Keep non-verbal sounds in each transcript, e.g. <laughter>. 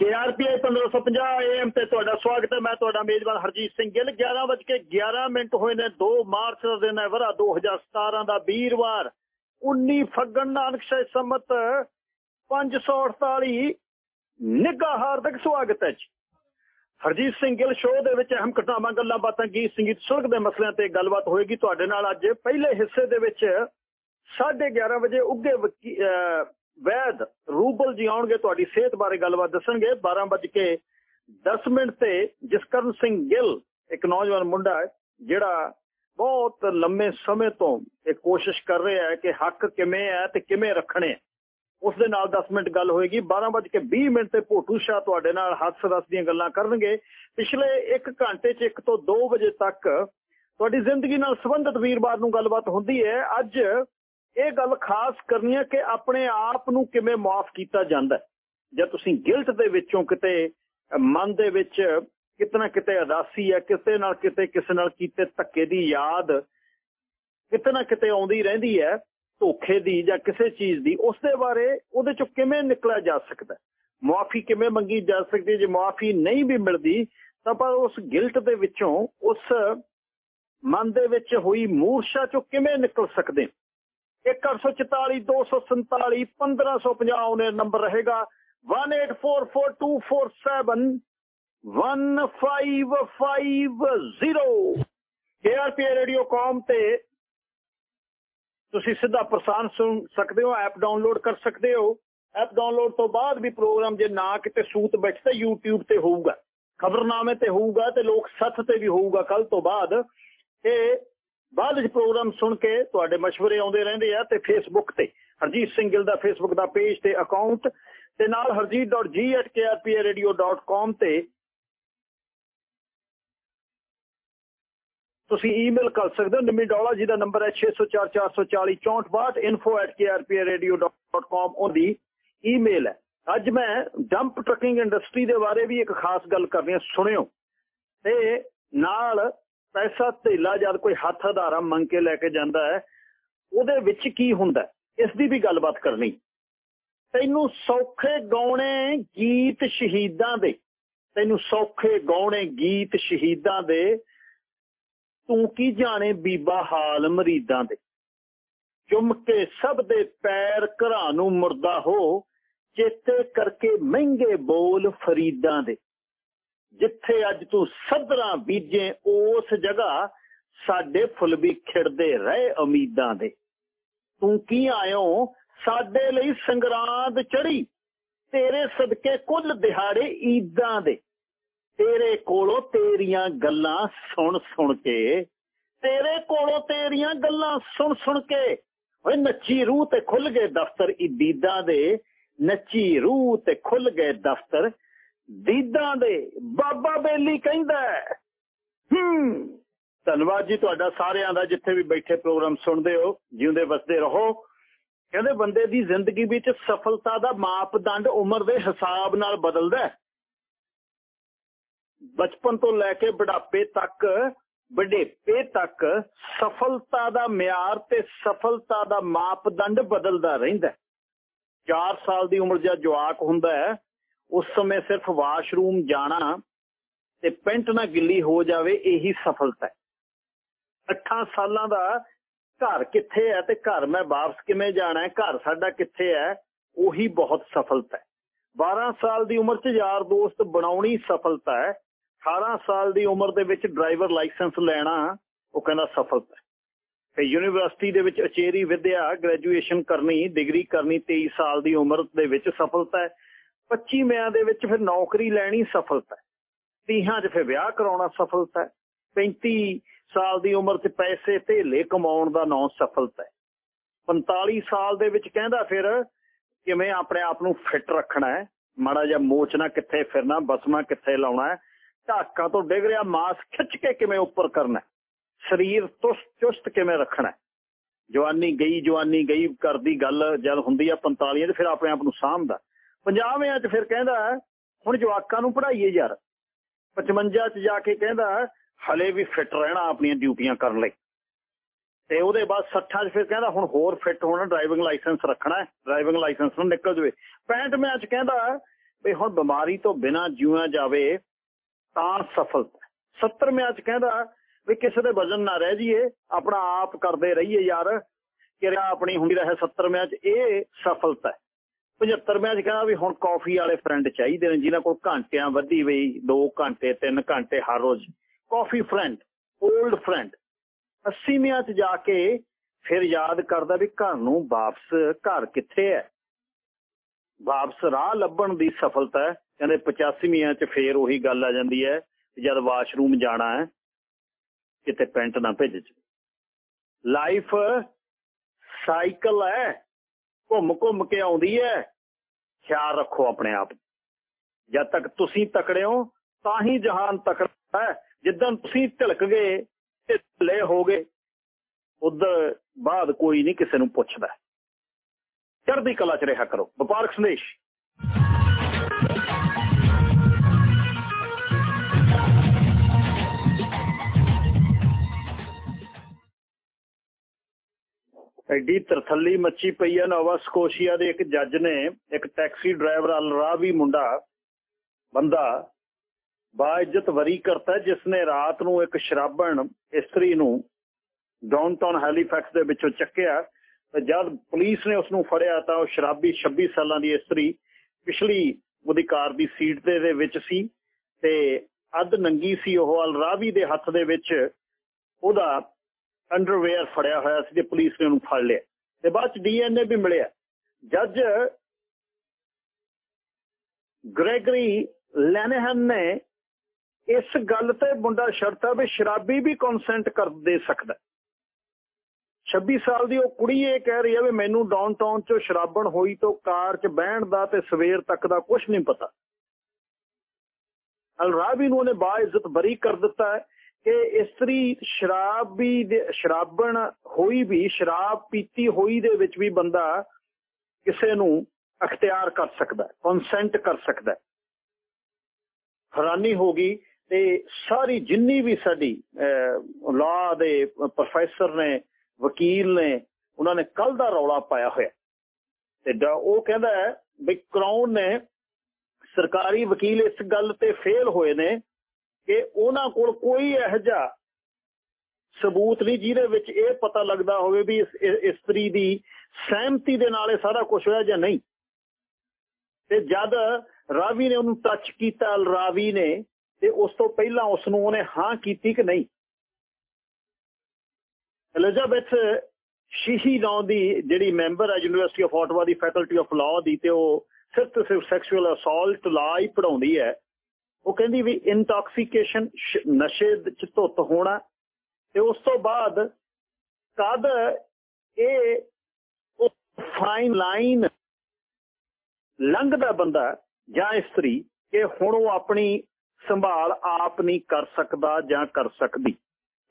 ਕੇਆਰਪੀਆਈ 1550 am ਤੇ ਤੁਹਾਡਾ ਸਵਾਗਤ ਹੈ। ਮੈਂ ਤੁਹਾਡਾ ਮੇਜ਼ਬਾਨ ਹਰਜੀਤ ਸਿੰਘ ਗਿੱਲ। 11:11 ਮਿੰਟ ਹੋਏ ਨੇ। 2 ਮਾਰਚ ਦਾ ਦਿਨ ਹੈ ਵਰਾ। 2017 ਦਾ ਵੀਰਵਾਰ। 19 ਫੱਗਣ ਨਾਨਕ ਸ਼ਾਹ ਸੰਮਤ। 548 ਨਿੱਘਾ ਹਾਰਦਿਕ ਸਵਾਗਤ ਹੈ ਜੀ। ਹਰਜੀਤ ਸਿੰਘ ਗਿੱਲ, ਸ਼ੋਅ ਦੇ ਵਿੱਚ ਅਹਿਮ ਘਟਨਾਵਾਂ, ਗੱਲਾਂ ਬਾਤਾਂ ਗੀਤ ਸੰਗੀਤ ਸੁਰਗ ਦੇ ਮਸਲਿਆਂ ਤੇ ਗੱਲਬਾਤ ਹੋਏਗੀ ਤੁਹਾਡੇ ਨਾਲ। ਅੱਜ ਪਹਿਲੇ ਹਿੱਸੇ ਦੇ ਵਿੱਚ 11:30 ਵਜੇ ਉੱਗੇ ਵੈਦ ਰੂਬਲ ਜੀ ਆਉਣਗੇ, ਤੁਹਾਡੀ ਸਿਹਤ ਬਾਰੇ ਗੱਲਬਾਤ ਦੱਸਣਗੇ। 12 ਵਜੇ ਕੇ 10 ਮਿੰਟ ਤੇ ਜਸਕਰਨ ਸਿੰਘ ਗਿੱਲ, ਇੱਕ ਨੌਜਵਾਨ ਮੁੰਡਾ ਹੈ, ਜਿਹੜਾ ਬਹੁਤ ਲੰਮੇ ਸਮੇਂ ਤੋਂ ਇਹ ਕੋਸ਼ਿਸ਼ ਕਰ ਰਿਹਾ ਹੈ ਕਿ ਹੱਕ ਕਿਵੇਂ ਹੈ ਤੇ ਕਿਵੇਂ ਰੱਖਣੇ ਉਸ ਦੇ ਨਾਲ 10 ਮਿੰਟ ਗੱਲ ਹੋਏਗੀ। 12 ਵਜੇ ਕੇ 20 ਮਿੰਟ ਤੇ ਭੋਟੂ ਸ਼ਾਹ ਤੁਹਾਡੇ ਨਾਲ ਹੱਥ ਰਸ ਦੀਆਂ ਗੱਲਾਂ ਕਰਨਗੇ। ਪਿਛਲੇ 1 ਘੰਟੇ 'ਚ 1 ਤੋਂ 2 ਵਜੇ ਤੱਕ ਤੁਹਾਡੀ ਜ਼ਿੰਦਗੀ ਨਾਲ ਸੰਬੰਧਿਤ ਵੀਰਵਾਰ ਨੂੰ ਗੱਲਬਾਤ ਹੁੰਦੀ ਹੈ। ਅੱਜ ਇਹ ਗੱਲ ਖਾਸ ਕਰਨੀ ਹੈ ਕਿ ਆਪਣੇ ਆਪ ਨੂੰ ਕਿਵੇਂ ਮਾਫ ਕੀਤਾ ਜਾਂਦਾ ਜੇ ਤੁਸੀਂ ਗਿਲਟ ਦੇ ਵਿੱਚੋਂ ਕਿਤੇ, ਮਨ ਦੇ ਵਿੱਚ ਕਿਤਨਾ ਕਿਤੇ ਅਦਾਸੀ ਹੈ, ਕਿਸੇ ਨਾਲ ਕਿਤੇ, ਕਿਸੇ ਨਾਲ ਕੀਤੇ ਧੱਕੇ ਦੀ ਯਾਦ ਕਿਤਨਾ ਕਿਤੇ ਆਉਂਦੀ ਰਹਿੰਦੀ ਹੈ, ਧੋਖੇ ਦੀ ਜਾਂ ਕਿਸੇ ਚੀਜ਼ ਦੀ ਉਸ ਦੇ ਬਾਰੇ ਉਹਦੇ ਚੋਂ ਕਿਵੇਂ ਨਿਕਲਿਆ ਜਾ ਸਕਦਾ ਮਾਫੀ ਕਿਵੇਂ ਮੰਗੀ ਜਾ ਸਕਦੀ ਜੇ ਮਾਫੀ ਨਹੀਂ ਵੀ ਮਿਲਦੀ, ਤਾਂ ਪਰ ਉਸ ਗਿਲਟ ਦੇ ਵਿੱਚੋਂ ਉਸ ਮਨ ਦੇ ਵਿੱਚ ਹੋਈ ਮੂਰਛਾ ਚੋਂ ਕਿਵੇਂ ਨਿਕਲ ਸਕਦੇ 1844 247 1550 ਉਹਨੇ ਨੰਬਰ ਰਹੇਗਾ। 18442471 1550 KRP ਰੇਡੀਓ ਕਾਮ ਤੇ ਤੁਸੀਂ ਸਿੱਧਾ ਪ੍ਰਸਾਰਣ ਸੁਣ ਸਕਦੇ ਹੋ, ਐਪ ਡਾਊਨਲੋਡ ਕਰ ਸਕਦੇ ਹੋ। ਐਪ ਡਾਊਨਲੋਡ ਤੋਂ ਬਾਅਦ ਵੀ ਪ੍ਰੋਗਰਾਮ ਜੇ ਨਾ ਕਿਤੇ ਸੂਤ ਬੈਠਦਾ YouTube ਤੇ ਹੋਊਗਾ। ਖਬਰਨਾਮੇ ਤੇ ਹੋਊਗਾ ਤੇ ਲੋਕ ਸੱਥ ਤੇ ਵੀ ਹੋਊਗਾ ਕੱਲ ਤੋਂ ਬਾਅਦ। ਇਹ ਬਾਅਦ ਵਿੱਚ ਪ੍ਰੋਗਰਾਮ ਸੁਣ ਕੇ ਤੁਹਾਡੇ مشਵਰੇ ਆਉਂਦੇ ਰਹਿੰਦੇ ਆ ਤੇ ਫੇਸਬੁੱਕ ਤੇ, ਹਰਜੀਤ ਸਿੰਘ ਗਿੱਲ ਦਾ ਫੇਸਬੁੱਕ ਦਾ ਪੇਜ ਤੇ ਅਕਾਊਂਟ ਤੇ ਨਾਲ harjeet.g@krpradio.com ਤੇ ਤੁਸੀਂ ਈਮੇਲ ਕਰ ਸਕਦੇ ਹੋ ਨਿਮੀ ਡੋਲਾ ਜੀ ਦਾ ਨੰਬਰ ਹੈ 6044406462 ਉਹਦੀ ਈਮੇਲ ਹੈ। ਅੱਜ ਮੈਂ ਡੰਪ ਟਰਕਿੰਗ ਇੰਡਸਟਰੀ ਦੇ ਬਾਰੇ ਵੀ ਇੱਕ ਖਾਸ ਗੱਲ ਕਰਨੀ ਹੈ, ਸੁਣਿਓ। ਤੇ ਨਾਲ ਪੈਸਾ ਧੇਲਾ ਜਦ ਕੋਈ ਹੱਥ ਆਧਾਰਾ ਮੰਗ ਕੇ ਲੈ ਕੇ ਜਾਂਦਾ ਹੈ, ਉਹਦੇ ਵਿੱਚ ਕੀ ਹੁੰਦਾ ਇਸ ਦੀ ਵੀ ਗੱਲਬਾਤ ਕਰਨੀ। ਤੈਨੂੰ ਸੌਖੇ ਗਾਉਣੇ ਗੀਤ ਸ਼ਹੀਦਾਂ ਦੇ। ਤੈਨੂੰ ਸੌਖੇ ਗਾਉਣੇ ਗੀਤ ਸ਼ਹੀਦਾਂ ਦੇ। ਤੂੰ ਕੀ ਜਾਣੇ ਬੀਬਾ ਹਾਲ ਮਰੀਦਾਂ ਦੇ। ਚੁੰਮ ਕੇ ਸਭ ਦੇ ਪੈਰ ਘਰਾਂ ਨੂੰ ਮੁਰਦਾ ਹੋ। ਚੇਤੇ ਕਰਕੇ ਮਹਿੰਗੇ ਬੋਲ ਫਰੀਦਾਂ ਦੇ। ਜਿੱਥੇ ਅੱਜ ਤੂੰ ਸਦਰਾਂ ਬੀਜੇ, ਉਸ ਜਗ੍ਹਾ ਸਾਡੇ ਫੁੱਲ ਵੀ ਖਿੜਦੇ ਰਹੇ ਉਮੀਦਾਂ ਦੇ। ਤੂੰ ਕੀ ਆਇਓ ਸਾਡੇ ਲਈ ਸੰਗਰਾਂਦ ਚੜੀ ਤੇਰੇ ਸਦਕੇ ਕੁੱਲ ਦਿਹਾੜੇ ਈਦਾਂ ਦੇ। ਤੇਰੇ ਕੋਲੋਂ ਤੇਰੀਆਂ ਗੱਲਾਂ ਸੁਣ ਸੁਣ ਕੇ, ਤੇਰੇ ਕੋਲੋਂ ਤੇਰੀਆਂ ਗੱਲਾਂ ਸੁਣ ਸੁਣ ਕੇ, ਓਏ ਨੱਚੀ ਰੂਹ ਤੇ ਖੁੱਲ ਗਏ ਦਫ਼ਤਰ ਈਦਾਂ ਦੇ, ਨੱਚੀ ਰੂਹ ਤੇ ਖੁੱਲ ਗਏ ਦਫ਼ਤਰ ਦੀਦਾਂ ਦੇ ਬਾਬਾ ਬੇਲੀ ਕਹਿੰਦਾ ਹੂੰ। ਧੰਨਵਾਦ ਜੀ ਤੁਹਾਡਾ ਸਾਰਿਆਂ ਦਾ ਜਿੱਥੇ ਵੀ ਬੈਠੇ ਪ੍ਰੋਗਰਾਮ ਸੁਣਦੇ ਹੋ, ਜਿਉਂਦੇ ਵਸਦੇ ਰਹੋ। ਕਹਿੰਦੇ ਬੰਦੇ ਦੀ ਜ਼ਿੰਦਗੀ ਵਿੱਚ ਸਫਲਤਾ ਦਾ ਮਾਪਦੰਡ ਉਮਰ ਦੇ ਹਿਸਾਬ ਨਾਲ ਬਦਲਦਾ ਹੈ। ਬਚਪਨ ਤੋਂ ਲੈ ਕੇ ਬੁਢਾਪੇ ਤੱਕ ਬੁਢੇਪੇ ਤੱਕ ਸਫਲਤਾ ਦਾ ਮਿਆਰ ਤੇ ਸਫਲਤਾ ਦਾ ਮਾਪਦੰਡ ਬਦਲਦਾ ਰਹਿੰਦਾ 4 ਸਾਲ ਦੀ ਉਮਰ ਜਦ ਜਵਾਕ ਹੁੰਦਾ ਹੈ ਉਸ ਸਮੇਂ ਸਿਰਫ ਵਾਸ਼ਰੂਮ ਜਾਣਾ ਤੇ ਪੈਂਟ ਨਾ ਗਿੱਲੀ ਹੋ ਜਾਵੇ, ਇਹੀ ਸਫਲਤਾ ਹੈ। 8 ਸਾਲਾਂ ਦਾ ਘਰ ਕਿੱਥੇ ਹੈ ਤੇ ਘਰ ਮੈਂ ਵਾਪਸ ਕਿਵੇਂ ਜਾਣਾ ਹੈ, ਘਰ ਸਾਡਾ ਕਿੱਥੇ ਹੈ, ਉਹੀ ਬਹੁਤ ਸਫਲਤਾ ਹੈ। 12 ਸਾਲ ਦੀ ਉਮਰ 'ਚ ਯਾਰ ਦੋਸਤ ਬਣਾਉਣੀ ਸਫਲਤਾ ਹੈ। 18 ਸਾਲ ਦੀ ਉਮਰ ਦੇ ਵਿੱਚ ਡਰਾਈਵਰ ਲਾਇਸੈਂਸ ਲੈਣਾ, ਉਹ ਕਹਿੰਦਾ ਸਫਲਤਾ ਤੇ ਯੂਨੀਵਰਸਿਟੀ ਦੇ ਵਿੱਚ ਅਚੇਰੀ ਵਿਦਿਆ ਗ੍ਰੈਜੂਏਸ਼ਨ ਕਰਨੀ, ਡਿਗਰੀ ਕਰਨੀ 23 ਸਾਲ ਦੀ ਉਮਰ ਦੇ ਵਿੱਚ ਸਫਲਤਾ ਹੈ। 25 ਮਿਆਂ ਦੇ ਵਿੱਚ ਫਿਰ ਨੌਕਰੀ ਲੈਣੀ ਸਫਲਤਾ ਤੀਹਾਂ 'ਚ ਫਿਰ ਵਿਆਹ ਕਰਾਉਣਾ ਸਫਲਤਾ ਹੈ। 35 ਸਾਲ ਦੀ ਉਮਰ 'ਚ ਪੈਸੇ ਧੇਲੇ ਕਮਾਉਣ ਦਾ ਨਾਂ ਸਫਲਤਾ ਹੈ। 45 ਸਾਲ ਦੇ ਵਿੱਚ ਕਹਿੰਦਾ ਫਿਰ ਕਿਵੇਂ ਆਪਣੇ ਆਪ ਨੂੰ ਫਿੱਟ ਰੱਖਣਾ ਹੈ। ਮਾੜਾ ਜਿਹਾ ਮੋਚਣਾ ਕਿੱਥੇ ਫਿਰਨਾ, ਬਸਮਾ ਕਿੱਥੇ ਲਾਉਣਾ ਹੈ। ਢਾਕਾਂ ਤੋਂ ਡਿੱਗ ਰਿਹਾ, ਮਾਸ ਖਿੱਚ ਕੇ ਕਿਵੇਂ ਉੱਪਰ ਕਰਨਾ ਸਰੀਰ ਤੁਸਤ ਚੁਸਤ ਕਿਵੇਂ ਰੱਖਣਾ ਜਵਾਨੀ ਗਈ ਜਵਾਨੀ ਗਈ ਕਰਦੀ ਗੱਲ ਜਦ ਹੁੰਦੀ ਆ 45 ਤੇ ਫਿਰ ਆਪਣੇ ਆਪ ਨੂੰ ਸਾਂਭਦਾ। 50ਵਿਆਂ 'ਚ ਫਿਰ ਕਹਿੰਦਾ ਹੁਣ ਜਵਾਕਾਂ ਨੂੰ ਪੜ੍ਹਾਈਏ ਯਾਰ। 55 'ਚ ਜਾ ਕੇ ਕਹਿੰਦਾ ਹਲੇ ਵੀ ਫਿੱਟ ਰਹਿਣਾ ਆਪਣੀਆਂ ਡਿਊਟੀਆਂ ਕਰਨ ਲਈ। ਤੇ ਉਹਦੇ ਬਾਅਦ 60 'ਚ ਫਿਰ ਕਹਿੰਦਾ, ਹੁਣ ਹੋਰ ਫਿੱਟ ਹੋਣਾ ਡਰਾਈਵਿੰਗ ਲਾਇਸੈਂਸ ਰੱਖਣਾ ਡਰਾਈਵਿੰਗ ਲਾਇਸੈਂਸ ਨੂੰ ਨਿਕਲ ਜਵੇ। 65 ਚ ਕਹਿੰਦਾ ਵੀ ਹੁਣ ਬਿਮਾਰੀ ਤੋਂ ਬਿਨਾ ਜਿਉਣਾ ਜਾਵੇ ਤਾਂ ਸਫਲਤਾ 70ਵਿਆਂ ਚ ਕਹਿੰਦਾ ਵੀ ਕਿਸੇ ਦੇ ਵਜਨ ਨਾ ਰਹਿ ਜਾਈਏ, ਆਪਣਾ ਆਪ ਕਰਦੇ ਰਹੀਏ ਯਾਰ ਕਿਰਿਆ ਆਪਣੀ ਹੁੰਦੀ ਰਹੇ 70ਵਿਆਂ ਚ, ਇਹ ਸਫਲਤਾ ਹੈ। 75ਵਿਆਂ ਚ ਕਹਿੰਦਾ ਵੀ ਹੁਣ ਕਾਫੀ ਵਾਲੇ ਫਰੈਂਡ ਚਾਹੀਦੇ ਨੇ, ਜਿਨ੍ਹਾਂ ਕੋਲ ਘੰਟਿਆਂ ਵੱਧੀ ਬਈ 2 ਘੰਟੇ 3 ਘੰਟੇ ਹਰ ਰੋਜ਼। ਕਾਫੀ ਫਰੈਂਡ 올ਡ ਫਰੈਂਡ 80ਵਿਆਂ ਚ ਜਾ ਕੇ ਫਿਰ ਯਾਦ ਕਰਦਾ ਵੀ ਘਰ ਨੂੰ ਵਾਪਸ, ਘਰ ਕਿੱਥੇ ਹੈ ਵਾਪਸ ਰਾਹ ਲੱਭਣ ਦੀ ਸਫਲਤਾ ਕਹਿੰਦੇ 85ਵੀਆਂ ਚ ਫੇਰ ਉਹੀ ਗੱਲ ਆ ਜਾਂਦੀ ਹੈ ਜਦ ਵਾਸ਼ਰੂਮ ਜਾਣਾ ਹੈ ਕਿਤੇ ਪੈਂਟ ਨਾ ਭੇਜ। ਚ ਲਾਈਫ ਸਾਈਕਲ ਹੈ ਘੁੰਮ ਘੁੰਮ ਕੇ ਆਉਂਦੀ ਹੈ ਖਿਆਲ ਰੱਖੋ ਆਪਣੇ ਆਪ। ਜਦ ਤੱਕ ਤੁਸੀਂ ਤਕੜੇ ਹੋ, ਤਾਂ ਹੀ ਜਹਾਨ ਤਕੜਾ ਹੈ। ਜਿੱਦਾਂ ਤੁਸੀਂ ਢਲਕ ਗਏ ਢਿੱਲੇ ਹੋ ਗਏ ਉਧਰ ਬਾਅਦ ਕੋਈ ਨਹੀਂ ਕਿਸੇ ਨੂੰ ਪੁੱਛਦਾ। ਚੜ੍ਹਦੀ ਕਲਾ ਚ ਰਿਹਾ ਕਰੋ। ਵਪਾਰਕ ਸੰਦੇਸ਼। ਐਡੀ ਤਰਥੱਲੀ ਮੱਚੀ ਪਈ ਹੈ ਨੋਵਾ ਸਕੋਸ਼ੀਆ ਦੇ ਇੱਕ ਜੱਜ ਨੇ, ਇੱਕ ਟੈਕਸੀ ਡਰਾਈਵਰ ਅਲਰਾਵੀ ਮੁੰਡਾ, ਬੰਦਾ ਬਾਇਜ਼ਤ ਵਰੀ ਕਰਤਾ, ਜਿਸ ਨੇ ਰਾਤ ਨੂੰ ਇੱਕ ਸ਼ਰਾਬਣ ਇਸਤਰੀ ਨੂੰ ਡਾਊਨਟਾਊਨ ਹੈਲੀਫੈਕਸ ਦੇ ਵਿੱਚੋਂ ਚੱਕਿਆ। ਤੇ ਜਦ ਪੁਲਿਸ ਨੇ ਉਸ ਨੂੰ ਫੜਿਆ ਤਾਂ ਉਹ ਸ਼ਰਾਬੀ 26 ਸਾਲਾਂ ਦੀ ਇਸਤਰੀ ਪਿਛਲੀ ਉਹਦੀ ਕਾਰ ਦੀ ਸੀਟ ਦੇ ਦੇ ਵਿੱਚ ਸੀ ਤੇ ਅੱਧ ਨੰਗੀ ਸੀ ਉਹ ਅਲਰਾਵੀ ਦੇ ਹੱਥ ਦੇ ਵਿੱਚ ਉਹਦਾ ਅੰਡਰਵੇਅਰ ਫੜਿਆ ਹੋਇਆ ਸੀ ਤੇ ਪੁਲਿਸ ਨੇ ਉਹਨੂੰ ਫੜ ਲਿਆ। ਤੇ ਬਾਅਦ ਚ ਡੀਐਨਏ ਵੀ ਮਿਲਿਆ। ਜੱਜ ਗ੍ਰੈਗਰੀ ਲੈਨਹਨ ਨੇ ਇਸ ਗੱਲ ਤੇ ਮੁੰਡਾ ਸ਼ਰਤਾ ਵੀ ਸ਼ਰਾਬੀ ਵੀ ਕਨਸੈਂਟ ਕਰ ਦੇ ਸਕਦਾ। 26 ਸਾਲ ਦੀ ਉਹ ਕੁੜੀ ਇਹ ਕਹਿ ਰਹੀ ਹੈ ਵੀ ਮੈਨੂੰ ਡਾਊਨਟਾਊਨ ਚੋਂ ਸ਼ਰਾਬਣ ਹੋਈ ਤੋਂ ਕਾਰ 'ਚ ਬਹਿਣ ਦਾ ਤੇ ਸਵੇਰ ਤੱਕ ਦਾ ਕੁਝ ਨਹੀਂ ਪਤਾ। ਅਲਰਾਬੀ ਨੂੰ ਉਹਨੇ ਬਾਇਜ਼ਤ ਬਰੀ ਕਰ ਦਿੱਤਾ ਹੈ। ਕਿ ਇਸਤਰੀ ਸ਼ਰਾਬ ਵੀ ਸ਼ਰਾਬਣ ਹੋਈ ਵੀ, ਸ਼ਰਾਬ ਪੀਤੀ ਹੋਈ ਦੇ ਵਿੱਚ ਵੀ ਬੰਦਾ ਕਿਸੇ ਨੂੰ ਅਖਤਿਆਰ ਕਰ ਸਕਦਾ ਕਨਸੈਂਟ ਕਰ ਸਕਦਾ ਹੈਰਾਨੀ ਹੋ ਗਈ ਤੇ ਸਾਰੀ ਜਿੰਨੀ ਵੀ ਸਾਡੀ ਲਾਅ ਦੇ ਪ੍ਰੋਫੈਸਰ ਨੇ, ਵਕੀਲ ਨੇ, ਉਹਨਾਂ ਨੇ ਕੱਲ ਦਾ ਰੌਲਾ ਪਾਇਆ ਹੋਇਆ। ਤੇ ਉਹ ਕਹਿੰਦਾ ਹੈ ਵੀ ਕਰਾਉਨ ਨੇ ਸਰਕਾਰੀ ਵਕੀਲ ਇਸ ਗੱਲ ਤੇ ਫੇਲ ਹੋਏ ਨੇ ਕਿ ਉਹਨਾਂ ਕੋਲ ਕੋਈ ਇਹੋ ਜਿਹਾ ਸਬੂਤ ਨਹੀਂ ਜਿਹਦੇ ਵਿੱਚ ਇਹ ਪਤਾ ਲੱਗਦਾ ਹੋਵੇ ਵੀ ਇਸ ਇਸਤਰੀ ਦੀ ਸਹਿਮਤੀ ਦੇ ਨਾਲ ਇਹ ਸਾਰਾ ਕੁਝ ਹੋਇਆ ਜਾਂ ਨਹੀਂ। ਤੇ ਜਦ ਰਾਵੀ ਨੇ ਉਹਨੂੰ ਟੱਚ ਕੀਤਾ, ਰਾਵੀ ਨੇ, ਤੇ ਉਸ ਤੋਂ ਪਹਿਲਾਂ ਉਸ ਨੂੰ ਉਹਨੇ ਹਾਂ ਕੀਤੀ ਕਿ ਨਹੀਂ? ਐਲਿਜ਼ਾਬੈਥ ਸ਼ੀਹੀ ਨਾਮ ਦੀ ਜਿਹੜੀ ਮੈਂਬਰ ਹੈ ਯੂਨੀਵਰਸਿਟੀ ਆਫ ਆਟਵਾ ਦੀ ਫੈਕਲਟੀ ਆਫ ਲਾਅ ਦੀ, ਤੇ ਉਹ ਸਿਰਫ ਤੇ ਸਿਰਫ ਸੈਕਸ਼ੂਅਲ ਅਸੌਲਟ ਲਾ ਹੀ ਪੜਾਉਂਦੀ ਹੈ। ਉਹ ਕਹਿੰਦੀ ਵੀ ਇੰਟੌਕਸੀਕੇਸ਼ਨ ਨਸ਼ੇ ਚ ਧੁੱਤ ਹੋਣਾ ਤੇ ਉਸ ਤੋਂ ਬਾਅਦ ਕਦ ਇਹ ਫਾਈਨ ਲਾਈਨ ਲੰਘਦਾ ਬੰਦਾ ਜਾਂ ਇਸਤਰੀ ਕਿ ਹੁਣ ਉਹ ਆਪਣੀ ਸੰਭਾਲ ਆਪ ਨਹੀਂ ਕਰ ਸਕਦਾ ਜਾਂ ਕਰ ਸਕਦੀ।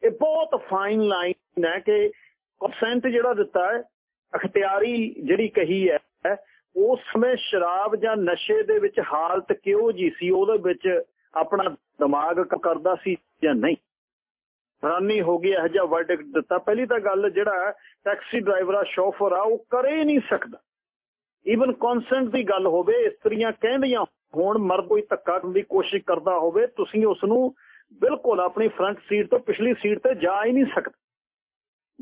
ਇਹ ਬਹੁਤ ਫਾਈਨ ਲਾਈਨ ਹੈ ਕਿ ਕਨਸੈਂਟ ਜਿਹੜਾ ਦਿੱਤਾ ਹੈ, ਅਖਤਿਆਰੀ ਜਿਹੜੀ ਕਹੀ ਹੈ ਉਸ ਸਮੇਂ ਸ਼ਰਾਬ ਜਾਂ ਨਸ਼ੇ ਦੇ ਵਿੱਚ ਹਾਲਤ ਕਿਉਂ ਜੀ ਸੀ? ਉਹਦੇ ਵਿੱਚ ਆਪਣਾ ਦਿਮਾਗ ਕਰਦਾ ਸੀ ਜਾਂ ਨਹੀਂ? ਹੈਰਾਨੀ ਹੋ ਗਈ, ਇਹ ਜਿਹਾ ਵਰਡਿਕਟ ਦਿੱਤਾ। ਪਹਿਲੀ ਤਾਂ ਗੱਲ ਜਿਹੜਾ ਟੈਕਸੀ ਡਰਾਈਵਰ ਆ ਸ਼ੋਫਰ ਆ, ਉਹ ਕਰੇ ਨਹੀਂ ਸਕਦਾ। ਈਵਨ ਕਨਸੈਂਟ ਦੀ ਗੱਲ ਹੋਵੇ, ਇਸਤਰੀਆਂ ਕਹਿੰਦੀਆਂ ਹੋਣ ਮਰਦ ਕੋਈ ਧੱਕਾ ਕਰਨ ਦੀ ਕੋਸ਼ਿਸ਼ ਕਰਦਾ ਹੋਵੇ, ਤੁਸੀਂ ਉਸ ਨੂੰ ਬਿਲਕੁਲ ਆਪਣੀ ਫਰੰਟ ਸੀਟ ਤੋਂ ਪਿਛਲੀ ਸੀਟ ਤੇ ਜਾ ਹੀ ਨਹੀਂ ਸਕਦੇ।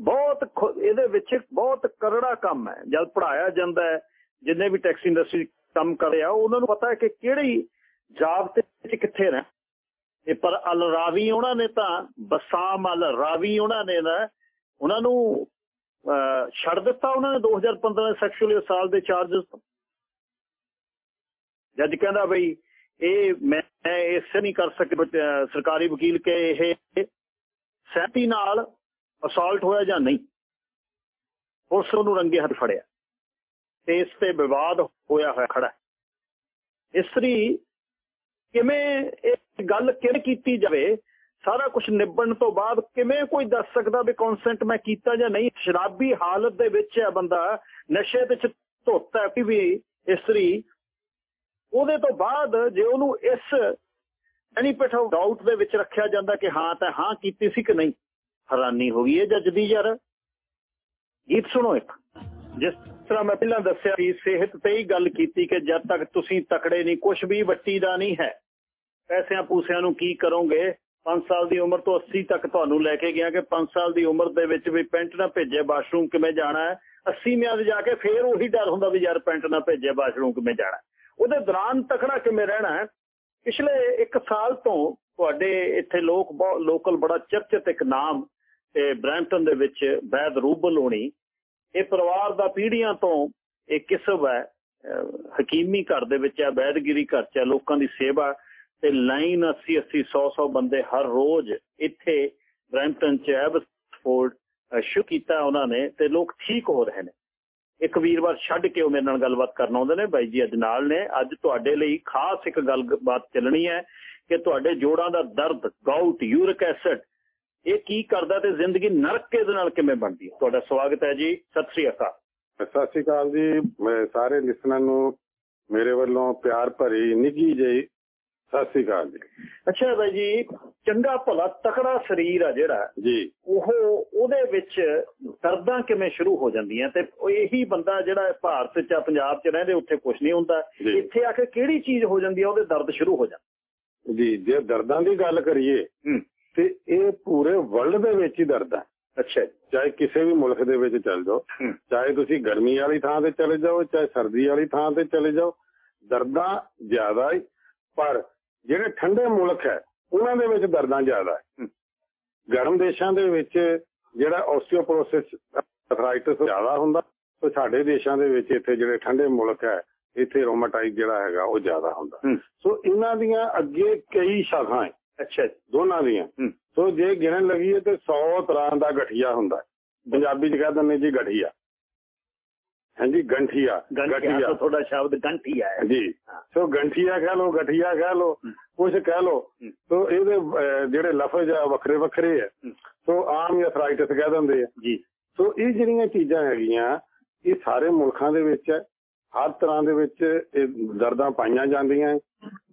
ਬਹੁਤ ਇਹਦੇ ਵਿੱਚ ਬਹੁਤ ਕਰੜਾ ਕੰਮ ਹੈ। ਜਦ ਪੜਾਇਆ ਜਾਂਦਾ ਹੈ ਜਿੰਨੇ ਵੀ ਟੈਕਸੀ ਇੰਡਸਟਰੀ ਕੰਮ ਕਰ ਆ, ਉਹਨਾਂ ਨੂੰ ਪਤਾ ਹੈ ਕਿ ਕਿਹੜੀ ਜਾਬਤੇ ਵਿੱਚ ਕਿੱਥੇ ਰਹਿ ਇਹ ਪਰ ਅਲ ਰਾਵੀ ਉਹਨਾਂ ਨੇ ਤਾਂ, ਬਸਾਮ ਅਲ ਰਾਵੀ ਉਹਨਾਂ ਨੇ ਨਾ, ਉਹਨਾਂ ਨੂੰ ਛੱਡ ਦਿੱਤਾ ਉਹਨਾਂ ਨੇ 2015 ਦੇ ਸੈਕਸ਼ੂਅਲ ਅਸਾਲ ਦੇ ਚਾਰजेस ਜੱਜ ਕਹਿੰਦਾ ਬਈ, ਇਹ ਮੈਂ ਇਸ ਨਹੀਂ ਕਰ ਸਕੇ ਸਰਕਾਰੀ ਵਕੀਲ ਕੇ ਇਹ ਸਹਿਤੀ ਨਾਲ ਅਸਾਲਟ ਹੋਇਆ ਜਾਂ ਨਹੀਂ। ਉਸ ਨੂੰ ਰੰਗੇ ਹੱਥ ਫੜਿਆ। ਤੇ ਇਸ ਤੇ ਵਿਵਾਦ ਹੋਇਆ ਹੋਇਆ ਖੜਾ ਇਸਤਰੀ ਕਿਵੇਂ ਇਹ ਗੱਲ ਕਿਵੇਂ ਕੀਤੀ ਜਾਵੇ, ਸਾਰਾ ਕੁਝ ਨਿਭਣ ਤੋਂ ਬਾਅਦ ਕਿਵੇਂ ਕੋਈ ਦੱਸ ਸਕਦਾ ਵੀ ਕਨਸੈਂਟ ਮੈਂ ਕੀਤਾ ਜਾਂ ਨਹੀਂ? ਸ਼ਰਾਬੀ ਹਾਲਤ ਦੇ ਵਿੱਚ ਹੈ ਬੰਦਾ ਨਸ਼ੇ ਵਿੱਚ ਧੁੱਤ ਹੈ ਵੀ ਇਸਤਰੀ, ਉਹਦੇ ਤੋਂ ਬਾਅਦ ਜੇ ਉਹਨੂੰ ਇਸ ਬੈਨੀਫਿਟ ਆਫ ਡਾਊਟ ਦੇ ਵਿੱਚ ਰੱਖਿਆ ਜਾਂਦਾ ਕਿ ਹਾਂ ਤਾਂ ਹਾਂ ਕੀਤੀ ਸੀ ਕਿ ਨਹੀਂ, ਹੈਰਾਨੀ ਹੋ ਗਈ ਹੈ ਜੱਜ ਦੀ ਯਾਰ। ਗੀਤ ਸੁਣੋ ਇੱਕ, ਜਿਸ ਤਰ੍ਹਾਂ ਮੈਂ ਪਹਿਲਾਂ ਦੱਸਿਆ ਸੀ ਸਿਹਤ ਤੇ ਹੀ ਗੱਲ ਕੀਤੀ ਕਿ ਜਦ ਤੱਕ ਤੁਸੀਂ ਤਕੜੇ ਨਹੀਂ ਕੁਝ ਵੀ ਵੱਟੀ ਦਾ ਨਹੀਂ ਹੈ। ਪੈਸਿਆਂ ਪੂਸਿਆਂ ਨੂੰ ਕੀ ਕਰੋਗੇ? 5 ਸਾਲ ਦੀ ਉਮਰ ਤੋਂ 80 ਤੱਕ ਤੁਹਾਨੂੰ ਲੈ ਕੇ ਗਿਆ ਕਿ 5 ਸਾਲ ਦੀ ਉਮਰ ਦੇ ਵਿੱਚ ਵੀ ਪੈਂਟ ਨਾ ਭੇਜੇ, ਬਾਥਰੂਮ ਕਿਵੇਂ ਜਾਣਾ ਹੈ? 80 ਮਿਆਦ ਜਾ ਕੇ ਫੇਰ ਉਹੀ ਡਰ ਹੁੰਦਾ ਵੀ ਯਾਰ ਪੈਂਟ ਨਾ ਭੇਜੇ, ਬਾਥਰੂਮ ਕਿਵੇਂ ਜਾਣਾ ਉਹਦੇ ਦੌਰਾਨ ਤਕੜਾ ਕਿਵੇਂ ਰਹਿਣਾ ਹੈ? ਪਿਛਲੇ 1 ਸਾਲ ਤੋਂ ਤੁਹਾਡੇ ਇੱਥੇ ਲੋਕ ਬਹੁਤ ਲੋਕਲ ਬੜਾ ਚਰਚਿਤ ਇੱਕ ਨਾਮ, ਤੇ ਬ੍ਰੈਂਟਨ ਦੇ ਵਿੱਚ ਵੈਦ ਰੂਬਲ ਹੋਣੀ ਇਹ ਪਰਿਵਾਰ ਦਾ ਪੀੜ੍ਹੀਆਂ ਤੋਂ ਇਹ ਕਿਸਬ ਹੈ ਹਕੀਮੀ ਘਰ ਦੇ ਵਿੱਚ ਹੈ, ਵੈਦਗਿਰੀ ਘਰ ਚ ਹੈ, ਲੋਕਾਂ ਦੀ ਸੇਵਾ ਤੇ ਲਾਈਨ 80 80 100 100 ਬੰਦੇ ਹਰ ਰੋਜ਼ ਇੱਥੇ ਬ੍ਰੈਂਟਨ ਚ ਐਬਸਫੋਰਡ ਸ਼ੁਰੂ ਕੀਤਾ ਉਹਨਾਂ ਨੇ ਤੇ ਲੋਕ ਠੀਕ ਹੋ ਰਹੇ ਨੇ। ਇੱਕ ਵੀਰਵਾਰ ਛੱਡ ਕੇ ਉਹ ਮੇਰੇ ਨਾਲ ਗੱਲਬਾਤ ਕਰਨ ਆਉਂਦੇ ਨੇ, ਬਾਈ ਜੀ ਅੱਜ ਨਾਲ ਨੇ, ਅੱਜ ਤੁਹਾਡੇ ਲਈ ਖਾਸ ਇੱਕ ਗੱਲਬਾਤ ਚੱਲਣੀ ਹੈ ਕਿ ਤੁਹਾਡੇ ਜੋੜਾਂ ਦਾ ਦਰਦ, ਗਾਊਟ, ਯੂਰਿਕ ਐਸਿਡ ਇਹ ਕੀ ਕਰਦਾ ਤੇ ਜ਼ਿੰਦਗੀ ਨਰਕ ਦੇ ਨਾਲ ਕਿਵੇਂ ਬਣਦੀ ਹੈ? ਤੁਹਾਡਾ ਸਵਾਗਤ ਹੈ ਜੀ। ਸਤਿ ਸ੍ਰੀ ਅਕਾਲ। ਸਤਿ ਸ੍ਰੀ ਅਕਾਲ ਜੀ। ਮੈਂ ਸਾਰੇ ਲਿਸਨਰ ਨੂੰ ਮੇਰੇ ਵੱਲੋਂ ਪਿਆਰ ਭਰੀ ਨਿੱਘੀ ਜਿਹੀ ਸਤਿ ਸ੍ਰੀ ਅਕਾਲ ਜੀ। ਅੱਛਾ ਬਾਈ ਜੀ ਚੰਗਾ ਭਲਾ ਤਕੜਾ ਸਰੀਰ ਆ ਜਿਹੜਾ ਜੀ। ਉਹ ਉਹਦੇ ਵਿੱਚ ਦਰਦਾਂ ਕਿਵੇਂ ਸ਼ੁਰੂ ਹੋ ਜਾਂਦੀਆਂ ਤੇ ਉਹ ਇਹੀ ਬੰਦਾ ਜਿਹੜਾ ਭਾਰਤ ਚ ਪੰਜਾਬ ਚ ਰਹਿੰਦੇ ਉੱਥੇ ਕੁਝ ਨਹੀਂ ਹੁੰਦਾ। ਇੱਥੇ ਆ ਕੇ ਕਿਹੜੀ ਚੀਜ਼ ਹੋ ਜਾਂਦੀ ਆ ਉਹਦੇ ਦਰਦ ਸ਼ੁਰੂ ਹੋ ਜਾਂਦੇ। ਜੀ ਜੇ ਦਰਦਾਂ ਦੀ ਗੱਲ ਕਰੀਏ ਤੇ ਇਹ ਪੂਰੇ ਵਰਲਡ ਦੇ ਵਿੱਚ ਹੀ ਦਰਦ ਹੈ ਅੱਛਾ ਚਾਹੇ ਕਿਸੇ ਵੀ ਮੁਲਕ ਦੇ ਵਿੱਚ ਚੱਲ ਜਾਓ ਚਾਹੇ ਤੁਸੀਂ ਗਰਮੀ ਵਾਲੀ ਥਾਂ ਤੇ ਚਲੇ ਜਾਓ ਚਾਹੇ ਸਰਦੀ ਵਾਲੀ ਥਾਂ ਤੇ ਚਲੇ ਜਾਓ ਦਰਦਾਂ ਜ਼ਿਆਦਾ ਹੀ ਪਰ ਜਿਹੜੇ ਠੰਡੇ ਮੁਲਕ ਹੈ ਉਹਨਾਂ ਦੇ ਵਿੱਚ ਦਰਦਾਂ ਜ਼ਿਆਦਾ ਹੈ। ਗਰਮ ਦੇਸ਼ਾਂ ਦੇ ਵਿੱਚ ਜਿਹੜਾ ਆਸਟੀਓਪੋਰੋਸਿਸ ਅਥਰਾਈਟਿਸ ਜ਼ਿਆਦਾ ਹੁੰਦਾ ਤੇ ਸਾਡੇ ਦੇਸ਼ਾਂ ਦੇ ਵਿੱਚ ਇੱਥੇ ਜਿਹੜੇ ਠੰਡੇ ਮੁਲਕ ਹੈ ਇੱਥੇ ਰੋਮਾਟਾਈਡ ਜਿਹੜਾ ਹੈਗਾ ਉਹ ਜ਼ਿਆਦਾ ਹੁੰਦਾ। ਸੋ ਇਹਨਾਂ ਦੀਆਂ ਅੱਗੇ ਕਈ ਸ਼ਾਖਾਂ ਹੈ ਅੱਛਾ ਦੋਨਾਂ ਦੀਆਂ? ਸੋ ਜੇ ਗਿਣਨ ਲੱਗੀਏ ਤੇ 100 ਤਰ੍ਹਾਂ ਦਾ ਗਠੀਆ ਹੁੰਦਾ। ਪੰਜਾਬੀ ਚ ਕਹਿ ਦਿੰਦੇ ਜੀ ਗਠੀਆ। ਹਾਂਜੀ ਗੰਠੀਆ। ਗੰਠੀਆ ਥੋੜਾ ਸ਼ਬਦ ਗੰਠੀਆ ਹੈ। ਜੀ। ਸੋ ਗੰਠੀਆ ਕਹਿ ਲੋ ਗਠੀਆ ਕਹਿ ਲੋ। ਕੁਝ ਕਹਿ ਲੋ। ਸੋ ਇਹਦੇ ਜਿਹੜੇ ਲਫ਼ਜ਼ ਆ ਵੱਖਰੇ ਵੱਖਰੇ ਆ। ਸੋ ਆਮ ਅਥਰਾਈਟਿਸ ਕਹਿ ਦਿੰਦੇ ਆ। ਜੀ। ਸੋ ਇਹ ਜਿਹੜੀਆਂ ਚੀਜ਼ਾਂ ਹੈਗੀਆਂ ਇਹ ਸਾਰੇ ਮੁਲਕਾਂ ਦੇ ਵਿੱਚ ਹਰ ਤਰ੍ਹਾਂ ਦੇ ਵਿੱਚ ਇਹ ਦਰਦਾਂ ਪਾਈਆਂ ਜਾਂਦੀਆਂ।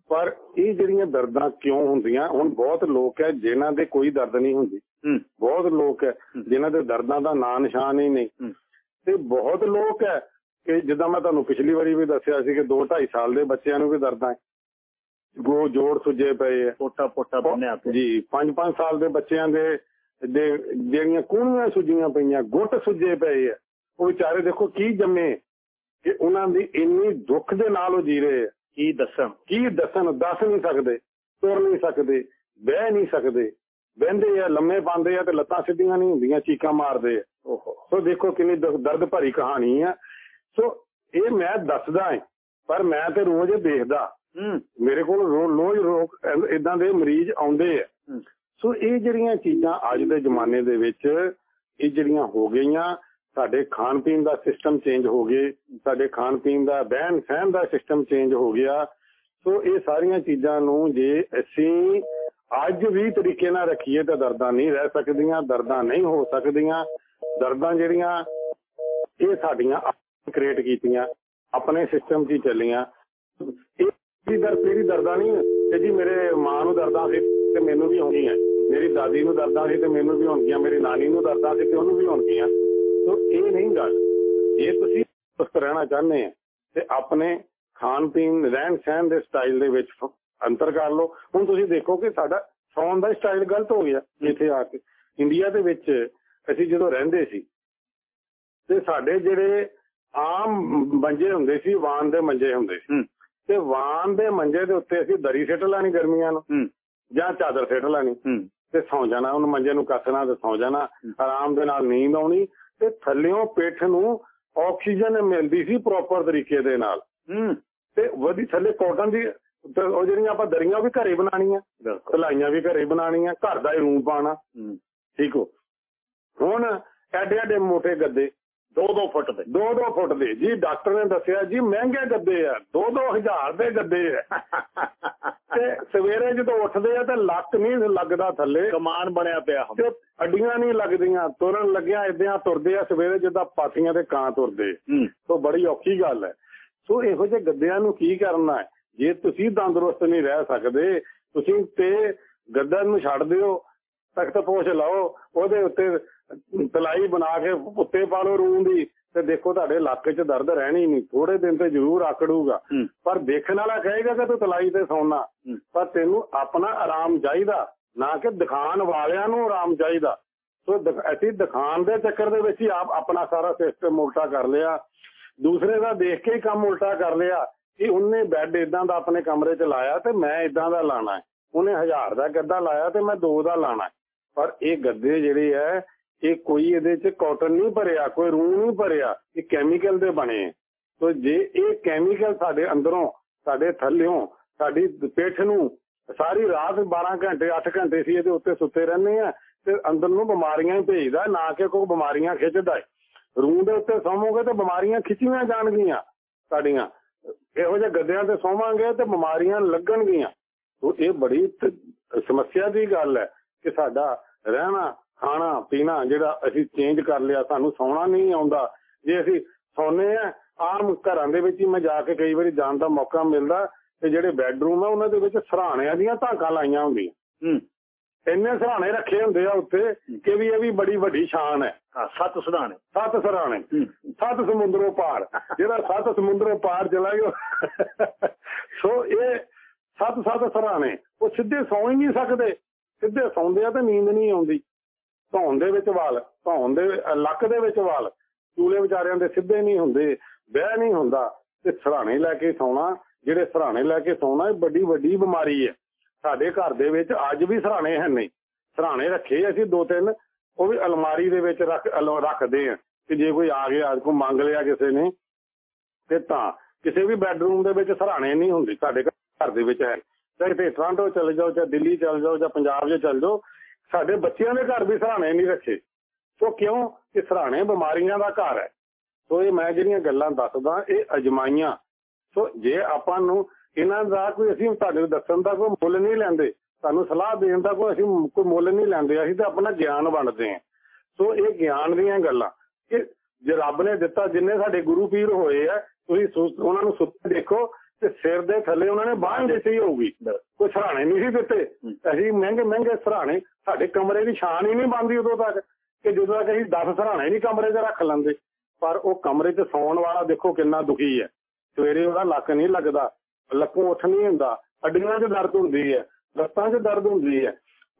ਪਰ ਇਹ ਜਿਹੜੀਆਂ ਦਰਦਾਂ ਕਿਉਂ ਹੁੰਦੀਆਂ ਹੁਣ ਬਹੁਤ ਲੋਕ ਹੈ ਜਿਨ੍ਹਾਂ ਦੇ ਕੋਈ ਦਰਦ ਨਹੀਂ ਹੁੰਦੀ। ਹੂੰ। ਬਹੁਤ ਲੋਕ ਹੈ ਹੂੰ। ਜਿਨ੍ਹਾਂ ਦੇ ਦਰਦਾਂ ਦਾ ਨਾਂ ਨਿਸ਼ਾਨ ਹੀ ਨਹੀਂ। ਹੂੰ। ਤੇ ਬਹੁਤ ਲੋਕ ਹੈ ਕਿ ਜਿੱਦਾਂ ਮੈਂ ਤੁਹਾਨੂੰ ਪਿਛਲੀ ਵਾਰੀ ਵੀ ਦੱਸਿਆ ਸੀ ਕਿ 2 2.5 ਸਾਲ ਦੇ ਬੱਚਿਆਂ ਨੂੰ ਵੀ ਦਰਦਾਂ ਹੈ। ਗੋ ਜੋੜ ਸੁੱਜੇ ਪਏ ਹੈ। ਪੋਟਾ ਪੋਟਾ ਬੰਨਿਆ ਪਿਆ। ਜੀ 5-5 ਸਾਲ ਦੇ ਬੱਚਿਆਂ ਦੇ ਦੇ ਜਿਹੜੀਆਂ ਕੂਣੀਆਂ ਸੁੱਜੀਆਂ ਪਈਆਂ ਗੁੱਟ ਸੁੱਜੇ ਪਏ ਆ ਉਹ ਵਿਚਾਰੇ ਦੇਖੋ ਕੀ ਜੰਮੇ ਕਿ ਉਹਨਾਂ ਦੀ ਇੰਨੀ ਦੁੱਖ ਦੇ ਨਾਲ ਉਹ ਜੀ ਰਹੇ ਆ ਕੀ ਦੱਸਾਂ? ਕੀ ਦੱਸਣ? ਦੱਸ ਨਹੀਂ ਸਕਦੇ ਤੁਰ ਨਹੀਂ ਸਕਦੇ ਬਹਿ ਨਹੀਂ ਸਕਦੇ। ਬਹਿੰਦੇ ਆ ਲੰਮੇ ਪਾਉਂਦੇ ਆ ਤੇ ਲੱਤਾਂ ਸਿੱਧੀਆਂ ਨਹੀਂ ਹੁੰਦੀਆਂ ਚੀਕਾਂ ਮਾਰਦੇ ਆ। ਓਹੋ। ਸੋ ਦੇਖੋ ਕਿੰਨੀ ਦਰਦ ਭਰੀ ਕਹਾਣੀ ਆ। ਸੋ ਇਹ ਮੈਂ ਦੱਸਦਾ ਹਾਂ ਪਰ ਮੈਂ ਤੇ ਰੋਜ਼ ਦੇਖਦਾ। ਮੇਰੇ ਕੋਲ ਰੋਜ਼ ਰੋਕ ਇਦਾਂ ਦੇ ਮਰੀਜ਼ ਆਉਂਦੇ ਆ। ਸੋ ਇਹ ਜਿਹੜੀਆਂ ਚੀਜ਼ਾਂ ਅੱਜ ਦੇ ਜ਼ਮਾਨੇ ਦੇ ਵਿੱਚ ਇਹ ਜਿਹੜੀਆਂ ਹੋ ਗਈਆਂ ਸਾਡੇ ਖਾਣ ਪੀਣ ਦਾ ਸਿਸਟਮ ਚੇਂਜ ਹੋ ਗਏ, ਸਾਡੇ ਖਾਣ ਪੀਣ ਦਾ ਬਹਿਣ ਸਹਿਣ ਦਾ ਸਿਸਟਮ ਚੇਂਜ ਹੋ ਗਿਆ। ਸੋ ਇਹ ਸਾਰੀਆਂ ਚੀਜ਼ਾਂ ਨੂੰ ਜੇ ਅਸੀਂ ਅੱਜ ਵੀ ਤਰੀਕੇ ਨਾਲ ਰੱਖੀਏ ਤਾਂ ਦਰਦਾਂ ਨਹੀਂ ਰਹਿ ਸਕਦੀਆਂ, ਦਰਦਾਂ ਨਹੀਂ ਹੋ ਸਕਦੀਆਂ। ਦਰਦਾਂ ਜਿਹੜੀਆਂ, ਇਹ ਸਾਡੀਆਂ ਕ੍ਰੀਏਟ ਕੀਤੀਆਂ, ਆਪਣੇ ਸਿਸਟਮ 'ਚ ਹੀ ਚੱਲੀਆਂ। ਇਹ ਦਰ ਤੇਰੀ ਦਰਦਾਂ ਨਹੀਂ ਤੇ ਜੀ ਮੇਰੇ ਮਾਂ ਨੂੰ ਦਰਦਾਂ ਸੀ ਤੇ ਮੈਨੂੰ ਵੀ ਹੋਣਗੀਆਂ। ਮੇਰੀ ਦਾਦੀ ਨੂੰ ਦਰਦਾਂ ਸੀ ਤੇ ਮੈਨੂੰ ਵੀ ਹੋਣਗੀਆਂ। ਮੇਰੀ ਨਾਨੀ ਨੂੰ ਦਰਦਾਂ ਸੀ ਤੇ ਉਹਨੂੰ ਵੀ ਹੋਣਗੀਆਂ। ਸੋ ਇਹ ਨਹੀਂ ਗੱਲ। ਜੇ ਤੁਸੀਂ ਸੁਸਤ ਰਹਿਣਾ ਚਾਹੁੰਦੇ ਆ ਤੇ ਆਪਣੇ ਖਾਣ ਪੀਣ ਰਹਿਣ ਸਹਿਣ ਦੇ ਸਟਾਈਲ ਦੇ ਵਿੱਚ ਅੰਤਰ ਕਰ ਲਓ। ਹੁਣ ਤੁਸੀਂ ਦੇਖੋ ਕਿ ਸਾਡਾ ਸੌਣ ਦਾ ਸਟਾਈਲ ਗਲਤ ਹੋ ਗਿਆ ਇੱਥੇ ਆ ਕੇ। ਇੰਡੀਆ ਦੇ ਵਿੱਚ ਅਸੀਂ ਜਦੋਂ ਰਹਿੰਦੇ ਸੀ ਤੇ ਸਾਡੇ ਜਿਹੜੇ ਆਮ ਮੰਜੇ ਹੁੰਦੇ ਸੀ ਵਾਨ ਦੇ ਮੰਜੇ ਹੁੰਦੇ ਸੀ। ਤੇ ਵਾਨ ਦੇ ਮੰਜੇ ਦੇ ਉੱਤੇ ਅਸੀਂ ਦਰੀ ਸਿੱਟ ਲੈਣੀ ਗਰਮੀਆਂ ਨੂੰ। ਜਾਂ ਚਾਦਰ ਸਿੱਟ ਲੈਣੀ। ਤੇ ਸੌਂ ਜਾਣਾ ਉਹਨੂੰ ਮੰਜੇ ਨੂੰ ਕੱਸਣਾ ਤੇ ਸੌਂ ਜਾਣਾ। ਆਰਾਮ ਦੇ ਨਾਲ ਨੀਂਦ ਆਉਣੀ। ਤੇ ਥੱਲਿਓਂ ਪਿੱਠ ਨੂੰ ਆਕਸੀਜਨ ਮਿਲਦੀ ਸੀ ਪ੍ਰੋਪਰ ਤਰੀਕੇ ਦੇ ਨਾਲ। ਹੂੰ। ਤੇ ਵਧੀ ਥੱਲੇ ਕਾਟਨ ਦੀ ਉਹ ਜਿਹੜੀਆਂ ਆਪਾਂ ਦਰੀਆਂ ਉਹ ਵੀ ਘਰੇ ਬਣਾਉਣੀਆਂ। ਬਿਲਕੁਲ। ਧਲਾਈਆਂ ਵੀ ਘਰੇ ਬਣਾਉਣੀਆਂ ਘਰ ਦਾ ਹੀ ਰੂਮ ਪਾਣਾ ਠੀਕ ਹੋ। ਹੁਣ ਐਡੇ ਐਡੇ ਮੋਟੇ ਗੱਦੇ। ਦੋ ਦੋ ਫੁੱਟ ਦੇ। ਦੋ ਦੋ ਫੁੱਟ ਦੇ। ਜੀ ਡਾਕਟਰ ਨੇ ਦੱਸਿਆ ਜੀ ਮਹਿੰਗੇ ਗੱਦੇ ਆ। ਦੋ ਦੋ ਹਜ਼ਾਰ ਦੇ ਗੱਦੇ ਆ। <laughs> ਤੇ ਸਵੇਰੇ ਜਦੋਂ ਉੱਠਦੇ ਆ ਤੇ ਲੱਕ ਨਹੀਂ ਲੱਗਦਾ ਥੱਲੇ। ਕਮਾਨ ਬਣਿਆ ਪਿਆ ਹੁੰਦਾ। ਤੇ ਅੱਡੀਆਂ ਨਹੀਂ ਲੱਗਦੀਆਂ। ਤੁਰਨ ਲੱਗਿਆ ਇਦਾਂ ਤੁਰਦੇ ਆ ਸਵੇਰੇ ਜਿੱਦਾਂ ਪਾਥੀਆਂ ਦੇ ਕਾਂ ਤੁਰਦੇ। ਸੋ ਬੜੀ ਔਖੀ ਗੱਲ ਹੈ। ਸੋ ਇਹੋ ਜਿਹੇ ਗੱਦਿਆਂ ਨੂੰ ਕੀ ਕਰਨਾ ਹੈ? ਜੇ ਤੁਸੀਂ ਤੰਦਰੁਸਤ ਨਹੀਂ ਰਹਿ ਸਕਦੇ ਤੁਸੀਂ ਤੇ ਗੱਦਿਆਂ ਨੂੰ ਛੱਡ ਦਿਓ। ਤਖਤ ਪੋਸ਼ ਲਾਓ ਉਹਦੇ ਉੱਤੇ ਤਲਾਈ ਬਣਾ ਕੇ ਉੱਤੇ ਪਾ ਲਓ ਰੂਮ ਦੀ ਤੇ ਦੇਖੋ ਤੁਹਾਡੇ ਇਲਾਕੇ 'ਚ ਦਰਦ ਰਹਿਣੀ ਨਹੀਂ ਥੋੜੇ ਦਿਨ ਤੇ ਜ਼ਰੂਰ ਆਕੜੂਗਾ ਪਰ ਦੇਖਣ ਵਾਲਾ ਕਹੇਗਾ ਕਿ ਤੂੰ ਤਲਾਈ ਤੇ ਸੌਣਾ। ਪਰ ਤੈਨੂੰ ਆਪਣਾ ਆਰਾਮ ਚਾਹੀਦਾ ਨਾ ਕਿ ਦਿਖਾਣ ਵਾਲਿਆਂ ਨੂੰ ਆਰਾਮ ਚਾਹੀਦਾ। ਸੋ ਅਸੀਂ ਦਿਖਾਣ ਦੇ ਚੱਕਰ ਦੇ ਵਿੱਚ ਹੀ ਆਪ ਆਪਣਾ ਸਾਰਾ ਸਿਸਟਮ ਉਲਟਾ ਕਰ ਲਿਆ। ਦੂਸਰੇ ਦਾ ਦੇਖ ਕੇ ਹੀ ਕੰਮ ਉਲਟਾ ਕਰ ਲਿਆ ਕਿ ਉਹਨੇ ਬੈੱਡ ਇਦਾਂ ਦਾ ਆਪਣੇ ਕਮਰੇ 'ਚ ਲਾਇਆ ਤੇ ਮੈਂ ਇਦਾਂ ਦਾ ਲਾਣਾ। ਉਹਨੇ 1000 ਦਾ ਗੱਦਾ ਲਾਇਆ ਤੇ ਮੈਂ 2 ਦਾ ਲਾਣਾ। ਪਰ ਇਹ ਗੱਦੇ ਜਿਹੜੇ ਹੈ ਇਹ ਕੋਈ ਇਹਦੇ 'ਚ ਕਾਟਨ ਨਹੀਂ ਭਰਿਆ, ਕੋਈ ਰੂ ਨਹੀਂ ਭਰਿਆ, ਇਹ ਕੈਮੀਕਲ ਦੇ ਬਣੇ। ਹੈ ਸੋ ਜੇ ਇਹ ਕੈਮੀਕਲ ਸਾਡੇ ਅੰਦਰੋਂ, ਸਾਡੇ ਥੱਲਿਓਂ, ਸਾਡੀ ਪਿੱਠ ਨੂੰ ਸਾਰੀ ਰਾਤ 12 ਘੰਟੇ 8 ਘੰਟੇ ਸੀ ਇਹਦੇ ਉੱਤੇ ਸੁੱਤੇ ਰਹਿੰਦੇ ਆ ਤੇ ਅੰਦਰ ਨੂੰ ਬਿਮਾਰੀਆਂ ਹੀ ਭੇਜਦਾ, ਨਾ ਕਿ ਕੋਈ ਬਿਮਾਰੀਆਂ ਖਿੱਚਦਾ ਰੂਹ ਦੇ ਉੱਤੇ ਸੌਵੋਗੇ ਤੇ ਬਿਮਾਰੀਆਂ ਖਿੱਚੀਆਂ ਜਾਣਗੀਆਂ ਸਾਡੀਆਂ। ਇਹੋ ਜਿਹੇ ਗੱਦਿਆਂ ਤੇ ਸੌਵਾਂਗੇ ਤੇ ਬਿਮਾਰੀਆਂ ਲੱਗਣਗੀਆਂ। ਸੋ ਇਹ ਬੜੀ ਸਮੱਸਿਆ ਦੀ ਗੱਲ ਹੈ। ਕਿ ਸਾਡਾ ਰਹਿਣਾ ਖਾਣਾ ਪੀਣਾ ਜਿਹੜਾ ਅਸੀਂ ਚੇਂਜ ਕਰ ਲਿਆ ਸਾਨੂੰ ਸੌਣਾ ਨਹੀਂ ਆਉਂਦਾ। ਜੇ ਅਸੀਂ ਸੌਂਦੇ ਆ ਆਮ ਘਰਾਂ ਦੇ ਵਿੱਚ ਹੀ ਮੈਂ ਜਾ ਕੇ ਕਈ ਵਾਰੀ ਜਾਣ ਦਾ ਮੌਕਾ ਮਿਲਦਾ ਤੇ ਜਿਹੜੇ ਬੈੱਡਰੂਮ ਆ ਉਹਨਾਂ ਦੇ ਵਿੱਚ ਸਰਾਣਿਆਂ ਦੀਆਂ ਧਾਕਾਂ ਲਾਈਆਂ ਹੁੰਦੀਆਂ। ਹੂੰ। ਇੰਨੇ ਸਰਾਣੇ ਰੱਖੇ ਹੁੰਦੇ ਆ ਉੱਤੇ ਕਿ ਵੀ ਇਹ ਵੀ ਬੜੀ ਵੱਡੀ ਸ਼ਾਨ ਹੈ। ਹਾਂ ਸੱਤ ਸੁਧਾਣੇ ਸੱਤ ਸਰਾਣੇ ਸੱਤ ਸਮੁੰਦਰੋਂ ਪਾਰ। ਜਿਹੜਾ ਸੱਤ ਸਮੁੰਦਰੋਂ ਪਾਰ ਚਲਾ ਗਿਆ ਸੋ ਇਹ ਸੱਤ ਸੱਤ ਸਰਾਣੇ ਉਹ ਸਿੱਧੇ ਸੌਂ ਹੀ ਨਹੀਂ ਸਕਦੇ। ਸਿੱਧੇ ਸੌਂਦੇ ਆ ਤੇ ਨੀਂਦ ਨਹੀਂ ਆਉਂਦੀ। ਧੌਣ ਦੇ ਵਿੱਚ ਵਾਲ ਧੌਣ ਦੇ ਅ, ਲੱਕ ਦੇ ਵਿੱਚ ਵਾਲ। ਚੂਲੇ ਵਿਚਾਰਿਆਂ ਦੇ ਸਿੱਧੇ ਨਹੀਂ ਹੁੰਦੇ ਬਹਿ ਨਹੀਂ ਹੁੰਦਾ। ਤੇ ਸਰਾਣੇ ਲੈ ਕੇ ਸੌਣਾ ਜਿਹੜੇ ਸਰਾਣੇ ਲੈ ਕੇ ਸੌਣਾ ਇਹ ਵੱਡੀ ਵੱਡੀ ਬਿਮਾਰੀ ਹੈ। ਸਾਡੇ ਘਰ ਦੇ ਵਿੱਚ ਅੱਜ ਵੀ ਸਰਾਣੇ ਹੈ ਨਹੀਂ। ਸਰਾਣੇ ਰੱਖੇ ਅਸੀਂ ਦੋ ਤਿੰਨ ਉਹ ਵੀ ਅਲਮਾਰੀ ਦੇ ਵਿੱਚ ਰੱਖ ਰੱਖਦੇ ਆ। ਕਿ ਜੇ ਕੋਈ ਆ ਗਿਆ ਕੋ ਮੰਗ ਲਿਆ ਕਿਸੇ ਨੇ ਤੇ ਤਾਂ ਕਿਸੇ ਵੀ ਬੈੱਡਰੂਮ ਦੇ ਵਿੱਚ ਸਰਾਣੇ ਨਹੀਂ ਹੁੰਦੇ। ਸਾਡੇ ਘਰ ਦੇ ਵਿੱਚ ਹੈ। ਚਾਹੇ ਤੇ ਟੋਰਾਂਟੋ ਚਲੇ ਜਾਓ ਚਾਹੇ ਦਿੱਲੀ ਚਲੇ ਜਾਓ ਜਾਂ ਪੰਜਾਬ 'ਚ ਚਲੇ ਜਾਓ, ਸਾਡੇ ਬੱਚਿਆਂ ਦੇ ਘਰ ਵੀ ਸਰਾਣੇ ਨਹੀਂ ਰੱਖੇ। ਸੋ ਕਿਉਂ? ਕਿ ਸਰਾਣੇ ਬਿਮਾਰੀਆਂ ਦਾ ਘਰ ਹੈ। ਸੋ ਇਹ ਮੈਂ ਜਿਹੜੀਆਂ ਗੱਲਾਂ ਦੱਸਦਾ, ਇਹ ਅਜਮਾਈਆਂ। ਸੋ ਜੇ ਆਪਾਂ ਨੂੰ ਇਹਨਾਂ ਦਾ ਕੋਈ ਅਸੀਂ ਤੁਹਾਨੂੰ ਦੱਸਣ ਦਾ ਕੋਈ ਮੁੱਲ ਨਹੀਂ ਲੈਂਦੇ, ਤੁਹਾਨੂੰ ਸਲਾਹ ਦੇਣ ਦਾ ਕੋਈ ਅਸੀਂ ਕੋਈ ਮੁੱਲ ਨਹੀਂ ਲੈਂਦੇ, ਅਸੀਂ ਤਾਂ ਆਪਣਾ ਗਿਆਨ ਵੰਡਦੇ ਹਾਂ। ਸੋ ਇਹ ਗਿਆਨ ਦੀਆਂ ਗੱਲਾਂ। ਕਿ ਜੇ ਰੱਬ ਨੇ ਦਿੱਤਾ, ਜਿੰਨੇ ਸਾਡੇ ਗੁਰੂ ਪੀਰ ਹੋਏ ਆ, ਤੁਸੀਂ ਸੁ- ਉਹਨਾਂ ਨੂੰ ਸੁੱਤੇ ਦੇਖੋ ਤੇ ਸਿਰ ਦੇ ਥੱਲੇ ਉਹਨਾਂ ਨੇ ਬਾਂਹ ਦਿੱਤੀ ਹੋਊਗੀ। ਕੋਈ ਸਰਾਣੇ ਨਹੀਂ ਸੀ ਦਿੱਤੇ। ਅਸੀਂ ਮਹਿੰਗੇ ਮਹਿੰਗੇ ਸਰਾਣੇ ਸਾਡੇ ਕਮਰੇ ਦੀ ਸ਼ਾਨ ਹੀ ਨਹੀਂ ਬਣਦੀ ਉਦੋਂ ਤੱਕ ਕਿ ਜਦੋਂ ਤੱਕ ਅਸੀਂ 10 ਸਰਾਣੇ ਨਹੀਂ ਕਮਰੇ 'ਚ ਰੱਖ ਲੈਂਦੇ। ਪਰ ਉਹ ਕਮਰੇ 'ਚ ਸੌਣ ਵਾਲਾ ਦੇਖੋ ਕਿੰਨਾ ਦੁਖੀ ਹੈ। ਸਵੇਰੇ ਉਹਦਾ ਲੱਕ ਨਹੀਂ ਲੱਗਦਾ ਲੱਕੋਂ ਉੱਠ ਨਹੀਂ ਹੁੰਦਾ ਅੱਡੀਆਂ 'ਚ ਦਰਦ ਹੁੰਦੀ ਹੈ ਲੱਤਾਂ 'ਚ ਦਰਦ ਹੁੰਦੀ ਹੈ।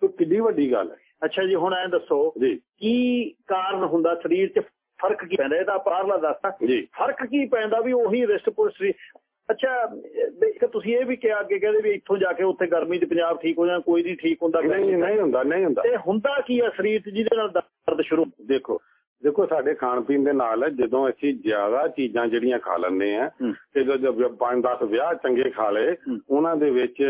ਤੇ ਕਿੰਨੀ ਵੱਡੀ ਗੱਲ ਹੈ। ਅੱਛਾ ਜੀ ਹੁਣ ਐਂ ਦੱਸੋ ਜੀ। ਕੀ ਕਾਰਨ ਹੁੰਦਾ ਸਰੀਰ 'ਚ ਫ਼ਰਕ ਕੀ ਪੈਂਦਾ? ਇਹਦਾ ਪਾਰਲਾ ਦੱਸਦਾ ਫ਼ਰਕ ਕੀ ਪੈਂਦਾ ਵੀ ਉਹੀ ਰਿਸਟਪੁਰ ਸਰੀਰ ਅੱਛਾ ਇੱਕ ਤੁਸੀਂ ਇਹ ਵੀ ਕਿਹਾ ਅੱਗੇ ਕਹਿੰਦੇ ਵੀ ਇੱਥੋਂ ਜਾ ਕੇ ਉੱਥੇ ਗਰਮੀ 'ਚ ਪੰਜਾਬ ਠੀਕ ਹੋ ਜਾਣਾ ਕੋਈ ਨਹੀਂ ਠੀਕ ਹੁੰਦਾ ਨਹੀਂ ਨਹੀਂ ਹੁੰਦਾ ਨਹੀਂ ਹੁੰਦਾ ਤੇ ਹੁੰਦਾ ਕੀ ਆ ਸਰੀਰ 'ਚ ਜਿਹਦੇ ਨਾਲ ਦਰਦ ਸ਼ੁਰੂ ਦੇਖੋ ਦੇਖੋ ਸਾਡੇ ਖਾਣ ਪੀਣ ਦੇ ਨਾਲ ਜਦੋਂ ਅਸੀਂ ਜ਼ਿਆਦਾ ਚੀਜ਼ਾਂ ਜਿਹੜੀਆਂ ਖਾ ਲੈਂਦੇ ਆ ਹੂੰ। ਤੇ ਜਦੋਂ 5-10 ਵਿਆਹ ਚੰਗੇ ਖਾ ਲਏ ਹੂੰ। ਉਹਨਾਂ ਦੇ ਵਿੱਚ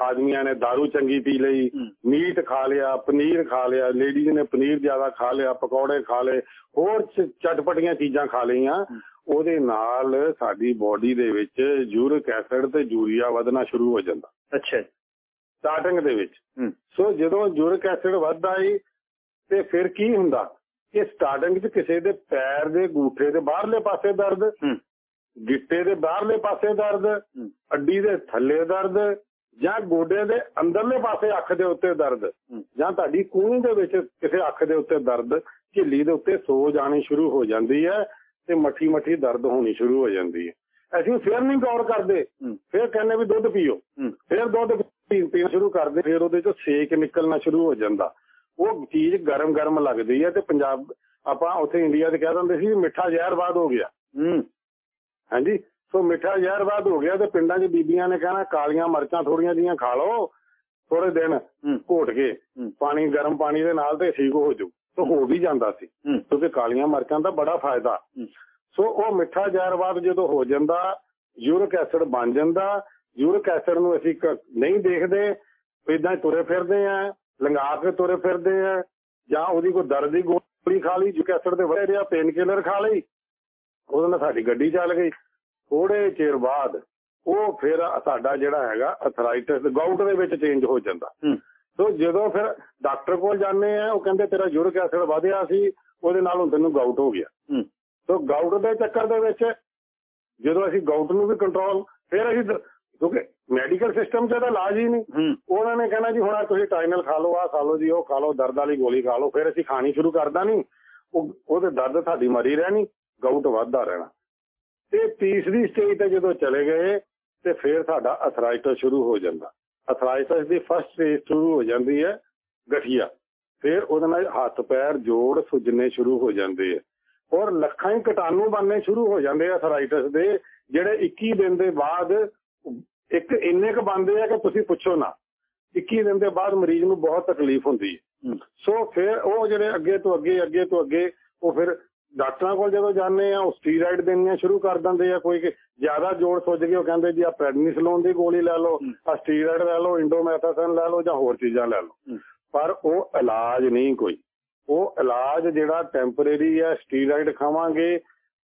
ਆਦਮੀਆਂ ਨੇ दारू ਚੰਗੀ ਪੀ ਲਈ ਹੂੰ। ਮੀਟ ਖਾ ਲਿਆ ਪਨੀਰ ਖਾ ਲਿਆ ਲੇਡੀਜ਼ ਨੇ ਪਨੀਰ ਜ਼ਿਆਦਾ ਖਾ ਲਿਆ ਪਕੌੜੇ ਖਾ ਲਏ ਹੋਰ ਚਟਪਟੀਆਂ ਚੀਜ਼ਾਂ ਖਾ ਲਈਆਂ ਉਹਦੇ ਨਾਲ ਸਾਡੀ ਬਾਡੀ ਦੇ ਵਿੱਚ ਯੂਰਿਕ ਐਸਿਡ ਤੇ ਯੂਰੀਆ ਵਧਣਾ ਸ਼ੁਰੂ ਹੋ ਜਾਂਦਾ। ਅੱਛਾ ਸਟਾਰਟਿੰਗ ਦੇ ਵਿੱਚ। ਸੋ ਜਦੋਂ ਯੂਰਿਕ ਐਸਿਡ ਵੱਧਦਾ ਈ ਤੇ ਫਿਰ ਕੀ ਹੁੰਦਾ? ਕਿ ਸਟਾਰਟਿੰਗ 'ਚ ਕਿਸੇ ਦੇ ਪੈਰ ਦੇ ਗੂਠੇ ਦੇ ਬਾਹਰਲੇ ਪਾਸੇ ਦਰਦ ਗਿੱਟੇ ਦੇ ਬਾਹਰਲੇ ਪਾਸੇ ਦਰਦ ਅੱਡੀ ਦੇ ਥੱਲੇ ਦਰਦ ਜਾਂ ਗੋਡੇ ਦੇ ਅੰਦਰਲੇ ਪਾਸੇ ਅੱਖ ਦੇ ਉੱਤੇ ਦਰਦ। ਜਾਂ ਤੁਹਾਡੀ ਕੂਹਣੀ ਦੇ ਵਿੱਚ ਕਿਸੇ ਅੱਖ ਦੇ ਉੱਤੇ ਦਰਦ ਝਿੱਲੀ ਦੇ ਉੱਤੇ ਸੋਜ ਆਣੀ ਸ਼ੁਰੂ ਹੋ ਜਾਂਦੀ ਹੈ। ਤੇ ਮੱਠੀ ਮੱਠੀ ਦਰਦ ਹੋਣੀ ਸ਼ੁਰੂ ਹੋ ਜਾਂਦੀ ਹੈ। ਅਸੀਂ ਫਿਰ ਨਹੀਂ ਗੌਰ ਕਰਦੇ। ਫਿਰ ਕਹਿੰਦੇ ਵੀ ਦੁੱਧ ਪੀਓ। ਫਿਰ ਦੁੱਧ ਪੀਣਾ ਸ਼ੁਰੂ ਕਰਦੇ। ਫਿਰ ਉਹਦੇ ਚੋਂ ਸੇਕ ਨਿਕਲਣਾ ਸ਼ੁਰੂ ਹੋ ਜਾਂਦਾ। ਉਹ ਚੀਜ਼ ਗਰਮ ਗਰਮ ਲੱਗਦੀ ਹੈ ਤੇ ਪੰਜਾਬ ਆਪਾਂ ਉੱਥੇ ਇੰਡੀਆ 'ਚ ਕਹਿ ਦਿੰਦੇ ਸੀ ਮਿੱਠਾ ਜ਼ਹਿਰ ਬਾਦ ਹੋ ਗਿਆ। ਹਾਂਜੀ? ਸੋ ਮਿੱਠਾ ਜ਼ਹਿਰ ਬਾਦ ਹੋ ਗਿਆ ਤੇ ਪਿੰਡਾਂ 'ਚ ਬੀਬੀਆਂ ਨੇ ਕਹਿਣਾ ਕਾਲੀਆਂ ਮਿਰਚਾਂ ਥੋੜੀਆਂ ਜੀਆਂ ਖਾ ਲਓ ਥੋੜੇ ਦਿਨ ਘੋਟ ਕੇ ਪਾਣੀ ਗਰਮ ਪਾਣੀ ਦੇ ਨਾਲ ਤੇ ਠੀਕ ਹੋ ਜਾਊ। ਸੋ ਹੋ ਵੀ ਜਾਂਦਾ ਸੀ। ਕਿਉਂਕਿ ਕਾਲੀਆਂ ਮਿਰਚਾਂ ਦਾ ਬੜਾ ਫਾਇਦਾ। ਸੋ ਉਹ ਮਿੱਠਾ ਜ਼ਹਿਰ ਬਾਦ ਜਦੋਂ ਹੋ ਜਾਂਦਾ ਯੂਰਿਕ ਐਸਿਡ ਬਣ ਜਾਂਦਾ ਯੂਰਿਕ ਐਸਿਡ ਨੂੰ ਅਸੀਂ ਨਹੀਂ ਦੇਖਦੇ ਇਦਾਂ ਤੁਰੇ ਫਿਰਦੇ ਆ ਲੰਗਾ ਕੇ ਤੁਰੇ ਫਿਰਦੇ ਆ ਜਾਂ ਉਹਦੀ ਕੋਈ ਦਰਦ ਦੀ ਗੋਲੀ ਖਾ ਲਈ ਯੂਰਿਕ ਐਸਿਡ ਦੇ ਵਧੇ ਰਿਹਾ ਪੇਨ ਕਿਲਰ ਖਾ ਲਈ ਉਹਦੇ ਨਾਲ ਸਾਡੀ ਗੱਡੀ ਚੱਲ ਗਈ। ਥੋੜੇ ਚਿਰ ਬਾਅਦ ਉਹ ਫਿਰ ਸਾਡਾ ਜਿਹੜਾ ਹੈਗਾ ਅਥਰਾਈਟਿਸ ਗਾਊਟ ਦੇ ਵਿੱਚ ਚੇਂਜ ਹੋ ਜਾਂਦਾ। ਸੋ ਜਦੋਂ ਫਿਰ ਡਾਕਟਰ ਕੋਲ ਜਾਂਦੇ ਆ ਉਹ ਕਹਿੰਦੇ ਤੇਰਾ ਯੂਰਿਕ ਐਸਿਡ ਵਧਿਆ ਸੀ ਉਹਦੇ ਨਾਲ ਹੁਣ ਤੈਨੂੰ ਗਾਊਟ ਹੋ ਗਿਆ। ਸੋ ਗਾਊਟ ਦੇ ਚੱਕਰ ਦੇ ਵਿੱਚ ਜਦੋਂ ਅਸੀਂ ਗਾਊਟ ਨੂੰ ਵੀ ਕੰਟਰੋਲ ਫਿਰ ਅਸੀਂ ਕਿਉਂਕਿ ਮੈਡੀਕਲ ਸਿਸਟਮ 'ਚ ਇਹਦਾ ਇਲਾਜ ਹੀ ਨਹੀਂ। ਉਹਨਾਂ ਨੇ ਕਹਿਣਾ ਜੀ ਹੁਣ ਤੁਸੀਂ ਟਾਈਨਲ ਖਾ ਲਓ ਆ ਖਾ ਲਓ ਜੀ ਉਹ ਖਾ ਲਓ ਦਰਦ ਵਾਲੀ ਗੋਲੀ ਖਾ ਲਓ ਫਿਰ ਅਸੀਂ ਖਾਣੀ ਸ਼ੁਰੂ ਕਰਦਾ ਨਹੀਂ। ਉਹ ਉਹਦੇ ਦਰਦ ਤੁਹਾਡੀ ਮਰੀ ਰਹਿਣੀ ਗਾਊਟ ਵੱਧਦਾ ਰਹਿਣਾ। ਤੇ ਤੀਸਰੀ ਸਟੇਜ ਤੇ ਜਦੋਂ ਚਲੇ ਗਏ ਤੇ ਫਿਰ ਸਾਡਾ ਅਥਰਾਈਟਸ ਸ਼ੁਰੂ ਹੋ ਜਾਂਦਾ। ਅਥਰਾਈਟਸ ਦੀ ਫਸਟ ਸਟੇਜ ਸ਼ੁਰੂ ਹੋ ਜਾਂਦੀ ਹੈ ਗਠੀਆ। ਫਿਰ ਉਹਦੇ ਨਾਲ ਹੱਥ ਪੈਰ ਜੋੜ ਸੁੱਜਣੇ ਸ਼ੁਰੂ ਹੋ ਜਾਂਦੇ ਆ। ਔਰ ਲੱਖਾਂ ਹੀ ਕੀਟਾਣੂ ਬਣਨੇ ਸ਼ੁਰੂ ਹੋ ਜਾਂਦੇ ਆ ਅਥਰਾਈਟਸ ਦੇ ਜਿਹੜੇ 21 ਦਿਨ ਦੇ ਬਾਅਦ ਇੱਕ ਇੰਨੇ ਕ ਬੰਦੇ ਆ ਕਿ ਤੁਸੀਂ ਪੁੱਛੋ ਨਾ। 21 ਦਿਨ ਦੇ ਬਾਅਦ ਮਰੀਜ਼ ਨੂੰ ਬਹੁਤ ਤਕਲੀਫ ਹੁੰਦੀ ਹੈ। ਸੋ ਫਿਰ ਉਹ ਜਿਹੜੇ ਅੱਗੇ ਤੋਂ ਅੱਗੇ ਅੱਗੇ ਤੋਂ ਅੱਗੇ ਉਹ ਫਿਰ ਡਾਕਟਰਾਂ ਕੋਲ ਜਦੋਂ ਜਾਂਦੇ ਆ ਉਹ ਸਟੀਰਾਇਡ ਦੇਣੀਆਂ ਸ਼ੁਰੂ ਕਰ ਦਿੰਦੇ ਆ ਕੋਈ ਜ਼ਿਆਦਾ ਜੋੜ ਸੁੱਜ ਗਏ ਉਹ ਕਹਿੰਦੇ ਜੀ ਆ ਪ੍ਰੈਡਨਿਸਲੋਨ ਦੀ ਗੋਲੀ ਲੈ ਲਓ ਆ ਸਟੀਰਾਇਡ ਲੈ ਲਓ ਇੰਡੋਮੈਥਾਸਨ ਲੈ ਲਓ ਜਾਂ ਹੋਰ ਚੀਜ਼ਾਂ ਲੈ ਲਓ। ਪਰ ਉਹ ਇਲਾਜ ਨਹੀਂ ਕੋਈ। ਉਹ ਇਲਾਜ ਜਿਹੜਾ ਟੈਂਪਰੇਰੀ ਹੈ ਸਟੀਰਾਇਡ ਖਾਵਾਂਗੇ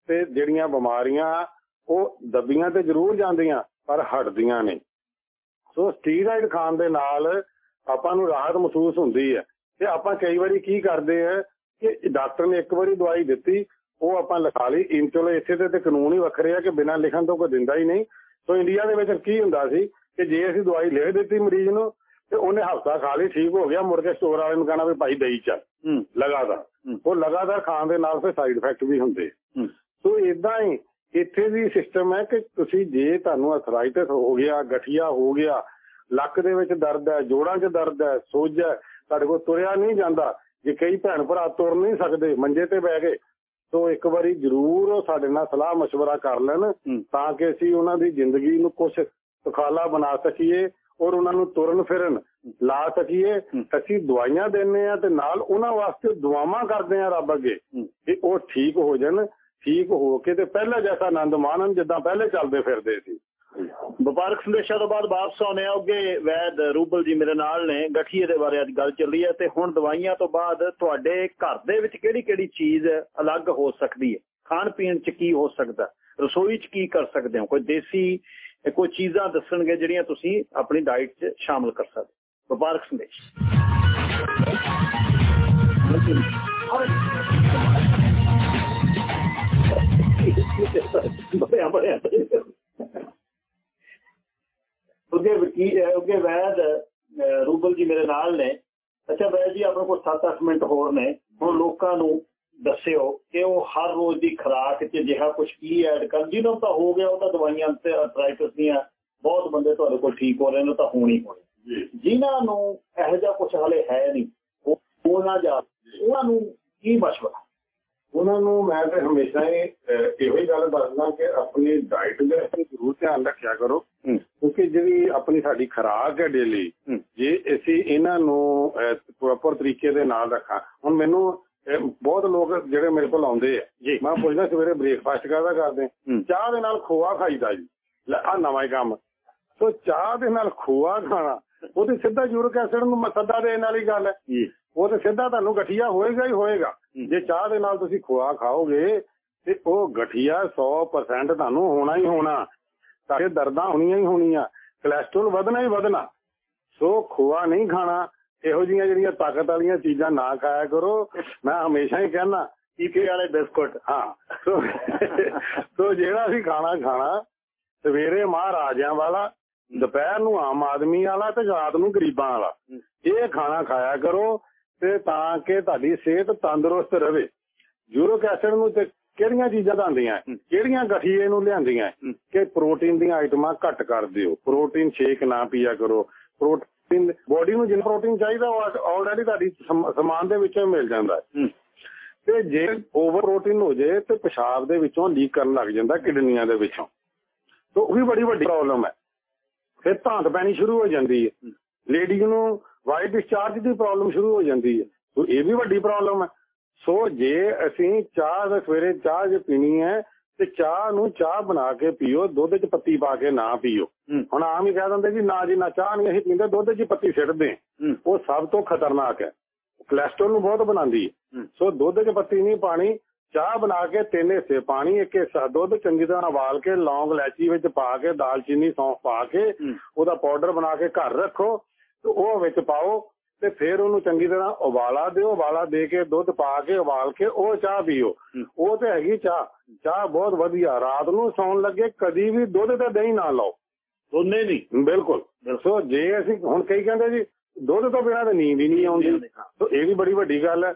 ਤੇ ਜਿਹੜੀਆਂ ਬਿਮਾਰੀਆਂ ਉਹ ਦਬੀਆਂ ਤੇ ਜ਼ਰੂਰ ਜਾਂਦੀਆਂ ਪਰ ਹਟਦੀਆਂ ਨਹੀਂ। ਸੋ ਸਟੀਰਾਇਡ ਖਾਣ ਦੇ ਨਾਲ ਆਪਾਂ ਨੂੰ ਰਾਹਤ ਮਹਿਸੂਸ ਹੁੰਦੀ ਹੈ। ਤੇ ਆਪਾਂ ਕਈ ਵਾਰੀ ਕੀ ਕਰਦੇ ਆ ਕਿ ਡਾਕਟਰ ਨੇ ਇੱਕ ਵਾਰੀ ਦਵਾਈ ਦਿੱਤੀ ਉਹ ਆਪਾਂ ਲਿਖਾ ਲਈ। ਇੰਚੋਲੇ ਇੱਥੇ ਤੇ ਤੇ ਕਾਨੂੰਨ ਹੀ ਵੱਖਰੇ ਆ ਕਿ ਬਿਨਾਂ ਲਿਖਣ ਤੋਂ ਕੋਈ ਦਿੰਦਾ ਹੀ ਨਹੀਂ। ਸੋ ਇੰਡੀਆ ਦੇ ਵਿੱਚ ਕੀ ਹੁੰਦਾ ਸੀ ਕਿ ਜੇ ਅਸੀਂ ਦਵਾਈ ਲਿਖ ਦਿੱਤੀ ਮਰੀਜ਼ ਨੂੰ ਤੇ ਉਹਨੇ ਹਫਤਾ ਖਾ ਲਈ ਠੀਕ ਹੋ ਗਿਆ ਮੁੜ ਕੇ ਸਟੋਰ ਵਾਲੇ ਨੂੰ ਕਹਣਾ ਵੀ ਭਾਈ ਦਈ ਚੱਲ। ਲਗਾਤਾਰ। ਉਹ ਲਗਾਤਾਰ ਖਾਣ ਦੇ ਨਾਲ ਫਿਰ ਸਾਈਡ ਇਫੈਕਟ ਵੀ ਹੁੰਦੇ। ਸੋ ਇਦਾਂ ਹੀ ਇੱਥੇ ਵੀ ਸਿਸਟਮ ਹੈ ਕਿ ਤੁਸੀਂ ਜੇ ਤੁਹਾਨੂੰ ਅਥਰਾਈਟਿਸ ਹੋ ਗਿਆ ਗਠੀਆ ਹੋ ਗਿਆ ਲੱਕ ਦੇ ਵਿੱਚ ਦਰਦ ਹੈ ਜੋੜਾਂ 'ਚ ਦਰਦ ਹੈ ਸੋਜ ਹੈ ਤੁਹਾਡੇ ਕੋਲ ਤੁਰਿਆ ਨਹੀਂ ਜਾਂਦਾ ਜੇ ਕਈ ਭੈਣ ਭਰਾ ਤੁਰ ਨਹੀਂ ਸਕਦੇ ਮੰਜੇ ਤੇ ਬਹਿ ਗਏ ਸੋ ਇੱਕ ਵਾਰੀ ਜ਼ਰੂਰ ਸਾਡੇ ਨਾਲ ਸਲਾਹ مشورہ ਕਰ ਲੈਣ ਤਾਂ ਕਿ ਅਸੀਂ ਉਹਨਾਂ ਦੀ ਜ਼ਿੰਦਗੀ ਨੂੰ ਕੁਝ ਸੁਖਾਲਾ ਬਣਾ ਸਕੀਏ ਔਰ ਉਹਨਾਂ ਨੂੰ ਤੁਰਨ ਫਿਰਨ ਲਾ ਸਕੀਏ ਅਸੀਂ ਦਵਾਈਆਂ ਦਿੰਨੇ ਆ ਤੇ ਨਾਲ ਉਹਨਾਂ ਵਾਸਤੇ ਦੁਆਵਾਂ ਕਰਦੇ ਆ ਰੱਬ ਅੱਗੇ ਕਿ ਉਹ ਠੀਕ ਹੋ ਜਾਣ ਠੀਕ ਹੋ ਕੇ ਤੇ ਪਹਿਲਾਂ ਜੈਸਾ ਆਨੰਦ ਮਾਣਨ ਜਿੱਦਾਂ ਪਹਿਲੇ ਚੱਲਦੇ ਫਿਰਦੇ ਸੀ ਵਪਾਰਕ ਸੰਦੇਸ਼ਾਂ ਤੋਂ ਬਾਅਦ ਵਾਪਸ ਆਉਨੇ ਆ ਅੱਗੇ ਵੈਦ ਰੂਬਲ ਜੀ ਮੇਰੇ ਨਾਲ ਨੇ, ਗਠੀਏ ਦੇ ਬਾਰੇ ਅੱਜ ਗੱਲ ਚੱਲ ਰਹੀ ਹੈ ਤੇ ਹੁਣ ਦਵਾਈਆਂ ਤੋਂ ਬਾਅਦ ਤੁਹਾਡੇ ਘਰ ਦੇ ਵਿੱਚ ਕਿਹੜੀ ਕਿਹੜੀ ਚੀਜ਼ ਅਲੱਗ ਹੋ ਸਕਦੀ ਹੈ? ਖਾਣ ਪੀਣ ਚ ਕੀ ਹੋ ਸਕਦਾ? ਰਸੋਈ ਚ ਕੀ ਕਰ ਸਕਦੇ ਹੋ? ਕੋਈ ਦੇਸੀ ਕੋਈ ਚੀਜ਼ਾਂ ਦੱਸਣਗੇ ਜਿਹੜੀਆਂ ਤੁਸੀਂ ਆਪਣੀ ਡਾਈਟ 'ਚ ਸ਼ਾਮਲ ਕਰ ਸਕਦੇ ਵਪਾਰਕ ਸੰਦੇਸ਼। ਬੜਿਆ ਬੜਿਆ। ਉਹਦੇ ਵਕੀਲ ਉਹਦੇ ਵੈਦ ਰੂਬਲ ਜੀ ਮੇਰੇ ਨਾਲ ਨੇ। ਅੱਛਾ ਵੈਦ ਜੀ ਆਪਣੇ ਕੋਲ 7-8 ਮਿੰਟ ਹੋਰ ਨੇ। ਹੁਣ ਲੋਕਾਂ ਨੂੰ ਦੱਸਿਓ ਕਿ ਉਹ ਹਰ ਰੋਜ਼ ਦੀ ਖੁਰਾਕ 'ਚ ਜਿਹੜਾ ਕੁਝ ਕੀ ਐਡ ਕਰ ਜਿਹਨੂੰ ਤਾਂ ਹੋ ਗਿਆ ਉਹ ਤਾਂ ਦਵਾਈਆਂ ਤੇ ਅਰਥਰਾਈਟਿਸ ਦੀਆਂ ਬਹੁਤ ਬੰਦੇ ਤੁਹਾਡੇ ਕੋਲ ਠੀਕ ਹੋ ਰਹੇ ਨੇ ਤਾਂ ਹੋਣੀ ਹੋਣੀ। ਜਿਨ੍ਹਾਂ ਨੂੰ ਇਹੋ ਜਿਹਾ ਕੁਝ ਹਲੇ ਹੈ ਨਹੀਂ ਉਹ ਨਾ ਜਾ ਉਹਨਾਂ ਨੂੰ ਕੀ ਮਸ਼ਵਰਾ? ਉਹਨਾਂ ਨੂੰ ਮੈਂ ਤੇ ਹਮੇਸ਼ਾ ਹੀ ਇਹੋ ਹੀ ਗੱਲ ਦੱਸਦਾ ਕਿ ਆਪਣੀ ਡਾਈਟ ਦੇ ਜ਼ਰੂਰ ਧਿਆਨ ਰੱਖਿਆ ਕਰੋ। ਕਿਉਂਕਿ ਜਿਹੜੀ ਆਪਣੀ ਸਾਡੀ ਖੁਰਾਕ ਹੈ ਡੇਲੀ ਜੇ ਅਸੀਂ ਇਹਨਾਂ ਨੂੰ ਪ੍ਰੋਪਰ ਤਰੀਕੇ ਦੇ ਨਾਲ ਰੱਖਾਂ ਹੁਣ ਮੈਨੂੰ ਬਹੁਤ ਲੋਕ ਜਿਹੜੇ ਮੇਰੇ ਕੋਲ ਆਉਂਦੇ ਆ ਮੈਂ ਪੁੱਛਦਾ ਸਵੇਰੇ ਬ੍ਰੇਕਫਾਸਟ ਕਰਦਾ? ਕਰਦੇ ਚਾਹ ਦੇ ਨਾਲ ਖੋਆ ਖਾਈਦਾ ਜੀ। ਆ ਨਵਾਂ ਹੀ ਕੰਮ। ਸੋ ਚਾਹ ਦੇ ਨਾਲ ਖੋਆ ਖਾਣਾ ਉਹ ਤੇ ਸਿੱਧਾ ਯੂਰਿਕ ਐਸਿਡ ਨੂੰ ਮਸੱਦਾ ਦੇਣ ਵਾਲੀ ਗੱਲ ਹੈ। ਉਹ ਤੇ ਸਿੱਧਾ ਤੁਹਾਨੂੰ ਗਠੀਆ ਹੋਏਗਾ ਹੀ ਹੋਏਗਾ। ਜੇ ਚਾਹ ਦੇ ਨਾਲ ਤੁਸੀਂ ਖੋਆ ਖਾਓਗੇ ਤੇ ਉਹ ਗਠੀਆ 100% ਤੁਹਾਨੂੰ ਹੋਣਾ ਹੀ ਹੋਣਾ। ਤੁਹਾਡੇ ਦਰਦਾਂ ਹੋਣੀਆਂ ਹੀ ਹੋਣੀਆਂ। ਕੋਲੇਸਟ੍ਰੋਲ ਵਧਣਾ ਹੀ ਵਧਣਾ। ਸੋ ਖੋਆ ਨਹੀਂ ਖਾਣਾ। ਇਹੋ ਜਿਹੀਆਂ ਜਿਹੜੀਆਂ ਤਾਕਤ ਵਾਲੀਆਂ ਚੀਜ਼ਾਂ ਨਾ ਖਾਇਆ ਕਰੋ। ਮੈਂ ਹਮੇਸ਼ਾ ਹੀ ਕਹਿੰਦਾ ਟੀਕੇ ਵਾਲੇ ਬਿਸਕੁਟ ਹਾਂ। ਸੋ ਜਿਹੜਾ ਵੀ ਖਾਣਾ ਖਾਣਾ। ਸਵੇਰੇ ਮਹਾਰਾਜਿਆਂ ਵਾਲਾ ਦੁਪਹਿਰ ਨੂੰ ਆਮ ਆਦਮੀ ਵਾਲਾ ਤੇ ਰਾਤ ਨੂੰ ਗਰੀਬਾਂ ਵਾਲਾ। ਇਹ ਖਾਣਾ ਖਾਇਆ ਕਰੋ। ਤੇ ਤਾਂ ਕਿ ਤੁਹਾਡੀ ਸਿਹਤ ਤੰਦਰੁਸਤ ਰਹੇ। ਯੂਰਿਕ ਐਸਿਡ ਨੂੰ ਤੇ ਕਿਹੜੀਆਂ ਚੀਜ਼ਾਂ ਆਉਂਦੀਆਂ ਕਿਹੜੀਆਂ ਗਠੀਏ ਨੂੰ ਲਿਆਂਦੀਆਂ? ਕਿ ਪ੍ਰੋਟੀਨ ਦੀਆਂ ਆਈਟਮਾਂ ਘੱਟ ਕਰ ਦਿਓ। ਪ੍ਰੋਟੀਨ ਸ਼ੇਕ ਨਾ ਪੀਆ ਕਰੋ। ਪ੍ਰੋਟੀਨ ਬੋਡੀ ਨੂੰ ਜਿੰਨਾ ਪ੍ਰੋਟੀਨ ਚਾਹੀਦਾ ਉਹ ਆਲਰੇਡੀ ਤੁਹਾਡੀ ਸਮਾਨ ਦੇ ਵਿੱਚੋਂ ਮਿਲ ਜਾਂਦਾ। ਤੇ ਜੇ ਓਵਰ ਪ੍ਰੋਟੀਨ ਹੋ ਜੇ ਤੇ ਪਿਸ਼ਾਬ ਦੇ ਵਿੱਚੋਂ ਲੀਕ ਕਰਨ ਲੱਗ ਜਾਂਦਾ ਕਿਡਨੀਆਂ ਦੇ ਵਿੱਚੋਂ। ਤੋਂ ਉਹ ਵੀ ਬੜੀ ਵੱਡੀ ਪ੍ਰੋਬਲਮ ਹੈ। ਫਿਰ ਧਾਂਤ ਪੈਣੀ ਸ਼ੁਰੂ ਹੋ ਜਾਂਦੀ ਹੈ। ਲੇਡੀ ਨੂੰ ਵਾਈਟ ਡਿਸਚਾਰਜ ਦੀ ਪ੍ਰੋਬਲਮ ਸ਼ੁਰੂ ਹੋ ਜਾਂਦੀ ਹੈ। ਸੋ ਇਹ ਵੀ ਵੱਡੀ ਪ੍ਰੋਬਲਮ ਹੈ। ਸੋ ਜੇ ਅਸੀਂ ਚਾਹ ਦੇ ਸਵੇਰੇ ਚਾਹ ਜੇ ਪੀਣੀ ਹੈ ਤੇ ਚਾਹ ਨੂੰ ਚਾਹ ਬਣਾ ਕੇ ਪੀਓ ਦੁੱਧ 'ਚ ਪੱਤੀ ਪਾ ਕੇ ਨਾ ਪੀਓ। ਹੁਣ ਆਮ ਹੀ ਕਹਿ ਦਿੰਦੇ ਜੀ ਨਾ ਜੀ ਨਾ ਚਾਹ ਨਹੀਂ ਅਸੀਂ ਪੀਂਦੇ ਦੁੱਧ 'ਚ ਪੱਤੀ ਸਿੱਟਦੇ ਉਹ ਸਭ ਤੋਂ ਖਤਰਨਾਕ ਹੈ। ਕੋਲੇਸਟ੍ਰੋਲ ਨੂੰ ਬਹੁਤ ਬਣਾਉਂਦੀ ਹੈ। ਸੋ ਦੁੱਧ 'ਚ ਪੱਤੀ ਨਹੀਂ ਪਾਣੀ ਚਾਹ ਬਣਾ ਕੇ ਤਿੰਨ ਹਿੱਸੇ ਪਾਣੀ ਇੱਕ ਹਿੱਸਾ ਦੁੱਧ ਚੰਗੀ ਤਰ੍ਹਾਂ ਉਬਾਲ ਕੇ ਲੌਂਗ ਇਲਾਚੀ ਵਿੱਚ ਪਾ ਕੇ ਦਾਲਚੀਨੀ ਸੌਂਫ ਪਾ ਕੇ ਉਹਦਾ ਪਾਊਡਰ ਬਣਾ ਕੇ ਘਰ ਰੱਖੋ। ਤੇ ਉਹ ਵਿੱਚ ਪਾਓ ਤੇ ਫਿਰ ਉਹਨੂੰ ਚੰਗੀ ਤਰ੍ਹਾਂ ਉਬਾਲਾ ਦਿਓ ਉਬਾਲਾ ਦੇ ਕੇ ਦੁੱਧ ਪਾ ਕੇ ਉਬਾਲ ਕੇ ਉਹ ਚਾਹ ਪੀਓ। ਉਹ ਤੇ ਹੈਗੀ ਚਾਹ। ਚਾਹ ਬਹੁਤ ਵਧੀਆ। ਰਾਤ ਨੂੰ ਸੌਣ ਲੱਗੇ ਕਦੀ ਵੀ ਦੁੱਧ ਤੇ ਦਹੀਂ ਨਾ ਲਾਓ। ਦੋਨੇ ਨਹੀਂ। ਬਿਲਕੁਲ। ਸੋ ਜੇ ਅਸੀਂ ਹੁਣ ਕਈ ਕਹਿੰਦੇ ਜੀ ਦੁੱਧ ਤੋਂ ਬਿਨਾਂ ਤਾਂ ਨੀਂਦ ਹੀ ਨਹੀਂ ਆਉਂਦੀ। ਸੋ ਇਹ ਵੀ ਬੜੀ ਵੱਡੀ ਗੱਲ ਹੈ।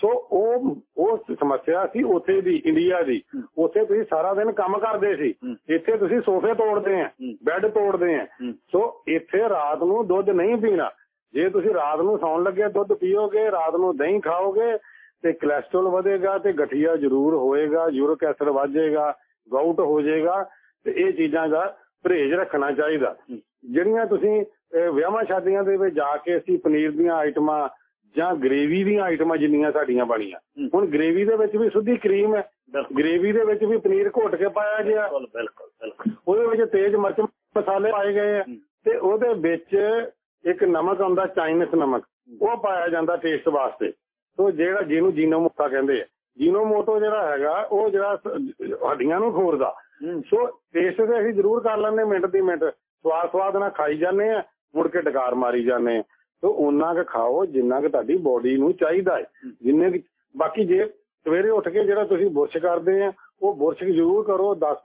ਸੋ ਉਹ ਉਹ ਸਮੱਸਿਆ ਸੀ ਉੱਥੇ ਦੀ ਇੰਡੀਆ ਦੀ। ਉੱਥੇ ਤੁਸੀਂ ਸਾਰਾ ਦਿਨ ਕੰਮ ਕਰਦੇ ਸੀ। ਇੱਥੇ ਤੁਸੀਂ ਸੋਫੇ ਤੋੜਦੇ ਆ। ਬੈੱਡ ਤੋੜਦੇ ਆ। ਸੋ ਇੱਥੇ ਰਾਤ ਨੂੰ ਦੁੱਧ ਨਹੀਂ ਪੀਣਾ ਜੇ ਤੁਸੀਂ ਰਾਤ ਨੂੰ ਸੌਣ ਲੱਗੇ ਦੁੱਧ ਪੀਓਗੇ ਰਾਤ ਨੂੰ ਦਹੀਂ ਖਾਓਗੇ ਤੇ ਕੋਲੇਸਟ੍ਰੋਲ ਵਧੇਗਾ ਤੇ ਗਠੀਆ ਜ਼ਰੂਰ ਹੋਏਗਾ ਯੂਰਿਕ ਐਸਿਡ ਵਧੇਗਾ ਗਾਊਟ ਹੋ ਜਾਏਗਾ ਤੇ ਇਹ ਚੀਜ਼ਾਂ ਦਾ ਪਰਹੇਜ਼ ਰੱਖਣਾ ਚਾਹੀਦਾ। ਜਿਹੜੀਆਂ ਤੁਸੀਂ ਵਿਆਹਾਂ ਸ਼ਾਦੀਆਂ ਦੇ ਵਿੱਚ ਜਾ ਕੇ ਅਸੀਂ ਪਨੀਰ ਦੀਆਂ ਆਈਟਮਾਂ ਜਾਂ ਗ੍ਰੇਵੀ ਦੀਆਂ ਆਈਟਮਾਂ ਜਿੰਨੀਆਂ ਸਾਡੀਆਂ ਬਣੀਆਂ। ਹੁਣ ਗ੍ਰੇਵੀ ਦੇ ਵਿੱਚ ਵੀ ਸੁੱਧੀ ਕਰੀਮ ਹੈ। ਗ੍ਰੇਵੀ ਦੇ ਵਿੱਚ ਵੀ ਪਨੀਰ ਘੋਟ ਕੇ ਪਾਇਆ ਗਿਆ। ਬਿਲਕੁਲ ਬਿਲਕੁਲ ਉਹਦੇ ਵਿੱਚ ਤੇਜ਼ ਮਿਰਚ ਮਸਾਲੇ ਪਾਏ ਗਏ ਆ। ਤੇ ਉਹਦੇ ਵਿੱਚ ਇੱਕ ਨਮਕ ਆਉਂਦਾ ਚਾਈਨਸ ਨਮਕ। ਉਹ ਪਾਇਆ ਜਾਂਦਾ ਟੇਸਟ ਵਾਸਤੇ। ਸੋ ਜਿਹੜਾ ਜਿਹਨੂੰ ਜੀਨੋਮੋਟਾ ਕਹਿੰਦੇ ਆ। ਜੀਨੋਮੋਟੋ ਜਿਹੜਾ ਹੈਗਾ ਉਹ ਜਿਹੜਾ ਹੱਡੀਆਂ ਨੂੰ ਖੋਰਦਾ। ਸੋ ਟੇਸਟ ਤੇ ਅਸੀਂ ਜ਼ਰੂਰ ਕਰ ਲੈਂਦੇ ਮਿੰਟ ਦੀ ਮਿੰਟ। ਸਵਾਦ ਸਵਾਦ ਨਾਲ ਖਾਈ ਜਾਂਦੇ ਆ ਮੁੜ ਕੇ ਡਕਾਰ ਮਾਰੀ ਜਾਂਦੇ ਆ ਸੋ ਉਹਨਾਂ ਕੁ ਖਾਓ ਜਿੰਨਾ ਕਿ ਤੁਹਾਡੀ ਬੋਡੀ ਨੂੰ ਚਾਹੀਦਾ ਹੈ। ਜਿੰਨੇ ਕੁ- ਬਾਕੀ ਜੇ ਸਵੇਰੇ ਉੱਠ ਕੇ ਜਿਹੜਾ ਤੁਸੀਂ ਬੁਰਸ਼ ਕਰਦੇ ਆ ਉਹ ਬੁਰਸ਼ ਜ਼ਰੂਰ ਕਰੋ 10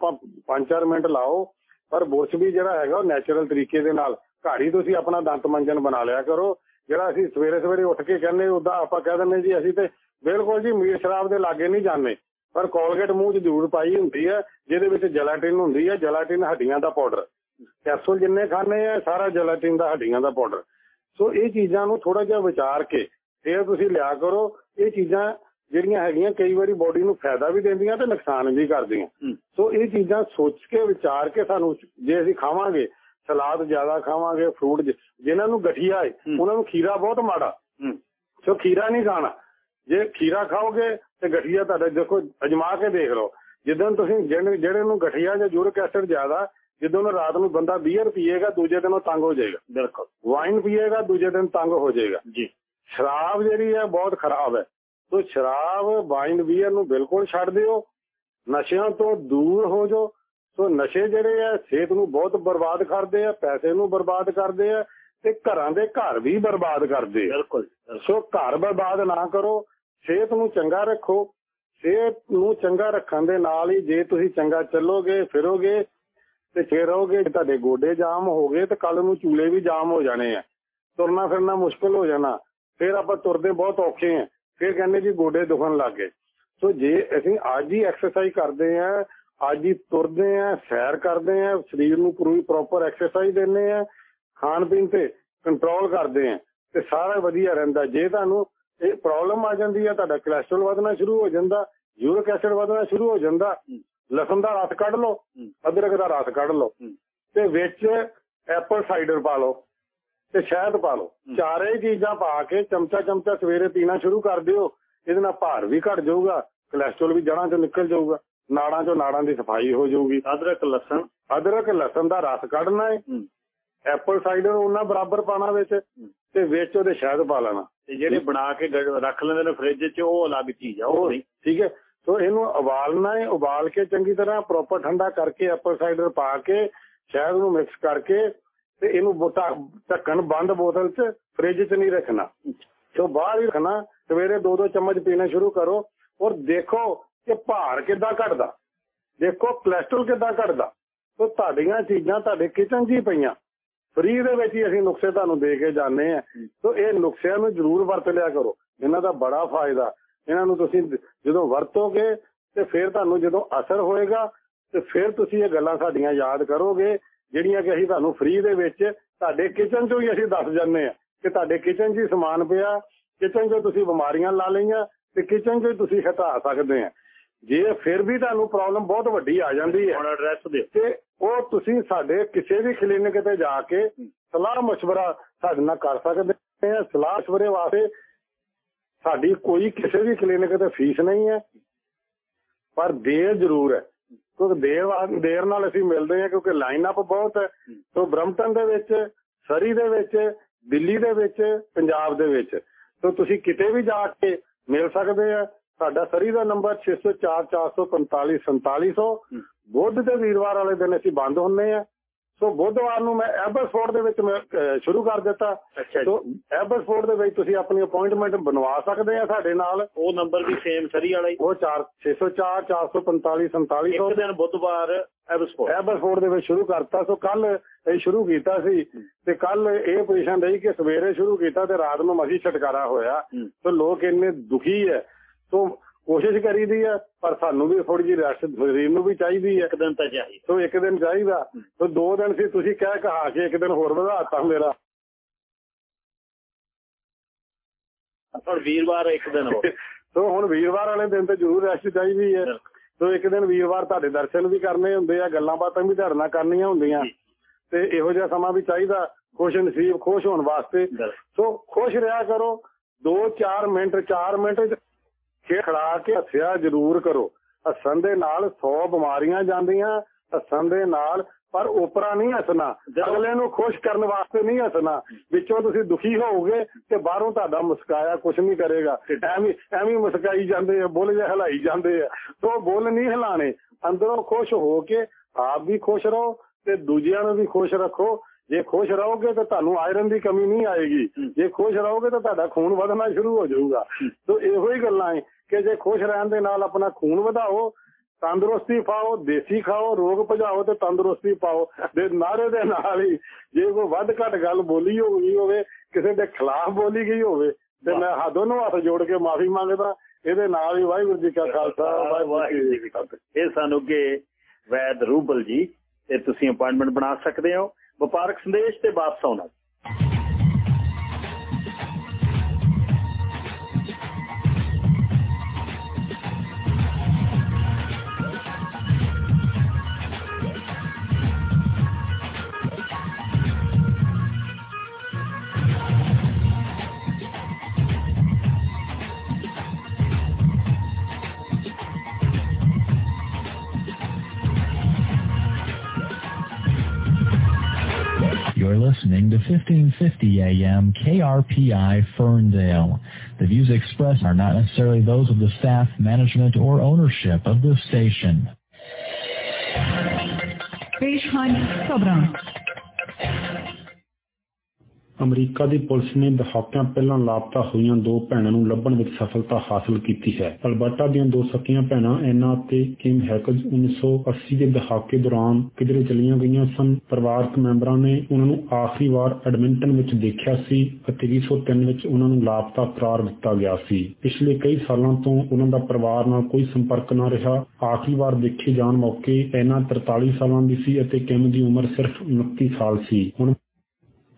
5-4 ਮਿੰਟ ਲਾਓ। ਪਰ ਬੁਰਸ਼ ਵੀ ਜਿਹੜਾ ਹੈਗਾ ਉਹ ਨੈਚੁਰਲ ਤਰੀਕੇ ਦੇ ਨਾਲ ਘਾੜੀ ਤੁਸੀਂ ਆਪਣਾ ਦੰਤ ਮੰਜਨ ਬਣਾ ਲਿਆ ਕਰੋ। ਜਿਹੜਾ ਅਸੀਂ ਸਵੇਰੇ ਸਵੇਰੇ ਉੱਠ ਕੇ ਕਹਿੰਦੇ ਉਦਾਂ ਆਪਾਂ ਕਹਿ ਦਿੰਦੇ ਜੀ ਅਸੀਂ ਤੇ ਬਿਲਕੁਲ ਜੀ ਮੀਟ ਸ਼ਰਾਬ ਦੇ ਲਾਗੇ ਨਹੀਂ ਜਾਂਦੇ। ਪਰ ਕੋਲਗੇਟ ਮੂੰਹ 'ਚ ਜ਼ਰੂਰ ਪਾਈ ਹੁੰਦੀ ਹੈ ਜਿਹਦੇ ਵਿੱਚ ਜੈਲਾਟਿਨ ਹੁੰਦੀ ਹੈ। ਜੈਲਾਟਿਨ ਹੱਡੀਆਂ ਦਾ ਪਾਊਡਰ ਕੈਪਸੂਲ ਜਿੰਨੇ ਖਾਣੇ ਆ ਸਾਰਾ ਜੈਲਾਟਿਨ ਦਾ ਹੱਡੀਆਂ ਦਾ ਪਾਊਡਰ ਸੋ ਇਹ ਚੀਜ਼ਾਂ ਨੂੰ ਥੋੜਾ ਜਿਹਾ ਵਿਚਾਰ ਕੇ ਫਿਰ ਤੁਸੀਂ ਲਿਆ ਕਰੋ ਇਹ ਚੀਜ਼ਾਂ ਜਿਹੜੀਆਂ ਹੈਗੀਆਂ ਕਈ ਵਾਰੀ ਬੋਡੀ ਨੂੰ ਫਾਇਦਾ ਵੀ ਦਿੰਦੀਆਂ ਤੇ ਨੁਕਸਾਨ ਵੀ ਕਰਦੀਆਂ। ਸੋ ਇਹ ਚੀਜ਼ਾਂ ਸੋਚ ਕੇ ਵਿਚਾਰ ਕੇ ਸਾਨੂੰ ਜੇ ਅਸੀਂ ਖਾਵਾਂਗੇ ਸਲਾਦ ਜ਼ਿਆਦਾ ਖਾਵਾਂਗੇ ਫਰੂਟ ਜਿਨ੍ਹਾਂ ਨੂੰ ਗਠੀਆ ਹੈ। ਉਹਨਾਂ ਨੂੰ ਖੀਰਾ ਬਹੁਤ ਮਾੜਾ। ਸੋ ਖੀਰਾ ਨਹੀਂ ਖਾਣਾ ਜੇ ਖੀਰਾ ਖਾਓਗੇ ਤੇ ਗਠੀਆ ਤੁਹਾਡਾ ਦੇਖੋ ਅਜਮਾ ਕੇ ਦੇਖ ਲਓ ਜਿੱਦਣ ਤੁਸੀਂ ਜਿਹੜੇ ਜਿਹੜੇ ਨੂੰ ਗਠੀਆ ਜਾਂ ਯੂਰਿਕ ਐਸਿਡ ਜ਼ਿਆਦਾ ਜਦੋਂ ਨੂੰ ਰਾਤ ਨੂੰ ਬੰਦਾ ਬੀਅਰ ਪੀਏਗਾ ਦੂਜੇ ਦਿਨ ਉਹ ਤੰਗ ਹੋ ਜਾਏਗਾ। ਬਿਲਕੁਲ। ਵਾਈਨ ਪੀਏਗਾ ਦੂਜੇ ਦਿਨ ਤੰਗ ਹੋ ਜਾਏਗਾ। ਜੀ। ਸ਼ਰਾਬ ਜਿਹੜੀ ਹੈ ਬਹੁਤ ਖਰਾਬ ਹੈ। ਸੋ ਸ਼ਰਾਬ ਵਾਈਨ ਬੀਅਰ ਨੂੰ ਬਿਲਕੁਲ ਛੱਡ ਦਿਓ। ਨਸ਼ਿਆਂ ਤੋਂ ਦੂਰ ਹੋ ਜਾਓ। ਸੋ ਨਸ਼ੇ ਜਿਹੜੇ ਆ ਸਿਹਤ ਨੂੰ ਬਹੁਤ ਬਰਬਾਦ ਕਰਦੇ ਆ ਪੈਸੇ ਨੂੰ ਬਰਬਾਦ ਕਰਦੇ ਆ ਤੇ ਘਰਾਂ ਦੇ ਘਰ ਵੀ ਬਰਬਾਦ ਕਰਦੇ ਆ। ਬਿਲਕੁਲ। ਸੋ ਘਰ ਬਰਬਾਦ ਨਾ ਕਰੋ। ਸਿਹਤ ਨੂੰ ਚੰਗਾ ਰੱਖੋ। ਸਿਹਤ ਨੂੰ ਚੰਗਾ ਰੱਖਣ ਦੇ ਨਾਲ ਹੀ ਜੇ ਤੁਸੀਂ ਚੰਗਾ ਚੱਲੋਗੇ ਫਿਰੋਗੇ ਤੇ ਫਿਰ ਰਹੋਗੇ ਤੁਹਾਡੇ ਗੋਡੇ ਜਾਮ ਹੋ ਗਏ ਤੇ ਕੱਲ ਨੂੰ ਚੂਲੇ ਵੀ ਜਾਮ ਹੋ ਜਾਣੇ ਆ। ਤੁਰਨਾ ਫਿਰਨਾ ਮੁਸ਼ਕਲ ਹੋ ਜਾਣਾ। ਫਿਰ ਆਪਾਂ ਤੁਰਦੇ ਬਹੁਤ ਔਖੇ ਆ। ਫਿਰ ਕਹਿੰਦੇ ਜੀ ਗੋਡੇ ਦੁਖਣ ਲੱਗ ਗਏ। ਸੋ ਜੇ ਅਸੀਂ ਅੱਜ ਹੀ ਐਕਸਰਸਾਈਜ਼ ਕਰਦੇ ਆ, ਅੱਜ ਹੀ ਤੁਰਦੇ ਆ, ਸੈਰ ਕਰਦੇ ਆ, ਸਰੀਰ ਨੂੰ ਪੂਰੀ ਪ੍ਰੋਪਰ ਐਕਸਰਸਾਈਜ਼ ਦਿੰਦੇ ਆ, ਖਾਣ ਪੀਣ ਤੇ ਕੰਟਰੋਲ ਕਰਦੇ ਆ, ਤੇ ਸਾਰਾ ਵਧੀਆ ਰਹਿੰਦਾ। ਜੇ ਤੁਹਾਨੂੰ ਇਹ ਪ੍ਰੋਬਲਮ ਆ ਜਾਂਦੀ ਆ, ਤੁਹਾਡਾ ਕੋਲੇਸਟ੍ਰੋਲ ਵਧਣਾ ਸ਼ੁਰੂ ਹੋ ਜਾਂਦਾ ਯੂਰਿਕ ਐਸਿਡ ਵਧਣਾ ਸ਼ੁਰੂ ਹੋ ਜਾਂਦਾ ਲਸਣ ਦਾ ਰਸ ਕੱਢ ਲਓ। ਅਦਰਕ ਦਾ ਰਸ ਕੱਢ ਲਓ। ਤੇ ਵਿੱਚ ਐਪਲ ਸਾਈਡਰ ਪਾ ਲਓ ਤੇ ਸ਼ਹਿਦ ਪਾ ਲਓ। ਚਾਰੇ ਚੀਜ਼ਾਂ ਪਾ ਕੇ ਚਮਚਾ ਚਮਚਾ ਸਵੇਰੇ ਪੀਣਾ ਸ਼ੁਰੂ ਕਰ ਦਿਓ। ਇਹਦੇ ਨਾਲ ਭਾਰ ਵੀ ਘਟ ਜਾਊਗਾ ਕੋਲੇਸਟ੍ਰੋਲ ਵੀ ਜੜ੍ਹਾਂ ਚੋਂ ਨਿਕਲ ਜਾਊਗਾ ਨਾੜਾਂ ਚੋਂ ਨਾੜਾਂ ਦੀ ਸਫ਼ਾਈ ਹੋ ਜਾਊਗੀ। ਅਦਰਕ ਲਸਣ। ਅਦਰਕ ਲਸਣ ਦਾ ਰਸ ਕੱਢਣਾ ਹੈ। ਐਪਲ ਸਾਈਡਰ ਉਹਨਾਂ ਬਰਾਬਰ ਪਾਣਾ ਵਿੱਚ ਤੇ ਵਿੱਚ ਉਹਦੇ ਸ਼ਹਿਦ ਪਾ ਲੈਣਾ। ਤੇ ਜਿਹੜੇ ਬਣਾ ਕੇ ਰੱਖ ਲੈਂਦੇ ਨੇ ਫ੍ਰਿਜ 'ਚ ਉਹ ਅਲੱਗ ਚੀਜ਼ ਆ ਉਹ ਠੀਕ ਹੈ। ਸੋ ਇਹਨੂੰ ਉਬਾਲਣਾ ਹੈ, ਉਬਾਲ ਕੇ ਚੰਗੀ ਤਰ੍ਹਾਂ ਪ੍ਰੋਪਰ ਠੰਡਾ ਕਰਕੇ ਐਪਲ ਸਾਈਡਰ ਪਾ ਕੇ, ਸ਼ਹਿਦ ਨੂੰ ਮਿਕਸ ਕਰਕੇ ਤੇ ਇਹਨੂੰ ਢੱਕਣ ਬੰਦ ਬੋਤਲ 'ਚ ਫ੍ਰਿਜ 'ਚ ਨਹੀਂ ਰੱਖਣਾ। ਸੋ ਬਾਹਰ ਹੀ ਰੱਖਣਾ, ਸਵੇਰੇ ਦੋ ਦੋ ਚਮਚ ਪੀਣਾ ਸ਼ੁਰੂ ਕਰੋ ਔਰ ਦੇਖੋ ਕਿ ਭਾਰ ਕਿੱਦਾਂ ਘਟਦਾ। ਦੇਖੋ ਕੋਲੇਸਟ੍ਰੋਲ ਕਿੱਦਾਂ ਘਟਦਾ। ਸੋ ਤੁਹਾਡੀਆਂ ਚੀਜ਼ਾਂ ਤੁਹਾਡੇ ਕਿਚਨ 'ਚ ਹੀ ਪਈਆਂ। ਫ੍ਰੀ ਦੇ ਵਿੱਚ ਹੀ ਅਸੀਂ ਨੁਕਸੇ ਤੁਹਾਨੂੰ ਦੇ ਕੇ ਜਾਂਦੇ ਆ ਸੋ ਇਹ ਨੁਕਸਿਆਂ ਨੂੰ ਜ਼ਰੂਰ ਵਰਤ ਲਿਆ ਕਰੋ। ਇਹਨਾਂ ਦਾ ਬੜਾ ਫਾਇਦਾ। ਇਹਨਾਂ ਨੂੰ ਤੁਸੀਂ ਜਦੋਂ ਵਰਤੋਗੇ ਤੇ ਫਿਰ ਤੁਹਾਨੂੰ ਜਦੋਂ ਅਸਰ ਹੋਏਗਾ ਤੇ ਫਿਰ ਤੁਸੀਂ ਇਹ ਗੱਲਾਂ ਸਾਡੀਆਂ ਯਾਦ ਕਰੋਗੇ ਜਿਹੜੀਆਂ ਕਿ ਅਸੀਂ ਤੁਹਾਨੂੰ ਫ੍ਰੀ ਦੇ ਵਿੱਚ ਤੁਹਾਡੇ ਕਿਚਨ 'ਚੋਂ ਹੀ ਅਸੀਂ ਦੱਸ ਜਾਂਦੇ ਆ ਕਿ ਤੁਹਾਡੇ ਕਿਚਨ 'ਚ ਹੀ ਸਮਾਨ ਪਿਆ ਕਿਚਨ 'ਚੋਂ ਤੁਸੀਂ ਬਿਮਾਰੀਆਂ ਲਾ ਲਈਆਂ ਤੇ ਕਿਚਨ 'ਚੋਂ ਹੀ ਤੁਸੀਂ ਹਟਾ ਸਕਦੇ ਆ ਜੇ ਫਿਰ ਵੀ ਤੁਹਾਨੂੰ ਪ੍ਰੋਬਲਮ ਬਹੁਤ ਵੱਡੀ ਆ ਜਾਂਦੀ ਹੈ ਹੁਣ ਐਡਰੈਸ ਦਿਓ ਤੇ ਉਹ ਤੁਸੀਂ ਸਾਡੇ ਕਿਸੇ ਵੀ ਕਲੀਨਿਕ ਤੇ ਜਾ ਕੇ ਸਲਾਹ مشورہ ਸਾਡੇ ਨਾਲ ਕਰ ਸਕਦੇ ਆ ਸਲਾਹ مشورے ਵਾਸਤੇ ਸਾਡੀ ਕੋਈ ਕਿਸੇ ਵੀ ਕਲੀਨਿਕ ਤੇ ਫੀਸ ਨਹੀਂ ਹੈ। ਪਰ ਦੇਰ ਜ਼ਰੂਰ ਹੈ। ਕਿਉਂਕਿ ਦੇਰ ਦੇਰ ਨਾਲ ਅਸੀਂ ਮਿਲਦੇ ਹਾਂ ਕਿਉਂਕਿ ਲਾਈਨ ਅਪ ਬਹੁਤ ਹੈ। ਸੋ ਬ੍ਰਮਟਨ ਦੇ ਵਿੱਚ ਸਰੀ ਦੇ ਵਿੱਚ ਦਿੱਲੀ ਦੇ ਵਿੱਚ ਪੰਜਾਬ ਦੇ ਵਿੱਚ। ਸੋ ਤੁਸੀਂ ਕਿਤੇ ਵੀ ਜਾ ਕੇ ਮਿਲ ਸਕਦੇ ਆ। ਸਾਡਾ ਸਰੀ ਦਾ ਨੰਬਰ 604 445 4700 ਬੁੱਧ ਤੇ ਵੀਰਵਾਰ ਵਾਲੇ ਦਿਨ ਅਸੀਂ ਬੰਦ ਹੁੰਨੇ ਆ। ਸੋ ਬੁੱਧਵਾਰ ਨੂੰ ਮੈਂ ਐਬਰਸਫੋਰਡ ਦੇ ਵਿੱਚ ਮੈਂ ਸ਼ੁਰੂ ਕਰ ਦਿੱਤਾ। ਸੋ ਐਬਰਸਫੋਰਡ ਦੇ ਵਿੱਚ ਤੁਸੀਂ ਆਪਣੀ ਅਪਾਇੰਟਮੈਂਟ ਬਣਵਾ ਸਕਦੇ ਆ ਸਾਡੇ ਨਾਲ। ਉਹ ਨੰਬਰ ਵੀ ਸੇਮ ਸਰੀ ਵਾਲਾ ਹੀ। ਉਹ 4 604 445 4700 ਇੱਕ ਦਿਨ ਬੁੱਧਵਾਰ ਐਬਸਪੋਰਟ ਐਬਰਫੋਰਡ ਦੇ ਵਿੱਚ ਸ਼ੁਰੂ ਕਰਤਾ। ਸੋ ਕੱਲ ਇਹ ਸ਼ੁਰੂ ਕੀਤਾ ਸੀ ਤੇ ਕੱਲ ਇਹ ਪੋਜੀਸ਼ਨ ਰਹੀ ਕਿ ਸਵੇਰੇ ਸ਼ੁਰੂ ਕੀਤਾ ਤੇ ਰਾਤ ਨੂੰ ਮਸੀ ਛਟਕਾਰਾ ਹੋਇਆ। ਸੋ ਲੋਕ ਇੰਨੇ ਦੁਖੀ ਹੈ ਸੋ ਕੋਸ਼ਿਸ਼ ਕਰੀਦੀ ਹੈ ਪਰ ਸਾਨੂੰ ਵੀ ਥੋੜੀ ਜਿਹੀ ਰੈਸਟ ਸਰੀਰ ਨੂੰ ਵੀ ਚਾਹੀਦੀ ਹੈ ਇੱਕ ਦਿਨ ਤਾਂ ਚਾਹੀਦਾ ਸੋ ਇੱਕ ਦਿਨ ਚਾਹੀਦਾ। ਸੋ ਦੋ ਦਿਨ ਸੀ ਤੁਸੀਂ ਕਹਿ ਕਹਾ ਕੇ ਇੱਕ ਦਿਨ ਹੋਰ ਵਧਾਤਾ ਮੇਰਾ। ਹੁਣ ਵੀਰਵਾਰ ਇੱਕ ਦਿਨ ਹੋ <laughs> ਸੋ ਹੁਣ ਵੀਰਵਾਰ ਵਾਲੇ ਦਿਨ ਤੇ ਜ਼ਰੂਰ ਰੈਸਟ ਚਾਹੀਦੀ ਹੈ ਸੋ ਇੱਕ ਦਿਨ ਵੀਰਵਾਰ ਤੁਹਾਡੇ ਦਰਸ਼ਨ ਵੀ ਕਰਨੇ ਹੁੰਦੇ ਆ ਗੱਲਾਂ ਬਾਤਾਂ ਵੀ ਨਾਲ ਕਰਨੀਆਂ ਹੁੰਦੀਆਂ। ਜੀ। ਤੇ ਇਹੋ ਜਿਹਾ ਸਮਾਂ ਵੀ ਚਾਹੀਦਾ ਖੁਸ਼ ਨਸੀਬ ਖੁਸ਼ ਹੋਣ ਵਾਸਤੇ। ਸੋ ਖੁਸ਼ ਰਿਹਾ ਕਰੋ। 2-4 ਮਿੰਟ 4 ਮਿੰਟ ਖੜਾ ਕੇ ਹੱਸਿਆ ਜ਼ਰੂਰ ਕਰੋ। ਹੱਸਣ ਦੇ ਨਾਲ 100 ਬਿਮਾਰੀਆਂ ਜਾਂਦੀਆਂ ਹੱਸਣ ਦੇ ਨਾਲ ਪਰ ਉਪਰਾ ਨਹੀਂ ਹੱਸਣਾ। ਅਗਲੇ ਨੂੰ ਖੁਸ਼ ਕਰਨ ਵਾਸਤੇ ਨਹੀਂ ਹੱਸਣਾ। ਵਿੱਚੋਂ ਤੁਸੀਂ ਦੁਖੀ ਹੋਵੋਗੇ ਤੇ ਬਾਹਰੋਂ ਤੁਹਾਡਾ ਮੁਸਕਾਇਆ ਕੁਝ ਨਹੀਂ ਕਰੇਗਾ। ਐਵੇਂ ਐਵੇਂ ਮੁਸਕਾਈ ਜਾਂਦੇ ਆ ਬੁੱਲ ਜਿਹਾ ਹਿਲਾਈ ਜਾਂਦੇ ਆ। ਸੋ ਬੁੱਲ ਨਹੀਂ ਹਿਲਾਣੇ ਅੰਦਰੋਂ ਖੁਸ਼ ਹੋ ਕੇ ਆਪ ਵੀ ਖੁਸ਼ ਰਹੋ ਤੇ ਦੂਜਿਆਂ ਨੂੰ ਵੀ ਖੁਸ਼ ਰੱਖੋ। ਜੇ ਖੁਸ਼ ਰਹੋਗੇ ਤਾਂ ਤੁਹਾਨੂੰ ਆਇਰਨ ਦੀ ਕਮੀ ਨਹੀਂ ਆਏਗੀ। ਜੇ ਖੁਸ਼ ਰਹੋਗੇ ਤਾਂ ਤੁਹਾਡਾ ਖੂਨ ਵਧਣਾ ਸ਼ੁਰੂ ਹੋ ਜਾਊਗਾ। ਸੋ ਇਹੋ ਹੀ ਗੱਲਾਂ ਹੈ ਕਿ ਜੇ ਖੁਸ਼ ਰਹਿਣ ਦੇ ਨਾਲ ਆਪਣਾ ਖੂਨ ਵਧਾਓ ਤੰਦਰੁਸਤੀ ਪਾਓ ਦੇਸੀ ਖਾਓ ਰੋਗ ਭਜਾਓ ਤੇ ਤੰਦਰੁਸਤੀ ਪਾਓ ਦੇ ਨਾਰੇ ਦੇ ਨਾਲ ਹੀ ਜੇ ਕੋਈ ਵੱਧ ਘੱਟ ਗੱਲ ਬੋਲੀ ਹੋਈ ਹੋਵੇ ਕਿਸੇ ਦੇ ਖਿਲਾਫ ਬੋਲੀ ਗਈ ਹੋਵੇ ਤੇ ਮੈਂ ਹੱਥ ਦੋਨੋਂ ਹੱਥ ਜੋੜ ਕੇ ਮਾਫੀ ਮੰਗਦਾ ਇਹਦੇ ਨਾਲ ਹੀ ਵਾਹਿਗੁਰੂ ਜੀ ਕਾ ਖਾਲਸਾ ਵਾਹਿਗੁਰੂ ਜੀ ਕੀ ਫਤਿਹ। ਇਹ ਸਾਨੂੰ ਕਿ ਵੈਦ ਰੂਬਲ ਜੀ ਤੇ ਤੁਸੀਂ ਅਪਾਇੰਟਮੈਂਟ ਬਣਾ ਸਕਦੇ ਹੋ। ਵਪਾਰਕ ਸੰਦੇਸ਼ ਤੇ ਵਾਪਸ ਆਉਣਾ। listening to 1550 AM KRPI Ferndale. The views expressed are not necessarily those of the staff, management, or ownership of this station. Page America the police ਨੇ ਦਹਾਕਿਆਂ ਪਹਿਲਾਂ ਲਾਪਤਾ ਹੋਈਆਂ ਦੋ ਭੈਣਾਂ ਨੂੰ ਲੱਭਣ ਵਿੱਚ ਸਫਲਤਾ ਹਾਸਲ ਕੀਤੀ ਹੈ। ਅਲਬਰਟਾ ਦੀਆਂ ਦੋ ਸਕੀਆਂ ਭੈਣਾਂ, ਐਨਾ ਅਤੇ ਕਿਮ ਹੈਕਜ 1980 ਦੇ ਦਹਾਕੇ ਦੌਰਾਨ ਕਿਧਰੇ ਚਲੀਆਂ ਗਈਆਂ ਸਨ। ਪਰਿਵਾਰਕ ਮੈਂਬਰਾਂ ਨੇ ਉਹਨਾਂ ਨੂੰ ਆਖਰੀ ਵਾਰ ਐਡਮਿੰਟਨ ਵਿੱਚ ਦੇਖਿਆ ਸੀ ਅਤੇ 2003 ਵਿੱਚ ਉਹਨਾਂ ਨੂੰ ਲਾਪਤਾ ਕਰਾਰ ਦਿੱਤਾ ਗਿਆ ਸੀ। ਪਿਛਲੇ ਕਈ ਸਾਲਾਂ ਤੋਂ ਉਹਨਾਂ ਦਾ ਪਰਿਵਾਰ ਨਾਲ ਕੋਈ ਸੰਪਰਕ ਨਾ ਰਿਹਾ। ਆਖਰੀ ਵਾਰ ਦੇਖੇ ਜਾਣ ਮੌਕੇ ਐਨਾ 43 ਸਾਲਾਂ ਦੀ ਸੀ ਅਤੇ ਕਿਮ ਦੀ ਉਮਰ ਸਿਰਫ 29 ਸਾਲ ਸੀ। ਹੁਣ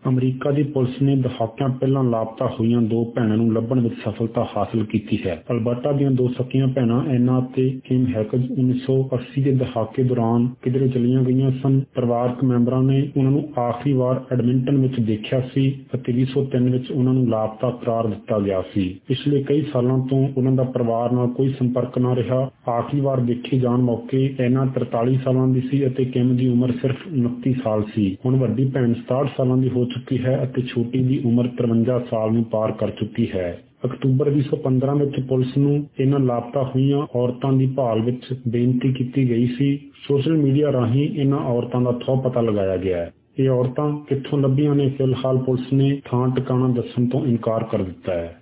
ਅਮਰੀਕਾ ਦੀ ਪੁਲਿਸ ਨੇ ਦਹਾਕਿਆਂ ਪਹਿਲਾਂ ਲਾਪਤਾ ਹੋਈਆਂ ਦੋ ਭੈਣਾਂ ਨੂੰ ਲੱਭਣ ਵਿੱਚ ਸਫਲਤਾ ਹਾਸਲ ਕੀਤੀ ਹੈ। ਅਲਬਰਟਾ ਦੀਆਂ ਦੋ ਸਕੀਆਂ ਭੈਣਾਂ, ਐਨਾ ਅਤੇ ਕਿਮ ਹੈਕਜ 1980 ਦੇ ਦਹਾਕੇ ਦੌਰਾਨ ਕਿਧਰੇ ਚਲੀਆਂ ਗਈਆਂ ਸਨ। ਪਰਿਵਾਰਕ ਮੈਂਬਰਾਂ ਨੇ ਉਹਨਾਂ ਨੂੰ ਆਖਰੀ ਵਾਰ ਐਡਮਿੰਟਨ ਵਿੱਚ ਦੇਖਿਆ ਸੀ ਅਤੇ 2003 ਵਿੱਚ ਉਹਨਾਂ ਨੂੰ ਲਾਪਤਾ ਕਰਾਰ ਦਿੱਤਾ ਗਿਆ ਸੀ। ਪਿਛਲੇ ਕਈ ਸਾਲਾਂ ਤੋਂ ਉਹਨਾਂ ਦਾ ਪਰਿਵਾਰ ਨਾਲ ਕੋਈ ਸੰਪਰਕ ਨਾ ਰਿਹਾ। ਆਖਰੀ ਵਾਰ ਦੇਖੇ ਜਾਣ ਮੌਕੇ ਐਨਾ 43 ਸਾਲਾਂ ਦੀ ਸੀ ਅਤੇ ਕਿਮ ਦੀ ਉਮਰ ਸਿਰਫ 29 ਸਾਲ ਸੀ। ਹੁਣ ਵੱਡੀ ਭੈਣ 67 ਸਾਲਾਂ ਦੀ ਹੋ ਚੁੱਕੀ ਹੈ ਅਤੇ ਛੋਟੀ ਦੀ ਉਮਰ 53 ਸਾਲ ਨੂੰ ਪਾਰ ਕਰ ਚੁੱਕੀ ਹੈ। ਅਕਤੂਬਰ 2015 ਵਿੱਚ ਪੁਲਿਸ ਨੂੰ ਇਹਨਾਂ ਲਾਪਤਾ ਹੋਈਆਂ ਔਰਤਾਂ ਦੀ ਭਾਲ ਵਿੱਚ ਬੇਨਤੀ ਕੀਤੀ ਗਈ ਸੀ। ਸੋਸ਼ਲ ਮੀਡੀਆ ਰਾਹੀਂ ਇਹਨਾਂ ਔਰਤਾਂ ਦਾ ਥੋ ਪਤਾ ਲਗਾਇਆ ਗਿਆ। ਹੈ ਇਹ ਔਰਤਾਂ ਕਿੱਥੋਂ ਲੱਭੀਆਂ ਨੇ, ਫਿਲਹਾਲ ਪੁਲਿਸ ਨੇ ਥਾਂ ਟਿਕਾਣਾ ਦੱਸਣ ਤੋਂ ਇਨਕਾਰ ਕਰ ਦਿੱਤਾ ਹੈ।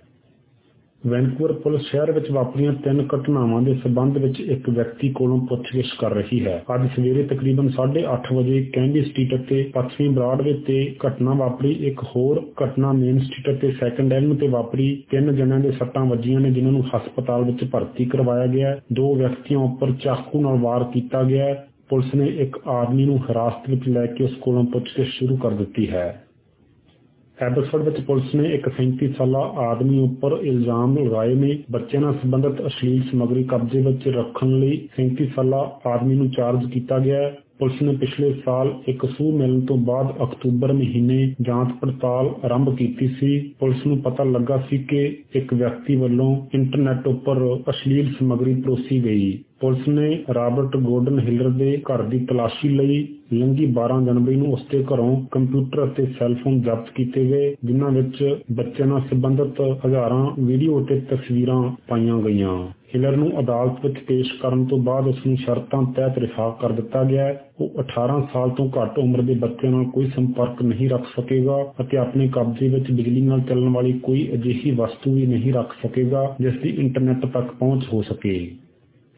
ਵੈਨਕੂਵਰ ਪੁਲਿਸ ਸ਼ਹਿਰ ਵਿੱਚ ਵਾਪਰੀਆਂ ਤਿੰਨ ਘਟਨਾਵਾਂ ਦੇ ਸਬੰਧ ਵਿੱਚ ਇੱਕ ਵਿਅਕਤੀ ਕੋਲੋਂ ਪੁੱਛਗਿੱਛ ਕਰ ਰਹੀ ਹੈ। ਅੱਜ ਸਵੇਰੇ ਤਕਰੀਬਨ 8:30 ਵਜੇ ਕੈਂਡੀ ਸਟਰੀਟ ਅਤੇ ਪੱਛਮੀ ਬਰਾਡਵੇ ਤੇ ਘਟਨਾ ਵਾਪਰੀ। ਇੱਕ ਹੋਰ ਘਟਨਾ ਮੇਨ ਸਟਰੀਟ ਅਤੇ ਸੈਕੰਡ ਐਵਨਿਊ ਤੇ ਵਾਪਰੀ। ਤਿੰਨ ਜਣਿਆਂ ਦੇ ਸੱਟਾਂ ਵੱਜੀਆਂ ਨੇ, ਜਿਨ੍ਹਾਂ ਨੂੰ ਹਸਪਤਾਲ ਵਿੱਚ ਭਰਤੀ ਕਰਵਾਇਆ ਗਿਆ। ਹੈ ਦੋ ਵਿਅਕਤੀਆਂ ਉੱਪਰ ਚਾਕੂ ਨਾਲ ਵਾਰ ਕੀਤਾ ਗਿਆ। ਹੈ ਪੁਲਿਸ ਨੇ ਇੱਕ ਆਦਮੀ ਨੂੰ ਹਿਰਾਸਤ ਵਿੱਚ ਲੈ ਕੇ ਉਸ ਕੋਲੋਂ ਪੁੱਛਗਿੱਛ ਸ਼ੁਰੂ ਕਰ ਦਿੱਤੀ ਹੈ। ਐਬਸਫੋਰਡ ਵਿੱਚ ਪੁਲਿਸ ਨੇ ਇੱਕ 37 ਸਾਲਾ ਆਦਮੀ ਉੱਪਰ ਇਲਜ਼ਾਮ ਲਗਾਏ ਨੇ। ਬੱਚਿਆਂ ਨਾਲ ਸੰਬੰਧਿਤ ਅਸ਼ਲੀਲ ਸਮੱਗਰੀ ਕਬਜ਼ੇ ਵਿੱਚ ਰੱਖਣ ਲਈ 37 ਸਾਲਾ ਆਦਮੀ ਨੂੰ ਚਾਰਜ ਕੀਤਾ ਗਿਆ ਹੈ। ਪੁਲਿਸ ਨੇ ਪਿਛਲੇ ਸਾਲ ਇੱਕ ਸੂਹ ਮਿਲਣ ਤੋਂ ਬਾਅਦ ਅਕਤੂਬਰ ਮਹੀਨੇ ਜਾਂਚ ਪੜਤਾਲ ਆਰੰਭ ਕੀਤੀ ਸੀ। ਪੁਲਿਸ ਨੂੰ ਪਤਾ ਲੱਗਾ ਸੀ ਕਿ ਇੱਕ ਵਿਅਕਤੀ ਵੱਲੋਂ ਇੰਟਰਨੈਟ ਉੱਪਰ ਅਸ਼ਲੀਲ ਸਮੱਗਰੀ ਪਰੋਸੀ ਗਈ। ਪੁਲਿਸ ਨੇ ਰਾਬਰਟ ਗੋਰਡਨ ਹਿਲਰ ਦੇ ਘਰ ਦੀ ਤਲਾਸ਼ੀ ਲਈ ਲੰਘੀ 12 ਜਨਵਰੀ ਨੂੰ ਉਸਦੇ ਘਰੋਂ ਕੰਪਿਊਟਰ ਅਤੇ ਸੈੱਲਫੋਨ ਜ਼ਬਤ ਕੀਤੇ ਗਏ, ਜਿਨ੍ਹਾਂ ਵਿੱਚ ਬੱਚਿਆਂ ਨਾਲ ਸੰਬੰਧਿਤ ਹਜ਼ਾਰਾਂ ਵੀਡੀਓ ਅਤੇ ਤਸਵੀਰਾਂ ਪਾਈਆਂ ਗਈਆਂ। ਹਿਲਰ ਨੂੰ ਅਦਾਲਤ ਵਿੱਚ ਪੇਸ਼ ਕਰਨ ਤੋਂ ਬਾਅਦ ਉਸ ਨੂੰ ਸ਼ਰਤਾਂ ਤਹਿਤ ਰਿਹਾ ਕਰ ਦਿੱਤਾ ਗਿਆ ਉਹ 18 ਸਾਲ ਤੋਂ ਘੱਟ ਉਮਰ ਦੇ ਬੱਚਿਆਂ ਨਾਲ ਕੋਈ ਸੰਪਰਕ ਨਹੀਂ ਰੱਖ ਸਕੇਗਾ ਅਤੇ ਆਪਣੇ ਕਬਜ਼ੇ ਵਿੱਚ ਬਿਜਲੀ ਨਾਲ ਚੱਲਣ ਵਾਲੀ ਕੋਈ ਅਜਿਹੀ ਵਸਤੂ ਵੀ ਨਹੀਂ ਰੱਖ ਸਕੇਗਾ, ਜਿਸ ਦੀ ਇੰਟਰਨੈਟ ਤੱਕ ਪਹੁੰਚ ਹੋ ਸਕੇ।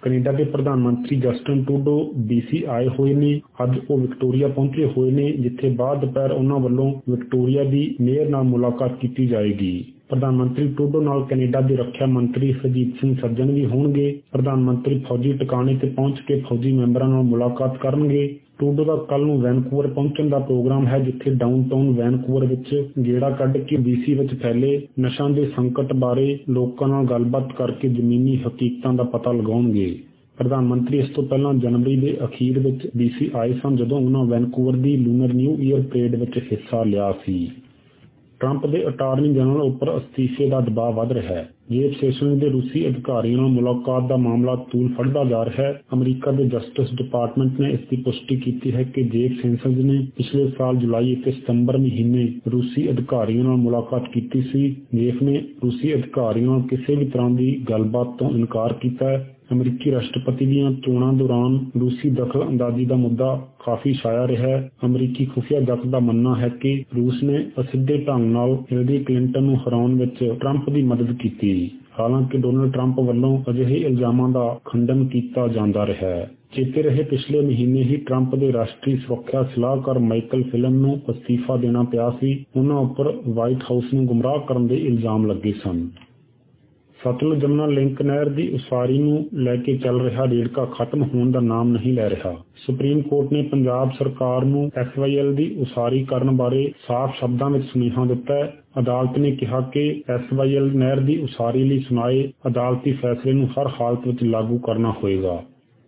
ਕੈਨੇਡਾ ਦੇ ਪ੍ਰਧਾਨ ਮੰਤਰੀ ਜਸਟਨ ਟਰੂਡੋ BC ਆਏ ਹੋਏ ਨੇ। ਅੱਜ ਉਹ ਵਿਕਟੋਰੀਆ ਪਹੁੰਚੇ ਹੋਏ ਨੇ, ਜਿੱਥੇ ਬਾਅਦ ਦੁਪਹਿਰ ਉਹਨਾਂ ਵੱਲੋਂ ਵਿਕਟੋਰੀਆ ਦੀ ਮੇਅਰ ਨਾਲ ਮੁਲਾਕਾਤ ਕੀਤੀ ਜਾਏਗੀ। ਪ੍ਰਧਾਨ ਮੰਤਰੀ ਟੂਡੋ ਨਾਲ ਕੈਨੇਡਾ ਦੇ ਰੱਖਿਆ ਮੰਤਰੀ ਸਰਜੀਤ ਸਿੰਘ ਸੱਜਣ ਵੀ ਹੋਣਗੇ। ਪ੍ਰਧਾਨ ਮੰਤਰੀ ਫੌਜੀ ਟਿਕਾਣੇ ਤੇ ਪਹੁੰਚ ਕੇ ਫੌਜੀ ਮੈਂਬਰਾਂ ਨਾਲ ਮੁਲਾਕਾਤ ਕਰਨਗੇ। ਟਰੂਡੋ ਦਾ ਕੱਲ ਨੂੰ ਵੈਨਕੂਵਰ ਪਹੁੰਚਣ ਦਾ ਪ੍ਰੋਗਰਾਮ ਹੈ, ਜਿੱਥੇ ਡਾਊਨਟਾਊਨ ਵੈਨਕੂਵਰ ਵਿੱਚ ਗੇੜਾ ਕੱਢ ਕੇ BC ਵਿੱਚ ਫੈਲੇ ਨਸ਼ਾ ਦੇ ਸੰਕਟ ਬਾਰੇ ਲੋਕਾਂ ਨਾਲ ਗੱਲਬਾਤ ਕਰਕੇ ਜ਼ਮੀਨੀ ਹਕੀਕਤਾਂ ਦਾ ਪਤਾ ਲਗਾਉਣਗੇ। ਪ੍ਰਧਾਨ ਮੰਤਰੀ, ਇਸ ਤੋਂ ਪਹਿਲਾਂ ਜਨਵਰੀ ਦੇ ਅਖੀਰ ਵਿੱਚ BC ਆਏ ਸਨ ਜਦੋਂ ਉਹਨਾਂ ਵੈਨਕੂਵਰ ਦੀ ਲੂਨਰ ਨਿਊ ਈਅਰ ਪਰੇਡ ਵਿੱਚ ਹਿੱਸਾ ਲਿਆ ਸੀ। ਟਰੰਪ ਦੇ ਅਟਾਰਨੀ ਜਨਰਲ ਉੱਪਰ ਅਸਤੀਫੇ ਦਾ ਦਬਾਅ ਵੱਧ ਰਿਹਾ ਹੈ। ਜੇਫ ਸੈਸ਼ਨਜ਼ ਦੇ ਰੂਸੀ ਅਧਿਕਾਰੀਆਂ ਨਾਲ ਮੁਲਾਕਾਤ ਦਾ ਮਾਮਲਾ ਤੂਲ ਫੜਦਾ ਜਾ ਰਿਹਾ ਹੈ। ਅਮਰੀਕਾ ਦੇ ਜਸਟਿਸ ਡਿਪਾਰਟਮੈਂਟ ਨੇ ਇਸ ਦੀ ਪੁਸ਼ਟੀ ਕੀਤੀ ਹੈ ਕਿ ਜੇਫ ਸੈਸ਼ਨਜ਼ ਨੇ ਪਿਛਲੇ ਸਾਲ ਜੁਲਾਈ ਅਤੇ ਸਤੰਬਰ ਮਹੀਨੇ ਰੂਸੀ ਅਧਿਕਾਰੀਆਂ ਨਾਲ ਮੁਲਾਕਾਤ ਕੀਤੀ ਸੀ। ਜੇਫ ਨੇ ਰੂਸੀ ਅਧਿਕਾਰੀਆਂ ਨਾਲ ਕਿਸੇ ਵੀ ਤਰ੍ਹਾਂ ਦੀ ਗੱਲਬਾਤ ਤੋਂ ਇਨਕਾਰ ਕੀਤਾ ਹੈ। ਅਮਰੀਕੀ ਰਾਸ਼ਟਰਪਤੀ ਦੀਆਂ ਚੋਣਾਂ ਦੌਰਾਨ ਰੂਸੀ ਦਖਲ ਅੰਦਾਜ਼ੀ ਦਾ ਮੁੱਦਾ ਕਾਫੀ ਛਾਇਆ ਰਿਹਾ ਹੈ। ਅਮਰੀਕੀ ਖੁਫੀਆ ਜਗਤ ਦਾ ਮੰਨਣਾ ਹੈ ਕਿ ਰੂਸ ਨੇ ਅਸਿੱਧੇ ਢੰਗ ਨਾਲ ਹਿਲਰੀ ਕਲਿੰਟਨ ਨੂੰ ਹਰਾਉਣ ਵਿੱਚ ਟਰੰਪ ਦੀ ਮਦਦ ਕੀਤੀ। ਹਾਲਾਂਕਿ ਡੋਨਲਡ ਟਰੰਪ ਵੱਲੋਂ ਅਜਿਹੇ ਇਲਜ਼ਾਮਾਂ ਦਾ ਖੰਡਨ ਕੀਤਾ ਜਾਂਦਾ ਰਿਹਾ ਹੈ। ਚੇਤੇ ਰਹੇ ਪਿਛਲੇ ਮਹੀਨੇ ਹੀ ਟਰੰਪ ਦੇ ਰਾਸ਼ਟਰੀ ਸੁਰੱਖਿਆ ਸਲਾਹਕਾਰ ਮਾਈਕਲ ਫਿਲਨ ਨੂੰ ਅਸਤੀਫਾ ਦੇਣਾ ਪਿਆ ਸੀ। ਉਹਨਾਂ ਉੱਪਰ ਵਾਈਟ ਹਾਊਸ ਨੂੰ ਗੁੰਮਰਾਹ ਕਰਨ ਦੇ ਇਲਜ਼ਾਮ ਲੱਗੇ ਸਨ। ਸਤਲੁਜ ਜਮਨਾ ਲਿੰਕ ਨਹਿਰ ਦੀ ਉਸਾਰੀ ਨੂੰ ਲੈ ਕੇ ਚੱਲ ਰਿਹਾ ਰੇੜਕਾ ਖਤਮ ਹੋਣ ਦਾ ਨਾਮ ਨਹੀਂ ਲੈ ਰਿਹਾ। ਸੁਪਰੀਮ ਕੋਰਟ ਨੇ ਪੰਜਾਬ ਸਰਕਾਰ ਨੂੰ ਐਸਵਾਈਐਲ ਦੀ ਉਸਾਰੀ ਕਰਨ ਬਾਰੇ ਸਾਫ਼ ਸ਼ਬਦਾਂ ਵਿੱਚ ਸੁਨੇਹਾ ਦਿੱਤਾ ਹੈ। ਅਦਾਲਤ ਨੇ ਕਿਹਾ ਕਿ ਐਸਵਾਈਐਲ ਨਹਿਰ ਦੀ ਉਸਾਰੀ ਲਈ ਸੁਣਾਏ ਅਦਾਲਤੀ ਫੈਸਲੇ ਨੂੰ ਹਰ ਹਾਲਤ ਵਿੱਚ ਲਾਗੂ ਕਰਨਾ ਹੋਵੇਗਾ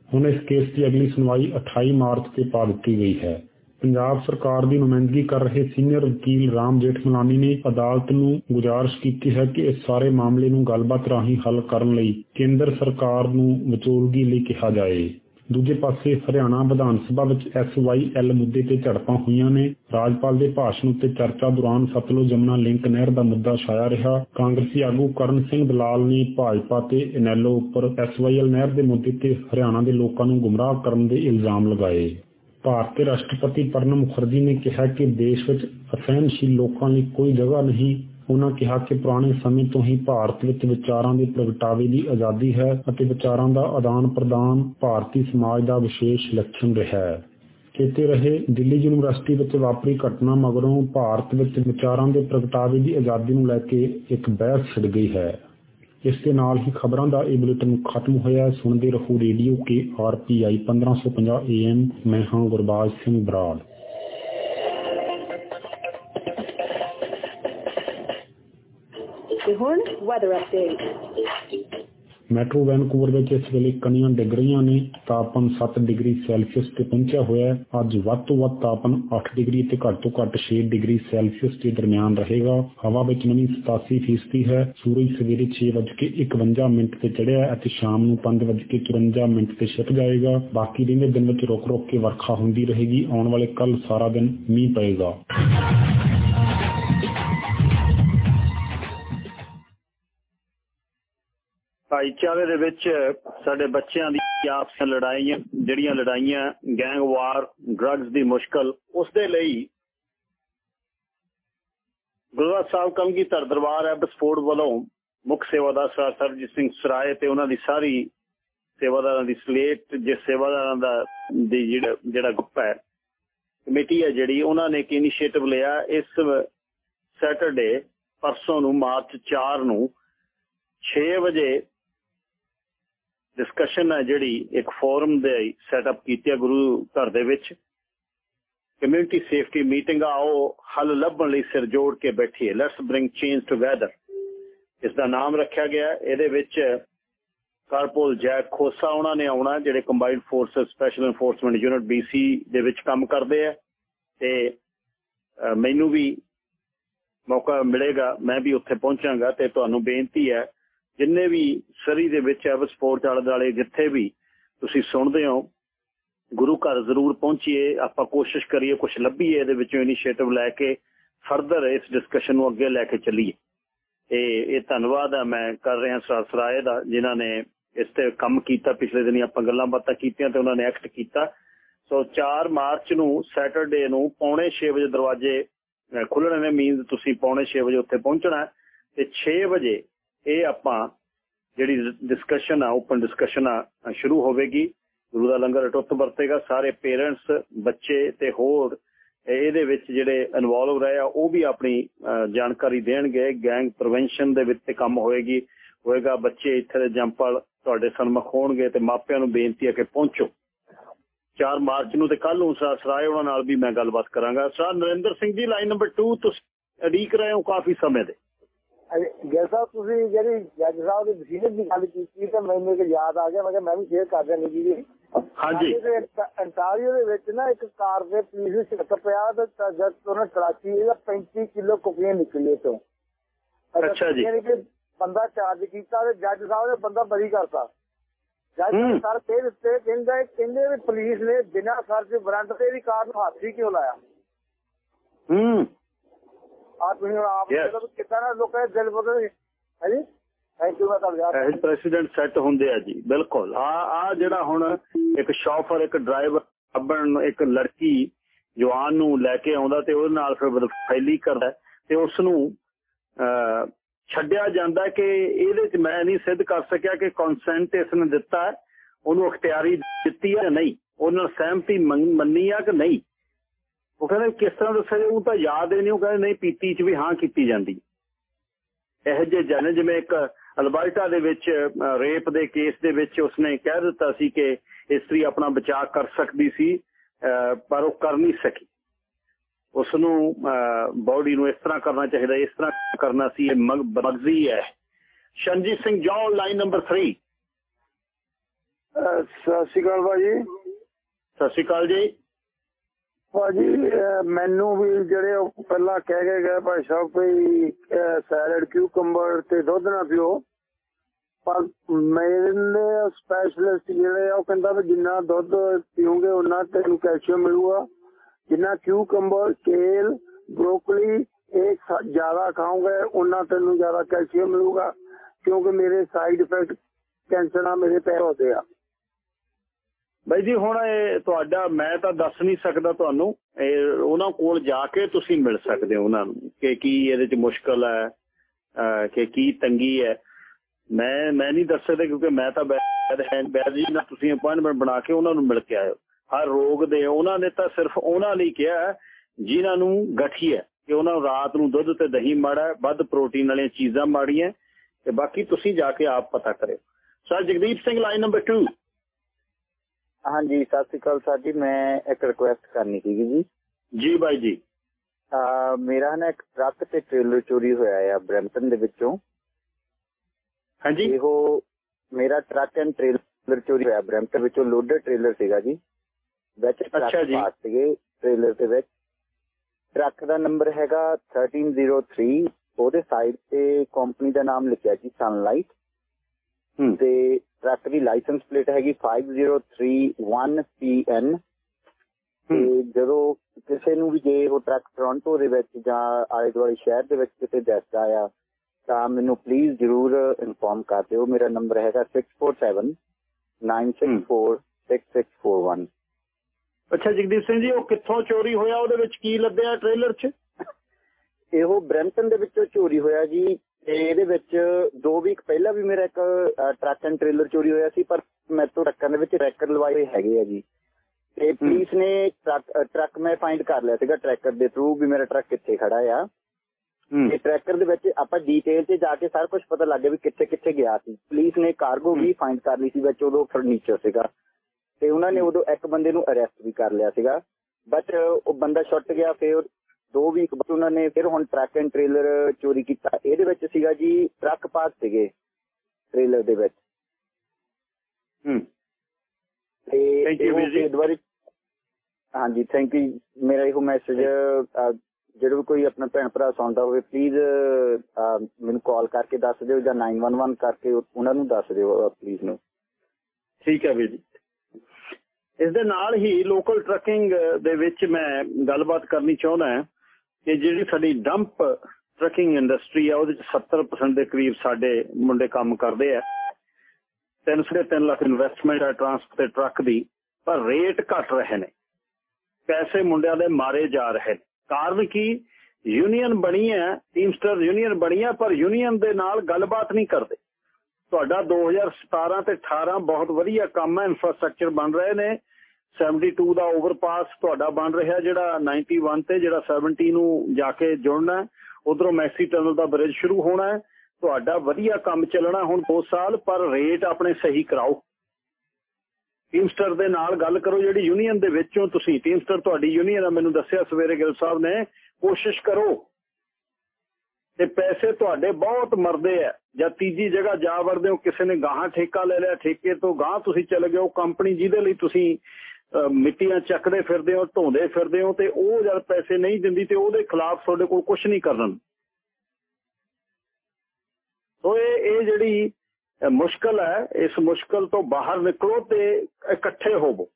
ਹੁਣ ਇਸ ਕੇਸ ਦੀ ਅਗਲੀ ਸੁਣਵਾਈ 28 ਮਾਰਚ ਤੇ ਪਾ ਦਿੱਤੀ ਗਈ ਹੈ। ਪੰਜਾਬ ਸਰਕਾਰ ਦੀ ਨੁਮਾਇੰਦਗੀ ਕਰ ਰਹੇ ਸੀਨੀਅਰ ਵਕੀਲ ਰਾਮ ਜੇਠਮਲਾਨੀ ਨੇ ਅਦਾਲਤ ਨੂੰ ਗੁਜ਼ਾਰਿਸ਼ ਕੀਤੀ ਹੈ ਕਿ ਇਸ ਸਾਰੇ ਮਾਮਲੇ ਨੂੰ ਗੱਲਬਾਤ ਰਾਹੀਂ ਹੱਲ ਕਰਨ ਲਈ ਕੇਂਦਰ ਸਰਕਾਰ ਨੂੰ ਵਿਚੋਲਗੀ ਲਈ ਕਿਹਾ ਜਾਏ। ਦੂਜੇ ਪਾਸੇ ਹਰਿਆਣਾ ਵਿਧਾਨ ਸਭਾ ਵਿੱਚ ਐਸਵਾਈਐਲ ਮੁੱਦੇ ਤੇ ਝੜਪਾਂ ਹੋਈਆਂ ਨੇ। ਰਾਜਪਾਲ ਦੇ ਭਾਸ਼ਣ ਉੱਤੇ ਚਰਚਾ ਦੌਰਾਨ ਸਤਲੁਜ ਜਮਨਾ ਲਿੰਕ ਨਹਿਰ ਦਾ ਮੁੱਦਾ ਛਾਇਆ ਰਿਹਾ। ਕਾਂਗਰਸੀ ਆਗੂ ਕਰਨ ਸਿੰਘ ਦਲਾਲ ਨੇ ਭਾਜਪਾ ਤੇ ਇਨੈਲੋ ਉੱਪਰ ਐਸਵਾਈਐਲ ਨਹਿਰ ਦੇ ਮੁੱਦੇ ਤੇ ਹਰਿਆਣਾ ਦੇ ਲੋਕਾਂ ਨੂੰ ਗੁੰਮਰਾਹ ਕਰਨ ਦੇ ਇਲਜ਼ਾਮ ਲਗਾਏ। ਭਾਰਤੀ ਰਾਸ਼ਟਰਪਤੀ ਪ੍ਰਣਬ ਮੁਖਰਜੀ ਨੇ ਕਿਹਾ ਕਿ ਦੇਸ਼ ਵਿੱਚ ਅਸਹਿਣਸ਼ੀਲ ਲੋਕਾਂ ਲਈ ਕੋਈ ਜਗ੍ਹਾ ਨਹੀਂ। ਉਹਨਾਂ ਕਿਹਾ ਕਿ ਪੁਰਾਣੇ ਸਮੇਂ ਤੋਂ ਹੀ ਭਾਰਤ ਵਿੱਚ ਵਿਚਾਰਾਂ ਦੇ ਪ੍ਰਗਟਾਵੇ ਦੀ ਆਜ਼ਾਦੀ ਹੈ ਅਤੇ ਵਿਚਾਰਾਂ ਦਾ ਆਦਾਨ ਪ੍ਰਦਾਨ ਭਾਰਤੀ ਸਮਾਜ ਦਾ ਵਿਸ਼ੇਸ਼ ਲੱਛਣ ਰਿਹਾ ਹੈ। ਚੇਤੇ ਰਹੇ, ਦਿੱਲੀ ਯੂਨੀਵਰਸਿਟੀ ਵਿੱਚ ਵਾਪਰੀ ਘਟਨਾ ਮਗਰੋਂ ਭਾਰਤ ਵਿੱਚ ਵਿਚਾਰਾਂ ਦੇ ਪ੍ਰਗਟਾਵੇ ਦੀ ਆਜ਼ਾਦੀ ਨੂੰ ਲੈ ਕੇ ਇੱਕ ਬਹਿਸ ਛਿੜ ਗਈ ਹੈ। ਇਸ ਦੇ ਨਾਲ ਹੀ ਖਬਰਾਂ ਦਾ ਇਹ ਬੁਲੇਟਿਨ ਖਤਮ ਹੋਇਆ। ਸੁਣਦੇ ਰਹੋ radio K R P RPI 1550 AM ਮੈਂ ਹਾਂ ਗੁਰਬਾਜ ਸਿੰਘ ਬਰਾੜ। ਤੇ ਹੁਣ ਵੈਦਰ ਅਪਡੇਟ ਮੈਟਰੋ ਵੈਨਕੂਵਰ ਵਿੱਚ ਇਸ ਵੇਲੇ ਕਣੀਆਂ ਡਿੱਗ ਰਹੀਆਂ ਨੇ, ਤਾਪਮਾਨ 7 ਡਿਗਰੀ ਸੈਲਸੀਅਸ ਤੇ ਪਹੁੰਚਿਆ ਹੋਇਆ ਹੈ। ਅੱਜ ਵੱਧ ਤੋਂ ਵੱਧ ਤਾਪਮਾਨ 8 ਡਿਗਰੀ ਤੇ ਘੱਟ ਤੋਂ ਘੱਟ 6 ਡਿਗਰੀ ਸੈਲਸੀਅਸ ਦੇ ਦਰਮਿਆਨ ਰਹੇਗਾ। ਹਵਾ ਵਿੱਚ ਨਮੀ 87% ਹੈ। ਸੂਰਜ ਸਵੇਰੇ 6:51 ਮਿੰਟ ਤੇ ਚੜ੍ਹਿਆ ਅਤੇ ਸ਼ਾਮ ਨੂੰ 5:54 ਮਿੰਟ ਤੇ ਛਿਪ ਜਾਏਗਾ। ਬਾਕੀ ਦਿਨ ਦੇ ਦਿਨ ਵਿੱਚ ਰੁਕ-ਰੁਕ ਕੇ ਵਰਖਾ ਹੁੰਦੀ ਰਹੇਗੀ। ਆਉਣ ਵਾਲੇ ਕੱਲ ਸਾਰਾ ਦਿਨ ਮੀਂਹ ਪਏਗਾ। ਭਾਈਚਾਰੇ ਦੇ ਵਿੱਚ ਸਾਡੇ ਬੱਚਿਆਂ ਦੀ ਆਪਸ ਲੜਾਈਆਂ, ਜਿਹੜੀਆਂ ਲੜਾਈਆਂ ਗੈਂਗ ਵਾਰ ਡਰੱਗਸ ਦੀ ਮੁਸ਼ਕਲ, ਉਸ ਦੇ ਲਈ ਗੁਰਦੁਆਰਾ ਸਾਹਿਬ ਕਲਗੀਧਰ ਦਰਬਾਰ ਐਬਸਫੋਰਡ ਵੱਲੋਂ ਮੁੱਖ ਸੇਵਾਦਾਰ ਸਰ ਸਰਜੀਤ ਸਿੰਘ ਸਰਾਏ ਤੇ ਉਹਨਾਂ ਦੀ ਸਾਰੀ ਸੇਵਾਦਾਰਾਂ ਦੀ ਸਲੇਟ ਜੇ ਸੇਵਾਦਾਰਾਂ ਦਾ ਜਿਹੜਾ ਗਰੁੱਪ ਹੈ, ਕਮੇਟੀ ਹੈ ਜਿਹੜੀ, ਉਹਨਾਂ ਨੇ ਇੱਕ ਇਨੀਸ਼ੀਏਟਿਵ ਲਿਆ ਇਸ ਸੈਟਰਡੇ ਪਰਸੋਂ ਨੂੰ ਮਾਰਚ 4 ਨੂੰ 6 ਵਜੇ ਡਿਸਕਸ਼ਨ ਹੈ ਜਿਹੜੀ ਇੱਕ ਫੋਰਮ ਦੇ ਸੈਟਅਪ ਕੀਤੀ ਗੁਰੂ ਘਰ ਦੇ ਵਿੱਚ। ਕਮਿਊਨਿਟੀ ਸੇਫਟੀ ਮੀਟਿੰਗ ਆਓ ਹੱਲ ਲੱਭਣ ਲਈ ਸਿਰ ਜੋੜ ਕੇ ਬੈਠੀਏ ਲੈਟਸ ਬ੍ਰਿੰਗ ਚੇਂਜ ਟੁਗੇਦਰ ਇਸ ਦਾ ਨਾਮ ਰੱਖਿਆ ਗਿਆ। ਇਹਦੇ ਵਿੱਚ ਕਾਰਪੋਲ ਜੈਕ ਖੋਸਾ ਉਹਨਾਂ ਨੇ ਆਉਣਾ, ਜਿਹੜੇ combined forces special enforcement unit BC ਦੇ ਵਿੱਚ ਕੰਮ ਕਰਦੇ ਆ। ਤੇ ਮੈਨੂੰ ਵੀ ਮੌਕਾ ਮਿਲੇਗਾ, ਮੈਂ ਵੀ ਉੱਥੇ ਪਹੁੰਚਾਂਗਾ ਤੇ ਤੁਹਾਨੂੰ ਬੇਨਤੀ ਹੈ ਜਿੰਨੇ ਵੀ ਸਰੀ ਦੇ ਵਿੱਚ ਐਵ ਸਪੋਰਟ ਵਾਲੇ ਦਾਲੇ ਜਿੱਥੇ ਵੀ ਤੁਸੀਂ ਸੁਣਦੇ ਹੋ, ਗੁਰੂ ਘਰ ਜ਼ਰੂਰ ਪਹੁੰਚੀਏ, ਆਪਾਂ ਕੋਸ਼ਿਸ਼ ਕਰੀਏ ਕੁਝ ਲੱਭੀਏ, ਇਹਦੇ ਵਿੱਚੋਂ ਇਨੀਸ਼ੀਏਟਿਵ ਲੈ ਕੇ ਫਰਦਰ ਇਸ ਡਿਸਕਸ਼ਨ ਨੂੰ ਅੱਗੇ ਲੈ ਕੇ ਚੱਲੀਏ। ਇਹ ਇਹ ਧੰਨਵਾਦ ਆ, ਮੈਂ ਕਰ ਰਿਹਾ ਸਰਾਏ ਦਾ, ਜਿਨ੍ਹਾਂ ਨੇ ਇਸ ਤੇ ਕੰਮ ਕੀਤਾ, ਪਿਛਲੇ ਦਿਨੀ ਆਪਾਂ ਗੱਲਾਂ ਬਾਤਾਂ ਕੀਤੀਆਂ ਤੇ ਉਹਨਾਂ ਨੇ ਐਕਟ ਕੀਤਾ। ਸੋ 4 ਮਾਰਚ ਨੂੰ ਸੈਟਰਡੇ ਨੂੰ ਪੌਣੇ 6 ਵਜੇ ਦਰਵਾਜ਼ੇ ਖੁੱਲਣੇ ਨੇ ਮੀਨਸ ਤੁਸੀਂ ਪੌਣੇ 6 ਵਜੇ ਉੱਥੇ ਪਹੁੰਚਣਾ ਤੇ 6 ਵਜੇ ਇਹ ਆਪਾਂ ਜਿਹੜੀ ਡਿਸਕਸ਼ਨ ਆ ਓਪਨ ਡਿਸਕਸ਼ਨ ਆ ਸ਼ੁਰੂ ਹੋਵੇਗੀ। ਗੁਰੂ ਦਾ ਲੰਗਰ ਅਟੁੱਟ ਵਰਤੇਗਾ, ਸਾਰੇ ਪੇਰੈਂਟਸ ਬੱਚੇ ਤੇ ਹੋਰ ਇਹਦੇ ਵਿੱਚ ਜਿਹੜੇ ਇਨਵੋਲਵ ਰਹੇ ਆ, ਉਹ ਵੀ ਆਪਣੀ ਜਾਣਕਾਰੀ ਦੇਣਗੇ। ਗੈਂਗ ਪ੍ਰੀਵੈਂਸ਼ਨ ਦੇ ਵਿੱਚ ਤੇ ਕੰਮ ਹੋਏਗੀ। ਹੋਏਗਾ, ਬੱਚੇ ਇੱਥੇ ਦੇ ਜੰਪਲ ਤੁਹਾਡੇ ਸਨਮੁਖ ਹੋਣਗੇ ਤੇ ਮਾਪਿਆਂ ਨੂੰ ਬੇਨਤੀ ਹੈ ਕਿ ਪਹੁੰਚੋ। 4 ਮਾਰਚ ਨੂੰ ਤੇ ਕੱਲ ਨੂੰ ਸਰ ਸਰਾਏ ਉਹਨਾਂ ਨਾਲ ਵੀ ਮੈਂ ਗੱਲਬਾਤ ਕਰਾਂਗਾ। Sir, Narendra Singh ji line number 2 ਤੁਸੀਂ ਅਡੀਕ ਰਹੇ ਹੋ ਕਾਫੀ ਸਮੇਂ ਦੇ। ਗਿਲ ਸਾਹਿਬ ਤੁਸੀਂ ਜਿਹੜੀ ਜੱਜ ਸਾਹਿਬ ਦੀ ਵਸੀਲਤ ਦੀ ਗੱਲ ਕੀਤੀ ਤੇ ਮੈਨੂੰ ਇੱਕ ਯਾਦ ਆ ਗਿਆ ਮੈਂ ਕਿਹਾ ਮੈਂ ਵੀ ਸ਼ੇਅਰ ਕਰ ਦਿਆਂ ਜੀ ਹਾਂਜੀ ਅੰਟਾਰੀਓ ਦੇ ਵਿੱਚ ਨਾ ਇੱਕ ਕਾਰ ਦੇ ਪੁਲਿਸ ਨੂੰ ਛੱਕ ਪਿਆ ਤੇ ਜਦ ਉਹਨਾਂ ਤਲਾਸ਼ੀ ਇਹਦਾ 35 ਕਿਲੋ ਕੋਕੀਨ ਨਿਕਲੀ ਤੋਂ ਅੱਛਾ ਜੀ ਯਾਨੀ ਕਿ ਬੰਦਾ ਚਾਰਜ ਕੀਤਾ ਤੇ ਜੱਜ ਸਾਹਿਬ ਨੇ ਬੰਦਾ ਬਰੀ ਕਰਤਾ ਜੱਜ ਹੂੰ। ਸਰ ਤੇ ਦਿੱਤੇ ਕਹਿੰਦਾ ਕਹਿੰਦੇ ਵੀ ਪੁਲਿਸ ਨੇ ਬਿਨਾਂ ਸਰਚ ਵਾਰੰਟ ਤੇ ਵੀ ਕਾਰ ਨੂੰ ਹੱਥ ਹੀ ਕਿਉਂ ਲਾਇਆ ਹੂੰ ਆਪ Yes. ਮਤਲਬ ਕਿੱਦਾਂ ਨਾ ਲੋਕਾਂ ਦੇ ਦਿਲ ਬਦਲ ਹਾਂਜੀ? ਥੈਂਕ ਯੂ ਮੈਂ ਤੁਹਾਨੂੰ ਇਹ ਪ੍ਰੈਸੀਡੈਂਟ ਸੈੱਟ ਹੁੰਦੇ ਆ ਜੀ ਬਿਲਕੁਲ। ਆ ਆ ਜਿਹੜਾ ਹੁਣ ਇੱਕ ਸ਼ੌਫਰ ਇੱਕ ਡਰਾਈਵਰ ਲੱਭਣ ਇੱਕ ਲੜਕੀ ਜਵਾਨ ਨੂੰ ਲੈ ਕੇ ਆਉਂਦਾ ਤੇ ਉਹਦੇ ਨਾਲ ਫਿਰ ਫੈਲੀ ਕਰਦਾ ਤੇ ਉਸ ਨੂੰ ਛੱਡਿਆ ਜਾਂਦਾ ਕਿ ਇਹਦੇ ਚ ਮੈਂ ਨਹੀਂ ਸਿੱਧ ਕਰ ਸਕਿਆ ਕਿ ਕਨਸੈਂਟ ਇਸ ਨੇ ਦਿੱਤਾ ਉਹਨੂੰ ਅਖਤਿਆਰੀ ਦਿੱਤੀ ਹੈ ਨਹੀਂ? ਉਹਨਾਂ ਸਹਿਮਤੀ ਮੰਨੀ ਆ ਕਿ ਨਹੀਂ? ਉਹ ਕਹਿੰਦੇ ਕਿਸ ਤਰ੍ਹਾਂ ਦੱਸਿਆ ਜਾਊ? ਉਹ ਤਾਂ ਯਾਦ ਹੀ ਨਹੀਂ ਉਹ ਕਹਿੰਦੇ ਨਹੀਂ ਪੀਤੀ ਚ ਵੀ ਹਾਂ ਕੀਤੀ ਜਾਂਦੀ। ਇਹੋ ਜਿਹੇ ਜਨ ਜਿਵੇਂ ਇੱਕ ਅਲਬਰਟਾ ਦੇ ਵਿੱਚ ਰੇਪ ਦੇ ਕੇਸ ਦੇ ਵਿੱਚ ਉਸਨੇ ਕਹਿ ਦਿੱਤਾ ਸੀ ਕਿ ਇਸਤਰੀ ਆਪਣਾ ਬਚਾਅ ਕਰ ਸਕਦੀ ਸੀ ਪਰ ਉਹ ਕਰ ਨਹੀਂ ਸਕੀ। ਉਸ ਨੂੰ ਬਾਡੀ ਨੂੰ ਇਸ ਤਰ੍ਹਾਂ ਕਰਨਾ ਚਾਹੀਦਾ ਇਸ ਤਰ੍ਹਾਂ ਕਰਨਾ ਸੀ ਇਹ ਮਗ- ਮਗਜ਼ੀ ਹੈ। Shanjeet Singh John line number 3 ਸਤਿ ਸ਼੍ਰੀ ਅਕਾਲ ਭਾਜੀ। ਸਤਿ ਸ਼੍ਰੀ ਅਕਾਲ ਜੀ। ਭਾਜੀ ਮੈਨੂੰ ਵੀ ਜਿਹੜੇ ਉਹ ਪਹਿਲਾਂ ਕਹਿ ਕੇ ਗਏ ਭਾਈ ਸਾਹਿਬ ਕੋਈ ਸੈਲਡ ਕਿਊਕੰਬਰ ਤੇ ਦੁੱਧ ਨਾ ਪੀਓ। ਪਰ ਮੇਰੇ ਸਪੈਸ਼ਲਿਸਟ ਜਿਹੜੇ ਆ, ਉਹ ਕਹਿੰਦਾ ਵੀ ਜਿੰਨਾ ਦੁੱਧ ਪੀਓਗੇ ਉਹਨਾਂ ਤੈਨੂੰ ਕੈਲਸ਼ੀਅਮ ਮਿਲੂਗਾ। ਜਿੰਨਾ ਕਿਊਕੰਬਰ ਕੇਲ ਬ੍ਰੋਕਲੀ ਇਹ ਜ਼ਿਆਦਾ ਖਾਓਗੇ ਉਹਨਾਂ ਤੈਨੂੰ ਜ਼ਿਆਦਾ ਕੈਲਸ਼ੀਅਮ ਮਿਲੂਗਾ। ਕਿਉਂਕਿ ਮੇਰੇ ਸਾਈਡ ਇਫੈਕਟ ਕੈਂਸਰ ਨਾਲ ਮੇਰੇ ਪੈਰ ਹੁੰਦੇ ਆ। ਬਾਈ ਜੀ, ਹੁਣ ਇਹ ਤੁਹਾਡਾ, ਮੈਂ ਤਾਂ ਦੱਸ ਨਹੀਂ ਸਕਦਾ ਤੁਹਾਨੂੰ, ਇਹ ਉਹਨਾਂ ਕੋਲ ਜਾ ਕੇ ਤੁਸੀਂ ਮਿਲ ਸਕਦੇ ਹੋ ਉਹਨਾਂ ਨੂੰ, ਕਿ ਕੀ ਇਹਦੇ ਚ ਮੁਸ਼ਕਲ ਹੈ ਕਿ ਕੀ ਤੰਗੀ ਹੈ। ਮੈਂ ਮੈਂ ਨਹੀਂ ਦੱਸ ਸਕਦਾ, ਕਿਉਂਕਿ ਮੈਂ ਤਾਂ ਬੈਦ ਬੈਦ ਜੀ ਨਾਲ ਤੁਸੀਂ ਅਪਾਇੰਟਮੈਂਟ ਬਣਾ ਕੇ ਉਹਨਾਂ ਨੂੰ ਮਿਲ ਕੇ ਆਇਓ। ਹਰ ਰੋਗ ਦੇ, ਉਹਨਾਂ ਨੇ ਤਾਂ ਸਿਰਫ ਉਹਨਾਂ ਲਈ ਕਿਹਾ ਜਿਨ੍ਹਾਂ ਨੂੰ ਗਠੀ ਹੈ, ਕਿ ਉਹਨਾਂ ਨੂੰ ਰਾਤ ਨੂੰ ਦੁੱਧ ਤੇ ਦਹੀਂ ਮਾੜਾ ਵੱਧ ਪ੍ਰੋਟੀਨ ਵਾਲੀਆਂ ਚੀਜ਼ਾਂ ਮਾੜੀਆਂ ਤੇ ਬਾਕੀ ਤੁਸੀਂ ਜਾ ਕੇ ਆਪ ਪਤਾ ਕਰਿਓ। Sir, Jagdeep Singh line number 2 ਹਾਂਜੀ ਸਤਿ ਸ਼੍ਰੀ ਅਕਾਲ ਸਰ ਜੀ ਮੈਂ ਇੱਕ ਰਿਕੁਐਸਟ ਕਰਨੀ ਸੀਗੀ ਜੀ। ਜੀ ਬਾਈ ਜੀ। ਅਹ ਮੇਰਾ ਨਾ ਇੱਕ ਟਰੱਕ ਤੇ ਟ੍ਰੇਲਰ ਚੋਰੀ ਹੋਇਆ ਆ ਬ੍ਰੈਂਪਟਨ ਦੇ ਵਿੱਚੋਂ। ਹਾਂਜੀ। ਇਹੋ ਮੇਰਾ ਟਰੱਕ ਐਂਡ ਟ੍ਰੇਲਰ ਚੋਰੀ ਹੋਇਆ ਬ੍ਰੈਂਪਟਨ ਵਿੱਚੋਂ ਲੋਡਰ ਟ੍ਰੇਲਰ ਸੀਗਾ ਜੀ। ਵਿੱਚ ਅੱਛਾ ਜੀ। ਪਾਸ ਸੀਗੇ ਟ੍ਰੇਲਰ ਦੇ ਵਿੱਚ। ਟਰੱਕ ਦਾ ਨੰਬਰ ਹੈਗਾ 1303 ਉਹਦੇ ਸਾਈਡ ਤੇ ਕੰਪਨੀ ਦਾ ਨਾਮ ਲਿਖਿਆ ਜੀ ਸਨਲਾਈਟ ਤੇ ਟਰੱਕ ਦੀ ਲਾਇਸੈਂਸ ਪਲੇਟ ਹੈਗੀ 5031PN ਤੇ ਜਦੋਂ ਕਿਸੇ ਨੂੰ ਵੀ ਜੇ ਉਹ ਟਰੱਕ ਟੋਰਾਂਟੋ ਦੇ ਵਿੱਚ ਜਾਂ ਆਲੇ ਦੁਆਲੇ ਸ਼ਹਿਰ ਦੇ ਵਿੱਚ ਕਿਤੇ ਦਿਸਦਾ ਆ ਤਾਂ ਮੈਨੂੰ ਪਲੀਜ਼ ਜਰੂਰ ਇਨਫੋਰਮ ਕਰ ਦਿਓ। ਮੇਰਾ ਨੰਬਰ ਹੈਗਾ 647 964 6641 ਅੱਛਾ ਜਗਦੀਪ ਸਿੰਘ ਜੀ ਉਹ ਕਿੱਥੋਂ ਚੋਰੀ ਹੋਇਆ? ਉਹਦੇ ਵਿੱਚ ਕੀ ਲੱਦਿਆ ਟ੍ਰੇਲਰ 'ਚ? <laughs> ਇਹੋ ਬ੍ਰੈਂਪਟਨ ਦੇ ਵਿੱਚੋਂ ਚੋਰੀ ਹੋਇਆ ਜੀ। ਤੇ ਇਹਦੇ ਵਿੱਚ ਦੋ ਵੀਕ ਪਹਿਲਾਂ ਵੀ ਮੇਰਾ ਇੱਕ ਟਰੱਕ ਐਂਡ ਟ੍ਰੇਲਰ ਚੋਰੀ ਹੋਇਆ ਸੀ ਪਰ ਮੇਰੇ ਤੋਂ ਟਰੱਕਾਂ ਦੇ ਵਿੱਚ ਰੈਕਰ ਲਵਾਏ ਹੋਏ ਹੈਗੇ ਆ ਜੀ। ਤੇ ਪੁਲਿਸ ਨੇ ਟਰੱਕ ਮੈਂ ਫਾਈਂਡ ਕਰ ਲਿਆ ਸੀਗਾ ਟਰੈਕਰ ਦੇ ਥਰੂ ਵੀ ਮੇਰਾ ਟਰੱਕ ਕਿੱਥੇ ਖੜਾ ਆ। ਇਹ ਟਰੈਕਰ ਦੇ ਵਿੱਚ ਆਪਾਂ ਡੀਟੇਲ ਤੇ ਜਾ ਕੇ ਸਾਰਾ ਕੁਝ ਪਤਾ ਲੱਗ ਗਿਆ ਵੀ ਕਿੱਥੇ ਕਿੱਥੇ ਗਿਆ ਸੀ। ਪੁਲਿਸ ਨੇ ਕਾਰਗੋ ਵੀ ਫਾਈਂਡ ਕਰ ਲਈ ਸੀ ਵਿੱਚ ਉਦੋਂ ਫਰਨੀਚਰ ਸੀਗਾ। ਤੇ ਉਹਨਾਂ ਨੇ ਉਦੋਂ ਇੱਕ ਬੰਦੇ ਨੂੰ ਅਰੈਸਟ ਵੀ ਕਰ ਲਿਆ ਸੀਗਾ। ਬਟ ਉਹ ਬੰਦਾ ਛੁੱਟ ਗਿਆ ਫਿਰ ਦੋ ਵੀਕ ਬਾਅਦ ਉਹਨਾਂ ਨੇ ਫਿਰ ਹੁਣ ਟਰੱਕ ਐਂਡ ਟ੍ਰੇਲਰ ਚੋਰੀ ਕੀਤਾ। ਇਹਦੇ ਵਿੱਚ ਸੀਗਾ ਜੀ ਟਰੱਕ ਪਾਸ ਸੀਗੇ ਟ੍ਰੇਲਰ ਦੇ ਵਿੱਚ। ਹੂੰ। ਜੀ। ਹਾਂਜੀ ਥੈਂਕ ਯੂ ਮੇਰਾ ਇਹੋ ਮੈਸੇਜ ਜਿਹੜਾ ਵੀ ਕੋਈ ਆਪਣਾ ਭੈਣ ਭਰਾ ਸੁਣਦਾ ਹੋਵੇ ਪਲੀਜ਼ ਮੈਨੂੰ ਕਾਲ ਕਰਕੇ ਦੱਸ ਦਿਓ ਜਾਂ 911 ਕਰਕੇ ਉਹਨਾਂ ਨੂੰ ਦੱਸ ਦਿਓ ਪਲੀਜ਼ ਨੂੰ। ਠੀਕ ਹੈ ਵੀਰ ਜੀ। ਇਸ ਦੇ ਨਾਲ ਹੀ ਲੋਕਲ ਟਰੱਕਿੰਗ ਦੇ ਵਿੱਚ ਮੈਂ ਗੱਲਬਾਤ ਕਰਨੀ ਚਾਹੁੰਦਾ ਹਾਂ। ਕਿ ਜਿਹੜੀ ਸਾਡੀ ਡੰਪ ਟਰੱਕਿੰਗ ਇੰਡਸਟਰੀ ਆ, ਉਹਦੇ ਚ 70% ਦੇ ਕਰੀਬ ਸਾਡੇ ਮੁੰਡੇ ਕੰਮ ਕਰਦੇ ਆ। 3.5 ਲੱਖ ਇਨਵੈਸਟਮੈਂਟ ਹੈ ਟਰਾਂਸਪੋਰਟ ਤੇ ਟਰੱਕ ਦੀ। ਪਰ ਰੇਟ ਘਟ ਰਹੇ ਨੇ। ਪੈਸੇ ਮੁੰਡਿਆਂ ਦੇ ਮਾਰੇ ਜਾ ਰਹੇ ਕਾਰਨ ਕੀ? ਯੂਨੀਅਨ ਬਣੀ ਹੈ ਟੀਮਸਟਰ ਯੂਨੀਅਨ ਬਣੀ ਹੈ ਪਰ ਯੂਨੀਅਨ ਦੇ ਨਾਲ ਗੱਲਬਾਤ ਨਹੀਂ ਕਰਦੇ। ਤੁਹਾਡਾ 2017 ਤੇ 18 ਬਹੁਤ ਵਧੀਆ ਕੰਮ ਹੈ ਇਨਫਰਾਸਟ੍ਰਕਚਰ ਬਣ ਰਹੇ ਨੇ। 72 ਦਾ ਓਵਰਪਾਸ ਤੁਹਾਡਾ ਬਣ ਰਿਹਾ, ਜਿਹੜਾ 91 ਤੇ, ਜਿਹੜਾ 70 ਨੂੰ ਜਾ ਕੇ ਜੁੜਨਾ ਉਧਰੋਂ ਮੈਕਸੀ ਟਨਲ ਦਾ ਬ੍ਰਿਜ ਸ਼ੁਰੂ ਹੋਣਾ ਹੈ। ਤੁਹਾਡਾ ਵਧੀਆ ਕੰਮ ਚੱਲਣਾ ਹੁਣ 2 ਸਾਲ, ਪਰ ਰੇਟ ਆਪਣੇ ਸਹੀ ਕਰਾਓ। ਟੀਮਸਟਰ ਦੇ ਨਾਲ ਗੱਲ ਕਰੋ, ਜਿਹੜੀ ਯੂਨੀਅਨ ਦੇ ਵਿੱਚੋਂ ਤੁਸੀਂ। ਟੀਮਸਟਰ ਤੁਹਾਡੀ ਯੂਨੀਅਨ ਆ, ਮੈਨੂੰ ਦੱਸਿਆ ਸਵੇਰੇ ਗਿਲ ਸਾਹਿਬ ਨੇ। ਕੋਸ਼ਿਸ਼ ਕਰੋ। ਤੇ ਪੈਸੇ ਤੁਹਾਡੇ ਬਹੁਤ ਮਰਦੇ ਆ। ਜਾਂ ਤੀਜੀ ਜਗ੍ਹਾ ਜਾ ਵਰਦੇ ਹੋ, ਕਿਸੇ ਨੇ ਗਾਹਾਂ ਠੇਕਾ ਲੈ ਲਿਆ, ਠੇਕੇ ਤੋਂ ਗਾਹ ਤੁਸੀਂ ਚਲੇ ਗਏ, ਉਹ ਕੰਪਨੀ ਜਿਹਦੇ ਲਈ ਤੁਸੀਂ ਮਿੱਟੀਆਂ ਚੱਕਦੇ ਫਿਰਦੇ ਹੋ ਢੋਂਦੇ ਫਿਰਦੇ ਹੋ ਤੇ ਉਹ ਜਦ ਪੈਸੇ ਨਹੀਂ ਦਿੰਦੀ ਤੇ ਉਹਦੇ ਖਿਲਾਫ ਤੁਹਾਡੇ ਕੋਲ ਕੁਝ ਨਹੀਂ ਕਰਨ। ਸੋ ਇਹ ਇਹ ਜਿਹੜੀ ਮੁਸ਼ਕਲ ਹੈ, ਇਸ ਮੁਸ਼ਕਲ ਤੋਂ ਬਾਹਰ ਨਿਕਲੋ ਤੇ ਇਕੱਠੇ ਹੋਵੋ।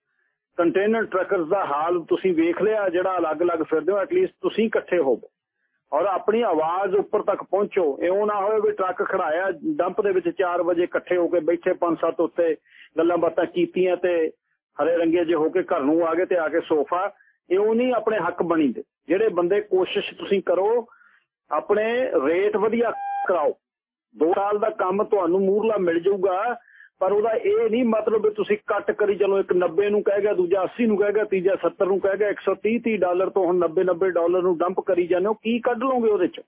ਕੰਟੇਨਰ ਟਰੱਕਰਸ ਦਾ ਹਾਲ ਤੁਸੀਂ ਵੇਖ ਲਿਆ, ਜਿਹੜਾ ਅਲੱਗ-ਅਲੱਗ ਫਿਰਦੇ ਹੋ ਐਟਲੀਸਟ ਤੁਸੀਂ ਇਕੱਠੇ ਹੋਵੋ। ਔਰ ਆਪਣੀ ਆਵਾਜ਼ ਉੱਪਰ ਤੱਕ ਪਹੁੰਚੋ। ਇਉਂ ਨਾ ਹੋਵੇ ਵੀ ਟਰੱਕ ਖੜਾਇਆ ਡੰਪ ਦੇ ਵਿੱਚ 4 ਵਜੇ ਇਕੱਠੇ ਹੋ ਕੇ ਬੈਠੇ 5-7 ਉੱਤੇ ਗੱਲਾਂ ਬਾਤਾਂ ਕੀਤੀਆਂ ਤੇ ਹਰੇ ਰੰਗੇ ਜੇ ਹੋ ਕੇ ਘਰ ਨੂੰ ਆ ਗਏ ਤੇ ਆ ਕੇ ਸੋਫਾ, ਇਉਂ ਨਹੀਂ ਆਪਣੇ ਹੱਕ ਬਣੀ ਦੇ। ਜਿਹੜੇ ਬੰਦੇ ਕੋਸ਼ਿਸ਼ ਤੁਸੀਂ ਕਰੋ, ਆਪਣੇ ਰੇਟ ਵਧੀਆ ਕਰਾਓ। 2 ਸਾਲ ਦਾ ਕੰਮ ਤੁਹਾਨੂੰ ਮੂਰਲਾ ਮਿਲ ਜਾਊਗਾ, ਪਰ ਉਹਦਾ ਇਹ ਨਹੀਂ ਮਤਲਬ ਵੀ ਤੁਸੀਂ ਕੱਟ ਕਰੀ ਚਲੋ, ਇੱਕ 90 ਨੂੰ ਕਹਿ ਗਿਆ, ਦੂਜਾ 80 ਨੂੰ ਕਹਿ ਗਿਆ, ਤੀਜਾ 70 ਨੂੰ ਕਹਿ ਗਿਆ 130 30 ਡਾਲਰ ਤੋਂ ਹੁਣ 90 90 ਡਾਲਰ ਨੂੰ ਡੰਪ ਕਰੀ ਜਾਂਦੇ ਹੋ, ਕੀ ਕੱਢ ਲਓਗੇ ਉਹਦੇ ਚ?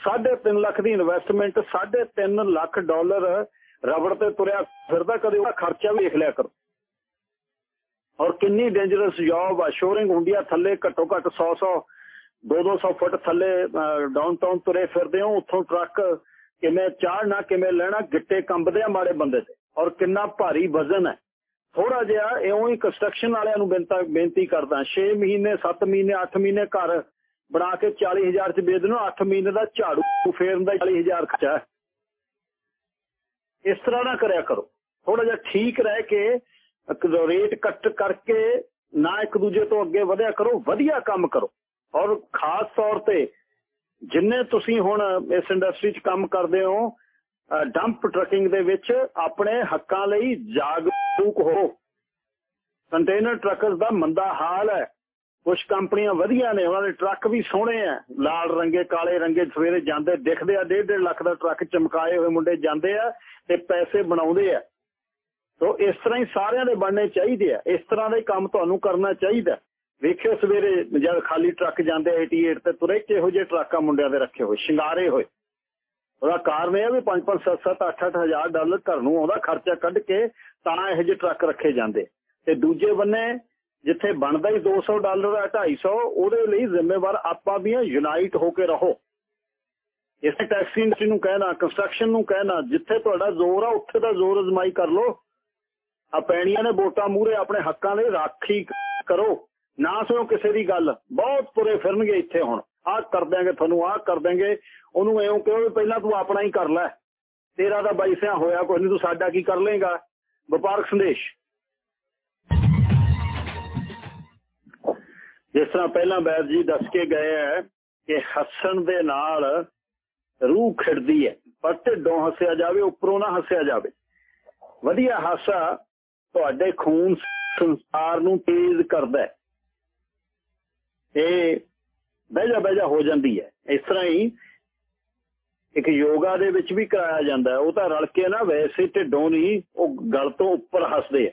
3.5 ਲੱਖ ਦੀ ਇਨਵੈਸਟਮੈਂਟ 3.5 ਲੱਖ ਡਾਲਰ ਰਬੜ ਤੇ ਤੁਰਿਆ ਫਿਰਦਾ, ਕਦੇ ਉਹਦਾ ਖਰਚਾ ਵੀ ਦੇਖ ਲਿਆ ਕਰੋ। ਔਰ ਕਿੰਨੀ ਡੇਂਜਰਸ ਜੌਬ ਆ। ਸ਼ੋਰਿੰਗ ਹੁੰਦੀ ਆ ਥੱਲੇ, ਘੱਟੋ ਘੱਟ 100 100 200 ਫੁੱਟ ਥੱਲੇ ਡਾਊਨਟਾਊਨ ਤੁਰੇ ਫਿਰਦੇ ਹੋ, ਉੱਥੋਂ ਟਰੱਕ ਕਿਵੇਂ ਚਾੜਨਾ, ਕਿਵੇਂ ਲੈਣਾ, ਗਿੱਟੇ ਕੰਬਦੇ ਆ ਮਾੜੇ ਬੰਦੇ ਤੇ। ਔਰ ਕਿੰਨਾ ਭਾਰੀ ਵਜ਼ਨ ਹੈ ਥੋੜਾ ਜਿਹਾ ਇਉਂ ਹੀ ਕੰਸਟਰਕਸ਼ਨ ਵਾਲਿਆਂ ਨੂੰ ਬੇਨਤੀ ਕਰਦਾ। 6 ਮਹੀਨੇ 7 ਮਹੀਨੇ 8 ਮਹੀਨੇ ਘਰ ਬਣਾ ਕੇ 40000 ਚ ਵੇਚ ਦੇਣਾ 8 ਮਹੀਨੇ ਦਾ ਝਾੜੂ ਫੇਰਨ ਦਾ 40000 ਖਰਚਾ। ਇਸ ਤਰ੍ਹਾਂ ਨਾ ਕਰਿਆ ਕਰੋ। ਥੋੜਾ ਜਿਹਾ ਠੀਕ ਰਹਿ ਕੇ ਰੇਟ ਕੱਟ ਕਰਕੇ ਨਾ ਇੱਕ ਦੂਜੇ ਤੋਂ ਅੱਗੇ ਵਧਿਆ ਕਰੋ, ਵਧੀਆ ਕੰਮ ਕਰੋ। ਔਰ ਖਾਸ ਤੌਰ ਤੇ ਜਿੰਨੇ ਤੁਸੀਂ ਹੁਣ ਇਸ ਇੰਡਸਟਰੀ 'ਚ ਕੰਮ ਕਰਦੇ ਹੋ ਡੰਪ ਟਰੱਕਿੰਗ ਦੇ ਵਿੱਚ ਆਪਣੇ ਹੱਕਾਂ ਲਈ ਜਾਗਰੂਕ ਹੋ। ਕੰਟੇਨਰ ਟਰੱਕਰਸ ਦਾ ਮੰਦਾ ਹਾਲ ਹੈ। ਕੁਝ ਕੰਪਨੀਆਂ ਵਧੀਆ ਨੇ, ਉਹਨਾਂ ਦੇ ਟਰੱਕ ਵੀ ਸੋਹਣੇ ਆ। ਲਾਲ ਰੰਗੇ, ਕਾਲੇ ਰੰਗੇ ਸਵੇਰੇ ਜਾਂਦੇ, ਦਿਖਦੇ ਆ 1.5 ਲੱਖ ਦਾ ਟਰੱਕ ਚਮਕਾਏ ਹੋਏ ਮੁੰਡੇ ਜਾਂਦੇ ਆ ਤੇ ਪੈਸੇ ਬਣਾਉਂਦੇ ਆ। ਸੋ ਇਸ ਤਰ੍ਹਾਂ ਹੀ ਸਾਰਿਆਂ ਦੇ ਬਣਨੇ ਚਾਹੀਦੇ ਆ। ਇਸ ਤਰ੍ਹਾਂ ਦਾ ਹੀ ਕੰਮ ਤੁਹਾਨੂੰ ਕਰਨਾ ਚਾਹੀਦਾ। ਵੇਖਿਓ ਸਵੇਰੇ ਜਦ ਖਾਲੀ ਟਰੱਕ ਜਾਂਦੇ 88 ਤੇ ਤੁਰੇ ਕਿਹੋ ਜਿਹੇ ਟਰੱਕਾਂ ਮੁੰਡਿਆਂ ਦੇ ਰੱਖੇ ਹੋਏ, ਸ਼ਿੰਗਾਰੇ ਹੋਏ। ਉਹਦਾ ਕਾਰਨ ਇਹ ਆ ਵੀ 5 5 7 7 8 8 ਹਜ਼ਾਰ ਡਾਲਰ ਘਰ ਨੂੰ ਆਉਂਦਾ ਖਰਚਾ ਕੱਢ ਕੇ ਤਾਂ ਇਹੋ ਜਿਹੇ ਟਰੱਕ ਰੱਖੇ ਜਾਂਦੇ। ਤੇ ਦੂਜੇ ਬੰਨੇ ਜਿੱਥੇ ਬਣਦਾ ਹੀ 200 ਡਾਲਰ ਹੈ 250 ਉਹਦੇ ਲਈ ਜ਼ਿੰਮੇਵਾਰ ਆਪਾਂ ਵੀ ਯੂਨਾਈਟ ਹੋ ਕੇ ਰਹੋ। ਇਸੇ ਟੈਕਸੀ ਇੰਡਸਟਰੀ ਨੂੰ ਕਹਿਣਾ ਕੰਸਟਰਕਸ਼ਨ ਨੂੰ ਕਹਿਣਾ, ਜਿੱਥੇ ਤੁਹਾਡਾ ਜ਼ੋਰ ਆ, ਉੱਥੇ ਦਾ ਜ਼ੋਰ ਅਜ਼ਮਾਈ ਕਰ ਲਓ। ਆ ਪੈਣੀਆਂ ਨੇ ਵੋਟਾਂ ਮੂਹਰੇ ਆਪਣੇ ਹੱਕਾਂ ਦੇ, ਰਾਖੀ ਕਰੋ। ਨਾ ਸੁਣੋ ਕਿਸੇ ਦੀ ਗੱਲ। ਬਹੁਤ ਪੁਰੇ ਫਿਰਨਗੇ ਇੱਥੇ ਹੁਣ। ਆਹ ਕਰ ਦਾਂਗੇ ਤੁਹਾਨੂੰ, ਆਹ ਕਰ ਦਾਂਗੇ ਉਹਨੂੰ ਐਉਂ ਕਿਉਂ ਵੀ ਪਹਿਲਾਂ ਤੂੰ ਆਪਣਾ ਹੀ ਕਰ ਲੈ। ਤੇਰਾ ਤਾਂ ਬਾਈ ਹੋਇਆ, ਕੋਈ ਨਹੀਂ ਤੂੰ ਸਾਡਾ ਕੀ ਕਰ ਲੇਗਾ ਵਪਾਰਕ ਸੰਦੇਸ਼। ਜਿਸ ਤਰ੍ਹਾਂ ਪਹਿਲਾਂ ਬੈਦ ਜੀ ਦੱਸ ਕੇ ਗਏ ਹੈ ਕਿ ਹੱਸਣ ਦੇ ਨਾਲ ਰੂਹ ਖਿੜਦੀ ਹੈ। ਪਰ ਢਿੱਡੋਂ ਹੱਸਿਆ ਜਾਵੇ, ਉੱਪਰੋਂ ਨਾ ਹੱਸਿਆ ਜਾਵੇ। ਵਧੀਆ ਹਾਸਾ ਤੁਹਾਡੇ ਖੂਨ ਸੰਸਾਰ ਨੂੰ ਤੇਜ਼ ਕਰਦਾ ਹੈ। ਇਹ ਬਹਿਜਾ ਬਹਿਜਾ ਹੋ ਜਾਂਦੀ ਹੈ। ਇਸ ਤਰ੍ਹਾਂ ਹੀ ਇੱਕ ਯੋਗਾ ਦੇ ਵਿੱਚ ਵੀ ਕਰਾਇਆ ਜਾਂਦਾ ਉਹ ਤਾਂ ਰਲ ਕੇ ਨਾ ਵੈਸੇ ਢਿੱਡੋਂ ਨਹੀਂ, ਉਹ ਗਲ ਤੋਂ ਉੱਪਰ ਹੱਸਦੇ ਆ।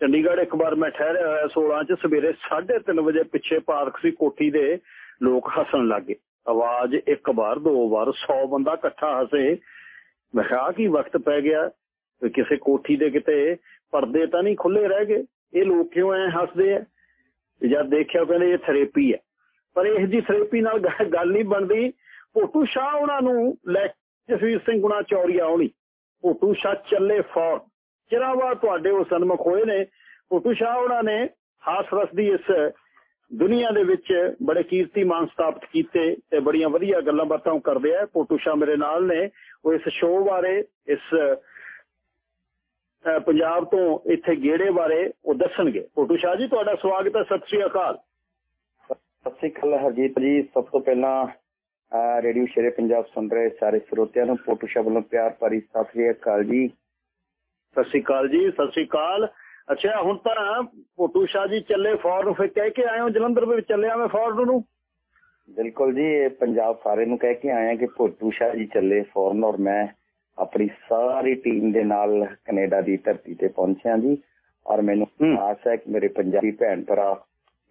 ਚੰਡੀਗੜ੍ਹ ਇੱਕ ਵਾਰ ਮੈਂ ਠਹਿਰਿਆ ਹੋਇਆ 16 ਚ, ਸਵੇਰੇ 3:30 ਵਜੇ ਪਿੱਛੇ ਪਾਰਕ ਸੀ ਕੋਠੀ ਦੇ, ਲੋਕ ਹੱਸਣ ਲੱਗੇ ਆਵਾਜ਼ ਇੱਕ ਵਾਰ, ਦੋ ਵਾਰ 100 ਬੰਦਾ ਇਕੱਠਾ ਹੱਸੇ। ਮੈਂ ਕਿਹਾ ਕੀ ਵਕਤ ਪੈ ਗਿਆ? ਕਿਸੇ ਕੋਠੀ ਦੇ ਕਿਤੇ ਪਰਦੇ ਤਾਂ ਨਹੀਂ ਖੁੱਲੇ ਰਹਿ ਗਏ। ਇਹ ਲੋਕ ਕਿਉਂ ਐ ਹੱਸਦੇ ਆ ਜਦ ਦੇਖਿਆ ਕਹਿੰਦੇ ਇਹ ਥੈਰੇਪੀ ਹੈ ਪਰ ਇਹ ਜੀ ਥੈਰੇਪੀ ਨਾਲ ਗੱਲ ਨਹੀਂ ਬਣਦੀ। ਭੋਟੂ ਸ਼ਾਹ ਉਹਨਾਂ ਨੂੰ ਲੈ ਜਸਵੀਰ ਸਿੰਘ ਗੁਣਾ ਚੌਰੀਆ ਆਉਣੀ। ਭੋਟੂ ਸ਼ਾਹ ਚੱਲੇ ਫੌਰ ਚਿਰਾਵਾ ਤੁਹਾਡੇ ਉਹ ਸਨਮੁਖ ਹੋਏ ਨੇ। ਭੋਟੂ ਸ਼ਾਹ ਉਹਨਾਂ ਨੇ ਹਾਸ ਰਸ ਦੀ ਇਸ ਦੁਨੀਆ ਦੇ ਵਿੱਚ ਬੜੇ ਕੀਰਤੀਮਾਨ ਸਥਾਪਿਤ ਕੀਤੇ ਤੇ ਬੜੀਆਂ ਵਧੀਆ ਗੱਲਾਂ ਬਾਤਾਂ ਕਰਦੇ ਆ। ਭੋਟੂ ਸ਼ਾਹ ਮੇਰੇ ਨਾਲ ਨੇ। ਉਹ ਇਸ ਸ਼ੋਅ ਬਾਰੇ, ਇਸ ਪੰਜਾਬ ਤੋਂ ਇੱਥੇ ਗੇੜੇ ਬਾਰੇ ਉਹ ਦੱਸਣਗੇ। ਪੋਟੂ ਸ਼ਾਹ ਜੀ ਤੁਹਾਡਾ ਸਵਾਗਤ ਹੈ। ਸਤਿ ਸ੍ਰੀ ਅਕਾਲ। ਸਤਿ ਸ਼੍ਰੀ ਅਕਾਲ ਹਰਜੀਤ ਜੀ। ਸਭ ਤੋਂ ਪਹਿਲਾਂ ਰੇਡੀਓ ਸ਼ੇਰੇ ਪੰਜਾਬ ਸੁਣ ਰਹੇ ਸਾਰੇ ਸਰੋਤਿਆਂ ਨੂੰ ਪੋਟੂ ਸ਼ਾਹ ਵੱਲੋਂ ਪਿਆਰ ਭਰੀ ਸਤਿ ਸ਼੍ਰੀ ਅਕਾਲ ਜੀ। ਸਤਿ ਸ੍ਰੀ ਅਕਾਲ ਜੀ ਸਤਿ ਸ੍ਰੀ ਅਕਾਲ। ਅੱਛਾ ਹੁਣ ਤਾਂ ਪੋਟੂ ਸ਼ਾਹ ਜੀ ਚੱਲੇ ਫੌਰਨ ਫਿਰ ਕਹਿ ਕੇ ਆਏ ਹੋ ਜਲੰਧਰ ਵਿੱਚ ਚੱਲਿਆ ਮੈਂ ਫੌਰਨ ਨੂੰ? ਬਿਲਕੁਲ ਜੀ ਪੰਜਾਬ ਸਾਰੇ ਨੂੰ ਕਹਿ ਕੇ ਆਏ ਆ ਕਿ ਪੋਟੂ ਸ਼ਾਹ ਜੀ ਚੱਲੇ ਫੌਰਨ ਔਰ ਮੈਂ ਆਪਣੀ ਸਾਰੀ ਟੀਮ ਦੇ ਨਾਲ ਕੈਨੇਡਾ ਦੀ ਧਰਤੀ ਤੇ ਪਹੁੰਚਿਆ ਜੀ ਔਰ ਮੈਨੂੰ। ਆਸ ਹੈ ਕਿ ਮੇਰੇ ਪੰਜਾਬੀ ਭੈਣ ਭਰਾ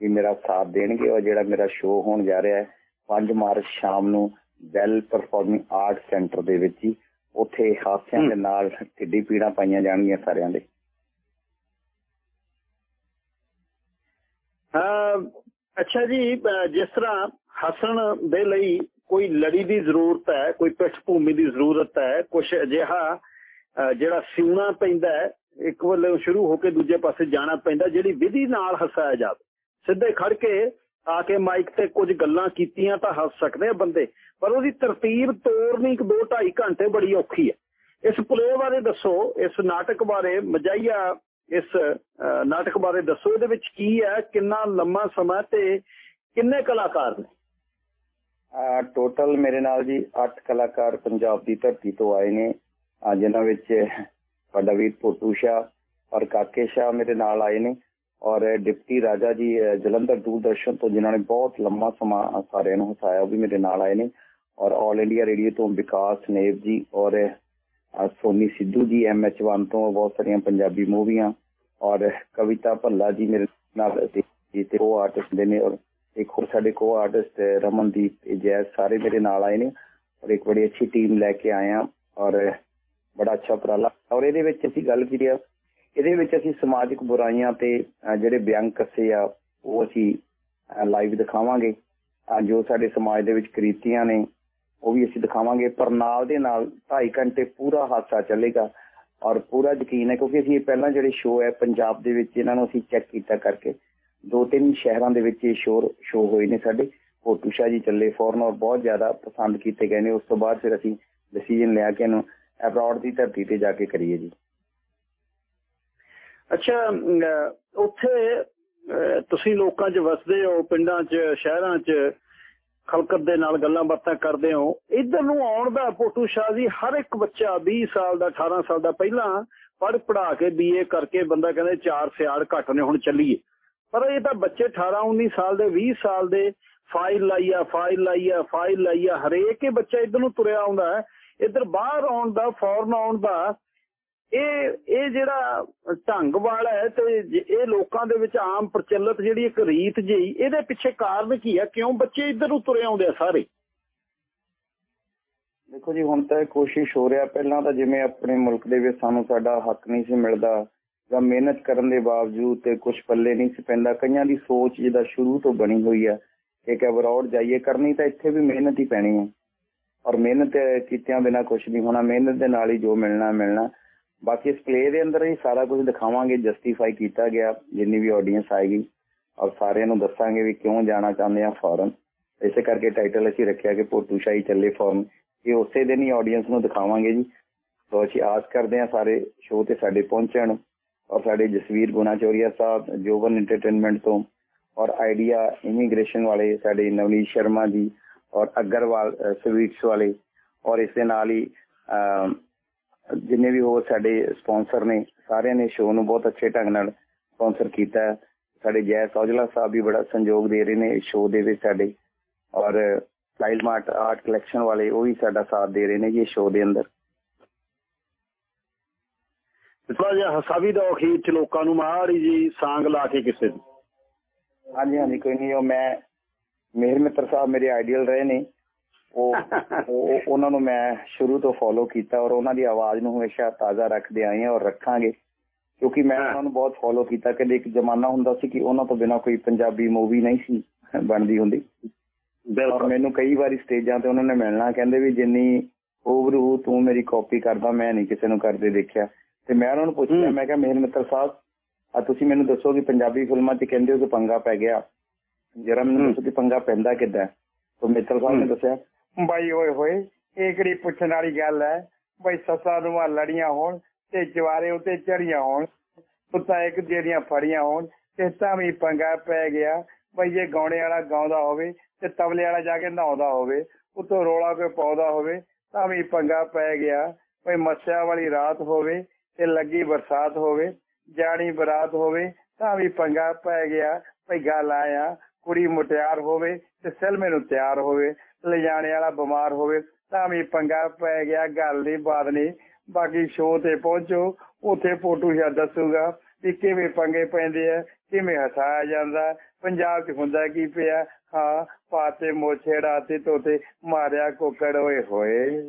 ਵੀ ਮੇਰਾ ਸਾਥ ਦੇਣਗੇ ਔਰ ਜਿਹੜਾ ਮੇਰਾ ਸ਼ੋਅ ਹੋਣ ਜਾ ਰਿਹਾ ਹੈ 5 ਮਾਰਚ ਸ਼ਾਮ ਨੂੰ ਵੈਲ ਪਰਫਾਰਮਿੰਗ ਆਰਟ ਸੈਂਟਰ ਦੇ ਵਿੱਚ ਹੀ ਉੱਥੇ ਹਾਸਿਆਂ। ਦੇ ਨਾਲ ਢਿੱਡੀ ਪੀੜਾਂ ਪਾਈਆਂ ਜਾਣਗੀਆਂ ਸਾਰਿਆਂ ਦੇ ਅੱਛਾ ਜੀ ਜਿਸ ਤਰ੍ਹਾਂ ਹੱਸਣ ਦੇ ਲਈ ਕੋਈ ਲੜੀ ਦੀ ਜ਼ਰੂਰਤ ਹੈ, ਕੋਈ ਪਿੱਠ ਭੂਮੀ ਦੀ ਜ਼ਰੂਰਤ ਹੈ ਕੁਝ ਅਜਿਹਾ ਜਿਹੜਾ ਸਿਉਣਾ ਪੈਂਦਾ ਹੈ, ਇੱਕ ਵੱਲੋਂ ਸ਼ੁਰੂ ਹੋ ਕੇ ਦੂਜੇ ਪਾਸੇ ਜਾਣਾ ਪੈਂਦਾ, ਜਿਹੜੀ ਵਿਧੀ ਨਾਲ ਹਸਾਇਆ ਜਾਵੇ। ਸਿੱਧੇ ਖੜ ਕੇ ਆ ਕੇ ਮਾਈਕ ਤੇ ਕੁਝ ਗੱਲਾਂ ਕੀਤੀਆਂ ਤਾਂ ਹੱਸ ਸਕਦੇ ਆ ਬੰਦੇ, ਪਰ ਉਹਦੀ ਤਰਤੀਬ ਤੋੜਨੀ ਇੱਕ 2 2.5 ਘੰਟੇ ਬੜੀ ਔਖੀ ਹੈ। ਇਸ ਪਲੇ ਬਾਰੇ ਦੱਸੋ, ਇਸ ਨਾਟਕ ਬਾਰੇ, ਮਜਾਈਆ ਇਸ ਨਾਟਕ ਬਾਰੇ ਦੱਸੋ, ਇਹਦੇ ਵਿੱਚ ਕੀ ਹੈ, ਕਿੰਨਾ ਲੰਮਾ ਸਮਾਂ ਤੇ ਕਿੰਨੇ ਕਲਾਕਾਰ ਨੇ? ਟੋਟਲ ਮੇਰੇ ਨਾਲ ਜੀ 8 ਕਲਾਕਾਰ ਪੰਜਾਬ ਦੀ ਧਰਤੀ ਤੋਂ ਆਏ ਨੇ। ਅਹ ਜਿਨ੍ਹਾਂ ਵਿੱਚ ਵੱਡਾ ਵੀਰ ਪੋਟੂ ਸ਼ਾਹ ਔਰ ਕਾਕੇ ਸ਼ਾਹ ਮੇਰੇ ਨਾਲ ਆਏ ਨੇ ਔਰ ਡਿਪਟੀ ਰਾਜਾ ਜੀ, ਅਹ ਜਲੰਧਰ ਦੂਰਦਰਸ਼ਨ ਤੋਂ ਜਿਨ੍ਹਾਂ ਨੇ ਬਹੁਤ ਲੰਮਾ ਸਮਾਂ ਸਾਰਿਆਂ ਨੂੰ ਹਸਾਇਆ ਉਹ ਵੀ ਮੇਰੇ ਨਾਲ ਆਏ ਨੇ। ਔਰ ਆਲ ਇੰਡੀਆ ਰੇਡੀਓ ਤੋਂ ਵਿਕਾਸ ਨੇਵ ਜੀ ਔਰ ਸੋਨੀ ਸਿੱਧੂ ਜੀ ਐਮਐਚ1 ਤੋਂ ਬਹੁਤ ਸਾਰੀਆਂ ਪੰਜਾਬੀ ਮੂਵੀਆਂ ਔਰ ਕਵਿਤਾ ਭੱਲਾ ਜੀ ਮੇਰੇ ਨਾਲ ਤੇ ਤੇ ਉਹ ਆਰਟਿਸਟ ਦੇ ਨੇ ਔਰ ਇੱਕ ਹੋਰ ਸਾਡੇ ਕੋ ਆਰਟਿਸਟ ਰਮਨਦੀਪ ਤੇ ਸਾਰੇ ਮੇਰੇ ਨਾਲ ਆਏ ਨੇ ਔਰ ਇੱਕ ਬੜੀ ਅੱਛੀ ਟੀਮ ਲੈ ਕੇ ਆਏ ਆ ਔਰ ਬੜਾ ਅੱਛਾ ਉਪਰਾਲਾ ਔਰ ਇਹਦੇ ਵਿੱਚ ਅਸੀਂ ਗੱਲ ਕੀਤੀ ਆ ਇਹਦੇ ਵਿੱਚ ਅਸੀਂ ਸਮਾਜਿਕ ਬੁਰਾਈਆਂ ਤੇ ਜਿਹੜੇ ਬਿਆਨ ਕੱਸੇ ਆ, ਉਹ ਅਸੀਂ ਲਾਈਵ ਦਿਖਾਵਾਂਗੇ। ਜੋ ਸਾਡੇ ਸਮਾਜ ਦੇ ਵਿੱਚ ਕ੍ਰਿਤੀਆਂ ਨੇ, ਉਹ ਵੀ ਅਸੀਂ ਦਿਖਾਵਾਂਗੇ। ਪਰ ਨਾਲ ਦੇ ਨਾਲ 2.5 ਘੰਟੇ ਪੂਰਾ ਹਾਦਸਾ ਚੱਲੇਗਾ ਔਰ ਪੂਰਾ ਯਕੀਨ ਹੈ ਕਿਉਂਕਿ ਅਸੀਂ ਇਹ ਪਹਿਲਾਂ ਜਿਹੜੇ ਸ਼ੋਅ ਹੈ, ਪੰਜਾਬ ਦੇ ਵਿੱਚ ਇਹਨਾਂ ਨੂੰ ਅਸੀਂ ਚੈੱਕ ਕੀਤਾ ਕਰਕੇ ਦੋ ਤਿੰਨ ਸ਼ਹਿਰਾਂ ਦੇ ਵਿੱਚ ਇਹ ਸ਼ੋਰ ਸ਼ੋ ਹੋਏ ਨੇ ਸਾਡੇ। ਫੋਟੋ ਸ਼ਾਹ ਜੀ ਚੱਲੇ ਫੌਰਨ ਔਰ ਬਹੁਤ ਜ਼ਿਆਦਾ ਪਸੰਦ ਕੀਤੇ ਗਏ ਨੇ। ਉਸ ਤੋਂ ਬਾਅਦ ਫਿਰ ਅਸੀਂ ਡਿਸੀਜਨ ਲਿਆ ਕਿ ਇਹਨੂੰ ਅਬਰਾਡ ਦੀ ਧਰਤੀ ਤੇ ਜਾ ਕੇ ਕਰੀਏ ਜੀ। ਅੱਛਾ ਉੱਥੇ ਤੁਸੀਂ ਲੋਕਾਂ 'ਚ ਵਸਦੇ ਹੋ, ਪਿੰਡਾਂ 'ਚ, ਸ਼ਹਿਰਾਂ 'ਚ, ਖਲਕਤ ਦੇ ਨਾਲ ਗੱਲਾਂ ਬਾਤਾਂ ਕਰਦੇ ਹੋ। ਇਧਰ ਨੂੰ ਆਉਣ ਦਾ ਫੋਟੋ ਸ਼ਾਹ ਜੀ, ਹਰ ਇੱਕ ਬੱਚਾ 20 ਸਾਲ ਦਾ 18 ਸਾਲ ਦਾ ਪਹਿਲਾਂ ਪੜ੍ਹ ਪੜਾ ਕੇ ਬੀਏ ਕਰਕੇ ਬੰਦਾ ਕਹਿੰਦੇ ਚਾਰ ਸਿਆੜ ਘੱਟ ਨੇ, ਹੁਣ ਚੱਲੀਏ। ਪਰ ਇਹ ਤਾਂ ਬੱਚੇ 18 19 ਸਾਲ ਦੇ 20 ਸਾਲ ਦੇ, ਫਾਈਲ ਲਾਈ ਫਾਈਲ ਲਾਈ ਫਾਈਲ ਲਾਈ ਹਰੇਕ ਹੀ ਬੱਚਾ ਇਧਰ ਨੂੰ ਤੁਰਿਆ ਆਉਂਦਾ ਹੈ। ਇਧਰ ਬਾਹਰ ਆਉਣ ਦਾ ਫੌਰਨ ਆਉਣ ਦਾ, ਇਹ ਇਹ ਜਿਹੜਾ ਢੰਗ ਵਾਲਾ ਹੈ ਤੇ ਇਹ ਲੋਕਾਂ ਦੇ ਵਿੱਚ ਆਮ ਪ੍ਰਚਲਿਤ ਜਿਹੜੀ ਇੱਕ ਰੀਤ ਜਿਹੀ, ਇਹਦੇ ਪਿੱਛੇ ਕਾਰਨ ਕੀ ਹੈ? ਕਿਉਂ ਬੱਚੇ ਇਧਰ ਨੂੰ ਤੁਰੇ ਆਉਂਦੇ ਆ ਸਾਰੇ? ਦੇਖੋ ਜੀ, ਹੁਣ ਤਾਂ ਕੋਸ਼ਿਸ਼ ਹੋ ਰਿਹਾ, ਪਹਿਲਾਂ ਤਾਂ ਜਿਵੇਂ ਆਪਣੇ ਮੁਲਕ ਦੇ ਵਿੱਚ ਸਾਨੂੰ ਸਾਡਾ ਹੱਕ ਨਹੀਂ ਸੀ ਮਿਲਦਾ ਜਾਂ ਮਿਹਨਤ ਕਰਨ ਦੇ ਬਾਵਜੂਦ ਤੇ ਕੁਝ ਪੱਲੇ ਨਹੀਂ ਸੀ ਪੈਂਦਾ, ਕਈਆਂ ਦੀ ਸੋਚ ਜਿਹਦਾ ਸ਼ੁਰੂ ਤੋਂ ਬਣੀ ਹੋਈ ਹੈ ਕਿ ਕਿ ਜਾਈਏ, ਕਰਨੀ ਤਾਂ ਇੱਥੇ ਵੀ ਮਿਹਨਤ ਹੀ ਪੈਣੀ ਹੈ ਔਰ ਮਿਹਨਤ ਕੀਤਿਆਂ ਬਿਨਾ ਕੁਝ ਨਹੀਂ ਹੋਣਾ, ਮਿਹਨਤ ਦੇ ਨਾਲ ਹੀ ਜੋ ਮਿਲਣਾ ਮਿਲਣਾ। ਬਾਕੀ ਇਸ ਪਲੇ ਦੇ ਅੰਦਰ ਹੀ ਸਾਰਾ ਕੁਝ ਦਿਖਾਵਾਂਗੇ ਜਸਟੀਫਾਈ ਕੀਤਾ ਗਿਆ, ਜਿੰਨੀ ਵੀ ਆਡੀਅנס ਆਏਗੀ। ਔਰ ਸਾਰਿਆਂ ਨੂੰ ਦੱਸਾਂਗੇ ਵੀ ਕਿਉਂ ਜਾਣਾ ਚਾਹੁੰਦੇ ਆ ਫੌਰਨ ਇਸੇ ਕਰਕੇ ਟਾਈਟਲ ਅਸੀਂ ਰੱਖਿਆ ਕਿ ਪੋਟੂ ਸ਼ਾਹੀ ਚੱਲੇ ਫੌਰਨ ਇਹ ਉਸੇ ਦਿਨ ਹੀ ਆਡੀਅנס ਨੂੰ ਦਿਖਾਵਾਂਗੇ ਜੀ। ਸੋ ਅਸੀਂ ਆਸ ਕਰਦੇ ਆ ਸਾਰੇ ਸ਼ੋਅ ਤੇ ਸਾਡੇ ਪਹੁੰਚਣ। ਔਰ ਸਾਡੇ ਜਸਵੀਰ ਗੁਨਾ ਸਾਹਿਬ ਜੋਵਨ ਐਂਟਰਟੇਨਮੈਂਟ ਤੋਂ, ਔਰ ਆਈਡੀਆ ਇਮੀਗ੍ਰੇਸ਼ਨ ਵਾਲੇ ਸਾਡੇ ਨਵਨੀਤ ਸ਼ਰਮਾ ਜੀ ਔਰ ਅਗਰਵਾਲ ਸਵੀਟਸ ਵਾਲੇ, ਔਰ ਇਸ ਦੇ ਨਾਲ ਹੀ ਜਿੰਨੇ ਵੀ ਹੋਰ ਸਾਡੇ ਸਪਾਂਸਰ ਨੇ, ਸਾਰਿਆਂ ਨੇ ਸ਼ੋਅ ਨੂੰ ਬਹੁਤ ਅੱਛੇ ਢੰਗ ਨਾਲ ਸਪਾਂਸਰ ਕੀਤਾ ਹੈ। ਸਾਡੇ ਜੈ ਸੌਜਲਾ ਸਾਹਿਬ ਵੀ ਬੜਾ ਸੰਯੋਗ ਦੇ ਰਹੇ ਨੇ ਸ਼ੋਅ ਦੇ ਵਿੱਚ ਸਾਡੇ, ਔਰ ਸਟਾਈਲ ਮਾਰਟ ਆਰਟ ਕਲੈਕਸ਼ਨ ਵਾਲੇ ਉਹ ਵੀ ਸਾਡਾ ਸਾਥ ਦੇ ਰਹੇ ਨੇ ਜੀ ਇਸ ਸ਼ੋਅ ਦੇ ਅੰਦਰ ਥੋੜਾ ਜਿਹਾ ਹਸਾਵੀ ਦਾ ਅਖੀਰ ਚ ਲੋਕਾਂ ਨੂੰ ਮਾੜੀ ਜੀ ਸਾਂਗ ਲਾ ਕੇ ਕਿਸੇ ਦੀ। ਹਾਂਜੀ ਹਾਂਜੀ ਕੋਈ ਨਹੀਂ ਉਹ ਮੈਂ ਮੇਹਰ ਮਿੱਤਰ ਸਾਹਿਬ ਮੇਰੇ ਆਈਡੀਅਲ ਰਹੇ ਨੇ। ਉਹ <laughs> ਉਹ- ਉਹਨਾਂ ਨੂੰ ਮੈਂ ਸ਼ੁਰੂ ਤੋਂ ਫੋਲੋ ਕੀਤਾ ਔਰ ਉਹਨਾਂ ਦੀ ਆਵਾਜ਼ ਨੂੰ ਹਮੇਸ਼ਾ ਤਾਜ਼ਾ ਰੱਖਦੇ ਆਏ ਹਾਂ ਔਰ ਰੱਖਾਂਗੇ। ਕਿਉਂਕਿ ਮੈਂ ਉਹਨਾਂ ਨੂੰ ਬਹੁਤ ਫੋਲੋ ਕੀਤਾ। ਕਿ ਇੱਕ ਜ਼ਮਾਨਾ ਹੁੰਦਾ ਸੀ ਕਿ ਉਹਨਾਂ ਤੋਂ ਬਿਨਾ ਕੋਈ ਪੰਜਾਬੀ ਮੂਵੀ ਨਹੀਂ ਸੀ ਬਣਦੀ ਹੁੰਦੀ। ਬਿਲਕੁਲ। ਮੈਨੂੰ ਕਈ ਵਾਰੀ ਸਟੇਜਾਂ ਤੇ ਉਹਨਾਂ ਨੇ ਮਿਲਣਾ ਕਹਿੰਦੇ ਵੀ ਜਿੰਨੀ ਓਵਰੂ ਤੂੰ ਮੇਰੀ ਕਾਪੀ ਕਰਦਾ ਮੈਂ ਨਹੀਂ ਕਿਸੇ ਨੂੰ ਕਰਦੇ ਦੇਖਿਆ। ਤੇ ਮੈਂ ਉਹਨਾਂ ਨੂੰ ਪੁੱਛਿਆ। ਮੈਂ ਕਿਹਾ ਮੇਹਰ ਮਿੱਤਰ ਸਾਹਿਬ ਆ ਤੁਸੀਂ ਮੈਨੂੰ ਦੱਸੋ ਕਿ ਪੰਜਾਬੀ ਫਿਲਮਾਂ 'ਚ ਕਹਿੰਦੇ ਹੋ ਕਿ ਪੰਗਾ ਪੈ ਗਿਆ ਜਰਾ ਮੈਨੂੰ। ਦੱਸੋ ਕਿ ਪੰਗਾ ਪੈਂਦਾ ਕਿੱਦਾਂ ਤਾਂ ਮਿੱਤਰ ਸਾਹਿਬ ਨੇ। ਦੱਸਿਆ ਬਾਈ ਓਏ ਹੋਏ ਇਹ ਕਿਹੜੀ ਪੁੱਛਣ ਵਾਲੀ ਗੱਲ ਹੈ ਬਈ ਸੱਸਾਂ ਨੂੰ ਲੜੀਆਂ ਹੋਣ ਤੇ ਚਵਾਰੇ ਉੱਤੇ ਚੜੀਆਂ ਹੋਣ ਪੁੱਤਾਂ ਇੱਕ ਜਿਹੜੀਆਂ ਫੜੀਆਂ ਹੋਣ ਤੇ ਤਾਂ ਵੀ ਪੰਗਾ ਪੈ ਗਿਆ ਬਈ ਜੇ ਗਾਉਣੇ ਵਾਲਾ ਗਾਉਂਦਾ ਹੋਵੇ ਤੇ ਤਬਲੇ ਵਾਲਾ ਜਾ ਕੇ ਨਹਾਉਂਦਾ ਹੋਵੇ ਉਤੋਂ ਰੋਲਾ ਕੋਈ ਪਾਉਂਦਾ ਹੋਵੇ ਤਾਂ ਵੀ ਪੰਗਾ ਪੈ ਗਿਆ ਕੋਈ ਮੱਸਿਆ ਵਾਲੀ ਰਾਤ ਹੋਵੇ ਤੇ ਲੱਗੀ ਬਰਸਾਤ ਹੋਵੇ, ਜਾਣੀ ਬਰਾਤ ਹੋਵੇ, ਤਾਂ ਵੀ ਪੰਗਾ ਪੈ ਗਿਆ, ਭਈ ਗੱਲ ਕੁੜੀ ਮੁਟਿਆਰ ਹੋਵੇ ਤੇ ਸਲਮੇ ਨੂੰ ਤਿਆਰ ਹੋਵੇ, ਲਿਜਾਣੇ ਵਾਲਾ ਬਿਮਾਰ ਹੋਵੇ, ਤਾਂ ਵੀ ਪੰਗਾ ਪੈ ਗਿਆ, ਗੱਲ ਨਹੀਂ ਬਾਤ ਨਹੀਂ। ਬਾਕੀ ਸ਼ੋਅ ਤੇ ਪਹੁੰਚੋ, ਉੱਥੇ ਫੋਟੋ ਜਾਂ ਦੱਸੂਗਾ ਕਿ ਕਿਵੇਂ ਪੰਗੇ ਪੈਂਦੇ ਆ, ਕਿਵੇਂ ਹਸਾਇਆ ਜਾਂਦਾ। ਪੰਜਾਬ 'ਚ ਹੁੰਦਾ ਕੀ ਪਿਆ? ਹਾਂ, ਪਾਤੇ ਮੋਛੇੜਾ ਤੇ ਤੋਤੇ, ਮਾਰਿਆ ਕੋਕੜ ਹੋਏ ਹੋਏ।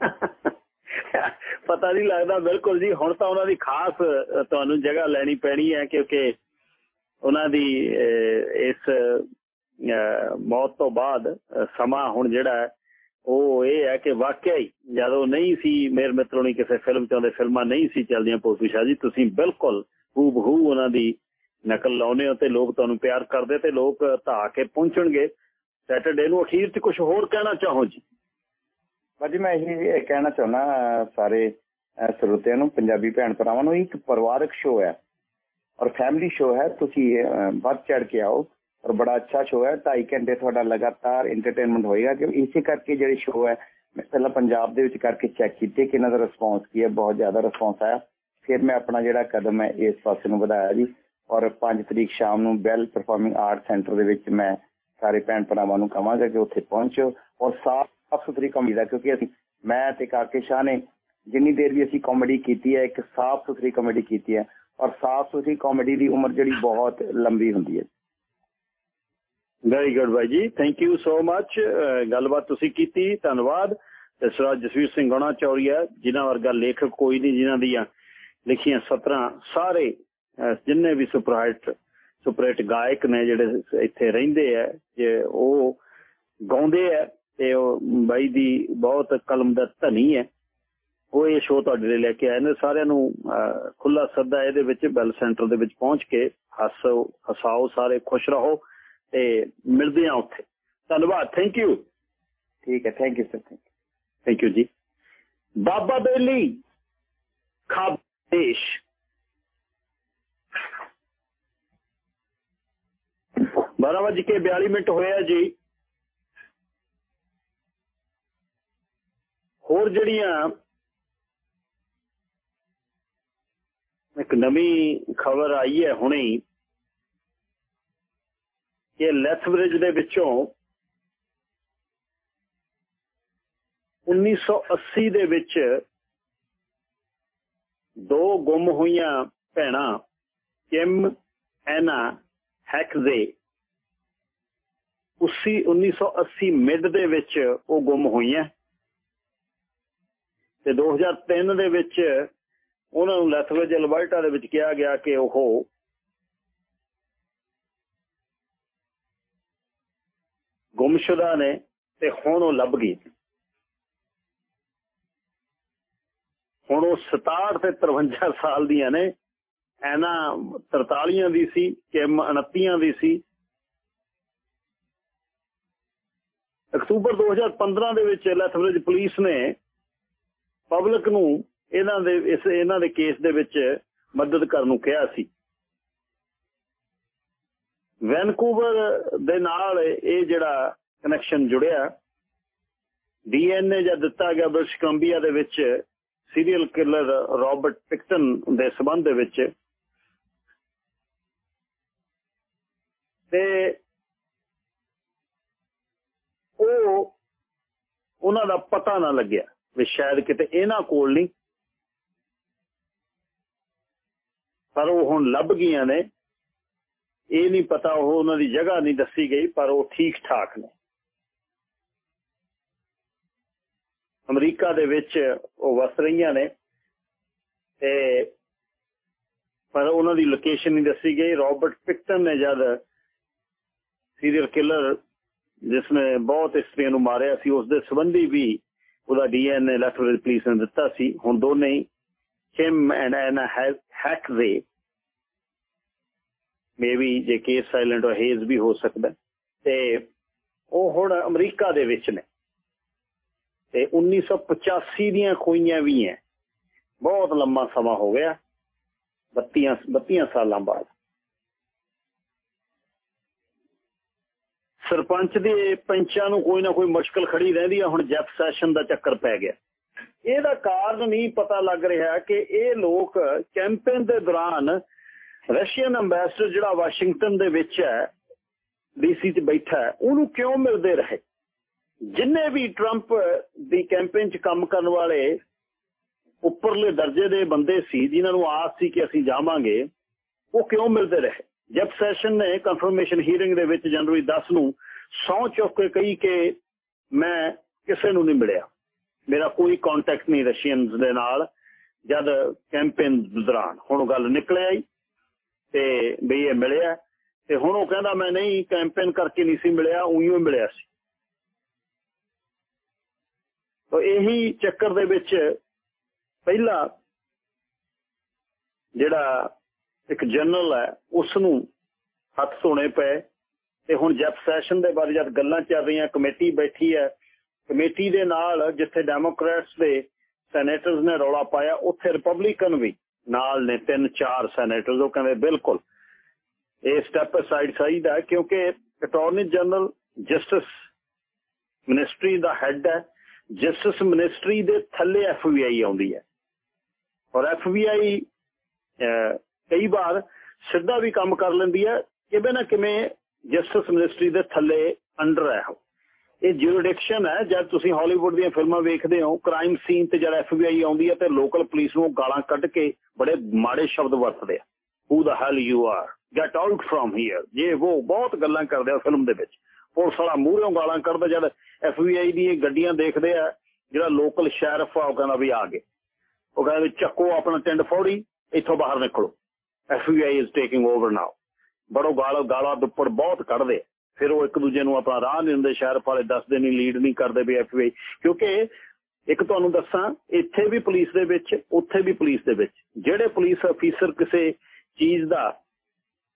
<laughs> <laughs> ਪਤਾ ਨਹੀਂ ਲੱਗਦਾ। ਬਿਲਕੁਲ ਜੀ, ਹੁਣ ਤਾਂ ਉਹਨਾਂ ਦੀ ਖਾਸ ਤੁਹਾਨੂੰ ਜਗ੍ਹਾ ਲੈਣੀ ਪੈਣੀ ਹੈ ਕਿਉਂਕਿ ਉਹਨਾਂ ਦੀ ਇਸ ਮੌਤ ਤੋਂ ਬਾਅਦ ਸਮਾਂ ਹੁਣ ਜਿਹੜਾ ਉਹ ਇਹ ਹੈ ਕਿ ਵਾਕਿਆ ਹੀ ਜਦੋਂ ਨਹੀਂ ਸੀ, ਮੇਰੇ ਮਿੱਤਰੋਂ ਨੇ ਕਿਸੇ ਫਿਲਮ ਚ ਆਉਂਦੇ ਫਿਲਮਾਂ ਨਹੀਂ ਸੀ ਚੱਲਦੀਆਂ ਪੋਤੂ ਸ਼ਾਹ ਜੀ, ਤੁਸੀਂ ਬਿਲਕੁਲ ਹੂ ਬਹੂ ਉਹਨਾਂ ਦੀ ਨਕਲ ਲਾਉਨੇ ਹੋ ਤੇ ਲੋਕ ਤੁਹਾਨੂੰ ਪਿਆਰ ਕਰਦੇ ਤੇ ਲੋਕ ਧਾ ਕੇ ਪਹੁੰਚਣਗੇ। ਸੈਟਰਡੇ ਨੂੰ ਅਖੀਰ ਚ ਕੁਝ ਹੋਰ ਕਹਿਣਾ ਚਾਹੋ ਜੀ? ਬਾਜੀ ਮੈਂ ਇਹ ਕਹਿਣਾ ਚਾਹੁੰਦਾ ਸਾਰੇ ਸਰੋਤਿਆਂ ਨੂੰ, ਪੰਜਾਬੀ ਭੈਣ ਭਰਾਵਾਂ ਨੂੰ, ਇੱਕ ਪਰਿਵਾਰਕ ਸ਼ੋਅ ਹੈ ਔਰ ਫੈਮਿਲੀ ਸ਼ੋਅ ਹੈ, ਤੁਸੀਂ ਵੱਧ ਚੜ ਕੇ ਆਓ ਔਰ ਬੜਾ ਅੱਛਾ ਸ਼ੋਅ ਹੈ। 2.5 ਘੰਟੇ ਤੁਹਾਡਾ ਲਗਾਤਾਰ ਐਂਟਰਟੇਨਮੈਂਟ ਹੋਏਗਾ ਕਿ ਇਸੇ ਕਰਕੇ ਜਿਹੜੀ ਸ਼ੋਅ ਹੈ, ਮੈਂ ਪਹਿਲਾਂ ਪੰਜਾਬ ਦੇ ਵਿੱਚ ਕਰਕੇ ਚੈੱਕ ਕੀਤੇ ਕਿ ਇਹਨਾਂ ਦਾ ਰਿਸਪੌਂਸ ਕੀ ਹੈ, ਬਹੁਤ ਜ਼ਿਆਦਾ ਰਿਸਪੌਂਸ ਆਇਆ। ਫਿਰ ਮੈਂ ਆਪਣਾ ਜਿਹੜਾ ਕਦਮ ਹੈ, ਇਸ ਪਾਸੇ ਨੂੰ ਵਧਾਇਆ ਜੀ ਔਰ 5 ਤਰੀਕ ਸ਼ਾਮ ਨੂੰ ਬੈਲ ਪਰਫਾਰਮਿੰਗ ਆਰਟ ਸੈਂਟਰ ਦੇ ਵਿੱਚ ਮੈਂ ਸਾਰੇ ਭੈਣ ਭਰਾਵਾਂ ਨੂੰ ਕਹਾਂਗਾ ਕਿ ਉੱਥੇ ਪਹੁੰਚੋ ਔਰ ਸਾਫ਼ ਸੁਥਰੀ ਕਾਮੇਡੀ ਦਾ, ਕਿਉਂਕਿ ਅਸੀਂ, ਮੈਂ ਤੇ ਕਾਕੇ ਸ਼ਾਹ ਨੇ ਜਿੰਨੀ ਦੇਰ ਵੀ ਅਸੀਂ ਕਾਮੇਡੀ ਕੀਤੀ ਹੈ, ਇੱਕ ਸਾਫ਼ ਸੁਥਰੀ ਕਾਮੇਡੀ ਕੀਤੀ ਹੈ, ਔਰ ਸਾਫ਼ ਸੁਥਰੀ ਕਾਮੇਡੀ ਦੀ ਉਮਰ ਜਿਹੜੀ ਬਹੁਤ ਲੰਬੀ ਹੁੰਦੀ ਹੈ। ਵੈਰੀ ਗੁੱਡ ਬਾਈ ਜੀ। ਥੈਂਕ ਯੂ ਸੋ ਮੱਚ ਗੱਲਬਾਤ ਤੁਸੀਂ ਕੀਤੀ, ਧੰਨਵਾਦ। ਸਰਾ ਜਸਵੀਰ ਸਿੰਘ ਗਣਾ ਚੌਰੀਆ ਜਿਨ੍ਹਾਂ ਵਰਗਾ ਲੇਖਕ ਕੋਈ ਨਹੀਂ, ਜਿਨ੍ਹਾਂ ਦੀਆਂ ਲਿਖੀਆਂ 17 ਸਾਰੇ ਜਿੰਨੇ ਵੀ ਸੁਪਰਹਿਟ ਸੁਪਰਹਿਟ ਗਾਇਕ ਨੇ ਜਿਹੜੇ ਇੱਥੇ ਰਹਿੰਦੇ ਆ ਜੇ ਉਹ ਗਾਉਂਦੇ ਆ ਤੇ ਉਹ ਬਾਈ ਦੀ ਬਹੁਤ ਕਲਮ ਦਾ ਧਨੀ ਹੈ। ਉਹ ਇਹ ਸ਼ੋਅ ਤੁਹਾਡੇ ਲਈ ਲੈ ਕੇ ਆਏ ਨੇ। ਸਾਰਿਆਂ ਨੂੰ ਖੁੱਲਾ ਸੱਦਾ ਇਹਦੇ ਵਿੱਚ ਬੈਲ ਸੈਂਟਰ ਦੇ ਵਿੱਚ ਪਹੁੰਚ ਕੇ ਹੱਸੋ ਹਸਾਓ ਸਾਰੇ ਖੁਸ਼ ਰਹੋ ਤੇ ਮਿਲਦੇ ਆ ਉੱਥੇ। ਧੰਨਵਾਦ। ਥੈਂਕ ਯੂ ਠੀਕ ਹੈ। Thank you sir thank you ਜੀ। ਬਾਬਾ ਬੇਲੀ ਖਾਬੇਸ਼ ਬਾਰਾਂ ਵਜੇ ਕੇ 42 ਮਿੰਟ ਹੋਇਆ ਜੀ। ਹੋਰ ਜਿਹੜੀਆਂ ਇੱਕ ਨਵੀਂ ਖਬਰ ਆਈ ਹੈ ਹੁਣੇ, ਕਿ ਲੈਥਬ੍ਰਿਜ ਦੇ ਵਿੱਚੋਂ 1980 ਦੇ ਵਿੱਚ ਦੋ ਗੁੰਮ ਹੋਈਆਂ ਭੈਣਾਂ, ਕਿਮ ਐਨਾ ਹੈਕਜ਼ੇ, ਉਸੇ 1980 ਮਿਡ ਦੇ ਵਿੱਚ ਉਹ ਗੁੰਮ ਹੋਈਆਂ। ਤੇ 2003 ਦੇ ਵਿੱਚ ਉਹਨਾਂ ਨੂੰ ਲੈਥਬ੍ਰਿਜ ਅਲਬਰਟਾ ਦੇ ਵਿੱਚ ਕਿਹਾ ਗਿਆ ਕਿ ਉਹ ਗੁੰਮਸ਼ੁਦਾ ਨੇ ਤੇ ਹੁਣ ਉਹ ਲੱਭ ਗਈ। ਹੁਣ ਉਹ 67 ਤੇ 53 ਸਾਲ ਦੀਆਂ ਨੇ। ਐਨਾ 43 ਦੀ ਸੀ ਕਿਮ 29 ਦੀ ਸੀ। ਅਕਤੂਬਰ 2015 ਦੇ ਵਿੱਚ ਲੈਥਬ੍ਰਿਜ ਪੁਲਿਸ ਨੇ ਪਬਲਿਕ ਨੂੰ ਇਹਨਾਂ ਦੇ, ਇਸ, ਇਹਨਾਂ ਦੇ ਕੇਸ ਦੇ ਵਿੱਚ ਮਦਦ ਕਰਨ ਨੂੰ ਕਿਹਾ ਸੀ। ਵੈਨਕੂਵਰ ਦੇ ਨਾਲ ਇਹ ਜਿਹੜਾ ਕਨੈਕਸ਼ਨ ਜੁੜਿਆ, ਡੀਐਨਏ ਜਦ ਦਿੱਤਾ ਗਿਆ ਬ੍ਰਿਟਿਸ਼ ਕੋਲੰਬੀਆ ਦੇ ਵਿੱਚ ਸੀਰੀਅਲ ਕਿਲਰ ਰਾਬਰਟ ਪਿਕਟਨ ਦੇ ਸਬੰਧ ਦੇ ਵਿੱਚ, ਤੇ ਉਹ, ਉਹਨਾਂ ਦਾ ਪਤਾ ਨਾ ਲੱਗਿਆ। ਵੀ ਸ਼ਾਇਦ ਕਿਤੇ ਇਹਨਾਂ ਕੋਲ ਨਹੀਂ। ਪਰ ਉਹ ਹੁਣ ਲੱਭ ਗਈਆਂ ਨੇ। ਇਹ ਨਹੀਂ ਪਤਾ, ਉਹ ਉਹਨਾਂ ਦੀ ਜਗ੍ਹਾ ਨਹੀਂ ਦੱਸੀ ਗਈ, ਪਰ ਉਹ ਠੀਕ ਠਾਕ ਨੇ। ਅਮਰੀਕਾ ਦੇ ਵਿੱਚ ਉਹ ਵਸ ਰਹੀਆਂ ਨੇ ਤੇ ਪਰ ਉਹਨਾਂ ਦੀ ਲੋਕੇਸ਼ਨ ਨਹੀਂ ਦੱਸੀ ਗਈ। ਰਾਬਰਟ ਪਿਕਟਨ ਨੇ ਜਦ ਸੀਰੀਅਲ ਕਿਲਰ ਜਿਸ ਨੇ ਬਹੁਤ ਇਸਤਰੀਆਂ ਨੂੰ ਮਾਰਿਆ ਸੀ, ਉਸ ਦੇ ਸੰਬੰਧੀ ਵੀ ਉਹਦਾ ਡੀਐਨਏ ਲੈਟਰਲ ਪੁਲਿਸ ਨੇ ਦਿੱਤਾ ਸੀ, ਹੁਣ ਦੋਨੇ ਹੀ ਕਿਮ ਐਂਡ ਐਨਾ ਹੈਕਵੇ ਮੇਬੀ ਜੇ ਕੇਸ ਸਾਇਲੈਂਟ ਹੋ ਹੇਜ਼ ਵੀ ਹੋ ਸਕਦਾ ਤੇ ਉਹ ਹੁਣ ਅਮਰੀਕਾ ਦੇ ਵਿੱਚ ਨੇ। ਤੇ 1985 ਦੀਆਂ ਖੋਈਆਂ ਵੀ ਹੈ ਬਹੁਤ ਲੰਮਾ ਸਮਾਂ ਹੋ ਗਿਆ। 32 32 ਸਾਲਾਂ ਬਾਅਦ। ਸਰਪੰਚ ਦੇ ਪੰਚਾਂ ਨੂੰ ਕੋਈ ਨਾ ਕੋਈ ਮੁਸ਼ਕਲ ਖੜੀ ਰਹਿੰਦੀ ਆ, ਹੁਣ ਜੈਪ ਸੈਸ਼ਨ ਦਾ ਚੱਕਰ ਪੈ ਗਿਆ। ਇਹਦਾ ਕਾਰਨ ਨਹੀਂ ਪਤਾ ਲੱਗ ਰਿਹਾ ਕਿ ਇਹ ਲੋਕ ਕੈਂਪੇਨ ਦੇ ਦੌਰਾਨ ਰਸ਼ੀਅਨ ਐਮਬੈਸਡਰ ਜਿਹੜਾ ਵਾਸ਼ਿੰਗਟਨ ਦੇ ਵਿੱਚ ਹੈ ਡੀਸੀ 'ਚ ਬੈਠਾ ਹੈ, ਉਹਨੂੰ ਕਿਉਂ ਮਿਲਦੇ ਰਹੇ? ਜਿੰਨੇ ਵੀ ਟਰੰਪ ਦੀ ਕੈਂਪੇਨ 'ਚ ਕੰਮ ਕਰਨ ਵਾਲੇ ਉੱਪਰਲੇ ਦਰਜੇ ਦੇ ਬੰਦੇ ਸੀ, ਜਿਨ੍ਹਾਂ ਨੂੰ ਆਸ ਸੀ ਕਿ ਅਸੀਂ ਜਾਵਾਂਗੇ, ਉਹ ਕਿਉਂ ਮਿਲਦੇ ਰਹੇ? ਜਬ ਸੈਸ਼ਨ ਨੇ ਕਨਫਰਮੇਸ਼ਨ ਹੀਅਰਿੰਗ ਦੇ ਵਿੱਚ ਜਨਵਰੀ 10 ਨੂੰ ਸੌ ਚੁੱਕ ਕੇ ਕਹੀ ਕਿ ਮੈਂ ਕਿਸੇ ਨੂੰ ਨਹੀਂ ਮਿਲਿਆ। ਮੇਰਾ ਕੋਈ ਕੰਟੈਕਟ ਨਹੀਂ ਰਸ਼ੀਅਨਸ ਦੇ ਨਾਲ, ਜਦ ਕੈਂਪੇਨ ਦੌਰਾਨ ਹੁਣ ਗੱਲ ਨਿਕਲਿਆ ਆਈ ਤੇ ਵੀ ਇਹ ਮਿਲਿਆ ਤੇ ਹੁਣ ਉਹ ਕਹਿੰਦਾ ਮੈਂ ਨਹੀਂ ਕੈਂਪੇਨ ਕਰਕੇ ਨਹੀਂ ਸੀ ਮਿਲਿਆ ਉਹੀ ਮਿਲਿਆ ਸੀ। ਤਾਂ ਇਹੀ ਚੱਕਰ ਦੇ ਵਿੱਚ ਪਹਿਲਾ ਜਿਹੜਾ ਇੱਕ ਜਨਰਲ ਹੈ ਉਸ ਨੂੰ ਹੱਥ ਧੋਣੇ ਪਏ ਤੇ ਹੁਣ ਜੈਫ ਸੈਸ਼ਨ ਦੇ ਬਾਰੇ ਜਦ ਗੱਲਾਂ ਚੱਲ ਰਹੀਆਂ, ਕਮੇਟੀ ਬੈਠੀ ਹੈ, ਕਮੇਟੀ ਦੇ ਨਾਲ ਜਿੱਥੇ ਡੈਮੋਕ੍ਰੇਟਸ ਦੇ ਸੈਨੇਟਰਸ ਨੇ ਰੌਲਾ ਪਾਇਆ, ਉੱਥੇ ਰਿਪਬਲਿਕਨ ਵੀ ਨਾਲ ਨੇ, ਤਿੰਨ ਚਾਰ ਸੈਨੇਟਰਸ ਉਹ ਕਹਿੰਦੇ ਬਿਲਕੁਲ। ਇਹ ਸਟੈਪ ਅਸਾਈਡ ਚਾਹੀਦਾ ਕਿਉਂਕਿ ਅਟਾਰਨੀ ਜਨਰਲ ਜਸਟਿਸ ਮਿਨਿਸਟਰੀ ਦਾ ਹੈੱਡ ਹੈ ਜਸਟਿਸ ਮਿਨਿਸਟਰੀ ਦੇ ਥੱਲੇ ਐਫਬੀਆਈ ਆਉਂਦੀ ਹੈ। ਔਰ ਐਫਬੀਆਈ ਕਈ ਵਾਰ ਸਿੱਧਾ ਵੀ ਕੰਮ ਕਰ ਲੈਂਦੀ ਹੈ, ਕਿਵੇਂ ਨਾ ਕਿਵੇਂ ਜਸਟਿਸ ਮਿਨਿਸਟਰੀ ਦੇ ਥੱਲੇ ਅੰਡਰ ਹੈ ਇਹ ਜੁਰਿਡਿਕਸ਼ਨ ਹੈ, ਜਦ ਤੁਸੀਂ ਹਾਲੀਵੁੱਡ ਦੀਆਂ ਫਿਲਮਾਂ ਵੇਖਦੇ ਹੋ ਕ੍ਰਾਈਮ ਸੀਨ ਤੇ ਜਦ ਐਫਬੀਆਈ ਆਉਂਦੀ ਹੈ ਤੇ ਲੋਕਲ ਪੁਲਿਸ ਨੂੰ ਗਾਲਾਂ ਕੱਢ ਕੇ ਬੜੇ ਮਾੜੇ ਸ਼ਬਦ ਵਰਤਦੇ ਆ। Who the hell you are get out from here ਜੇ ਉਹ ਬਹੁਤ ਗੱਲਾਂ ਕਰਦੇ ਆ ਫਿਲਮ ਦੇ ਵਿੱਚ, ਪੁਲਿਸ ਵਾਲਾ ਮੂਹਰੋਂ ਗਾਲਾਂ ਕੱਢਦਾ, ਜਦ ਐਫਬੀਆਈ ਦੀਆਂ ਗੱਡੀਆਂ ਦੇਖਦੇ ਆ, ਜਿਹੜਾ ਲੋਕਲ ਸ਼ੈਰਫ ਆ, ਉਹ ਕਹਿੰਦਾ ਵੀ ਆ ਗਏ। ਉਹ ਕਹਿੰਦਾ ਵੀ ਚੱਕੋ ਆਪਣਾ ਟਿੰਡ ਫੌੜੀ, ਇੱਥੋਂ ਬਾਹਰ ਨਿਕਲੋ। FBI is taking over now ਬੜੋ ਗਾਲ ਗਾਲਾਂ ਦੁੱਪੜ ਬਹੁਤ ਕੱਢਦੇ ਫਿਰ ਉਹ ਇੱਕ ਦੂਜੇ ਨੂੰ ਆਪਣਾ ਰਾਹ ਨਹੀਂ ਦਿੰਦੇ, ਸ਼ਹਿਰ ਵਾਲੇ ਦੱਸਦੇ ਨਹੀਂ ਲੀਡ ਨਹੀਂ ਕਰਦੇ ਵੀ ਐਫਬੀਆਈ ਕਿਉਂਕਿ ਇੱਕ ਤੁਹਾਨੂੰ ਦੱਸਾਂ, ਇੱਥੇ ਵੀ ਪੁਲਿਸ ਦੇ ਵਿੱਚ, ਉੱਥੇ ਵੀ ਪੁਲਿਸ ਦੇ ਵਿੱਚ। ਜਿਹੜੇ ਪੁਲਿਸ ਅਫੀਸਰ ਕਿਸੇ ਚੀਜ਼ ਦਾ,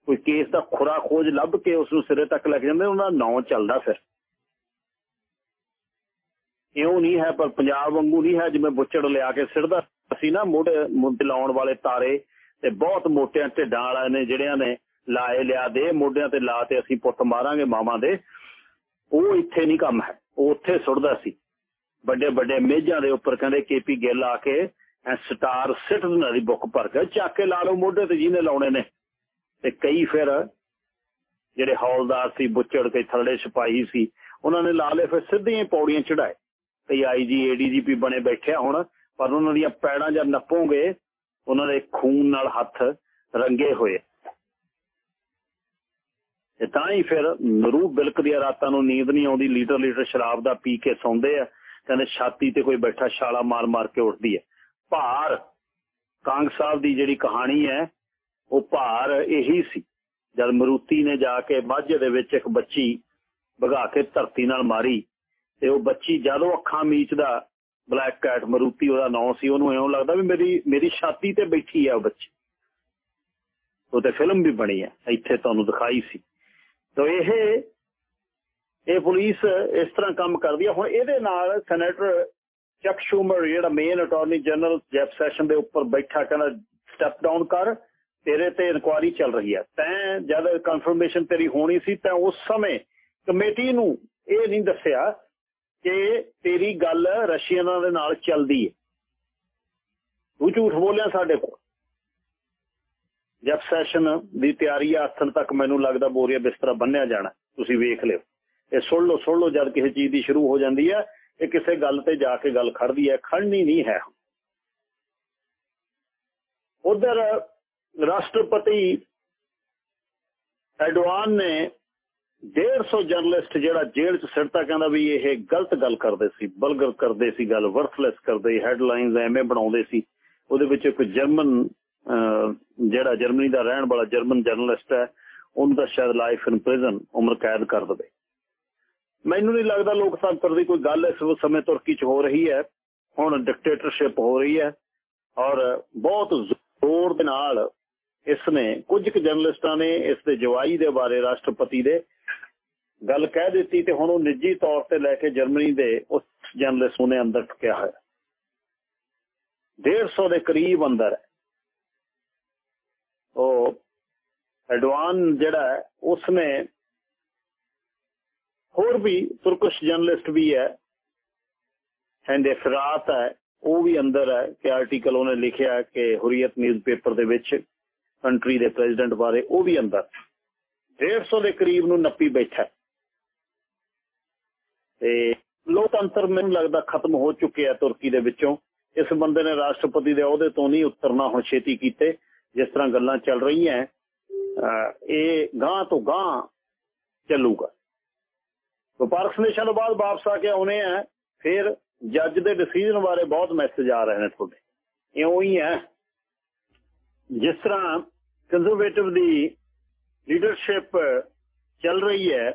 ਕੋਈ ਕੇਸ ਦਾ ਖੁਰਾ ਖੋਜ ਲੱਭ ਕੇ ਉਸ ਨੂੰ ਸਿਰੇ ਤੱਕ ਲੈ ਕੇ ਜਾਂਦੇ, ਉਹਨਾਂ ਦਾ ਨਾਂ ਚੱਲਦਾ ਫਿਰ। ਇਉਂ ਨਹੀਂ ਹੈ, ਪਰ ਪੰਜਾਬ ਵਾਂਗੂ ਨਹੀਂ ਹੈ, ਜਿਵੇਂ ਬੁੱਚੜ ਲਿਆ ਕੇ ਸਿਰਦਾ ਅਸੀਂ ਨਾ ਮੋਢੇ ਮੁੰਡੇ ਲਾਉਣ ਵਾਲੇ ਤਾਰੇ ਤੇ ਬਹੁਤ ਮੋਟਿਆਂ ਢਿੱਡਾਂ ਵਾਲਿਆਂ ਨੇ, ਜਿਹੜਿਆਂ ਨੇ ਲਾਏ ਲਿਆ ਦੇ, ਮੋਢਿਆਂ ਤੇ ਲਾ ਤੇ ਅਸੀਂ ਪੁੱਤ ਮਾਰਾਂਗੇ ਮਾਵਾਂ ਦੇ। ਉਹ ਇੱਥੇ ਨਹੀਂ ਕੰਮ ਹੈ। ਉਹ ਉੱਥੇ ਸੁੱਟਦਾ ਸੀ। ਵੱਡੇ ਵੱਡੇ ਮੇਜਾਂ ਦੇ ਉੱਪਰ ਕਹਿੰਦੇ ਕੇਪੀ ਗਿੱਲ ਆ ਕੇ ਸਟਾਰ ਸਿਟੀਜ਼ਨ ਦੀ ਬੁੱਕ ਭਰ ਕੇ ਚੱਕ ਕੇ ਲਾ ਲਓ ਮੋਢੇ ਤੇ ਜਿਹਨੇ ਲਾਉਣੇ ਨੇ। ਤੇ ਕਈ ਫਿਰ ਜਿਹੜੇ ਹੌਲਦਾਰ ਸੀ, ਬੁੱਚੜ ਕੇ ਥੱਲੇ ਸਿਪਾਹੀ ਸੀ, ਉਹਨਾਂ ਨੇ ਲਾ ਲਏ, ਫਿਰ ਸਿੱਧੀਆਂ ਪੌੜੀਆਂ ਚੜਾਏ ਕਈ ਆਈਜੀ ਏਡੀਜੀਪੀ ਬਣੇ ਬੈਠਿਆ ਹੁਣ, ਪਰ ਉਹਨਾਂ ਦੀਆਂ ਪੈੜਾਂ ਜਾਂ ਨੱਪੋਗੇ ਉਹਨਾਂ ਦੇ ਖੂਨ ਨਾਲ ਹੱਥ ਰੰਗੇ ਹੋਏ। ਤੇ ਤਾਂ ਹੀ ਫਿਰ ਨਰੂ ਬਿਲਕ ਦੀਆਂ ਰਾਤਾਂ ਨੂੰ ਨੀਂਦ ਨਹੀਂ ਆਉਂਦੀ ਲੀਟਰ ਲੀਟਰ ਸ਼ਰਾਬ ਦਾ ਪੀ ਕੇ ਸੌਂਦੇ ਆ, ਕਹਿੰਦੇ ਛਾਤੀ ਤੇ ਕੋਈ ਬੈਠਾ ਛਾਲਾ ਮਾਰ ਮਾਰ ਕੇ ਉੱਠਦੀ ਹੈ ਭਾਰ, ਕਾਂਗ ਸਾਹਿਬ ਦੀ ਜਿਹੜੀ ਕਹਾਣੀ ਹੈ, ਉਹ ਭਾਰ ਇਹੀ ਸੀ। ਜਦ ਮਰੂਤੀ ਨੇ ਜਾ ਕੇ ਮਾਝੇ ਦੇ ਵਿੱਚ ਇੱਕ ਬੱਚੀ ਭਗਾ ਕੇ ਧਰਤੀ ਨਾਲ ਮਾਰੀ, ਤੇ ਉਹ ਬੱਚੀ ਜਦੋਂ ਅੱਖਾਂ ਮੀਚਦਾ ਬਲੈਕ ਕੈਟ ਮਰੂਤੀ ਉਹਦਾ ਨਾਂ ਸੀ, ਉਹਨੂੰ ਐਂ ਲੱਗਦਾ ਵੀ ਮੇਰੀ ਮੇਰੀ ਛਾਤੀ ਤੇ ਬੈਠੀ ਆ ਉਹ ਬੱਚੀ। ਉਹ ਤੇ ਫਿਲਮ ਵੀ ਬਣੀ ਹੈ ਇੱਥੇ ਤੁਹਾਨੂੰ ਦਿਖਾਈ ਸੀ। ਤਾਂ ਇਹ ਇਹ ਪੁਲਿਸ ਇਸ ਤਰ੍ਹਾਂ ਕੰਮ ਕਰਦੀ ਹੈ ਹੁਣ ਇਹਦੇ ਨਾਲ ਸੈਨੇਟਰ ਚੱਕ ਸ਼ੂਮਰ ਜਿਹੜਾ main attorney general Jeff Session ਦੇ ਉੱਪਰ ਬੈਠਾ, ਕਹਿੰਦਾ ਸਟੈਪ ਡਾਊਨ ਕਰ, ਤੇਰੇ ਤੇ ਇਨਕੁਆਰੀ ਚੱਲ ਰਹੀ ਹੈ ਤੈਂ ਜਦ ਕਨਫਰਮੇਸ਼ਨ ਤੇਰੀ ਹੋਣੀ ਸੀ, ਤਾਂ ਉਸ ਸਮੇਂ ਕਮੇਟੀ ਨੂੰ ਇਹ ਨਹੀਂ ਦੱਸਿਆ ਕਿ ਤੇਰੀ ਗੱਲ ਰਸ਼ੀਅਨਾਂ ਦੇ ਨਾਲ ਚੱਲਦੀ ਹੈ। ਤੂੰ ਝੂਠ ਬੋਲਿਆ ਸਾਡੇ ਕੋਲ। ਜਬ ਸੈਸ਼ਨ ਦੀ ਤਿਆਰੀ ਆ ਅਸਲ ਤੱਕ ਮੈਨੂੰ ਲੱਗਦਾ ਬੋਰੀਆ ਬਿਸਤਰਾ ਬੰਨਿਆ ਜਾਣਾ। ਤੁਸੀਂ ਵੇਖ ਲਿਓ। ਇਹ ਸੁਣ ਲਓ ਸੁਣ ਲਓ ਜਦ ਕਿਸੇ ਚੀਜ਼ ਦੀ ਸ਼ੁਰੂ ਹੋ ਜਾਂਦੀ ਹੈ, ਇਹ ਕਿਸੇ ਗੱਲ ਤੇ ਜਾ ਕੇ ਗੱਲ ਖੜਦੀ ਹੈ। ਖੜਨੀ ਨਹੀਂ ਹੈ। ਉਧਰ ਰਾਸ਼ਟਰਪਤੀ ਐਡਵਾਨ ਨੇ 150 ਜਰਨਲਿਸਟ ਜਿਹੜਾ ਜੇਲ੍ਹ 'ਚ ਸਿਰਤਾ ਕਹਿੰਦਾ ਵੀ ਇਹ ਗਲਤ ਗੱਲ ਕਰਦੇ ਸੀ, ਬਲਗਰ ਕਰਦੇ ਸੀ ਗੱਲ ਵਰਥਲੈਸ ਕਰਦੇ ਹੈਡਲਾਈਨਸ ਐਵੇਂ ਬਣਾਉਂਦੇ ਸੀ। ਉਹਦੇ ਵਿੱਚ ਇੱਕ ਜਰਮਨ ਜਿਹੜਾ ਜਰਮਨੀ ਦਾ ਰਹਿਣ ਵਾਲਾ ਜਰਮਨ ਜਰਨਲਿਸਟ ਹੈ, ਉਹਨੂੰ ਤਾਂ ਸ਼ਾਇਦ ਲਾਈਫ ਇਨ ਪ੍ਰਿਜ਼ਨ ਉਮਰ ਕੈਦ ਕਰ ਦੇਵੇ। ਮੈਨੂੰ ਨਹੀਂ ਲੱਗਦਾ ਲੋਕਤੰਤਰ ਦੀ ਕੋਈ ਗੱਲ ਇਸ ਸਮੇਂ ਤੁਰਕੀ 'ਚ ਹੋ ਰਹੀ ਹੈ। ਹੁਣ ਡਿਕਟੇਟਰਸ਼ਿਪ ਹੋ ਰਹੀ ਹੈ ਔਰ ਬਹੁਤ ਜ਼ੋਰ ਦੇ ਨਾਲ ਇਸ ਨੇ ਕੁਝ ਕੁ ਜਰਨਲਿਸਟਾਂ ਨੇ ਇਸ ਦੇ ਜਵਾਈ ਦੇ ਬਾਰੇ ਰਾਸ਼ਟਰਪਤੀ ਦੇ ਗੱਲ ਕਹਿ ਦਿੱਤੀ ਤੇ ਹੁਣ ਉਹ ਨਿੱਜੀ ਤੌਰ ਤੇ ਲੈ ਕੇ ਜਰਮਨੀ ਦੇ ਉਸ ਜਰਨਲਿਸਟ ਨੂੰ ਅੰਦਰ ਟਕਿਆ ਹੋਇਆ। 150 ਦੇ ਕਰੀਬ ਅੰਦਰ ਉਹ ਐਡਵਾਨ ਜਿਹੜਾ ਉਸਨੇ ਹੋਰ ਵੀ ਤੁਰਕਸ਼ ਜਰਨਲਿਸਟ ਵੀ ਹੈ ਹੈਂਦੇ ਫਰਾਤ ਹੈ, ਉਹ ਵੀ ਅੰਦਰ ਹੈ ਕਿ ਆਰਟੀਕਲ ਉਹਨੇ ਲਿਖਿਆ ਕਿ ਹੁਰੀਅਤ ਨਿਊਜ਼ਪੇਪਰ ਦੇ ਵਿੱਚ ਕੰਟਰੀ ਦੇ ਪ੍ਰੈਜ਼ੀਡੈਂਟ ਬਾਰੇ ਉਹ ਵੀ ਅੰਦਰ। 150 ਦੇ ਕਰੀਬ ਨੂੰ ਨੱਪੀ ਬੈਠਾ ਤੇ ਲੋਕਤੰਤਰ ਮੈਨੂੰ ਲੱਗਦਾ ਖਤਮ ਹੋ ਚੁੱਕਿਆ ਤੁਰਕੀ ਦੇ ਵਿੱਚੋਂ। ਇਸ ਬੰਦੇ ਨੇ ਰਾਸ਼ਟਰਪਤੀ ਦੇ ਅਹੁਦੇ ਤੋਂ ਨਹੀਂ ਉਤਰਨਾ ਹੁਣ ਛੇਤੀ ਕੀਤੇ, ਜਿਸ ਤਰ੍ਹਾਂ ਗੱਲਾਂ ਚੱਲ ਰਹੀਆਂ। ਇਹ ਗਾਂ ਤੋਂ ਗਾਂ ਚੱਲੂਗਾ। ਵਪਾਰਕ ਸੰਦੇਸ਼ਾਂ ਤੋਂ ਬਾਅਦ ਵਾਪਸ ਆ ਕੇ ਆਉਨੇ ਆ, ਫਿਰ ਜੱਜ ਦੇ ਡਿਸੀਜਨ ਬਾਰੇ ਬਹੁਤ ਮੈਸੇਜ ਆ ਰਹੇ ਨੇ ਤੁਹਾਡੇ। ਇਉਂ ਹੀ ਹੈ ਜਿਸ ਤਰ੍ਹਾਂ ਕੰਜ਼ਰਵੇਟਿਵ ਦੀ ਲੀਡਰਸ਼ਿਪ ਚੱਲ ਰਹੀ ਹੈ,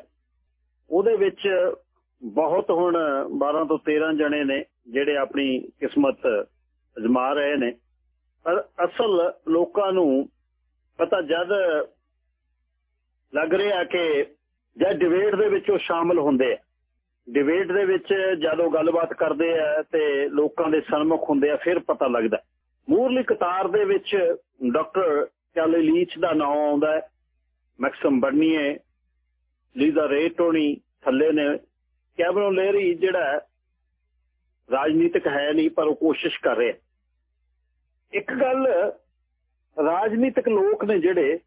ਉਹਦੇ ਵਿੱਚ ਬਹੁਤ ਹੁਣ 12 ਤੋਂ 13 ਜਣੇ ਨੇ ਜਿਹੜੇ ਆਪਣੀ ਕਿਸਮਤ ਅਜ਼ਮਾ ਰਹੇ ਨੇ। ਪਰ ਅਸਲ ਲੋਕਾਂ ਨੂੰ ਪਤਾ ਜਦ ਲੱਗ ਰਿਹਾ ਕਿ ਜਦ ਡਿਬੇਟ ਦੇ ਵਿੱਚ ਉਹ ਸ਼ਾਮਲ ਹੁੰਦੇ ਆ। ਡਿਬੇਟ ਦੇ ਵਿੱਚ ਜਦੋਂ ਗੱਲਬਾਤ ਕਰਦੇ ਆ ਤੇ ਲੋਕਾਂ ਦੇ ਸਨਮੁਖ ਹੁੰਦੇ ਆ, ਫਿਰ ਪਤਾ ਲੱਗਦਾ ਮੂਰਲੀ ਕਤਾਰ ਦੇ ਵਿੱਚ ਡਾਕਟਰ ਚਾਲੇ ਲੀਚ ਦਾ ਨਾਮ ਆਉਂਦਾ ਮੈਕਸਮ ਬਰਨੀਏ, ਲੀਜ਼ਾ ਰੇਟੋਨੀ ਥੱਲੇ ਨੇ ਕੈਬਰੋ ਲੇਰੀ ਜਿਹੜਾ ਰਾਜਨੀਤਿਕ ਹੈ ਨਹੀਂ, ਪਰ ਉਹ ਕੋਸ਼ਿਸ਼ ਕਰ ਰਿਹਾ ਇੱਕ ਗੱਲ, ਰਾਜਨੀਤਿਕ ਲੋਕ ਨੇ ਜਿਹੜੇ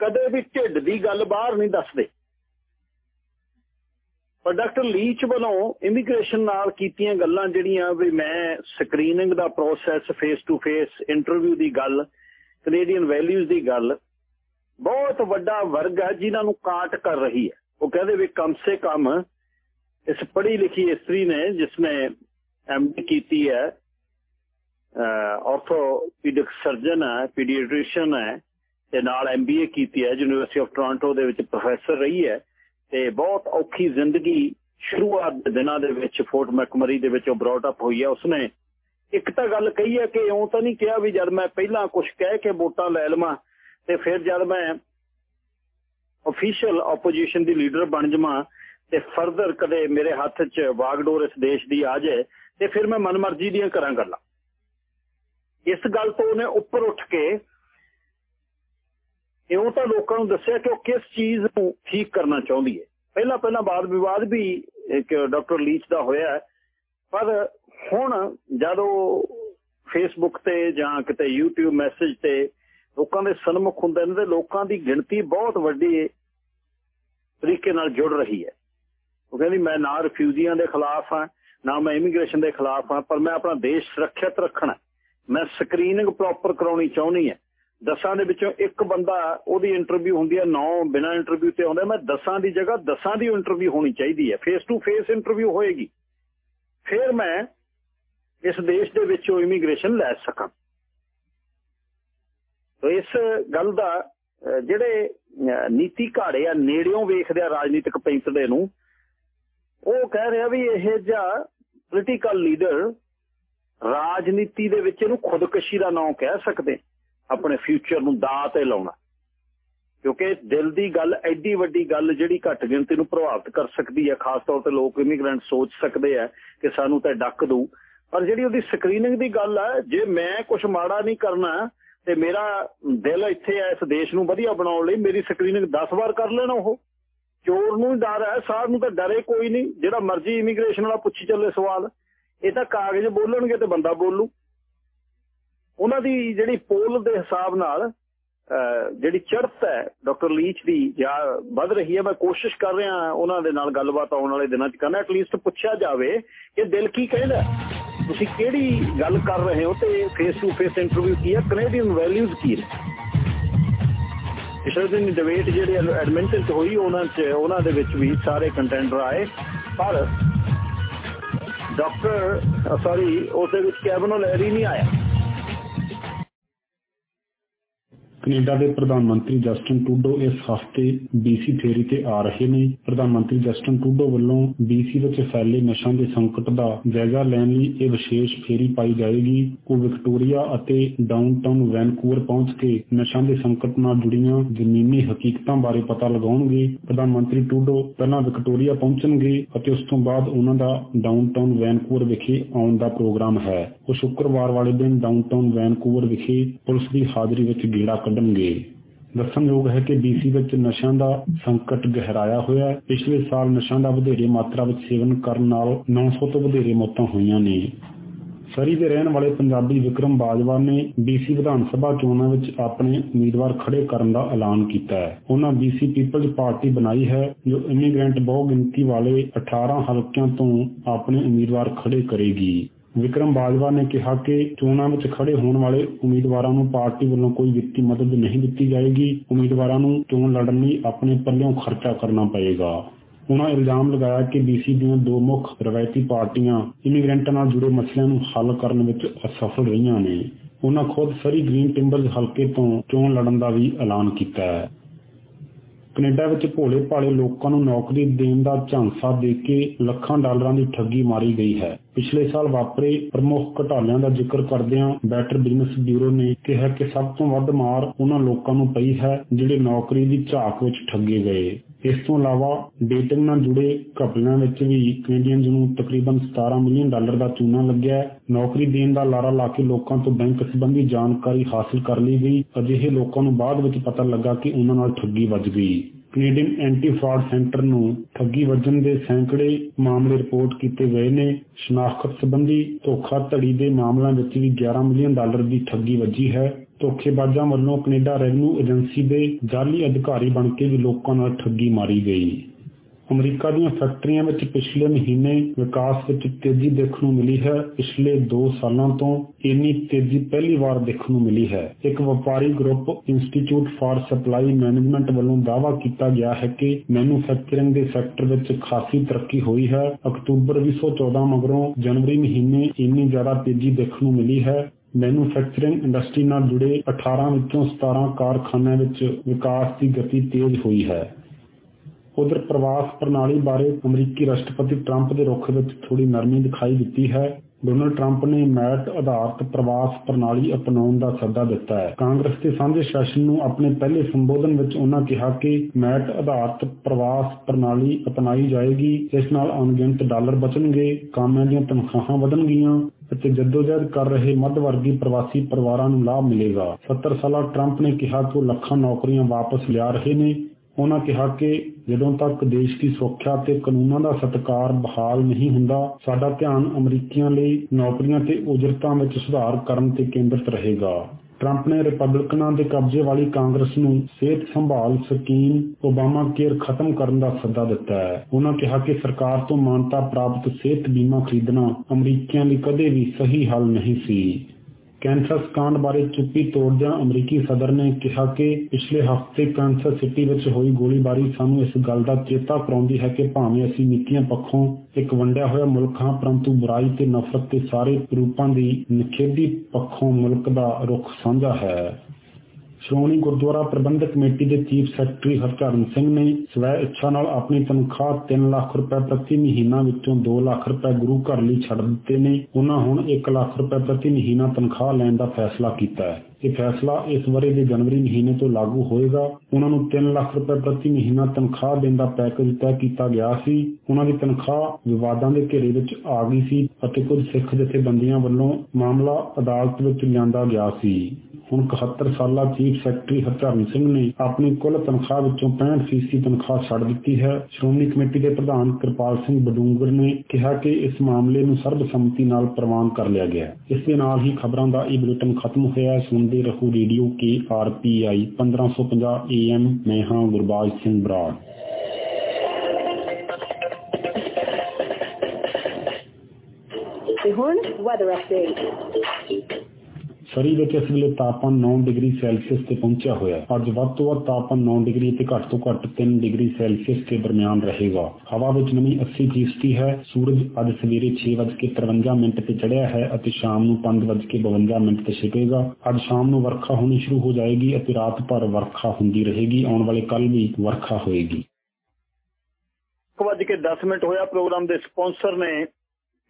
ਕਦੇ ਵੀ ਢਿੱਡ ਦੀ ਗੱਲ ਬਾਹਰ ਨਹੀਂ ਦੱਸਦੇ। ਪਰ ਡਾਕਟਰ ਲੀਚ ਵੱਲੋਂ ਇਮੀਗ੍ਰੇਸ਼ਨ ਨਾਲ ਕੀਤੀਆਂ ਗੱਲਾਂ ਜਿਹੜੀਆਂ ਵੀ ਮੈਂ screening the process face to face interview ਦੀ ਗੱਲ ਕੈਨੇਡੀਅਨ ਵੈਲਿਊਜ਼ ਦੀ ਗੱਲ, ਬਹੁਤ ਵੱਡਾ ਵਰਗ ਹੈ ਜਿਨ੍ਹਾਂ ਨੂੰ ਕਾਟ ਕਰ ਰਹੀ ਹੈ। ਉਹ ਕਹਿੰਦੇ ਵੀ ਕਮ ਸੇ ਕਮ ਇਸ ਪੜ੍ਹੀ ਲਿਖੀ ਇਸਤਰੀ ਨੇ ਜਿਸਨੇ ਐਮਡੀ ਕੀਤੀ ਹੈ ਆਰਥੋਪੀਡਿਕ ਸਰਜਨ ਹੈ ਪੀਡੀਆਟ੍ਰੀਸ਼ੀਅਨ ਹੈ ਤੇ ਨਾਲ ਐਮਬੀਏ ਕੀਤੀ ਹੈ ਯੂਨੀਵਰਸਿਟੀ ਆਫ ਟੋਰਾਂਟੋ ਦੇ ਵਿੱਚ ਪ੍ਰੋਫੈਸਰ ਰਹੀ ਹੈ ਤੇ ਬਹੁਤ ਔਖੀ ਜ਼ਿੰਦਗੀ ਸ਼ੁਰੂਆਤ ਦੇ ਦਿਨਾਂ ਦੇ ਵਿੱਚ ਫੋਰਟ ਮੈਕਮਰੀ ਦੇ ਵਿੱਚ ਉਹ ਬ੍ਰੌਟ ਅਪ ਹੋਈ ਹੈ। ਉਸਨੇ ਇੱਕ ਤਾਂ ਗੱਲ ਕਹੀ ਹੈ ਕਿ ਇਉਂ ਤਾਂ ਨਹੀਂ ਕਿਹਾ ਵੀ ਜਦ ਮੈਂ ਪਹਿਲਾਂ ਕੁਝ ਕਹਿ ਕੇ ਵੋਟਾਂ ਲੈ ਲਵਾਂ ਤੇ ਫਿਰ ਜਦ ਮੈਂ ਅਫੀਸ਼ੀਅਲ ਆਪੋਜੀਸ਼ਨ ਦੀ ਲੀਡਰ ਬਣ ਜਾਵਾਂ ਤੇ ਫਰਦਰ ਕਦੇ ਮੇਰੇ ਹੱਥ 'ਚ ਵਾਗਡੋਰ ਇਸ ਦੇਸ਼ ਦੀ ਆ ਜਾਏ ਤੇ ਫਿਰ ਮੈਂ ਮਨਮਰਜ਼ੀ ਦੀਆਂ ਕਰਾਂ ਗੱਲਾਂ। ਇਸ ਗੱਲ ਤੋਂ ਉਹਨੇ ਉੱਪਰ ਉੱਠ ਕੇ ਇਉਂ ਤਾਂ ਲੋਕਾਂ ਨੂੰ ਦੱਸਿਆ ਕਿ ਉਹ ਕਿਸ ਚੀਜ਼ ਨੂੰ ਠੀਕ ਕਰਨਾ ਚਾਹੁੰਦੀ ਹੈ। ਪਹਿਲਾਂ ਪਹਿਲਾਂ ਬਾਦ ਵਿਵਾਦ ਵੀ ਇੱਕ ਡਾਕਟਰ ਲੀਚ ਦਾ ਹੋਇਆ ਪਰ ਹੁਣ ਜਦੋਂ ਫੇਸਬੁੱਕ ਤੇ ਜਾਂ ਕਿਤੇ YouTube ਮੈਸੇਜ ਤੇ ਲੋਕਾਂ ਦੇ ਸਨਮੁਖ ਹੁੰਦੇ ਨੇ ਤੇ ਲੋਕਾਂ ਦੀ ਗਿਣਤੀ ਬਹੁਤ ਵੱਡੀ ਤਰੀਕੇ ਨਾਲ ਜੁੜ ਰਹੀ ਹੈ। ਉਹ ਕਹਿੰਦੀ, ਮੈਂ ਨਾ ਰਿਫਿਊਜੀਆਂ ਦੇ ਖਿਲਾਫ ਆ ਨਾ ਮੈਂ ਇਮੀਗ੍ਰੇਸ਼ਨ ਦੇ ਖਿਲਾਫ ਹਾਂ, ਪਰ ਮੈਂ ਆਪਣਾ ਦੇਸ਼ ਸੁਰੱਖਿਅਤ ਰੱਖਣਾ ਮੈਂ ਸਕਰੀਨਿੰਗ ਪ੍ਰੋਪਰ ਕਰਾਉਣੀ ਚਾਹੁੰਦੀ ਹੈ। ਦਸਾਂ ਦੇ ਵਿੱਚੋਂ ਇੱਕ ਬੰਦਾ ਉਹਦੀ ਇੰਟਰਵਿਊ ਹੁੰਦੀ ਹੈ, ਨੌ ਬਿਨਾ ਇੰਟਰਵਿਊ ਤੇ ਆਉਂਦਾ ਮੈਂ ਦਸਾਂ ਦੀ ਜਗ੍ਹਾ ਦਸਾਂ ਦੀ ਇੰਟਰਵਿਊ ਹੋਣੀ ਚਾਹੀਦੀ ਹੈ। ਫੇਸ ਟੂ ਫੇਸ ਇੰਟਰਵਿਊ ਹੋਏਗੀ। ਫਿਰ ਮੈਂ ਇਸ ਦੇਸ਼ ਦੇ ਵਿੱਚੋਂ ਇਮੀਗ੍ਰੇਸ਼ਨ ਲੈ ਸਕਾਂ। ਤੋ ਇਸ ਗੱਲ ਦਾ ਜਿਹੜੇ ਨੀਤੀ ਘਾੜੇ ਆ, ਨੇੜਿਓਂ ਵੇਖਦੇ ਆ ਰਾਜਨੀਤਿਕ ਪੈਂਤੜੇ ਨੂੰ ਉਹ ਕਹਿ ਰਿਹਾ ਵੀ ਇਹ ਜਿਹਾ ਪੋਲੀਟੀਕਲ ਲੀਡਰ ਰਾਜਨੀਤੀ ਦੇ ਵਿੱਚ ਇਹਨੂੰ ਖੁਦਕਸ਼ੀ ਦਾ ਨਾਮ ਕਹਿ ਸਕਦੇ, ਆਪਣੇ ਫਿਊਚਰ ਨੂੰ ਦਾਅ ਤੇ ਲਾਉਣਾ। ਕਿਉਂਕਿ ਦਿਲ ਦੀ ਗੱਲ, ਐਡੀ ਵੱਡੀ ਗੱਲ ਜਿਹੜੀ ਘੱਟ ਗਿਣਤੀ ਨੂੰ ਪ੍ਰਭਾਵਿਤ ਕਰ ਸਕਦੀ ਹੈ, ਖਾਸ ਤੌਰ ਤੇ ਲੋਕ ਇਮੀਗ੍ਰੈਂਟ ਸੋਚ ਸਕਦੇ ਆ ਕਿ ਸਾਨੂੰ ਤਾਂ ਡੱਕ ਦੂ ਪਰ ਜਿਹੜੀ ਉਹਦੀ ਸਕਰੀਨਿੰਗ ਦੀ ਗੱਲ ਆ, ਜੇ ਮੈਂ ਕੁਝ ਮਾੜਾ ਨਹੀਂ ਕਰਨਾ ਤੇ ਮੇਰਾ ਦਿਲ ਇੱਥੇ ਆ ਇਸ ਦੇਸ਼ ਨੂੰ ਵਧੀਆ ਬਣਾਉਣ ਲਈ, ਮੇਰੀ ਸਕਰੀਨਿੰਗ 10 ਵਾਰ ਕਰ ਲੈਣਾ ਉਹ। ਚੋਰ ਨੂੰ ਡਰ ਹੈ, ਸਾਰ ਨੂੰ ਤਾਂ ਡਰੇ ਕੋਈ ਨਹੀਂ, ਜਿਹੜਾ ਮਰਜ਼ੀ ਇਮੀਗ੍ਰੇਸ਼ਨ ਵਾਲਾ ਪੁੱਛੀ ਚੱਲੇ ਸਵਾਲ। ਇਹ ਤਾਂ ਕਾਗਜ਼ ਬੋਲਣਗੇ ਤੇ ਬੰਦਾ ਬੋਲੂ। ਉਹਨਾਂ ਦੀ ਜਿਹੜੀ ਪੋਲ ਦੇ ਹਿਸਾਬ ਨਾਲ ਜਿਹੜੀ ਚੜ੍ਹਤ ਹੈ, ਡਾਕਟਰ ਲੀਚ ਦੀ, ਜਾਂ ਵੱਧ ਰਹੀ ਹੈ, ਮੈਂ ਕੋਸ਼ਿਸ਼ ਕਰ ਰਿਹਾ ਉਹਨਾਂ ਦੇ ਨਾਲ ਗੱਲਬਾਤ ਆਉਣ ਵਾਲੇ ਦਿਨਾਂ 'ਚ ਕਰਨਾ ਐਟਲੀਸਟ ਪੁੱਛਿਆ ਜਾਵੇ ਕਿ ਦਿਲ ਕੀ ਕਹਿੰਦਾ ਤੁਸੀਂ ਕਿਹੜੀ ਗੱਲ ਕਰ ਰਹੇ ਹੋ ਤੇ ਫੇਸ ਟੂ ਫੇਸ ਇੰਟਰਵਿਊ ਕੀ ਹੈ? ਕੈਨੇਡੀਅਨ ਵੈਲਿਊਜ਼ ਕੀ ਨੇ? ਪਿਛਲੇ ਦਿਨ ਡਿਬੇਟ ਜਿਹੜੀ ਐਡਮਿੰਟਨ 'ਚ ਹੋਈ, ਉਹਨਾਂ 'ਚ, ਉਹਨਾਂ ਦੇ ਵਿੱਚ ਵੀ ਸਾਰੇ ਕੰਟੈਂਡਰ ਆਏ। ਪਰ ਡਾਕਟਰ ਸੌਰੀ ਉਸ ਦੇ ਵਿੱਚ ਕੈਬਨੋ ਲੈਰੀ ਨਹੀਂ ਆਇਆ। ਕੈਨੇਡਾ ਦੇ ਪ੍ਰਧਾਨ ਮੰਤਰੀ ਜਸਟਨ ਟੂਡੋ ਇਸ ਹਫ਼ਤੇ ਬੀਸੀ ਫੇਰੀ ਤੇ ਆ ਰਹੇ ਨੇ। ਪ੍ਰਧਾਨ ਮੰਤਰੀ ਜਸਟਨ ਟੂਡੋ ਵੱਲੋਂ ਬੀਸੀ ਵਿੱਚ ਫੈਲੇ ਨਸ਼ਾ ਦੇ ਸੰਕਟ ਦਾ ਜਾਇਜ਼ਾ ਲੈਣ ਲਈ ਇਹ ਵਿਸ਼ੇਸ਼ ਫੇਰੀ ਪਾਈ ਜਾਏਗੀ। ਉਹ ਵਿਕਟੋਰੀਆ ਅਤੇ ਡਾਊਨਟਾਊਨ ਵੈਨਕੂਵਰ ਪਹੁੰਚ ਕੇ ਨਸ਼ਾ ਦੇ ਸੰਕਟ ਨਾਲ ਜੁੜੀਆਂ ਜ਼ਮੀਨੀ ਹਕੀਕਤਾਂ ਬਾਰੇ ਪਤਾ ਲਗਾਉਣਗੇ। ਪ੍ਰਧਾਨ ਮੰਤਰੀ ਟੂਡੋ ਪਹਿਲਾਂ ਵਿਕਟੋਰੀਆ ਪਹੁੰਚਣਗੇ ਅਤੇ ਉਸ ਤੋਂ ਬਾਅਦ ਉਹਨਾਂ ਦਾ ਡਾਊਨਟਾਊਨ ਵੈਨਕੂਵਰ ਵਿਖੇ ਆਉਣ ਦਾ ਪ੍ਰੋਗਰਾਮ ਹੈ। ਉਹ ਸ਼ੁੱਕਰਵਾਰ ਵਾਲੇ ਦਿਨ ਡਾਊਨਟਾਊਨ ਵੈਨਕੂਵਰ ਵਿਖੇ ਪੁਲਿਸ ਦੀ ਹਾਜ਼ਰੀ ਵਿੱਚ ਗੇੜਾ ਕੱਢਣਗੇ ਦੱਸਣਯੋਗ ਹੈ ਕਿ ਬੀਸੀ ਵਿੱਚ ਨਸ਼ਿਆਂ ਦਾ ਸੰਕਟ ਗਹਿਰਾਇਆ ਹੋਇਆ ਹੈ। ਪਿਛਲੇ ਸਾਲ ਨਸ਼ਿਆਂ ਦਾ ਵਧੇਰੇ ਮਾਤਰਾ ਵਿੱਚ ਸੇਵਨ ਕਰਨ ਨਾਲ 900 ਤੋਂ ਵਧੇਰੇ ਮੌਤਾਂ ਹੋਈਆਂ ਨੇ। ਸਰੀ ਦੇ ਰਹਿਣ ਵਾਲੇ ਪੰਜਾਬੀ ਵਿਕਰਮ ਬਾਜਵਾ ਨੇ ਬੀਸੀ ਵਿਧਾਨ ਸਭਾ ਚੋਣਾਂ ਵਿੱਚ ਆਪਣੇ ਉਮੀਦਵਾਰ ਖੜੇ ਕਰਨ ਦਾ ਐਲਾਨ ਕੀਤਾ ਹੈ। ਉਹਨਾਂ ਬੀਸੀ ਪੀਪਲਜ਼ ਪਾਰਟੀ ਬਣਾਈ ਹੈ, ਜੋ ਇਮੀਗ੍ਰੈਂਟ ਬਹੁ ਗਿਣਤੀ ਵਾਲੇ 18 ਹਲਕਿਆਂ ਤੋਂ ਆਪਣੇ ਉਮੀਦਵਾਰ ਖੜੇ ਕਰੇਗੀ। ਵਿਕਰਮ ਬਾਜਵਾ ਨੇ ਕਿਹਾ ਕਿ ਚੋਣਾਂ ਵਿੱਚ ਖੜੇ ਹੋਣ ਵਾਲੇ ਉਮੀਦਵਾਰਾਂ ਨੂੰ ਪਾਰਟੀ ਵੱਲੋਂ ਕੋਈ ਵਿੱਤੀ ਮਦਦ ਨਹੀਂ ਦਿੱਤੀ ਜਾਏਗੀ। ਉਮੀਦਵਾਰਾਂ ਨੂੰ ਚੋਣ ਲੜਨ ਲਈ ਆਪਣੇ ਪੱਲਿਓਂ ਖਰਚਾ ਕਰਨਾ ਪਏਗਾ। ਉਹਨਾਂ ਇਲਜ਼ਾਮ ਲਗਾਇਆ ਕਿ ਬੀਸੀ ਦੀਆਂ ਦੋ ਮੁੱਖ ਰਵਾਇਤੀ ਪਾਰਟੀਆਂ ਇਮੀਗ੍ਰੈਂਟਾਂ ਨਾਲ ਜੁੜੇ ਮਸਲਿਆਂ ਨੂੰ ਹੱਲ ਕਰਨ ਵਿੱਚ ਅਸਫਲ ਰਹੀਆਂ ਨੇ। ਉਹਨਾਂ ਖੁਦ ਸਰੀ ਗ੍ਰੀਨ ਟਿੰਬਰਜ਼ ਹਲਕੇ ਤੋਂ ਚੋਣ ਲੜਨ ਦਾ ਵੀ ਐਲਾਨ ਕੀਤਾ ਹੈ। ਕੈਨੇਡਾ ਵਿੱਚ ਭੋਲੇ ਭਾਲੇ ਲੋਕਾਂ ਨੂੰ ਨੌਕਰੀ ਦੇਣ ਦਾ ਝਾਂਸਾ ਦੇ ਕੇ ਲੱਖਾਂ ਡਾਲਰਾਂ ਦੀ ਠੱਗੀ ਮਾਰੀ ਗਈ ਹੈ। ਪਿਛਲੇ ਸਾਲ ਵਾਪਰੇ ਪ੍ਰਮੁੱਖ ਘਟਾਲਿਆਂ ਦਾ ਜ਼ਿਕਰ ਕਰਦਿਆਂ ਬੈਟਰ ਬਿਜ਼ਨਸ ਬਿਊਰੋ ਨੇ ਕਿਹਾ ਕਿ ਸਭ ਤੋਂ ਵੱਧ ਮਾਰ ਉਹਨਾਂ ਲੋਕਾਂ ਨੂੰ ਪਈ ਹੈ ਜਿਹੜੇ ਨੌਕਰੀ ਦੀ ਝਾਕ ਵਿੱਚ ਠੱਗੇ ਗਏ। ਇਸ ਤੋਂ ਇਲਾਵਾ ਡੇਟਿੰਗ ਨਾਲ ਜੁੜੇ ਘਪਲਿਆਂ ਵਿੱਚ ਵੀ ਕੈਨੇਡੀਅਨਜ਼ ਨੂੰ ਤਕਰੀਬਨ 17 ਮਿਲੀਅਨ ਡਾਲਰ ਦਾ ਚੂਨਾ ਲੱਗਿਆ ਨੌਕਰੀ ਦੇਣ ਦਾ ਲਾਰਾ ਲਾ ਕੇ ਲੋਕਾਂ ਤੋਂ ਬੈਂਕ ਸੰਬੰਧੀ ਜਾਣਕਾਰੀ ਹਾਸਲ ਕਰ ਲਈ ਗਈ। ਅਜਿਹੇ ਲੋਕਾਂ ਨੂੰ ਬਾਅਦ ਵਿੱਚ ਪਤਾ ਲੱਗਾ ਕਿ ਉਹਨਾਂ ਨਾਲ ਠੱਗੀ ਵੱਜ ਗਈ। ਕੈਨੇਡੀਅਨ ਐਂਟੀ ਫਰਾਡ ਸੈਂਟਰ ਨੂੰ ਠੱਗੀ ਵੱਜਣ ਦੇ ਸੈਂਕੜੇ ਮਾਮਲੇ ਰਿਪੋਰਟ ਕੀਤੇ ਗਏ ਨੇ। ਸ਼ਨਾਖਤ ਸੰਬੰਧੀ ਧੋਖਾਧੜੀ ਦੇ ਮਾਮਲਿਆਂ ਵਿੱਚ ਵੀ 11 ਮਿਲੀਅਨ ਡਾਲਰ ਦੀ ਠੱਗੀ ਵੱਜੀ ਹੈ। ਧੋਖੇਬਾਜ਼ਾਂ ਵੱਲੋਂ ਕੈਨੇਡਾ ਰੈਵਨਿਊ ਏਜੰਸੀ ਦੇ ਜਾਲੀ ਅਧਿਕਾਰੀ ਬਣ ਕੇ ਵੀ ਲੋਕਾਂ ਨਾਲ ਠੱਗੀ ਮਾਰੀ ਗਈ। ਅਮਰੀਕਾ ਦੀਆਂ ਫੈਕਟਰੀਆਂ ਵਿੱਚ ਪਿਛਲੇ ਮਹੀਨੇ ਵਿਕਾਸ ਵਿੱਚ ਤੇਜ਼ੀ ਦੇਖਣ ਨੂੰ ਮਿਲੀ ਹੈ। ਪਿਛਲੇ 2 ਸਾਲਾਂ ਤੋਂ ਇੰਨੀ ਤੇਜ਼ੀ ਪਹਿਲੀ ਵਾਰ ਦੇਖਣ ਨੂੰ ਮਿਲੀ ਹੈ। ਇੱਕ ਵਪਾਰੀ group institute for supply management ਵੱਲੋਂ ਦਾਅਵਾ ਕੀਤਾ ਗਿਆ ਹੈ ਕਿ ਮੈਨੂਫੈਕਚਰਿੰਗ ਦੇ ਸੈਕਟਰ ਵਿੱਚ ਖਾਸੀ ਤਰੱਕੀ ਹੋਈ ਹੈ। ਅਕਤੂਬਰ 2014 ਮਗਰੋਂ ਜਨਵਰੀ ਮਹੀਨੇ ਇੰਨੀ ਜ਼ਿਆਦਾ ਤੇਜ਼ੀ ਦੇਖਣ ਨੂੰ ਮਿਲੀ ਹੈ ਮੈਨੂਫੈਕਚਰਿੰਗ ਇੰਡਸਟਰੀ ਨਾਲ ਜੁੜੇ 18 ਵਿੱਚੋਂ 17 ਕਾਰਖਾਨਿਆਂ ਵਿੱਚ ਵਿਕਾਸ ਦੀ ਗਤੀ ਤੇਜ਼ ਹੋਈ ਹੈ। ਉਧਰ ਪ੍ਰਵਾਸ ਪ੍ਰਣਾਲੀ ਬਾਰੇ ਅਮਰੀਕੀ ਰਾਸ਼ਟਰਪਤੀ ਟਰੰਪ ਦੇ ਰੁਖ ਵਿੱਚ ਥੋੜੀ ਨਰਮੀ ਦਿਖਾਈ ਦਿੱਤੀ ਹੈ। ਡੋਨਲਡ ਟਰੰਪ ਨੇ ਮੈਟ ਆਧਾਰਿਤ ਪ੍ਰਵਾਸ ਪ੍ਰਣਾਲੀ ਅਪਣਾਉਣ ਦਾ ਸੱਦਾ ਦਿੱਤਾ ਹੈ। ਕਾਂਗਰਸ ਦੇ ਸਾਂਝੇ ਸੈਸ਼ਨ ਨੂੰ ਆਪਣੇ ਪਹਿਲੇ ਸੰਬੋਧਨ ਵਿੱਚ ਉਹਨਾਂ ਕਿਹਾ ਕਿ ਮੈਟ ਆਧਾਰਿਤ ਪ੍ਰਵਾਸ ਪ੍ਰਣਾਲੀ ਅਪਣਾਈ ਜਾਏਗੀ, ਇਸ ਨਾਲ ਅਣਗਿਣਤ ਡਾਲਰ ਬਚਣਗੇ, ਕਾਮਿਆਂ ਦੀਆਂ ਤਨਖਾਹਾਂ ਵਧਣਗੀਆਂ ਅਤੇ ਜਦੋਜਹਿਦ ਕਰ ਰਹੇ ਮੱਧ ਵਰਗੀ ਪ੍ਰਵਾਸੀ ਪਰਿਵਾਰਾਂ ਨੂੰ ਲਾਭ ਮਿਲੇਗਾ। 70 ਸਾਲਾ ਟਰੰਪ ਨੇ ਕਿਹਾ ਕਿ ਉਹ ਲੱਖਾਂ ਨੌਕਰੀਆਂ ਵਾਪਸ ਲਿਆ ਰਹੇ ਨੇ। ਉਹਨਾਂ ਕਿਹਾ ਕਿ ਜਦੋਂ ਤੱਕ ਦੇਸ਼ ਦੀ ਸੁਰੱਖਿਆ ਤੇ ਕਾਨੂੰਨਾਂ ਦਾ ਸਤਿਕਾਰ ਬਹਾਲ ਨਹੀਂ ਹੁੰਦਾ, ਸਾਡਾ ਧਿਆਨ ਅਮਰੀਕੀਆਂ ਲਈ ਨੌਕਰੀਆਂ ਤੇ ਉਜਰਤਾਂ ਵਿੱਚ ਸੁਧਾਰ ਕਰਨ ਤੇ ਕੇਂਦਰਿਤ ਰਹੇਗਾ। ਟਰੰਪ ਨੇ ਰਿਪਬਲਿਕਨਾਂ ਦੇ ਕਬਜ਼ੇ ਵਾਲੀ ਕਾਂਗਰਸ ਨੂੰ ਸਿਹਤ ਸੰਭਾਲ ਸਕੀਮ ਓਬਾਮਾ ਕੇਅਰ ਖਤਮ ਕਰਨ ਦਾ ਸੱਦਾ ਦਿੱਤਾ ਹੈ। ਉਹਨਾਂ ਕਿਹਾ ਕਿ ਸਰਕਾਰ ਤੋਂ ਮਾਨਤਾ ਪ੍ਰਾਪਤ ਸਿਹਤ ਬੀਮਾ ਖਰੀਦਣਾ ਅਮਰੀਕੀਆਂ ਲਈ ਕਦੇ ਵੀ ਸਹੀ ਹੱਲ ਨਹੀਂ ਸੀ। ਕੈਂਸਰ ਕਾਂਡ ਬਾਰੇ ਚੁੱਪੀ ਤੋੜਦਿਆਂ ਅਮਰੀਕੀ ਸਦਰ ਨੇ ਕਿਹਾ ਕਿ ਪਿਛਲੇ ਹਫ਼ਤੇ ਕੈਂਸਰ ਸਿਟੀ ਵਿੱਚ ਹੋਈ ਗੋਲੀਬਾਰੀ ਸਾਨੂੰ ਇਸ ਗੱਲ ਦਾ ਚੇਤਾ ਕਰਾਉਂਦੀ ਹੈ ਕਿ ਭਾਵੇਂ ਅਸੀਂ ਨੀਤੀਆਂ ਪੱਖੋਂ ਇੱਕ ਵੰਡਿਆ ਹੋਇਆ ਮੁਲਕ ਹਾਂ, ਪਰੰਤੂ ਬੁਰਾਈ ਤੇ ਨਫ਼ਰਤ ਦੇ ਸਾਰੇ ਰੂਪਾਂ ਦੀ ਨਿਖੇਧੀ ਪੱਖੋਂ ਮੁਲਕ ਦਾ ਰੁਖ ਸਾਂਝਾ ਹੈ। ਸ਼੍ਰੋਮਣੀ ਗੁਰਦੁਆਰਾ ਪ੍ਰਬੰਧਕ ਕਮੇਟੀ ਦੇ ਚੀਫ ਸੈਕਟਰੀ ਹਰਚਰਨ ਸਿੰਘ ਨੇ ਸਵੈ ਇੱਛਾ ਨਾਲ ਆਪਣੀ ਤਨਖਾਹ 3 ਲੱਖ ਰੁਪਏ ਪ੍ਰਤੀ ਮਹੀਨਾ ਵਿੱਚੋਂ 2 ਲੱਖ ਰੁਪਏ ਗੁਰੂ ਘਰ ਲਈ ਛੱਡ ਦਿੱਤੇ ਨੇ। ਉਹਨਾਂ ਹੁਣ 1 ਲੱਖ ਰੁਪਏ ਪ੍ਰਤੀ ਮਹੀਨਾ ਤਨਖਾਹ ਲੈਣ ਦਾ ਫੈਸਲਾ ਕੀਤਾ ਹੈ। ਇਹ ਫੈਸਲਾ ਇਸ ਵਰੇ ਦੇ ਜਨਵਰੀ ਮਹੀਨੇ ਤੋਂ ਲਾਗੂ ਹੋਏਗਾ। ਉਹਨਾਂ ਨੂੰ 3 ਲੱਖ ਰੁਪਏ ਪ੍ਰਤੀ ਮਹੀਨਾ ਤਨਖਾਹ ਦੇਣ ਦਾ ਪੈਕੇਜ ਤੈਅ ਕੀਤਾ ਗਿਆ ਸੀ। ਉਹਨਾਂ ਦੀ ਤਨਖਾਹ ਵਿਵਾਦਾਂ ਦੇ ਘੇਰੇ ਵਿੱਚ ਆ ਗਈ ਸੀ ਅਤੇ ਕੁਝ ਸਿੱਖ ਜਥੇਬੰਦੀਆਂ ਵੱਲੋਂ ਮਾਮਲਾ ਅਦਾਲਤ ਵਿੱਚ ਲਿਆਂਦਾ ਗਿਆ ਸੀ। ਹੁਣ 71 ਸਾਲਾ ਚੀਫ ਸੈਕਟਰੀ ਹਰਚਰਨ ਸਿੰਘ ਨੇ ਆਪਣੀ ਕੁੱਲ ਤਨਖਾਹ ਵਿੱਚੋਂ 65% ਤਨਖਾਹ ਛੱਡ ਦਿੱਤੀ ਹੈ। ਸ਼੍ਰੋਮਣੀ ਕਮੇਟੀ ਦੇ ਪ੍ਰਧਾਨ ਕਿਰਪਾਲ ਸਿੰਘ ਬਡੂੰਗਰ ਨੇ ਕਿਹਾ ਕਿ ਇਸ ਮਾਮਲੇ ਨੂੰ ਸਰਬਸੰਮਤੀ ਨਾਲ ਪ੍ਰਵਾਨ ਕਰ ਲਿਆ ਗਿਆ ਇਸ ਦੇ ਨਾਲ ਹੀ ਖਬਰਾਂ ਦਾ ਇਹ ਬੁਲੇਟਿਨ ਖਤਮ ਹੋਇਆ ਸੁਣਦੇ ਰਹੋ radio K R P I 1550 AM ਮੈਂ ਹਾਂ ਗੁਰਬਾਜ ਸਿੰਘ ਬਰਾੜ। ਤੇ ਹੁਣ weather update ਸਰੀ ਵਿੱਚ ਇਸ ਵੇਲੇ ਤਾਪਮਾਨ 9 ਡਿਗਰੀ ਸੈਲਸੀਅਸ ਤੇ ਪਹੁੰਚਿਆ ਹੋਇਆ ਹੈ। ਅੱਜ ਵੱਧ ਤੋਂ ਵੱਧ ਤਾਪਮਾਨ 9 ਡਿਗਰੀ ਅਤੇ ਘੱਟ ਤੋਂ ਘੱਟ 3 ਡਿਗਰੀ ਸੈਲਸੀਅਸ ਦੇ ਦਰਮਿਆਨ ਰਹੇਗਾ। ਹਵਾ ਵਿੱਚ ਨਮੀ 80 ਫੀਸਦੀ ਹੈ। ਸੂਰਜ ਅੱਜ ਸਵੇਰੇ 6:53 ਮਿੰਟ ਤੇ ਚੜ੍ਹਿਆ ਹੈ ਅਤੇ ਸ਼ਾਮ ਨੂੰ 5:52 ਮਿੰਟ ਤੇ ਛਿਪੇਗਾ। ਅੱਜ ਸ਼ਾਮ ਨੂੰ ਵਰਖਾ ਹੋਣੀ ਸ਼ੁਰੂ ਹੋ ਜਾਏਗੀ ਅਤੇ ਰਾਤ ਭਰ ਵਰਖਾ ਹੁੰਦੀ ਰਹੇਗੀ। ਆਉਣ ਵਾਲੇ ਕੱਲ ਵੀ ਵਰਖਾ ਹੋਏਗੀ। ਵੱਜ ਕੇ 10 ਮਿੰਟ ਹੋਇਆ ਪ੍ਰੋਗਰਾਮ ਦੇ ਸਪਾਂਸਰ ਨੇ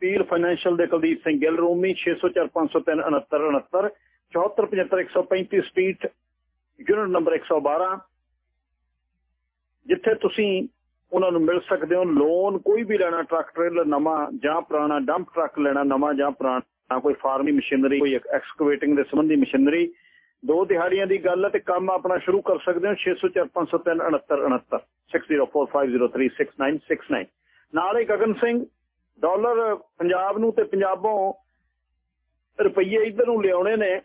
ਪੀਲ ਫਾਈਨੈਂਸ਼ੀਅਲ ਦੇ Kuldeep Singh Gill Rumi 604503 69 7475 street unit number 112 ਜਿੱਥੇ ਤੁਸੀਂ ਉਹਨਾਂ ਨੂੰ ਮਿਲ ਸਕਦੇ ਹੋ ਲੋਨ ਕੋਈ ਵੀ ਲੈਣਾ ਟਰੱਕ ਟ੍ਰੇਲਰ ਨਵਾਂ ਜਾਂ ਪੁਰਾਣਾ ਡੰਪ ਟਰੱਕ ਲੈਣਾ ਨਵਾਂ ਜਾਂ ਪੁਰਾਣਾ, ਕੋਈ ਫਾਰਮੀ ਮਸ਼ੀਨਰੀ ਕੋਈ ਐਕਸਕੇਵੇਟਿੰਗ ਦੇ ਸੰਬੰਧੀ ਮਸ਼ੀਨਰੀ ਦੋ ਦਿਹਾੜੀਆਂ ਦੀ ਗੱਲ ਹੈ ਤੇ ਕੰਮ ਆਪਣਾ ਸ਼ੁਰੂ ਕਰ ਸਕਦੇ ਹੋ 604503 69 6045036969 ਨਾਲ ਹੀ ਗਗਨ ਸਿੰਘ ਡਾਲਰ ਪੰਜਾਬ ਨੂੰ ਤੇ ਪੰਜਾਬੋਂ ਰੁਪਈਏ ਇਧਰ ਨੂੰ ਲਿਆਉਣੇ ਨੇ।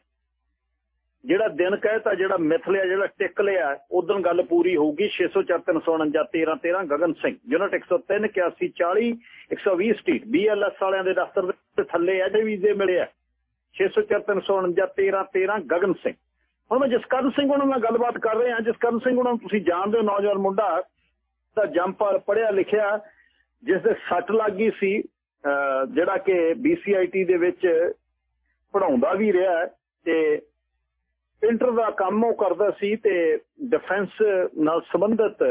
ਜਿਹੜਾ ਦਿਨ ਕਹਿਤਾ ਜਿਹੜਾ ਮਿਥ ਲਿਆ, ਜਿਹੜਾ ਟਿਕ ਲਿਆ ਉਦੋਂ ਗੱਲ ਪੂਰੀ ਹੋਊਗੀ। 6043491313 Gagan Singh. Unit 103 8140 120 street. BLS ਵਾਲਿਆਂ ਦੇ ਦਫ਼ਤਰ ਦੇ ਥੱਲੇ ਐਡੇ ਵੀਜ਼ੇ ਮਿਲਿਆ 6043491313 ਗਗਨ ਸਿੰਘ। ਹੁਣ ਮੈਂ ਜਸਕਰਨ ਸਿੰਘ ਉਹਨਾਂ ਨਾਲ ਗੱਲਬਾਤ ਕਰ ਰਿਹਾ। ਜਸਕਰਨ ਸਿੰਘ ਉਹਨਾਂ ਨੂੰ ਤੁਸੀਂ ਜਾਣਦੇ ਹੋ, ਨੌਜਵਾਨ ਮੁੰਡਾ। ਦਾ ਜੰਪਰ ਪੜਿਆ ਲਿਖਿਆ। ਜਿਸ ਦੇ ਸੱਟ ਲੱਗ ਸੀ ਜਿਹੜਾ ਕਿ BCIT ਦੇ ਵਿੱਚ ਪੜਾਉਂਦਾ ਵੀ ਰਿਹਾ ਤੇ ਪੇਂਟਰ ਦਾ ਕੰਮ ਉਹ ਕਰਦਾ ਸੀ ਤੇ ਡਿਫੈਂਸ ਨਾਲ ਸੰਬੰਧਿਤ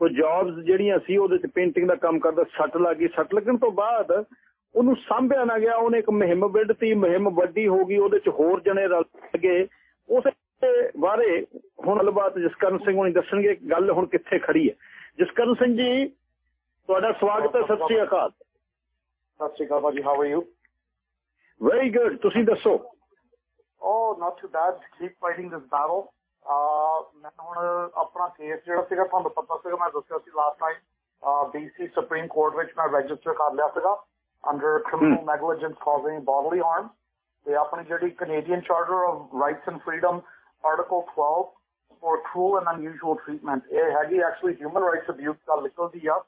ਕੋਈ ਜੌਬਸ ਜਿਹੜੀਆਂ ਸੀ, ਉਹਦੇ ਚ ਪੇਂਟਿੰਗ ਦਾ ਕੰਮ ਕਰਦਾ, ਸੱਟ ਲੱਗੀ ਸੱਟ ਲੱਗਣ ਤੋਂ ਬਾਅਦ ਉਹਨੂੰ ਸਾਂਭਿਆ ਨਾ ਗਿਆ, ਉਹਨੇ ਇੱਕ ਮੁਹਿੰਮ ਵਿੱਢਤੀ, ਮੁਹਿੰਮ ਵੱਡੀ ਹੋ ਗਈ, ਉਹਦੇ ਚ ਹੋਰ ਜਣੇ ਰਲ ਗਏ ਉਸ ਬਾਰੇ ਹੁਣ ਗੱਲਬਾਤ ਜਸਕਰਨ ਸਿੰਘ ਹੁਣੀ ਦੱਸਣਗੇ ਗੱਲ ਹੁਣ ਕਿੱਥੇ ਖੜੀ ਹੈ। ਜਸਕਰਨ ਸਿੰਘ ਜੀ ਤੁਹਾਡਾ ਸਵਾਗਤ ਹੈ ਸਤਿ ਸ਼੍ਰੀ ਅਕਾਲ ਸਤਿ ਸ਼੍ਰੀ ਅਕਾਲ ਭਾਜੀ how are you very good ਤੁਸੀਂ ਦੱਸੋ Oh, not too bad. Keep fighting this battle. Uh, ਮੈਂ ਹੁਣ ਆਪਣਾ ਕੇਸ ਜਿਹੜਾ ਸੀਗਾ ਤੁਹਾਨੂੰ ਪਤਾ ਸੀਗਾ ਮੈਂ ਦੱਸਿਆ ਸੀ last time BC supreme court ਵਿੱਚ ਮੈਂ ਰਜਿਸਟਰ ਕਰ ਲਿਆ ਸੀਗਾ under criminal negligence causing bodily harm. ਤੇ ਆਪਣੀ ਜਿਹੜੀ Canadian charter of rights and freedom article 12 for cruel and unusual treatment. ਇਹ ਹੈਗੀ ਐਕਚੁਅਲੀ ਹਿਊਮਨ ਰਾਈਟਸ ਅਬਿਊਜ਼ ਦਾ ਨਿਕਲਦੀ ਆ,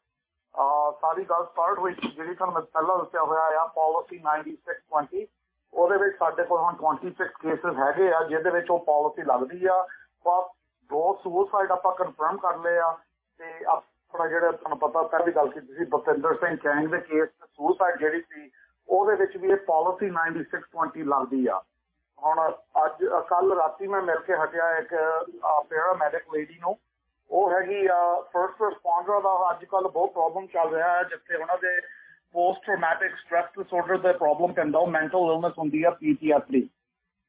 ਸਾਰੀ ਗੱਲ ਸਟਾਰਟ ਹੋਈ ਜਿਹੜੀ ਤੁਹਾਨੂੰ ਮੈਂ ਪਹਿਲਾਂ ਦੱਸਿਆ ਹੋਇਆ ਆ ਪਾਲਿਸੀ 9620 ਉਹਦੇ ਵਿੱਚ ਸਾਡੇ ਕੋਲ ਹੁਣ 26 ਕੇਸਸ ਹੈਗੇ ਆ, ਜਿਹਦੇ ਵਿੱਚ ਉਹ ਪਾਲਿਸੀ ਲੱਗਦੀ ਆ। ਪਰ ਦੋ ਸੁਸਾਈਡ ਆਪਾਂ ਕਨਫਰਮ ਕਰ ਲਏ ਆ। ਤੇ ਆਪਣਾ ਜਿਹੜਾ ਤੁਹਾਨੂੰ ਪਤਾ, ਪਹਿਲੀ ਗੱਲ ਕੀਤੀ ਸੀ ਬਤਿੰਦਰ ਸਿੰਘ ਚੈਂਗ ਦੇ ਕੇਸ ਸੁਸਾਈਡ ਜਿਹੜੀ ਸੀ, ਉਹਦੇ ਵਿੱਚ ਵੀ ਇਹ ਪਾਲਿਸੀ 9620 ਲੱਗਦੀ ਆ। ਹੁਣ ਅੱਜ ਕੱਲ ਰਾਤੀ ਮੈਂ ਮਿਲ ਕੇ ਹਟਿਆ ਇੱਕ ਪੈਰਾਮੈਡਿਕ ਲੇਡੀ ਨੂੰ। ਉਹ ਹੈਗੀ ਆ ਫਰਸਟ ਰਿਸਪੌਂਡਰ ਦਾ ਅੱਜ ਕੱਲ ਬਹੁਤ ਪ੍ਰੋਬਲਮ ਚੱਲ ਰਿਹਾ ਹੈ ਜਿੱਥੇ ਉਹਨਾਂ ਦੇ ਪੋਸਟ ਟਰਾਮੈਟਿਕ ਸਟ੍ਰੈਸ ਡਿਸਆਰਡਰ ਦਾ ਪ੍ਰੋਬਲਮ ਪੈਂਦਾ ਉਹ ਮੈਂਟਲ ਇਲਨੈਸ ਹੁੰਦੀ ਆ ਪੀਟੀਐਸਡੀ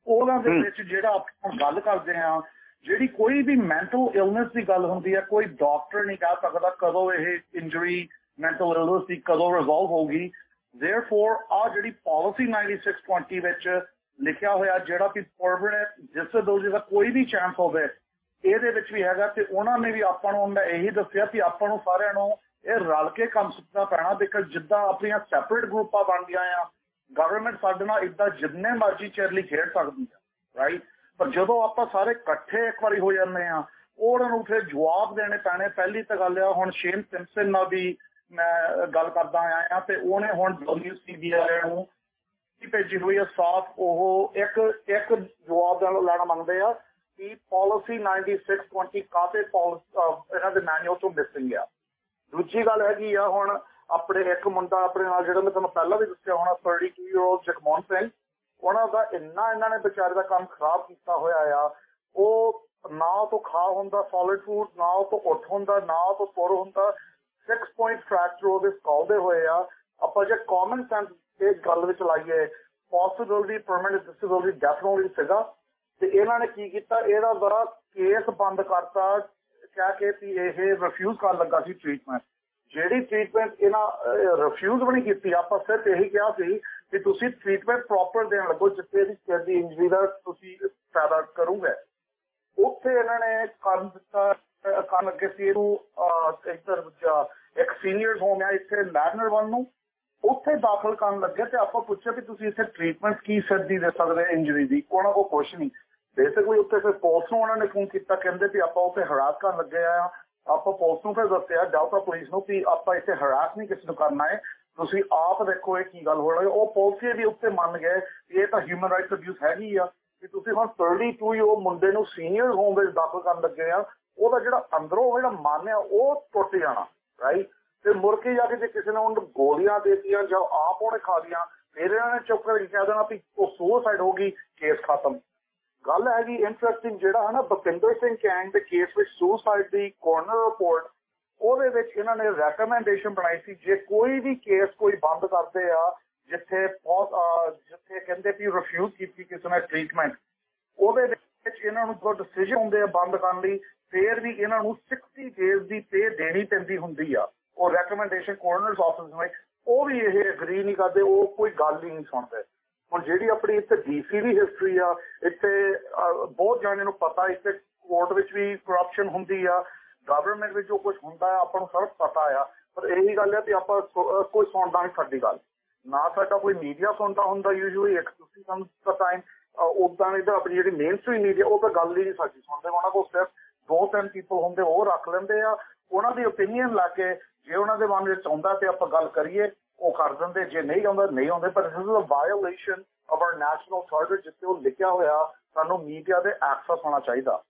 ਉਹਨਾਂ ਦੇ ਵਿੱਚ ਜਿਹੜਾ ਆਪਾਂ ਗੱਲ ਕਰਦੇ ਆ ਜਿਹੜੀ ਕੋਈ ਵੀ ਮੈਂਟਲ ਇਲਨੈਸ ਦੀ ਗੱਲ ਹੁੰਦੀ ਆ ਕੋਈ ਡਾਕਟਰ ਨਹੀਂ ਕਹਿ ਸਕਦਾ ਕਦੋਂ ਇਹ ਇੰਜਰੀ ਮੈਂਟਲ ਇਲਨੈਸ ਦੀ ਕਦੋਂ ਰਿਜ਼ੋਲਵ ਹੋਊਗੀ। ਥੇਰਫੋਰ ਆ ਜਿਹੜੀ ਪਾਲਿਸੀ 9620 ਵਿੱਚ ਲਿਖਿਆ ਹੋਇਆ ਜਿਹੜਾ ਵੀ ਪਰਮਨੈਂਟ ਡਿਸੇਬਿਲਟੀ ਦਾ ਕੋਈ ਵੀ ਚਾਂਸ ਹੋਵੇ, ਇਹਦੇ ਵਿੱਚ ਵੀ ਹੈਗਾ ਤੇ ਉਹਨਾਂ ਨੇ ਵੀ ਆਪਾਂ ਨੂੰ ਉਹਨਾਂ ਇਹੀ ਦੱਸਿਆ ਕਿ ਆਪਾਂ ਨੂੰ ਸਾਰਿਆਂ ਨੂੰ ਇਹ ਰਲ ਕੇ ਕੰਮ ਸੁਣਨਾ ਪੈਣਾ ਬਿਕਾਜ਼ ਜਿੱਦਾਂ ਆਪਣੀਆਂ ਸੈਪਰੇਟ ਗਰੁੱਪਾਂ ਬਣਦੀਆਂ ਆ ਗਵਰਨਮੈਂਟ ਸਾਡੇ ਨਾਲ ਇਦਾਂ ਜਿੰਨੇ ਮਰਜ਼ੀ ਚਿਰ ਖੇਡ ਸਕਦੀ ਆ ਰਾਈਟ ਪਰ ਜਦੋਂ ਆਪਾਂ ਸਾਰੇ ਇਕੱਠੇ ਇੱਕ ਵਾਰੀ ਹੋ ਜਾਂਦੇ ਆ, ਉਹਨਾਂ ਨੂੰ ਫਿਰ ਜਵਾਬ ਦੇਣੇ ਪੈਣੇ। ਪਹਿਲੀ ਤਾਂ ਗੱਲ ਆ, ਹੁਣ ਸ਼ੇਮ ਸਿੰਪਸਨ ਨਾਲ ਵੀ ਮੈਂ ਗੱਲ ਕਰਦਾ ਆਇਆ ਤੇ ਉਹਨੇ ਹੁਣ WCBI ਨੂੰ ਭੇਜੀ ਹੋਈ ਆ ਸਾਫ਼, ਉਹ ਇੱਕ ਇੱਕ ਜਵਾਬ ਦਾ ਲੈਣਾ ਮੰਗਦੇ ਆ ਕਿ ਪਾਲਿਸੀ 9620 ਕਾਤੇ ਇਹਨਾਂ ਦੇ ਮੈਨੂਅਲ ਤੋਂ ਮਿਸਿੰਗ ਆ। ਦੂਜੀ ਗੱਲ ਹੈਗੀ ਆ ਹੁਣ ਆਪਣੇ ਇੱਕ ਮੁੰਡਾ ਆਪਣੇ ਨਾਲ, ਜਿਹੜਾ ਮੈਂ ਤੁਹਾਨੂੰ ਪਹਿਲਾਂ ਵੀ ਦੱਸਿਆ ਹੋਣਾ 32 ਇਅਰ 올ਡ ਜਗਮੋਹਨ ਸਿੰਘ, ਉਹਨਾਂ ਦਾ ਇੰਨਾ ਇਹਨਾਂ ਨੇ ਵਿਚਾਰੇ ਦਾ ਕੰਮ ਖਰਾਬ ਕੀਤਾ ਹੋਇਆ ਆ। ਉਹ ਨਾ ਤੋਂ ਖਾ ਹੁੰਦਾ ਸੋਲਿਡ ਫੂਡ ਨਾ ਤੋਂ ਉੱਠ ਹੁੰਦਾ, ਨਾ ਤੋਂ ਤੁਰ ਹੁੰਦਾ 6 ਪੁਆਇੰਟ ਫ੍ਰੈਕਚਰ ਉਹਦੇ ਸਕਲ ਦੇ ਹੋਏ ਆ। ਆਪਾਂ ਜੇ ਕਾਮਨ ਸੈਂਸ ਇਹ ਗੱਲ ਵਿੱਚ ਲਾਈਏ ਪੋਸਿਬਿਲਿਟੀ ਪਰਮਨੈਂਟ ਡਿਸੇਬਿਲਿਟੀ ਡੈਫੀਨਿਟਲੀ ਸੀਗਾ। ਤੇ ਇਹਨਾਂ ਨੇ ਕੀ ਕੀਤਾ? ਇਹਦਾ ਬੜਾ ਕੇਸ ਬੰਦ ਕਰਤਾ, ਕਹਿ ਕੇ ਵੀ ਇਹ ਰਿਫਿਊਜ਼ ਕਰਨ ਲੱਗਾ ਸੀ ਟ੍ਰੀਟਮੈਂਟ ਜਿਹੜੀ ਟ੍ਰੀਟਮੈਂਟ ਇਹਨਾਂ ਰਿਫਿਊਜ਼ ਵੀ ਨਹੀਂ ਕੀਤੀ, ਆਪਾਂ ਸਿਰਫ ਇਹੀ ਕਿਹਾ ਸੀ ਕਿ ਤੁਸੀਂ ਟ੍ਰੀਟਮੈਂਟ ਪ੍ਰੋਪਰ ਦੇਣ ਲੱਗੋ, ਜਿੱਥੇ ਦੀ ਸਿਰ ਦੀ ਇੰਜਰੀ ਦਾ ਤੁਸੀਂ ਫਾਇਦਾ ਕਰੋਗੇ। ਉੱਥੇ ਇਹਨਾਂ ਨੇ ਕਰਨ ਦਿੱਤਾ, ਕਰਨ ਲੱਗੇ ਸੀ ਇਹਨੂੰ ਇੱਕ ਸੀਨੀਅਰਸ ਹੋਮ ਆ, ਇੱਥੇ ਲੈਰਨਰ ਵੱਲ ਨੂੰ। ਉੱਥੇ ਦਾਖਲ ਕਰਨ ਲੱਗੇ ਤੇ ਆਪਾਂ ਪੁੱਛਿਆ ਕਿ ਤੁਸੀਂ ਇੱਥੇ ਟ੍ਰੀਟਮੈਂਟ ਕੀ ਸਿਰ ਦੇ ਸਕਦੇ ਇੰਜਰੀ ਦੀ? ਉਹਨਾਂ ਕੋਲ ਕੁਝ ਨਹੀਂ। ਬੇਸਿਕਲੀ ਉੱਥੇ ਫਿਰ ਪੁਲਿਸ ਨੂੰ ਉਹਨਾਂ ਨੇ ਫੋਨ ਕੀਤਾ, ਕਹਿੰਦੇ ਵੀ ਆਪਾਂ ਉੱਥੇ ਹਰਾਸ ਕਰਨ ਲੱਗੇ ਆ। ਆਪਾਂ ਪੁਲਿਸ ਨੂੰ ਫਿਰ ਦੱਸਿਆ ਡਾਊਟਾ ਪੁਲਿਸ ਨੂੰ ਕਿ ਆਪਾਂ ਇੱਥੇ ਹਰਾਸ ਨਹੀਂ ਕਿਸੇ ਨੂੰ ਕਰਨਾ ਹੈ ਤੁਸੀਂ ਆਪ ਦੇਖੋ ਇਹ ਕੀ ਗੱਲ ਹੋ ਰਹੀ ਉਹ ਪੁਲਿਸ ਵੀ ਉੱਤੇ ਮੰਨ ਗਏ, ਇਹ ਤਾਂ ਹਿਊਮਨ ਰਾਈਟਸ ਅਬਿਊਜ਼ ਹੈਗੀ ਆ। ਕਿ ਤੁਸੀਂ ਹੁਣ 32 ਉਹ ਮੁੰਡੇ ਨੂੰ ਸੀਨੀਅਰ ਹੋਮ ਵਿੱਚ ਦਾਖਲ ਕਰਨ ਲੱਗੇ ਆ, ਉਹਦਾ ਜਿਹੜਾ ਅੰਦਰੋਂ ਜਿਹੜਾ ਮਨ ਆ, ਉਹ ਟੁੱਟ ਜਾਣਾ ਰਾਈਟ ਤੇ ਮੁੜ ਕੇ ਜਾ ਕੇ ਜੇ ਕਿਸੇ ਨੇ ਉਹਨੂੰ ਗੋਲੀਆਂ ਦੇਤੀਆਂ ਜਾਂ ਆਪ ਉਹਨੇ ਖਾ ਲੀਆਂ ਫਿਰ ਇਹਨਾਂ ਨੇ ਚੁੱਪ ਕਰਕੇ ਕਹਿ ਦੇਣਾ ਵੀ ਉਹ ਸੁਸਾਈਡ ਹੋ ਗਈ ਕੇਸ ਖਤਮ। ਗੱਲ ਹੈਗੀ ਇੰਟਰਸਟਿੰਗ ਜਿਹੜਾ ਹੈ ਨਾ ਬਪਿੰਦਰ ਸਿੰਘ ਕੈਂਗ ਦੇ ਕੇਸ ਵਿੱਚ ਸੁਸਾਈਡ ਦੀ ਕੋਰਨਰ ਰਿਪੋਰਟ ਉਹਦੇ ਵਿੱਚ ਇਹਨਾਂ ਨੇ ਰეკਮੈਂਡੇਸ਼ਨ ਬਣਾਈ ਸੀ, ਜੇ ਕੋਈ ਵੀ ਕੇਸ ਕੋਈ ਬੰਦ ਕਰਦੇ ਆ, ਜਿੱਥੇ ਜਿੱਥੇ ਕਹਿੰਦੇ ਵੀ ਰਿਫਿਊਜ਼ ਕੀਤੀ ਕਿਸੇ ਨੇ ਟ੍ਰੀਟਮੈਂਟ ਉਹਦੇ ਵਿੱਚ ਇਹਨਾਂ ਨੂੰ ਜੋ ਡਿਸੀਜਨ ਹੁੰਦੇ ਆ ਬੰਦ ਕਰਨ ਲਈ, ਫੇਰ ਵੀ ਇਹਨਾਂ ਨੂੰ 60 ਡੇਜ਼ ਦੀ ਪੇ ਦੇਣੀ ਪੈਂਦੀ ਹੁੰਦੀ ਆ। ਉਹ ਰეკਮੈਂਡੇਸ਼ਨ ਕੋਰਨਰਸ ਆਫਿਸ ਵਿੱਚ ਉਹ ਵੀ ਇਹ ਐਗਰੀ ਨਹੀਂ ਕਰਦੇ, ਉਹ ਕੋਈ ਗੱਲ ਹੀ ਨਹੀਂ ਸੁਣਦੇ। ਹੁਣ ਜਿਹੜੀ ਆਪਣੀ ਇੱਥੇ ਡੀਸੀ ਦੀ ਹਿਸਟਰੀ ਆ, ਇੱਥੇ ਬਹੁਤ ਜਾਣੇ ਨੂੰ ਪਤਾ, ਇੱਥੇ ਕੋਰਟ ਵਿੱਚ ਵੀ ਕਰਪਸ਼ਨ ਹੁੰਦੀ ਆ ਗਵਰਨਮੈਂਟ ਵਿੱਚ ਜੋ ਕੁਝ ਹੁੰਦਾ ਆ, ਆਪਾਂ ਨੂੰ ਸਭ ਪਤਾ ਆ। ਪਰ ਇਹੀ ਗੱਲ ਹੈ ਕਿ ਆਪਾਂ ਕੋਈ ਸੁਣਦਾ ਨਹੀਂ ਸਾਡੀ ਗੱਲ। ਨਾ ਸਾਡਾ ਕੋਈ ਮੀਡੀਆ ਸੁਣਦਾ ਹੁੰਦਾ ਯੂਜੂਅਲੀ ਇੱਕ ਤੁਸੀਂ ਸਾਨੂੰ ਪਤਾ ਹੈ ਉਦਾਂ ਇਧਰ ਆਪਣੀ ਜਿਹੜੀ ਮੇਨ ਸਟ੍ਰੀਮ ਮੀਡੀਆ ਉਹ ਤਾਂ ਗੱਲ ਹੀ ਨਹੀਂ ਸਾਡੀ ਸੁਣਦੇ। ਉਹਨਾਂ ਕੋਲ ਸਿਰਫ ਦੋ ਤਿੰਨ ਪੀਪਲ ਹੁੰਦੇ, ਉਹ ਰੱਖ ਲੈਂਦੇ ਆ, ਉਹਨਾਂ ਦੀ ਓਪੀਨੀਅਨ ਲਾ ਕੇ ਜੇ ਉਹਨਾਂ ਦੇ ਮਨ ਵਿੱਚ ਆਉਂਦਾ ਤੇ ਆਪਾਂ ਗੱਲ ਕਰੀਏ, ਉਹ ਕਰ ਦਿੰਦੇ, ਜੇ ਨਹੀਂ ਆਉਂਦਾ, ਨਹੀਂ ਆਉਂਦੇ। ਪਰ this is a violation of our national charter ਜਿੱਥੇ ਉਹ ਲਿਖਿਆ ਹੋਇਆ, ਸਾਨੂੰ ਮੀਡੀਆ ਦੇ ਐਕਸੈਸ ਹੋਣਾ ਚਾਹੀਦਾ।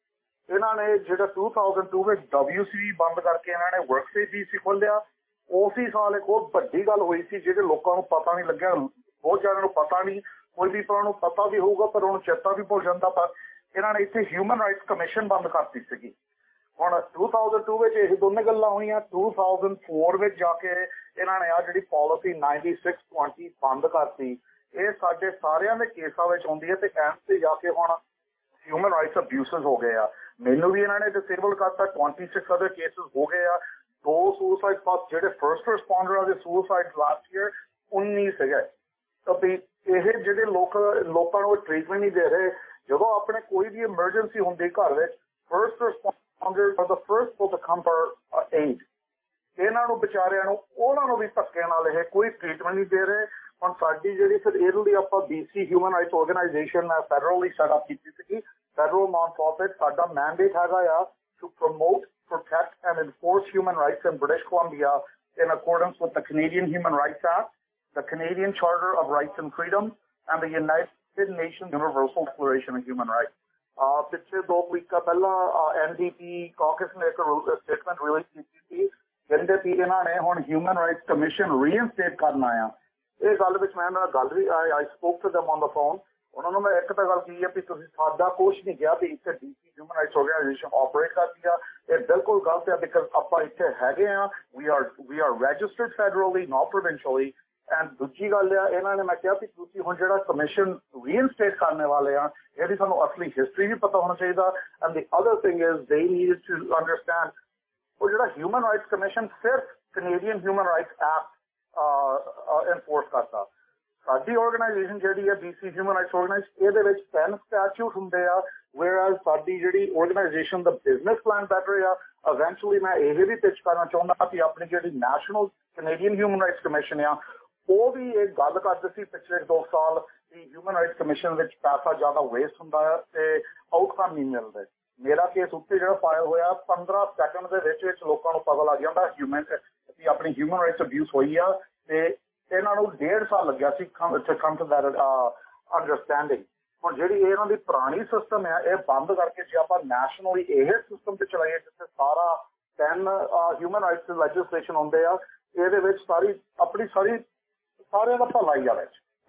ਇਹਨਾਂ ਨੇ ਜਿਹੜਾ 2002 ਵਿੱਚ WCB ਬੰਦ ਕਰਕੇ ਇਹਨਾਂ ਨੇ ਵਰਕਸਪੇਸ ਵੀ ਖੋਲਿਆ ਉਸੇ ਸਾਲ ਇੱਕ ਬਹੁਤ ਵੱਡੀ ਗੱਲ ਹੋਈ ਸੀ, ਜਿਹੜੇ ਲੋਕਾਂ ਨੂੰ ਪਤਾ ਨਹੀਂ ਲੱਗਿਆ, ਬਹੁਤ ਜ਼ਿਆਦਾ ਨੂੰ ਪਤਾ ਨਹੀਂ, ਕੋਈ ਵੀ ਪਰ ਨੂੰ ਪਤਾ ਵੀ ਹੋਊਗਾ, ਪਰ ਉਹਨੂੰ ਚੇਤਾ ਵੀ ਭੁੱਲ ਜਾਂਦਾ। ਪਰ ਇਹਨਾਂ ਨੇ ਇੱਥੇ ਹਿਊਮਨ ਰਾਈਟਸ ਕਮਿਸ਼ਨ ਬੰਦ ਕਰਤੀ ਸੀਗੀ। ਹੁਣ 2002 ਵਿੱਚ ਇਹ ਦੋਨੇ ਗੱਲਾਂ ਹੋਈਆਂ 2004 ਵਿੱਚ ਜਾ ਕੇ ਇਹਨਾਂ ਨੇ ਆ ਜਿਹੜੀ ਪਾਲਿਸੀ 9620 ਬੰਦ ਕਰਤੀ, ਇਹ ਸਾਡੇ ਸਾਰਿਆਂ ਦੇ ਕੇਸਾਂ ਵਿੱਚ ਆਉਂਦੀ ਹੈ ਤੇ ਐਮ ਤੇ ਜਾ ਕੇ ਹੁਣ ਹਿਊਮਨ ਰਾਈਟਸ ਅਬਿਊਸਸ ਹੋ ਗਏ ਆ। ਮੈਨੂੰ ਵੀ ਇਹਨਾਂ ਨੇ ਡਿਸੇਬਲ ਕਰਤਾ 26 ਅਦਰ ਕੇਸਸ ਹੋ ਗਏ ਆ। ਦੋ ਸੁਸਾਈਡ ਫਸਟ ਜਿਹੜੇ ਫਰਸਟ ਰਿਸਪੌਂਡਰ ਆ ਦੇ ਸੁਸਾਈਡ ਲਾਸਟ ਈਅਰ 19 ਸੀਗੇ। ਤਾਂ ਵੀ ਇਹ ਜਿਹੜੇ ਲੋਕ, ਲੋਕਾਂ ਨੂੰ ਟ੍ਰੀਟਮੈਂਟ ਨਹੀਂ ਦੇ ਰਹੇ, ਜਦੋਂ ਆਪਣੇ ਕੋਈ ਵੀ ਐਮਰਜੈਂਸੀ ਹੁੰਦੀ ਘਰ ਵਿੱਚ first responder Are the first people to come for aid ਇਹਨਾਂ ਨੂੰ ਵਿਚਾਰਿਆਂ ਨੂੰ ਉਹਨਾਂ ਨੂੰ ਵੀ ਧੱਕੇ ਨਾਲ ਇਹ ਕੋਈ ਟ੍ਰੀਟਮੈਂਟ ਨਹੀਂ ਦੇ ਰਹੇ ਹੁਣ ਸਾਡੀ ਜਿਹੜੀ ਫਿਰ ਇਹਦੇ ਲਈ ਆਪਾਂ BC human rights organisation federally set up ਕੀਤੀ ਸੀ ਫੈਡਰਲ ਨਾਨ ਪ੍ਰੋਫਿਟ ਸਾਡਾ ਮੈਂਡੇਟ ਹੈਗਾ ਆ to promote protect and enforce human rights in British Columbia in accordance with the Canadian Human Rights Act, the Canadian Charter of Rights and Freedoms, and the United Nations Universal Declaration of Human Rights. ਪਿਛਲੇ ਦੋ ਵੀਕਾਂ ਪਹਿਲਾਂ NDP caucus ਨੇ ਇੱਕ statement release ਕੀਤੀ ਸੀ, ਕਹਿੰਦੇ ਵੀ ਇਹਨਾਂ ਨੇ ਹੁਣ ਹਿਊਮਨ ਰਾਈਟਸ ਕਮਿਸ਼ਨ ਰੀਇਨਸਟੇਟ ਕਰਨਾ ਆ। ਇਹ ਗੱਲ ਵਿੱਚ ਮੈਂ ਨਾਲ ਗੱਲ ਵੀ I spoke to them on the phone ਉਹਨਾਂ ਨੂੰ ਮੈਂ ਇੱਕ ਤਾਂ ਗੱਲ ਕਹੀ ਹੈ ਵੀ ਤੁਸੀਂ ਸਾਡਾ ਕੁਝ ਨਹੀਂ ਗਿਆ ਵੀ ਇੱਥੇ DC human rights organisation operate ਕਰਦੀ ਆ। ਇਹ ਬਿਲਕੁਲ ਗਲਤ ਹੈ ਬਿਕਾਜ਼ ਆਪਾਂ ਇੱਥੇ ਹੈਗੇ ਆ। We are we are registered federally not provincially and ਦੂਜੀ ਗੱਲ ਆ, ਇਹਨਾਂ ਨੇ ਮੈਂ ਕਿਹਾ ਵੀ ਤੁਸੀਂ ਹੁਣ ਜਿਹੜਾ ਕਮਿਸ਼ਨ ਰੀਇਨਸਟੇਟ ਕਰਨ ਵਾਲੇ ਆ, ਇਹਦੀ ਸਾਨੂੰ ਅਸਲੀ ਹਿਸਟਰੀ ਵੀ ਪਤਾ ਹੋਣਾ ਚਾਹੀਦਾ। And the other thing is they need to understand ਉਹ ਜਿਹੜਾ ਹਿਊਮਨ ਰਾਈਟਸ ਕਮਿਸ਼ਨ ਸਿਰਫ Canadian human rights act enforce ਕਰਦਾ। ਸਾਡੀ ਆਰਗੇਨਾਈਜੇਸ਼ਨ ਜਿਹੜੀ ਹੈ BC ਹਿਊਮਨ ਰਾਈਟਸ ਆਰਗੇਨਾਈਜ਼ ਇਹਦੇ ਵਿੱਚ 10 ਸਟੈਚੂਟ ਹੁੰਦੇ ਆ ਵੇਅਰ ਸਾਡੀ ਜਿਹੜੀ ਆਰਗੇਨਾਈਜੇਸ਼ਨ ਦਾ ਬਿਜ਼ਨਸ ਪਲਾਨ ਬੈਟਰ ਆ। ਇਵੈਂਚੁਅਲੀ ਮੈਂ ਇਹ ਵੀ ਪਿਚ ਕਰਨਾ ਚਾਹੁੰਦਾ ਕਿ ਆਪਣੀ ਜਿਹੜੀ national Canadian human rights commission ਆ ਉਹ ਵੀ ਇਹ ਗੱਲ ਕਰਦੇ ਸੀ ਪਿਛਲੇ 2 ਸਾਲ ਕਿ ਹਿਊਮਨ ਰਾਈਟਸ ਕਮਿਸ਼ਨ ਵਿੱਚ ਪੈਸਾ ਜ਼ਿਆਦਾ ਵੇਸਟ ਹੁੰਦਾ ਹੈ ਤੇ ਆਊਟਕਮ ਨਹੀਂ ਮਿਲਦਾ। ਮੇਰਾ ਕੇਸ ਉੱਤੇ ਜਿਹੜਾ ਫਾਇਲ ਹੋਇਆ 15 ਸੈਕਿੰਡ ਦੇ ਵਿੱਚ ਵਿੱਚ ਲੋਕਾਂ ਨੂੰ ਪਤਾ ਲੱਗ ਜਾਂਦਾ ਹਿਊਮਨ ਕਿ ਆਪਣੀ ਹਿਊਮਨ ਰਾਈਟਸ ਅਬਿਊਜ਼ ਹੋਈ ਆ ਤੇ ਇਹਨਾਂ ਨੂੰ ਡੇਢ ਸਾਲ ਲੱਗਿਆ ਸੀ ਕਮ ਟੂ ਦੈਟ ਅੰਡਰਸਟੈਂਡਿੰਗ ਹੁਣ ਜਿਹੜੀ ਇਹਨਾਂ ਦੀ ਪੁਰਾਣੀ ਸਿਸਟਮ ਹੈ ਇਹ ਬੰਦ ਕਰਕੇ ਜੇ ਆਪਾਂ ਨੈਸ਼ਨਲੀ ਇਹ ਸਿਸਟਮ ਤੇ ਚਲਾਈਏ ਜਿੱਥੇ ਸਾਰਾ 10 ਹਿਊਮਨ ਰਾਈਟਸ ਲੈਜਿਸਲੇਸ਼ਨ ਹੁੰਦੇ ਆ, ਇਹਦੇ ਵਿੱਚ ਸਾਰੀ, ਆਪਣੀ ਸਾਰੀ ਸਾਰਿਆਂ ਦਾ ਭਲਾ ਹੀ ਆ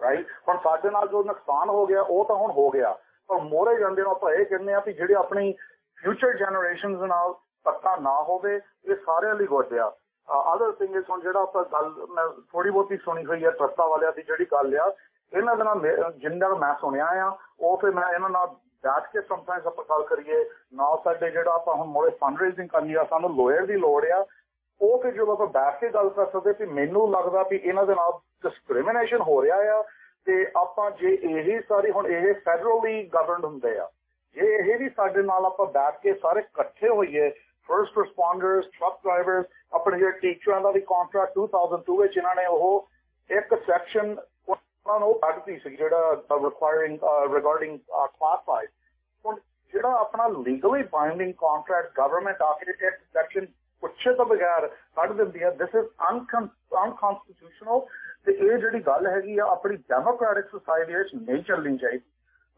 ਰਾਈਟ ਹੁਣ ਸਾਡੇ ਨਾਲ ਜੋ ਨੁਕਸਾਨ ਹੋ ਗਿਆ, ਉਹ ਤਾਂ ਹੁਣ ਹੋ ਗਿਆ। ਪਰ ਮੋਰੇ ਜਾਂਦੇ ਨੂੰ ਆਪਾਂ ਇਹ ਕਹਿੰਦੇ ਆ ਕਿ ਜਿਹੜੇ ਆਪਣੀ ਫਿਊਚਰ ਜਨਰੇਸ਼ਨਸ ਨਾਲ ਪੱਕਾ ਨਾ ਹੋਵੇ, ਇਹ ਸਾਰਿਆਂ ਲਈ ਗੁੱਡ ਆ। ਅਦਰ ਥਿੰਗ ਇਜ਼ ਹੁਣ ਜਿਹੜਾ ਆਪਾਂ ਗੱਲ, ਮੈਂ ਥੋੜੀ ਬਹੁਤੀ ਸੁਣੀ ਹੋਈ ਹੈ ਟਰਸਟਾ ਵਾਲਿਆਂ ਦੀ ਜਿਹੜੀ ਗੱਲ ਆ, ਇਹਨਾਂ ਦੇ ਨਾਲ ਜਿੰਨਾ ਮੈਂ ਸੁਣਿਆ ਆ, ਉਹ ਫਿਰ ਮੈਂ ਇਹਨਾਂ ਨਾਲ ਬੈਠ ਕੇ ਸਮਟਾਈਮਸ ਆਪਾਂ ਗੱਲ ਕਰੀਏ, ਨਾ ਸਾਡੇ ਜਿਹੜਾ ਆਪਾਂ ਹੁਣ ਮੋਰੇ ਫੰਡ ਰੇਜ਼ਿੰਗ ਕਰਨੀ ਆ, ਸਾਨੂੰ ਲੋਇਰ ਦੀ ਲੋੜ ਆ, ਉਹ ਫਿਰ ਜਦੋਂ ਆਪਾਂ ਬੈਠ ਕੇ ਗੱਲ ਕਰ ਸਕਦੇ ਵੀ ਮੈਨੂੰ ਲੱਗਦਾ ਵੀ ਇਹਨਾਂ ਦੇ ਨਾਲ ਡਿਸਕ੍ਰਿਮੀਨੇਸ਼ਨ ਹੋ ਰਿਹਾ ਆ ਤੇ ਆਪਾਂ ਜੇ ਇਹ ਸਾਰੀ ਹੁਣ ਇਹ ਫੈਡਰਲੀ ਗਵਰਨਡ ਹੁੰਦੇ ਆ, ਜੇ ਇਹ ਵੀ ਸਾਡੇ ਨਾਲ ਆਪਾਂ ਬੈਠ ਕੇ ਸਾਰੇ ਇਕੱਠੇ ਹੋਈਏ ਫਰਸਟ ਰਿਸਪੌਂਡਰਸ ਟਰੱਕ ਡਰਾਈਵਰਸ ਆਪਣੇ ਜਿਹੜੇ ਟੀਚਰਾਂ ਦਾ ਵੀ ਕੰਟਰੈਕਟ 2002 ਵਿੱਚ ਇਹਨਾਂ ਨੇ ਉਹ ਇੱਕ ਸੈਕਸ਼ਨ ਉਹਨਾਂ ਨੂੰ ਕੱਢਤੀ ਸੀ ਜਿਹੜਾ ਰਿਕੁਆਇਰਿੰਗ ਰਿਗਾਰਡਿੰਗ ਕਲਾਸ 5 ਹੁਣ ਜਿਹੜਾ ਆਪਣਾ ਲੀਗਲੀ ਬਾਈਂਡਿੰਗ ਕੰਟਰੈਕਟ ਗਵਰਨਮੈਂਟ ਆ ਸੈਕਸ਼ਨ ਪੁੱਛੇ ਤੋਂ ਬਗੈਰ ਕੱਢ ਦਿੰਦੀ ਹੈ ਦਿਸ ਇਜ਼ ਅਨਕਨਸਟੀਟਿਊਸ਼ਨਲ ਤੇ ਇਹ ਜਿਹੜੀ ਗੱਲ ਹੈਗੀ ਆ, ਆਪਣੀ ਡੈਮੋਕ੍ਰੈਟਿਕ ਸੋਸਾਇਟੀ ਵਿੱਚ ਨਹੀਂ ਚੱਲਣੀ ਚਾਹੀਦੀ।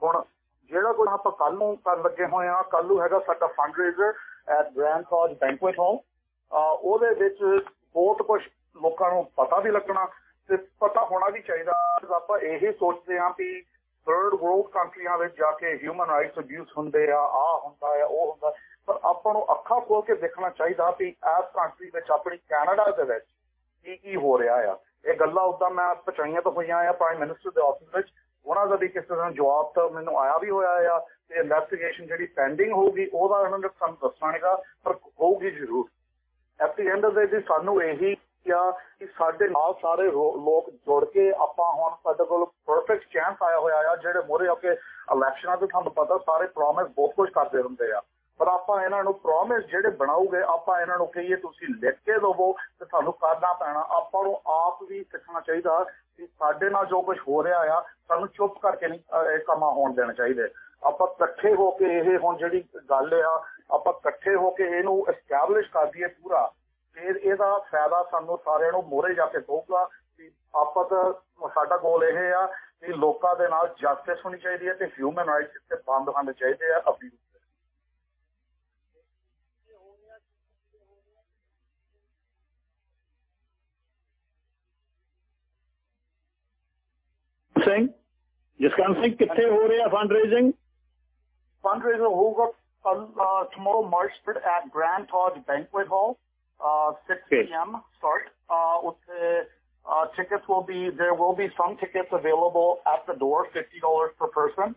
ਹੁਣ ਜਿਹੜਾ ਕੋਈ ਆਪਾਂ ਕੱਲ ਨੂੰ ਕਰਨ ਲੱਗੇ ਹੋਏ ਆ ਕੱਲ ਨੂੰ ਹੈਗਾ ਸਾਡਾ fund raiser at grand cause banquet hall ਉਹਦੇ ਵਿੱਚ ਬਹੁਤ ਕੁਝ ਲੋਕਾਂ ਨੂੰ ਪਤਾ ਵੀ ਲੱਗਣਾ ਤੇ ਪਤਾ ਹੋਣਾ ਵੀ ਚਾਹੀਦਾ। ਆਪਾਂ ਇਹ ਸੋਚਦੇ ਹਾਂ ਕਿ ਥਰਡ ਵਰਲਡ ਕੰਟਰੀਆਂ ਵਿੱਚ ਜਾ ਕੇ ਹਿਊਮਨ ਰਾਈਟਸ ਅਬਿਊਜ਼ ਹੁੰਦੇ ਆ ਆ ਹੁੰਦਾ ਆ, ਉਹ ਹੁੰਦਾ। ਪਰ ਆਪਾਂ ਨੂੰ ਅੱਖਾਂ ਖੋਲ ਕੇ ਦੇਖਣਾ ਚਾਹੀਦਾ ਕਿ ਇਸ ਕੰਟਰੀ ਵਿੱਚ ਆਪਣੀ ਕੈਨੇਡਾ ਦੇ ਵਿੱਚ ਕੀ ਕੀ ਹੋ ਰਿਹਾ ਆ। ਇਹ ਗੱਲਾਂ ਉਦਾਂ ਮੈਂ ਪਹੁੰਚਾਈਆਂ ਤਾਂ ਹੋਈਆਂ ਆ ਪ੍ਰਾਈਮ ਮਿਨਿਸਟਰ ਦੇ ਆਫਿਸ ਵਿੱਚ। ਉਹਨਾਂ ਦਾ ਵੀ ਕਿਸੇ ਤਰ੍ਹਾਂ ਜਵਾਬ ਤਾਂ ਮੈਨੂੰ ਆਇਆ ਵੀ ਹੋਇਆ ਆ ਤੇ ਇਨਵੈਸਟੀਗੇਸ਼ਨ ਜਿਹੜੀ ਪੈਂਡਿੰਗ ਹੋਊਗੀ, ਉਹਦਾ ਉਹਨਾਂ ਨੇ ਸਾਨੂੰ ਦੱਸਣਾ ਨਹੀਂਗਾ ਪਰ ਹੋਊਗੀ ਜ਼ਰੂਰ। At the end of the ਸਾਨੂੰ ਇਹੀ ਕਿਹਾ ਕਿ ਸਾਡੇ ਨਾਲ ਸਾਰੇ ਲੋਕ ਜੁੜ ਕੇ ਆਪਾਂ ਹੁਣ ਸਾਡੇ ਕੋਲ ਪਰਫੈਕਟ ਚਾਂਸ ਆਇਆ ਹੋਇਆ ਆ, ਜਿਹੜੇ ਮੋਰੇ ਆ ਕੇ ਇਲੈਕਸ਼ਨਾਂ ਤੇ ਤੁਹਾਨੂੰ ਪਤਾ ਸਾਰੇ ਪ੍ਰੋਮਿਸ ਬਹੁਤ ਕੁਝ ਕਰਦੇ ਹੁੰਦੇ ਆ। ਪਰ ਆਪਾਂ ਇਹਨਾਂ ਨੂੰ ਪ੍ਰੋਮਿਸ ਜਿਹੜੇ ਬਣਾਉਗੇ ਆਪਾਂ ਇਹਨਾਂ ਨੂੰ ਕਹੀਏ ਤੁਸੀਂ ਲਿਖ ਕੇ ਦਵੋ ਤੇ ਤੁਹਾਨੂੰ ਕਰਨਾ ਪੈਣਾ। ਆਪਾਂ ਨੂੰ ਆਪ ਵੀ ਸਿੱਖਣਾ ਚਾਹੀਦਾ ਕਿ ਸਾਡੇ ਨਾਲ ਜੋ ਕੁਝ ਹੋ ਰਿਹਾ ਆ, ਸਾਨੂੰ ਚੁੱਪ ਕਰਕੇ ਨਹੀਂ ਇਹ ਕੰਮ ਹੋਣ ਦੇਣਾ ਚਾਹੀਦਾ। ਆਪਾਂ ਇਕੱਠੇ ਹੋ ਕੇ ਇਹ ਹੁਣ ਜਿਹੜੀ ਗੱਲ ਆ, ਆਪਾਂ ਇਕੱਠੇ ਹੋ ਕੇ ਇਹਨੂੰ ਐਸਟੈਬਲਿਸ਼ ਕਰ ਦਈਏ ਪੂਰਾ। ਫਿਰ ਇਹਦਾ ਫਾਇਦਾ ਸਾਨੂੰ ਸਾਰਿਆਂ ਨੂੰ ਮੋਰੇ ਜਾ ਕੇ ਪਊਗਾ ਕਿ ਆਪਾਂ ਤਾਂ ਸਾਡਾ ਗੋਲ ਇਹ ਆ ਕਿ ਲੋਕਾਂ ਦੇ ਨਾਲ ਜਸਟਿਸ ਹੋਣੀ ਚਾਹੀਦੀ ਹੈ ਤੇ ਹਿਊਮਨ ਰਾਈਟਸ ਤੇ ਬੰਦ ਹੋਣੇ ਚਾਹੀਦੇ ਆ ਅਬਿਊਜ਼ ਸਿੰਘ ਜਸਕਰਨ ਸਿੰਘ ਕਿੱਥੇ ਹੋ ਰਿਹਾ ਫੰਡ ਰੇਜ਼ਿੰਗ ਫੰਡ ਰੇਜ਼ਰ ਹੋਊਗਾ tomorrow March 3rd at Grand Taj Banquet Hall, uh, 6 p.m. start. Uh, with the, uh, tickets will be, there will be some tickets available at the door, $50 per person.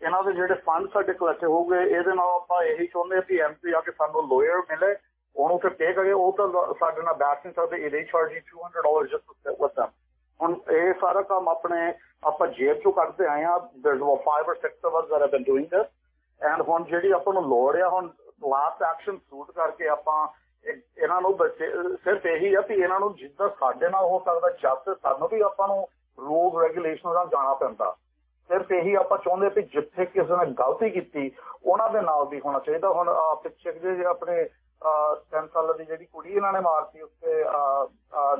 ਇਹਨਾਂ ਦੇ ਜਿਹੜੇ fund ਸਾਡੇ ਇਕੱਠੇ ਹੋ ਗਏ ਇਹਦੇ ਨਾਲ ਆਪਾਂ ਇਹੀ ਚਾਹੁੰਦੇ ਕਿ ਐਮਪੀ ਆ ਕੇ ਸਾਨੂੰ ਲੋਇਰ ਮਿਲੇ ਉਹਨੂੰ ਫਿਰ ਪੇ ਕਰੇ ਉਹ ਤਾਂ ਸਾਡੇ ਨਾਲ ਬੈਠ ਨਹੀਂ ਸਕਦੇ ਇਹਦੇ charge 200 dollar just with them ਹੁਣ ਇਹ ਸਾਰਾ ਕੰਮ ਆਪਣੇ ਆਪਾਂ ਜੇਬ ਚੋਂ ਕੱਢਦੇ ਆਏ ਆ there's about five or six of us that have been doing and ਹੁਣ ਜਿਹੜੀ ਆਪਾਂ ਨੂੰ ਲੋੜ ਆ, ਹੁਣ ਲਾਸਟ ਐਕਸ਼ਨ ਸੂਟ ਕਰਕੇ ਆਪਾਂ ਇਹਨਾਂ ਨੂੰ ਸਿਰਫ ਇਹੀ ਆ ਕਿ ਇਹਨਾਂ ਨੂੰ ਜਿੱਦਾਂ ਸਾਡੇ ਨਾਲ ਹੋ ਸਕਦਾ ਜਸਟਿਸ ਸਾਨੂੰ ਵੀ ਆਪਾਂ ਨੂੰ ਰੂਲ ਰੈਗੂਲੇਸ਼ਨ ਨਾਲ ਜਾਣਾ ਪੈਂਦਾ। ਸਿਰਫ ਇਹੀ ਆਪਾਂ ਚਾਹੁੰਦੇ ਕਿ ਜਿੱਥੇ ਕਿਸੇ ਨੇ ਗਲਤੀ ਕੀਤੀ, ਉਹਨਾਂ ਦੇ ਨਾਲ ਵੀ ਹੋਣਾ ਚਾਹੀਦਾ। ਹੁਣ ਪਿੱਛੇ ਜੇ ਆਪਣੇ 10 ਸਾਲਾਂ ਦੀ ਜਿਹੜੀ ਕੁੜੀ ਇਹਨਾਂ ਨੇ ਮਾਰਤੀ ਉੱਤੇ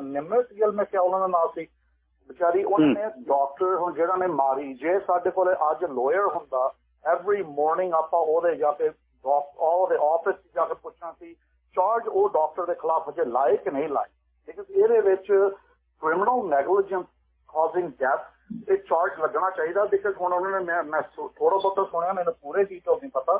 ਨਿਮਰਤ ਗਿਲ ਮੈਂ ਕਿਹਾ ਉਹਨਾਂ ਦਾ ਨਾਮ ਸੀ। ਵਿਚਾਰੀ ਉਹਨਾਂ ਨੇ ਡਾਕਟਰ ਹੁਣ ਜਿਹੜਾ ਨੇ ਮਾਰੀ ਜੇ ਸਾਡੇ ਕੋਲੇ ਅੱਜ ਲਾਇਰ ਹੁੰਦਾ ਐਵਰੀ ਮਾਰਨਿੰਗ ਆਪਾਂ ਉਹਦੇ ਜਾ ਕੇ ਉਹਦੇ ਆਫਿਸ ਜਾ ਕੇ ਪੁੱਛਣਾ ਸੀ ਚਾਰਜ ਉਹ ਡਾਕਟਰ ਦੇ ਖਿਲਾਫ ਅਜੇ ਲਾਏ ਕਿ ਨਹੀਂ ਲਾਏ ਬਿਕਾਜ਼ ਇਹਦੇ ਵਿੱਚ ਕ੍ਰਿਮੀਨਲ ਨੈਗਲੀਜੈਂਸ ਕਾਜ਼ਿੰਗ ਡੈਥ ਇਹ ਚਾਰਜ ਲੱਗਣਾ ਚਾਹੀਦਾ ਬਿਕਾਜ਼ ਹੁਣ ਉਹਨਾਂ ਨੇ ਮੈਂ ਮੈਂ ਥੋੜਾ ਬਹੁਤ ਸੁਣਿਆ ਮੈਨੂੰ ਪੂਰੇ ਚੀਜ਼ ਨਹੀਂ ਪਤਾ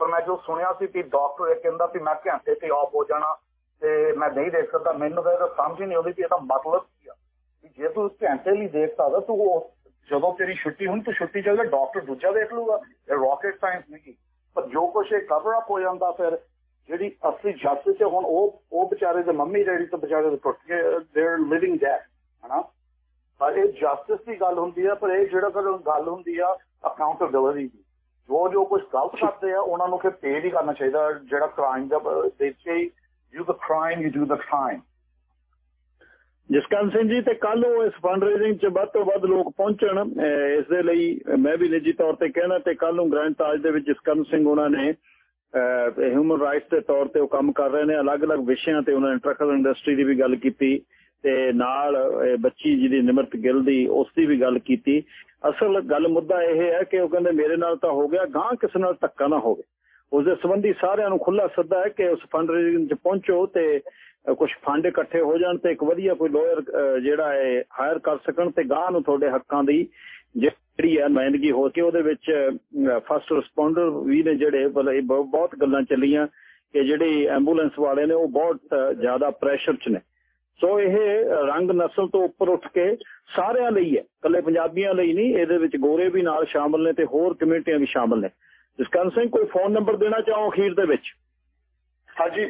ਪਰ ਮੈਂ ਜੋ ਸੁਣਿਆ ਸੀ ਕਿ ਡਾਕਟਰ ਇਹ ਕਹਿੰਦਾ ਕਿ ਮੈਂ ਘੰਟੇ ਤੇ ਆਫ ਹੋ ਜਾਣਾ ਤੇ ਮੈਂ ਨਹੀਂ ਦੇਖ ਸਕਦਾ ਮੈਨੂੰ ਤਾਂ ਸਮਝ ਨਹੀਂ ਆਉਂਦੀ ਕਿ ਇਹਦਾ ਮਤਲਬ ਕੀ ਆ। ਜੇ ਤੂੰ ਘੰਟੇ ਲਈ ਦੇਖ ਸਕਦਾ ਤੂੰ ਉਹ ਜਦੋਂ ਤੇਰੀ ਛੁੱਟੀ ਹੁੰਦੀ ਤੂੰ ਛੁੱਟੀ ਚੱਲ ਡਾਕਟਰ ਦੂਜਾ ਦੇਖ ਲੂਗਾ ਇਹ ਰਾਕਟ ਸਾਇੰਸ ਨਹੀਂ ਪਰ ਜੋ ਕੁਛ ਇਹ ਕਵਰ ਅਪ ਹੋ ਜਾਂਦਾ ਫਿਰ ਜਿਹੜੀ ਅਸਲੀ ਜਸਟਿਸ ਹੈ ਹੁਣ ਉਹ ਉਹ ਵਿਚਾਰੇ ਦੇ ਮੰਮੀ ਡੈਡੀ ਤੋਂ ਵਿਚਾਰੇ ਦੇ ਟੁੱਟ ਕੇ ਦੇ ਆਰ ਲਿਵਿੰਗ ਡੈਡ ਹਨਾ? ਪਰ ਇਹ ਜਸਟਿਸ ਦੀ ਗੱਲ ਹੁੰਦੀ ਆ ਪਰ ਇਹ ਜਿਹੜਾ ਗੱਲ ਹੁੰਦੀ ਆ ਅਕਾਊਂਟੇਬਿਲਿਟੀ ਦੀ। ਜੋ ਜੋ ਕੁਝ ਗਲਤ ਕਰਦੇ ਆ ਉਹਨਾਂ ਨੂੰ ਫਿਰ ਪੇ ਵੀ ਕਰਨਾ ਚਾਹੀਦਾ ਜਿਹੜਾ crime the they say you the crime you do the crime Jaskaran Singh ji, ਤੇ ਕੱਲ ਉਹ ਇਸ ਫੰਡ ਰੇਜ਼ਿੰਗ 'ਚ ਵੱਧ ਤੋਂ ਵੱਧ ਲੋਕ ਪਹੁੰਚਣ ਇਸ ਦੇ ਲਈ ਮੈਂ ਵੀ ਨਿੱਜੀ ਤੌਰ ਤੇ ਕਹਿਣਾ, ਤੇ ਕੱਲ ਨੂੰ ਗ੍ਰੈਂਡ ਤਾਜ ਦੇ ਵਿੱਚ ਜਸਕਰਨ ਸਿੰਘ ਉਹਨਾਂ ਨੇ ਹਿਊਮਨ ਰਾਈਟਸ ਦੇ ਤੌਰ ਤੇ ਉਹ ਕੰਮ ਕਰ ਰਹੇ ਨੇ, ਅਲੱਗ-ਅਲੱਗ ਵਿਸ਼ਿਆਂ ਤੇ ਉਹਨਾਂ ਨੇ ਟਰੱਕਰ ਇੰਡਸਟਰੀ ਦੀ ਵੀ ਗੱਲ ਕੀਤੀ, ਤੇ ਨਾਲ ਬੱਚੀ ਜਿਹਦੀ ਨਿਮਰਤ ਗਿੱਲ ਦੀ, ਉਸ ਦੀ ਵੀ ਗੱਲ ਕੀਤੀ। ਅਸਲ ਗੱਲ, ਮੁੱਦਾ ਇਹ ਹੈ ਕਿ ਉਹ ਕਹਿੰਦੇ, ਮੇਰੇ ਨਾਲ ਤਾਂ ਹੋ ਗਿਆ ਗਾਂ ਕਿਸੇ ਨਾਲ ਧੱਕਾ ਨਾ ਹੋਵੇ। ਉਸ ਦੇ ਸੰਬੰਧੀ ਸਾਰਿਆਂ ਨੂੰ ਖੁੱਲਾ ਸੱਦਾ ਹੈ ਕਿ ਉਸ ਫੰਡ ਰੇਜ਼ਿੰਗ 'ਚ ਪਹੁੰਚੋ ਤੇ ਕੁਝ ਫੰਡ ਇਕੱਠੇ ਹੋ ਜਾਣ ਤੇ ਇੱਕ ਵਧੀਆ ਕੋਈ ਲਾਇਰ ਜਿਹੜਾ ਹੈ ਹਾਇਰ ਕਰ ਸਕਣ ਤੇ ਗਾਂ ਨੂੰ ਤੁਹਾਡੇ ਹੱਕਾਂ ਦੀ ਜਿਹੜੀ ਹੈ ਨੁਮਾਇੰਦਗੀ ਹੋ ਕੇ ਉਹਦੇ ਵਿੱਚ ਫਸਟ ਰਿਸਪੌਂਡਰ ਵੀ ਨੇ ਜਿਹੜੇ ਬਹੁਤ ਗੱਲਾਂ ਚੱਲੀਆਂ ਕਿ ਜਿਹੜੇ ਐਂਬੂਲੈਂਸ ਵਾਲੇ ਨੇ ਉਹ ਬਹੁਤ ਜ਼ਿਆਦਾ ਪ੍ਰੈਸ਼ਰ 'ਚ ਨੇ। ਸੋ ਇਹ ਰੰਗ ਨਸਲ ਤੋਂ ਉੱਪਰ ਉੱਠ ਕੇ ਸਾਰਿਆਂ ਲਈ ਹੈ ਕੱਲੇ ਪੰਜਾਬੀਆਂ ਲਈ ਨਹੀਂ, ਇਹਦੇ ਵਿੱਚ ਗੋਰੇ ਵੀ ਨਾਲ ਸ਼ਾਮਲ ਨੇ ਤੇ ਹੋਰ ਕਮਿਊਨਿਟੀਆਂ ਵੀ ਸ਼ਾਮਲ ਨੇ। ਜਸਕਰਨ ਸਿੰਘ ਕੋਈ ਫੋਨ ਨੰਬਰ ਦੇਣਾ ਚਾਹੋ ਅਖੀਰ ਦੇ ਵਿੱਚ? ਹਾਂਜੀ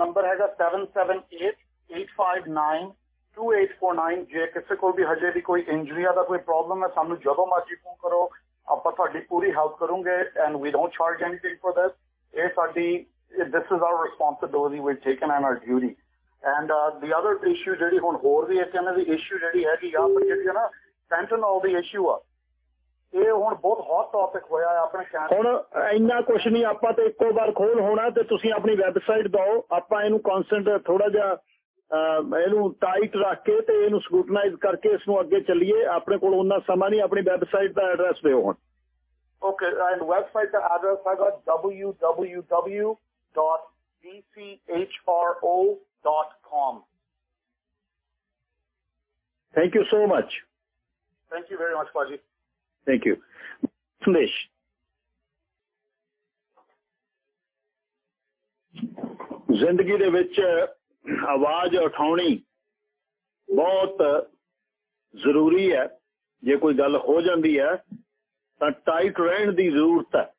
ਨੰਬਰ ਹੈਗਾ 7788592849 ਜੇ ਕਿਸੇ ਕੋਲ ਵੀ ਹਜੇ ਵੀ ਕੋਈ ਇੰਜਰੀ ਦਾ ਕੋਈ ਪ੍ਰੋਬਲਮ ਹੈ, ਸਾਨੂੰ ਜਦੋਂ ਮਰਜ਼ੀ ਫੋਨ ਕਰੋ। ਆਪਾਂ ਤੁਹਾਡੀ ਪੂਰੀ ਹੈਲਪ ਕਰੂਗੇ and we don't charge anything for this ਇਹ ਸਾਡੀ this is our responsibility we taken and our duty and the other issue ਜਿਹੜੀ ਹੁਣ ਹੋਰ ਵੀ ਇੱਕ ਇਹਨਾਂ ਦੀ ਇਸ਼ੂ ਜਿਹੜੀ ਹੈਗੀ ਆ ਜਿਹੜੀ ਨਾ ਫੈਂਟਨੋਲ ਦੀ ਇਸ਼ੂ ਆ ਇਹ ਹੁਣ ਬਹੁਤ ਹੌਟ ਟੌਪਿਕ ਹੋਇਆ ਹੈ ਆਪਣੇ ਕੈਨੇਡਾ ਹੁਣ ਇੰਨਾ ਕੁਝ ਨਹੀਂ ਆਪਾਂ ਤੇ ਇੱਕੋ ਵਾਰ ਖੋਲ ਹੋਣਾ ਤੇ ਤੁਸੀਂ ਆਪਣੀ ਵੈਬਸਾਈਟ ਦਿਓ ਆਪਾਂ ਇਹਨੂੰ ਕਨਸੈਂਟ ਥੋੜਾ ਜਿਹਾ ਇਹਨੂੰ ਟਾਈਟ ਰੱਖ ਕੇ ਤੇ ਇਹਨੂੰ ਸਕੂਟਨਾਈਜ਼ ਕਰਕੇ ਇਸ ਨੂੰ ਅੱਗੇ ਚੱਲੀਏ ਆਪਣੇ ਕੋਲ ਉਹਨਾਂ ਸਮਾਂ ਨਹੀਂ ਆਪਣੀ ਵੈਬਸਾਈਟ ਦਾ ਐਡਰੈਸ ਦਿਓ ਹੁਣ and website the address I got www.dchro.com. Thank you so much Thank you very much, Paji. Thank you ਸੰਦੇਸ਼ ਜ਼ਿੰਦਗੀ ਦੇ ਵਿੱਚ ਆਵਾਜ਼ ਉਠਾਉਣੀ ਬਹੁਤ ਜ਼ਰੂਰੀ ਹੈ। ਜੇ ਕੋਈ ਗੱਲ ਹੋ ਜਾਂਦੀ ਹੈ, ਤਾਂ ਟਾਈਟ ਰਹਿਣ ਦੀ ਜ਼ਰੂਰਤ ਹੈ।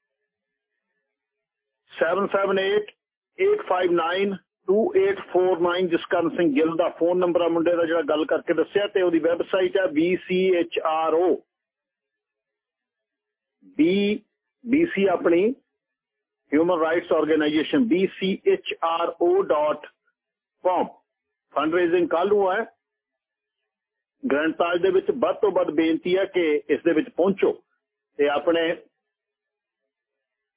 7788592849 ਜਸਕਰਨ ਸਿੰਘ ਗਿੱਲ ਦਾ ਫੋਨ ਨੰਬਰ ਆ ਮੁੰਡੇ ਦਾ, ਜਿਹੜਾ ਗੱਲ ਕਰਕੇ ਦੱਸਿਆ, ਤੇ ਉਹਦੀ ਵੈਬਸਾਈਟ ਹੈ bchro ਬੀ BC ਆਪਣੀ human rights organisation bchro.com fund raising ਨੂੰ ਹੈ। ਗ੍ਰੈਂਡ ਦੇ ਵਿੱਚ ਵੱਧ ਤੋਂ ਵੱਧ ਬੇਨਤੀ ਹੈ ਕਿ ਇਸ ਦੇ ਵਿੱਚ ਪਹੁੰਚੋ ਤੇ ਆਪਣੇ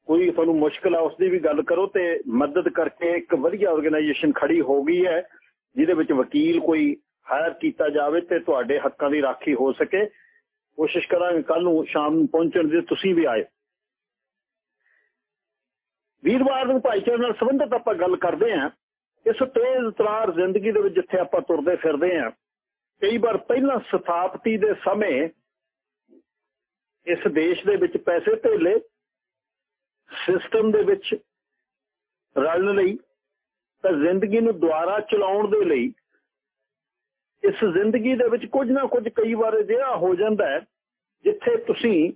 ਕੋਈ ਤੁਹਾਨੂੰ ਮੁਸ਼ਕਲ ਆ ਉਸ ਦੀ ਵੀ ਗੱਲ ਕਰੋ ਤੇ ਮਦਦ ਕਰਕੇ ਇੱਕ ਵਧੀਆ ਆਰਗੇਨਾਈਜੇਸ਼ਨ ਖੜੀ ਹੋ ਗਈ ਹੈ, ਜਿਹਦੇ ਵਿੱਚ ਵਕੀਲ ਕੋਈ ਹਾਇਰ ਕੀਤਾ ਜਾਵੇ ਤੇ ਤੁਹਾਡੇ ਹੱਕਾਂ ਦੀ ਰਾਖੀ ਹੋ ਸਕੇ। ਕੋਸ਼ਿਸ਼ ਕਰਾਂਗੇ ਕੱਲ ਨੂੰ ਸ਼ਾਮ ਨੂੰ ਪਹੁੰਚਣ ਦੀ, ਤੁਸੀਂ ਵੀ ਆਏ ਵੀਰਵਾਰ ਨੂੰ ਭਾਈਚਾਰੇ ਨਾਲ ਸੰਬੰਧਿਤ ਆਪਾਂ ਗੱਲ ਕਰਦੇ ਆਂ ਇਸ ਤੇਜ਼ ਤਰਾਰ ਜ਼ਿੰਦਗੀ ਦੇ ਵਿੱਚ ਜਿੱਥੇ ਆਪਾਂ ਤੁਰਦੇ ਫਿਰਦੇ ਆਂ ਕਈ ਵਾਰ ਪਹਿਲਾਂ ਸਥਾਪਤੀ ਦੇ ਸਮੇਂ ਇਸ ਦੇਸ਼ ਦੇ ਵਿੱਚ ਪੈਸੇ ਧੇਲੇ, ਸਿਸਟਮ ਦੇ ਵਿੱਚ ਰਲਣ ਲਈ, ਤਾਂ ਜ਼ਿੰਦਗੀ ਨੂੰ ਦੁਬਾਰਾ ਚਲਾਉਣ ਦੇ ਲਈ ਇਸ ਜ਼ਿੰਦਗੀ ਦੇ ਵਿੱਚ ਕੁਝ ਨਾ ਕੁਝ ਕਈ ਵਾਰ ਅਜਿਹਾ ਹੋ ਜਾਂਦਾ ਹੈ, ਜਿੱਥੇ ਤੁਸੀਂ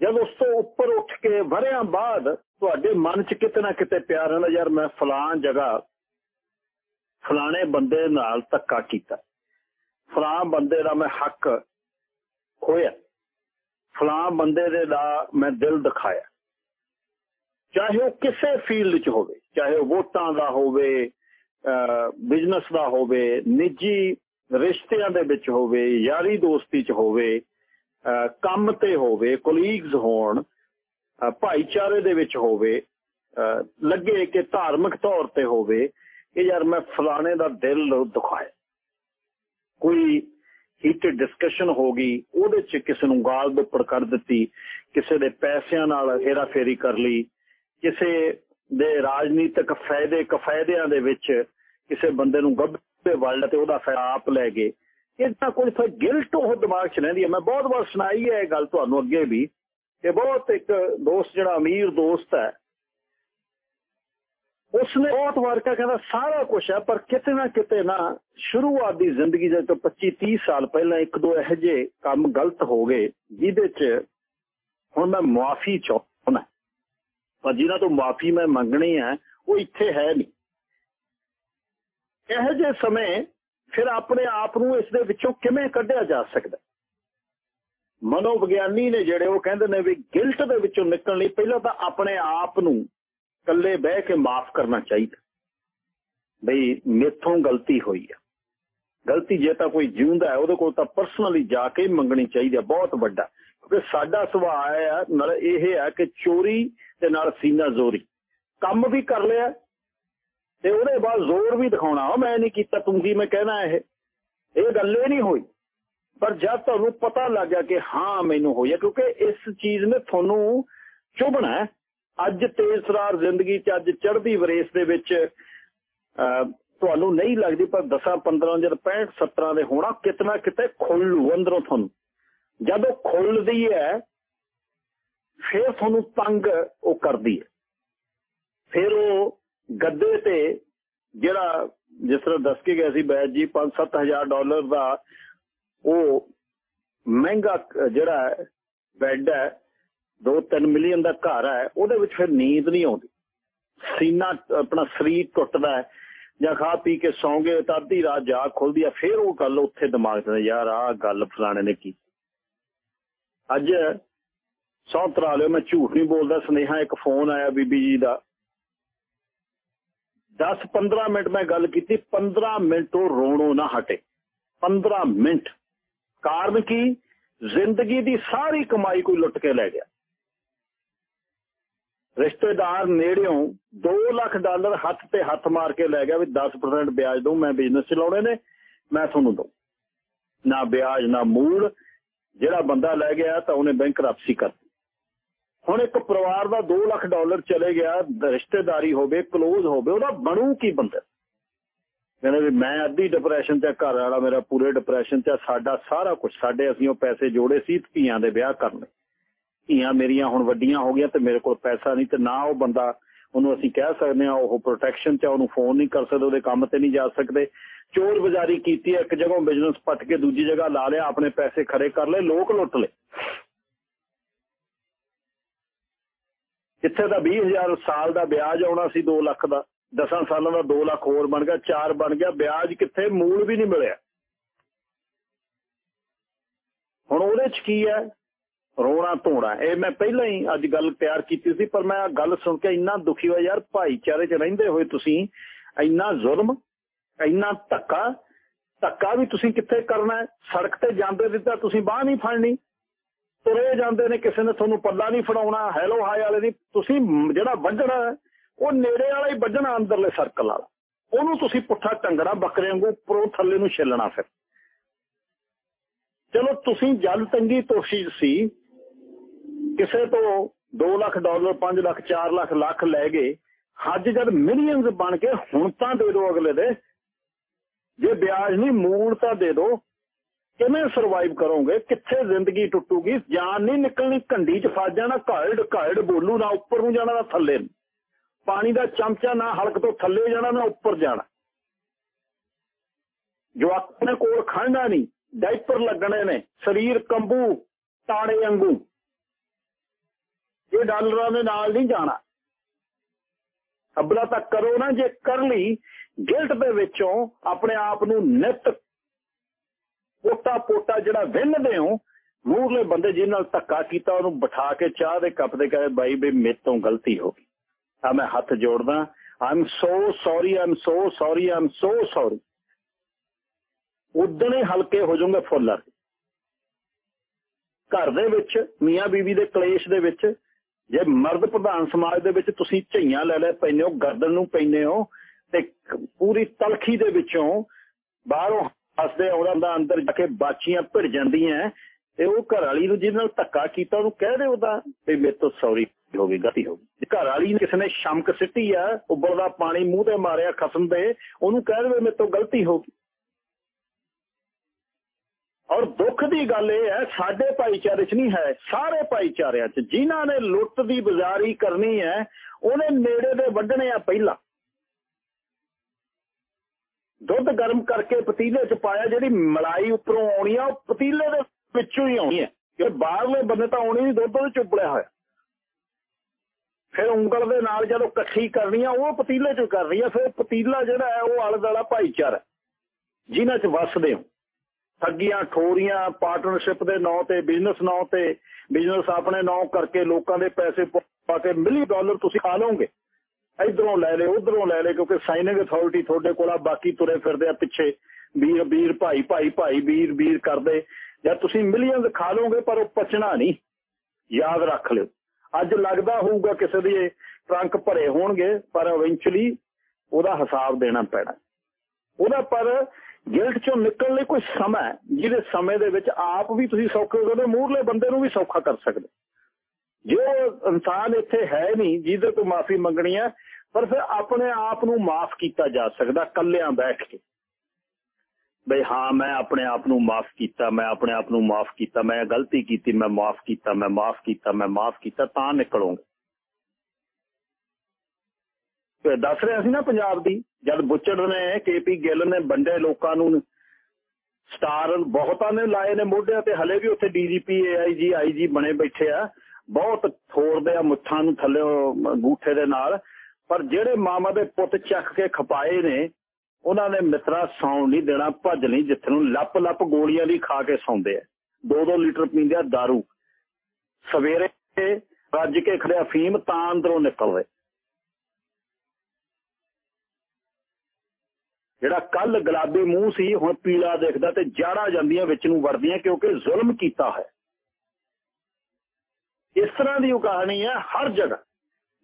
ਜਦ ਉਸ ਤੋਂ ਉੱਪਰ ਉੱਠ ਕੇ ਵਰਿਆਂ ਬਾਅਦ ਤੁਹਾਡੇ ਮਨ 'ਚ ਕਿਤੇ ਨਾ ਕਿਤੇ ਪਿਆਰ ਰਹਿੰਦਾ ਯਾਰ ਮੈਂ ਫਲਾਂ ਜਗ੍ਹਾ ਫਲਾਣੇ ਬੰਦੇ ਨਾਲ ਧੱਕਾ ਕੀਤਾ। ਫਲਾਂ ਬੰਦੇ ਦਾ ਮੈਂ ਹੱਕ ਖੋਇਆ ਫਲਾਂ ਬੰਦੇ ਦੇ ਦਾ ਮੈਂ ਦਿਲ ਦਿਖਾਇਆ। ਚਾਹੇ ਉਹ ਕਿਸੇ ਫੀਲਡ 'ਚ ਹੋਵੇ, ਚਾਹੇ ਉਹ ਵੋਟਾਂ ਦਾ ਹੋਵੇ ਬਿਜ਼ਨਸ ਦਾ ਹੋਵੇ, ਨਿੱਜੀ ਰਿਸ਼ਤਿਆਂ ਦੇ ਵਿੱਚ ਹੋਵੇ, ਯਾਰੀ ਦੋਸਤੀ 'ਚ ਹੋਵੇ ਕੰਮ ਤੇ ਹੋਵੇ ਕੋਲੀਗਸ ਹੋਣ ਭਾਈਚਾਰੇ ਦੇ ਵਿੱਚ ਹੋਵੇ ਲੱਗੇ ਕਿ ਧਾਰਮਿਕ ਤੌਰ ਤੇ ਹੋਵੇ ਕਿ ਯਾਰ ਮੈਂ ਫਲਾਣੇ ਦਾ ਦਿਲ ਦੁਖਾਇਆ। ਕੋਈ ਹੀਟਡ ਡਿਸਕਸ਼ਨ ਹੋ ਗਈ, ਉਹਦੇ 'ਚ ਕਿਸੇ ਨੂੰ ਗਾਲ ਦੁੱਪੜ ਕਰ ਦਿੱਤੀ, ਕਿਸੇ ਦੇ ਪੈਸਿਆਂ ਨਾਲ ਹੇਰਾ ਫੇਰੀ ਕਰ ਲਈ, ਕਿਸੇ ਦੇ ਰਾਜਨੀਤਿਕ ਫਾਇਦੇ ਕਫਾਇਦਿਆਂ ਦੇ ਵਿੱਚ ਕਿਸੇ ਬੰਦੇ ਨੂੰ ਗੱਭੇ ਵਲਡ ਤੇ ਉਹਦਾ ਫਾਇਦਾ ਆਪ ਲੈ ਗਏ ਇਦਾਂ ਕੋਈ ਫਿਰ ਗਿਲਟ ਉਹ ਦਿਮਾਗ 'ਚ ਰਹਿੰਦੀ ਹੈ। ਮੈਂ ਬਹੁਤ ਵਾਰ ਸੁਣਾਈ ਹੈ ਇਹ ਗੱਲ ਤੁਹਾਨੂੰ ਅੱਗੇ ਵੀ ਕਿ ਬਹੁਤ ਇੱਕ ਦੋਸਤ ਜਿਹੜਾ ਅਮੀਰ ਦੋਸਤ ਹੈ, ਉਸਨੇ ਬਹੁਤ ਵਾਰ ਕਹਿੰਦਾ ਸਾਰਾ ਕੁਝ ਹੈ, ਪਰ ਕਿਤੇ ਨਾ ਕਿਤੇ ਨਾ ਸ਼ੁਰੂਆਤ ਦੀ ਜ਼ਿੰਦਗੀ ਦੇ ਤੋਂ 25 30 ਸਾਲ ਪਹਿਲਾਂ ਇੱਕ ਦੋ ਇਹੋ ਜਿਹੇ ਕੰਮ ਗਲਤ ਹੋ ਗਏ, ਜਿਹਦੇ 'ਚ ਹੁਣ ਮੈਂ ਮਾਫੀ ਚਾਹੁੰਦਾ। ਪਰ ਜਿਨ੍ਹਾਂ ਤੋਂ ਮਾਫੀ ਮੈਂ ਮੰਗਣੀ ਹੈ, ਉਹ ਇੱਥੇ ਹੈ ਨਹੀਂ। ਇਹੋ ਜਿਹੇ ਸਮੇਂ ਫਿਰ ਆਪਣੇ ਆਪ ਨੂੰ ਇਸ ਦੇ ਵਿੱਚੋਂ ਕਿਵੇਂ ਕੱਢਿਆ ਜਾ ਸਕਦਾ? ਮਨੋਵਿਗਿਆਨੀ ਨੇ ਜਿਹੜੇ ਉਹ ਕਹਿੰਦੇ ਨੇ ਵੀ ਗਿਲਟ ਦੇ ਵਿੱਚੋਂ ਨਿਕਲਣ ਲਈ ਪਹਿਲਾਂ ਤਾਂ ਆਪਣੇ ਆਪ ਨੂੰ ਇਕੱਲੇ ਬਹਿ ਕੇ ਮਾਫ ਕਰਨਾ ਚਾਹੀਦਾ। ਬਈ ਮੇਥੋਂ ਗਲਤੀ ਹੋਈ ਆ। ਗਲਤੀ ਜੇ ਤਾਂ ਕੋਈ ਜਿਉਂਦਾ ਹੈ, ਉਹਦੇ ਕੋਲ ਤਾਂ ਪਰਸਨਲੀ ਜਾ ਕੇ ਮੰਗਣੀ ਚਾਹੀਦੀ ਹੈ ਬਹੁਤ ਵੱਡਾ। ਕਿਉਂਕਿ ਸਾਡਾ ਸੁਭਾਅ ਹੈ ਨਾਲ ਇਹ ਹੈ ਕਿ ਚੋਰੀ ਤੇ ਨਾਲ ਸੀਨਾ ਜ਼ੋਰੀ। ਕੰਮ ਵੀ ਕਰ ਲਿਆ ਤੇ ਉਹਦੇ ਬਾਅਦ ਜ਼ੋਰ ਵੀ ਦਿਖਾਉਣਾ। ਮੈਂ ਨਹੀਂ ਕੀਤਾ, ਤੂੰ ਕੀ ਮੈਂ ਕਹਿਣਾ ਇਹ? ਇਹ ਗੱਲ ਹੀ ਨਹੀਂ ਹੋਈ। ਪਰ ਜਦ ਤੁਹਾਨੂੰ ਪਤਾ ਲੱਗ ਗਿਆ ਕਿ ਹਾਂ, ਮੈਨੂੰ ਹੋਈ ਕਿਉਂਕਿ ਇਸ ਚੀਜ਼ ਨੇ ਤੁਹਾਨੂੰ ਚੁਭਣਾ ਅੱਜ ਤੇਜ਼ ਜ਼ਿੰਦਗੀ 'ਚ, ਅੱਜ ਚੜ੍ਹਦੀ ਵਰੇਸ ਦੇ ਵਿੱਚ ਤੁਹਾਨੂੰ ਨਹੀਂ ਲੱਗਦੀ, ਪਰ 10 15 ਜਦ 65 17 ਦੇ ਹੋਣਾ, ਕਿਤਨਾ ਕਿਤੇ ਖੁੱਲੂ ਅੰਦਰੋਂ ਤੁਹਾਨੂੰ। ਜਦੋਂ ਖੁੱਲਦੀ ਹੈ ਫਿਰ ਤੁਹਾਨੂੰ ਤੰਗ ਉਹ ਕਰਦੀ ਹੈ। ਫਿਰ ਉਹ ਗੱਦੇ ਤੇ ਜਿਹੜਾ ਜਿਸ ਤਰ੍ਹਾਂ ਦੱਸ ਕੇ ਗਿਆ ਸੀ ਬੈਜ ਜੀ 5-7000 ਡਾਲਰ ਦਾ ਉਹ ਮਹਿੰਗਾ ਜਿਹੜਾ ਬੈੱਡ ਹੈ 2-3 ਮਿਲੀਅਨ ਦਾ ਘਰ ਹੈ, ਉਹਦੇ ਵਿੱਚ ਫਿਰ ਨੀਂਦ ਨਹੀਂ ਆਉਂਦੀ। ਸੀਨਾ ਆਪਣਾ ਸਰੀਰ ਟੁੱਟਦਾ ਹੈ, ਜਾਂ ਖਾ ਪੀ ਕੇ ਸੌਂ ਗਏ ਤਾਂ ਅੱਧੀ ਰਾਤ ਜਾਗ ਖੁੱਲਦੀ ਆ ਫਿਰ ਉਹ ਗੱਲ ਉੱਥੇ ਦਿਮਾਗ 'ਚ ਯਾਰ ਆਹ ਗੱਲ ਫਲਾਣੇ ਨੇ ਕੀ ਅੱਜ ਸੌਂ ਤਰਾ ਲਿਓ, ਮੈਂ ਝੂਠ ਨਹੀਂ ਬੋਲਦਾ, ਸੁਨੇਹਾ ਇੱਕ ਫੋਨ ਆਇਆ ਬੀਬੀ ਜੀ ਦਾ। 10-15 ਮਿੰਟ ਮੈਂ ਗੱਲ ਕੀਤੀ 15 ਮਿੰਟ ਉਹ ਰੋਣੋਂ ਨਾ ਹਟੇ। 15 ਮਿੰਟ। ਕਾਰਨ ਕੀ? ਜ਼ਿੰਦਗੀ ਦੀ ਸਾਰੀ ਕਮਾਈ ਕੋਈ ਲੁੱਟ ਕੇ ਲੈ ਗਿਆ। ਰਿਸ਼ਤੇਦਾਰ ਨੇੜਿਓਂ 2 ਲੱਖ ਡਾਲਰ ਹੱਥ ਤੇ ਹੱਥ ਮਾਰ ਕੇ ਲੈ ਗਿਆ ਵੀ 10% ਵਿਆਜ ਦੋ ਮੈਂ ਬਿਜ਼ਨਸ ਚਲਾਉਣੇ ਨੇ, ਮੈਂ ਤੁਹਾਨੂੰ ਦਊ। ਨਾ ਵਿਆਜ, ਨਾ ਮੂਲ ਜਿਹੜਾ ਬੰਦਾ ਲੈ ਗਿਆ ਤਾਂ ਉਹਨੇ ਬੈਂਕ ਬੈਂਕਰਪਸੀ ਕਰਤੀ। ਹੁਣ ਇੱਕ ਪਰਿਵਾਰ ਦਾ 2 ਲੱਖ ਡਾਲਰ ਚਲੇ ਗਿਆ, ਰਿਸ਼ਤੇਦਾਰੀ ਹੋਵੇ ਕਲੋਜ਼ ਹੋਵੇ, ਉਹਦਾ ਬਣੂ ਕੀ ਬੰਦਾ? ਕਹਿੰਦੇ ਵੀ ਮੈਂ ਅੱਧੀ ਡਿਪਰੈਸ਼ਨ ਤੇ ਘਰ ਵਾਲਾ ਮੇਰਾ ਪੂਰੇ ਡਿਪਰੈਸ਼ਨ ਤੇ ਸਾਡਾ ਸਾਰਾ ਕੁਝ ਸਾਡੇ ਅਸੀਂ ਉਹ ਪੈਸੇ ਜੋੜੇ ਸੀ ਧੀਆਂ ਦੇ ਵਿਆਹ ਕਰਨੇ। ਧੀਆਂ ਮੇਰੀਆਂ ਹੁਣ ਵੱਡੀਆਂ ਹੋ ਗਈਆਂ ਤੇ ਮੇਰੇ ਕੋਲ ਪੈਸਾ ਨਹੀਂ ਤੇ ਨਾ ਉਹ ਬੰਦਾ, ਉਹਨੂੰ ਅਸੀਂ ਕਹਿ ਸਕਦੇ ਹਾਂ, ਉਹ ਪ੍ਰੋਟੈਕਸ਼ਨ ਚ ਉਹਨੂੰ ਫੋਨ ਨਹੀਂ ਕਰ ਸਕਦੇ, ਉਹਦੇ ਕੰਮ ਤੇ ਨਹੀਂ ਜਾ ਸਕਦੇ। ਚੋਰ ਬਜਾਰੀ ਕੀਤੀ ਇੱਕ ਜਗ੍ਹਾ ਬਿਜ਼ਨਸ ਪੱਟ ਕੇ ਦੂਜੀ ਜਗ੍ਹਾ ਲਾ ਲਿਆ, ਆਪਣੇ ਪੈਸੇ ਖਰੇ ਕਰ ਲਏ, ਲੋਕ ਲੁੱਟ ਲਏ। ਜਿੱਥੇ ਦਾ 20000 ਸਾਲ ਦਾ ਵਿਆਜ ਆਉਣਾ ਸੀ 2 ਲੱਖ ਦਾ 10 ਸਾਲਾਂ ਦਾ 2 ਲੱਖ ਹੋਰ ਬਣ ਗਿਆ 4 ਬਣ ਗਿਆ, ਵਿਆਜ ਕਿੱਥੇ ਮੂਲ ਵੀ ਨਹੀਂ ਮਿਲਿਆ। ਹੁਣ ਉਹਦੇ ਚ ਕੀ ਹੈ? ਰੋਣਾ ਧੋਣਾ। ਇਹ ਮੈਂ ਪਹਿਲਾਂ ਹੀ ਅੱਜ ਗੱਲ ਤਿਆਰ ਕੀਤੀ ਸੀ, ਪਰ ਮੈਂ ਆ ਗੱਲ ਸੁਣ ਕੇ ਇੰਨਾ ਦੁਖੀ ਹੋਇਆ, ਯਾਰ ਭਾਈਚਾਰੇ 'ਚ ਰਹਿੰਦੇ ਹੋਏ ਤੁਸੀਂ ਇੰਨਾ ਜ਼ੁਲਮ, ਇੰਨਾ ਧੱਕਾ ਧੱਕਾ ਵੀ ਤੁਸੀਂ ਕਿੱਥੇ ਕਰਨਾ ਸੜਕ ਤੇ ਜਾਂਦੇ ਦਿੱਤਾ, ਤੁਸੀਂ ਬਾਹ ਨਹੀਂ ਫੜਨੀ। ਤੁਰੇ ਜਾਂਦੇ ਨੇ, ਕਿਸੇ ਨੇ ਤੁਹਾਨੂੰ ਪੱਲਾ ਨਹੀਂ ਫੜਾਉਣਾ ਹੈਲੋ ਹਾਈ ਵਾਲੇ ਦੀ। ਤੁਸੀਂ ਜਿਹੜਾ ਵੱਜਣਾ ਉਹ ਨੇੜੇ ਵਾਲਾ ਹੀ ਵੱਜਣਾ, ਅੰਦਰਲੇ ਸਰਕਲ ਵਾਲਾ। ਉਹਨੂੰ ਤੁਸੀਂ ਪੁੱਠਾ ਟੰਗਣਾ ਬੱਕਰੇ ਵਾਂਗੂ ਉੱਪਰੋਂ ਥੱਲੇ ਨੂੰ ਛਿੱਲਣਾ ਫਿਰ। ਚਲੋ, ਤੁਸੀਂ ਜਲ ਤੰਗੀ ਤੋਸ਼ੀ ਸੀ, ਕਿਸੇ ਤੋਂ 2 ਲੱਖ ਡਾਲਰ 5 ਲੱਖ 4 ਲੱਖ ਲੱਖ ਲੈ ਗਏ, ਅੱਜ ਜਦ ਮਿਲੀਅਨਸ ਬਣ ਕੇ ਹੁਣ ਤਾਂ ਦੇ ਦਿਓ ਅਗਲੇ ਦੇ। ਜੇ ਵਿਆਜ ਨਹੀਂ ਮੂਲ ਤਾਂ ਦੇ ਦਿਓ ਕਿਵੇਂ ਸਰਵਾਈਵ ਕਰੋਗੇ? ਕਿੱਥੇ ਜ਼ਿੰਦਗੀ ਟੁੱਟੂਗੀ? ਜਾਨ ਨਹੀਂ ਨਿਕਲਣੀ, ਘੰਡੀ 'ਚ ਫਸ ਜਾਣਾ ਘਾੜ ਘਾੜ ਬੋਲੂ, ਨਾ ਉੱਪਰ ਨੂੰ ਜਾਣਾ, ਨਾ ਥੱਲੇ ਨੂੰ। ਪਾਣੀ ਦਾ ਚਮਚਾ ਨਾ ਹਲਕ ਤੋਂ ਥੱਲੇ ਜਾਣਾ, ਨਾ ਉੱਪਰ ਜਾਣਾ। ਜੋ ਆਪਣੇ ਕੋਲ ਖੜਨਾ ਨਹੀਂ। ਡਾਈਪਰ ਲੱਗਣੇ ਨੇ। ਸਰੀਰ ਕੰਬੂ, ਤਾੜੇ ਵਾਂਗੂ। ਇਹ ਡਾਲਰਾਂ ਦੇ ਨਾਲ ਨਹੀਂ ਜਾਣਾ, ਅਬਲਾ ਤਾਂ ਕਰੋ ਨਾ ਜੇ ਕਰ ਲਈ, ਗਿਲਟ ਦੇ ਵਿੱਚੋਂ ਆਪਣੇ ਆਪ ਨੂੰ ਨਿਤ ਪੋਟਾ ਪੋਟਾ ਜਿਹੜਾ ਵਿੰਨਦੇ ਹੋ ਮੂਰਲੇ ਬੰਦੇ ਜਿਹਨਾਂ ਨਾਲ ਧੱਕਾ ਕੀਤਾ, ਉਹਨੂੰ ਬਿਠਾ ਕੇ ਚਾਹ ਦੇ ਕੱਪ ਦੇ ਕਹੇ ਬਾਈ ਵੀ ਮੇਰੇ ਤੋਂ ਗਲਤੀ ਹੋ ਗਈ। ਆ ਮੈਂ ਹੱਥ ਜੋੜਦਾ I'm so sorry I'm so sorry I'm so sorry ਉਦਣੇ ਹਲਕੇ ਹੋ ਜਾਓਗੇ ਫੁੱਲਰ। ਘਰ ਦੇ ਵਿੱਚ, ਮੀਆਂ ਬੀਵੀ ਦੇ ਕਲੇਸ਼ ਦੇ ਵਿੱਚ, ਜੇ ਮਰਦ ਪ੍ਰਧਾਨ ਸਮਾਜ ਦੇ ਵਿੱਚ ਤੁਸੀਂ ਝਈਆਂ ਲੈ ਲੈ ਪੈਨੇ ਹੋ, ਗਰਦਨ ਨੂੰ ਪੈਨੇ ਹੋ, ਤੇ ਪੂਰੀ ਤਲਖੀ ਦੇ ਵਿੱਚੋਂ ਬਾਹਰੋਂ ਹੱਸਦੇ ਆਉਂਦਾ ਅੰਦਰ ਜਾ ਕੇ ਬਾਚੀਆਂ ਭਿੜ ਜਾਂਦੀਆਂ ਤੇ ਉਹ ਘਰ ਵਾਲੀ ਨੂੰ ਜਿਹਦੇ ਨਾਲ ਧੱਕਾ ਕੀਤਾ, ਉਹਨੂੰ ਕਹਿ ਦੇ ਉਹਦਾ ਵੀ ਮੇਰੇ ਤੋਂ ਸੌਰੀ ਹੋ ਗਈ, ਗਲਤੀ ਹੋ ਗਈ। ਘਰ ਵਾਲੀ ਨੇ ਕਿਸੇ ਨੇ ਸ਼ਮਕ ਸਿੱਟੀ ਆ ਉੱਬਲਦਾ ਪਾਣੀ ਮੂੰਹ ਤੇ ਮਾਰਿਆ ਖਸਮ ਦੇ, ਉਹਨੂੰ ਕਹਿ ਦੇਵੇ ਮੇਰੇ ਤੋਂ ਗਲਤੀ ਹੋ ਗਈ। ਔਰ ਦੁੱਖ ਦੀ ਗੱਲ ਇਹ ਹੈ, ਸਾਡੇ ਭਾਈਚਾਰੇ 'ਚ ਨਹੀਂ ਹੈ, ਸਾਰੇ ਭਾਈਚਾਰਿਆਂ 'ਚ, ਜਿਨ੍ਹਾਂ ਨੇ ਲੁੱਟ ਦੀ ਬਾਜ਼ਾਰੀ ਕਰਨੀ ਹੈ ਉਹਨੇ ਨੇੜੇ ਦੇ ਵੱਢਣੇ ਆ ਪਹਿਲਾਂ। ਦੁੱਧ ਗਰਮ ਕਰਕੇ ਪਤੀਲੇ 'ਚ ਪਾਇਆ, ਜਿਹੜੀ ਮਲਾਈ ਉੱਪਰੋਂ ਆਉਣੀ ਆ, ਉਹ ਪਤੀਲੇ ਦੇ ਵਿੱਚੋਂ ਹੀ ਆਉਣੀ ਹੈ ਕਿ ਬਾਹਰਲੇ ਬੰਦੇ ਤਾਂ ਆਉਣੀ ਨਹੀਂ, ਦੁੱਧ ਦੇ ਚੁੱਪੜਿਆ ਹੋਇਆ। ਫਿਰ ਉਂਗਲ ਦੇ ਨਾਲ ਜਦੋਂ ਇਕੱਠੀ ਕਰਨੀ ਆ, ਉਹ ਪਤੀਲੇ 'ਚ ਕਰਨੀ ਆ, ਫਿਰ ਪਤੀਲਾ ਜਿਹੜਾ ਹੈ, ਉਹ ਆਲੇ ਦਾਲਾ ਭਾਈਚਾਰਾ। ਜਿਨ੍ਹਾਂ 'ਚ ਵਸਦੇ ਹੋ। ਠੱਗੀਆਂ, ਠੋਰੀਆਂ ਪਾਰਟਨਰਸ਼ਿਪ ਦੇ ਨਾਂ ਤੇ ਬਿਜ਼ਨਸ ਨਾਂ ਤੇ ਬਿਜ਼ਨਸ ਆਪਣੇ ਨਾਂ ਕਰਕੇ ਲੋਕਾਂ ਦੇ ਪੈਸੇ ਪਾ ਕੇ ਮਿਲੀ ਡਾਲਰ ਤੁਸੀਂ ਖਾ ਲਓਗੇ। ਇਧਰੋਂ ਲੈ ਲੈ ਉਧਰੋਂ ਲੈ ਲੈ ਕਿਉਂਕਿ ਸਾਈਨਿੰਗ ਅਥਾਰਟੀ ਤੁਹਾਡੇ ਕੋਲ ਆ, ਬਾਕੀ ਤੁਰੇ ਫਿਰਦੇ ਆ ਪਿੱਛੇ। ਵੀਰ ਵੀਰ, ਭਾਈ ਭਾਈ ਭਾਈ, ਵੀਰ ਵੀਰ ਕਰਦੇ। ਜਾਂ ਤੁਸੀਂ ਮਿਲੀਅਨਸ ਖਾ ਲਓਗੇ, ਪਰ ਉਹ ਪਚਣਾ ਨਹੀਂ। ਯਾਦ ਰੱਖ ਲਿਓ। ਅੱਜ ਲੱਗਦਾ ਹੋਊਗਾ ਕਿਸੇ ਦੇ ਟਰੰਕ ਭਰੇ ਹੋਣਗੇ, ਪਰ ਇਵੈਂਚੁਅਲੀ ਉਹਦਾ ਹਿਸਾਬ ਦੇਣਾ ਪੈਣਾ। ਉਹਦਾ ਪਰ ਗਿਲਟ ਚੋਂ ਨਿਕਲਣ ਲਈ ਕੋਈ ਸਮਾਂ ਜਿਹਦੇ ਸਮੇਂ ਦੇ ਵਿੱਚ ਆਪ ਵੀ ਤੁਸੀਂ ਸੌਖੇ ਹੋ ਸਕਦੇ ਮੂਹਰਲੇ ਬੰਦੇ ਨੂੰ ਵੀ ਸੌਖਾ ਕਰ ਸਕਦੇ ਜੋ ਇਨਸਾਨ ਇੱਥੇ ਹੈ ਨਹੀਂ, ਜਿਹਦੇ ਤੋਂ ਮਾਫੀ ਮੰਗਣੀ ਹੈ, ਪਰ ਫਿਰ ਆਪਣੇ ਆਪ ਨੂੰ ਮਾਫ ਕੀਤਾ ਜਾ ਸਕਦਾ ਕੱਲਿਆਂ ਬੈਠ ਕੇ। ਬਈ ਹਾਂ, ਮੈਂ ਆਪਣੇ ਆਪ ਨੂੰ ਮਾਫ ਕੀਤਾ, ਮੈਂ ਆਪਣੇ ਆਪ ਨੂੰ ਮਾਫ ਕੀਤਾ, ਮੈਂ ਗਲਤੀ ਕੀਤੀ, ਮੈਂ ਮਾਫ ਕੀਤਾ, ਮੈਂ ਮਾਫ ਕੀਤਾ, ਮੈਂ ਮਾਫ ਕੀਤਾ, ਤਾਂ ਨਿਕਲੋਗੇ। ਤੇ ਦੱਸ ਰਿਹਾ ਸੀ ਨਾ ਪੰਜਾਬ ਦੀ, ਜਦ ਬੁੱਚੜ ਨੇ ਕੇਪੀ ਗਿੱਲ ਨੇ ਬੰਦੇ ਲੋਕਾਂ ਨੂੰ, ਸਟਾਰ ਬਹੁਤਾਂ ਨੇ ਲਾਏ ਨੇ ਮੋਢਿਆਂ ਤੇ, ਹਲੇ ਵੀ ਉੱਥੇ ਡੀਜੀਪੀ ਏਆਈਜੀ ਆਈਜੀ ਬਣੇ ਬੈਠੇ ਆ। ਬਹੁਤ ਥੋੜਦੇ ਆ ਮੁੱਠਾਂ ਨੂੰ ਥੱਲੇ ਗੂਠੇ ਦੇ ਨਾਲ। ਪਰ ਜਿਹੜੇ ਮਾਮਾ ਦੇ ਪੁੱਤ ਚੱਕ ਕੇ ਖਪਾਏ ਨੇ, ਉਹਨਾਂ ਨੇ ਮਿੱਤਰਾ ਸੌਣ ਨਹੀਂ ਦੇਣਾ, ਭੱਜ ਨਹੀਂ ਜਿੱਥੇ ਨੂੰ ਲੱਪ ਲੱਪ ਗੋਲੀਆਂ ਦੀ ਖਾ ਕੇ ਸੌਂਦੇ ਆ। 2-2 ਲੀਟਰ ਪੀਂਦੇ ਆ दारू ਸਵੇਰੇ ਰੱਜ ਕੇ ਖੜਿਆ ਫੀਮ ਤਾਂ ਅੰਦਰੋਂ ਨਿਕਲਦੇ ਜਿਹੜਾ ਕੱਲ ਗੁਲਾਬੀ ਮੂੰਹ ਸੀ, ਹੁਣ ਪੀਲਾ ਦਿਖਦਾ ਤੇ ਜਾੜਾ ਜਾਂਦੀਆਂ ਵਿੱਚ ਨੂੰ ਵੜਦੀਆਂ ਕਿਉਂਕਿ ਜ਼ੁਲਮ ਕੀਤਾ ਹੈ। ਇਸ ਤਰ੍ਹਾਂ ਦੀ ਉਹ ਕਹਾਣੀ ਹੈ ਹਰ ਜਗ੍ਹਾ।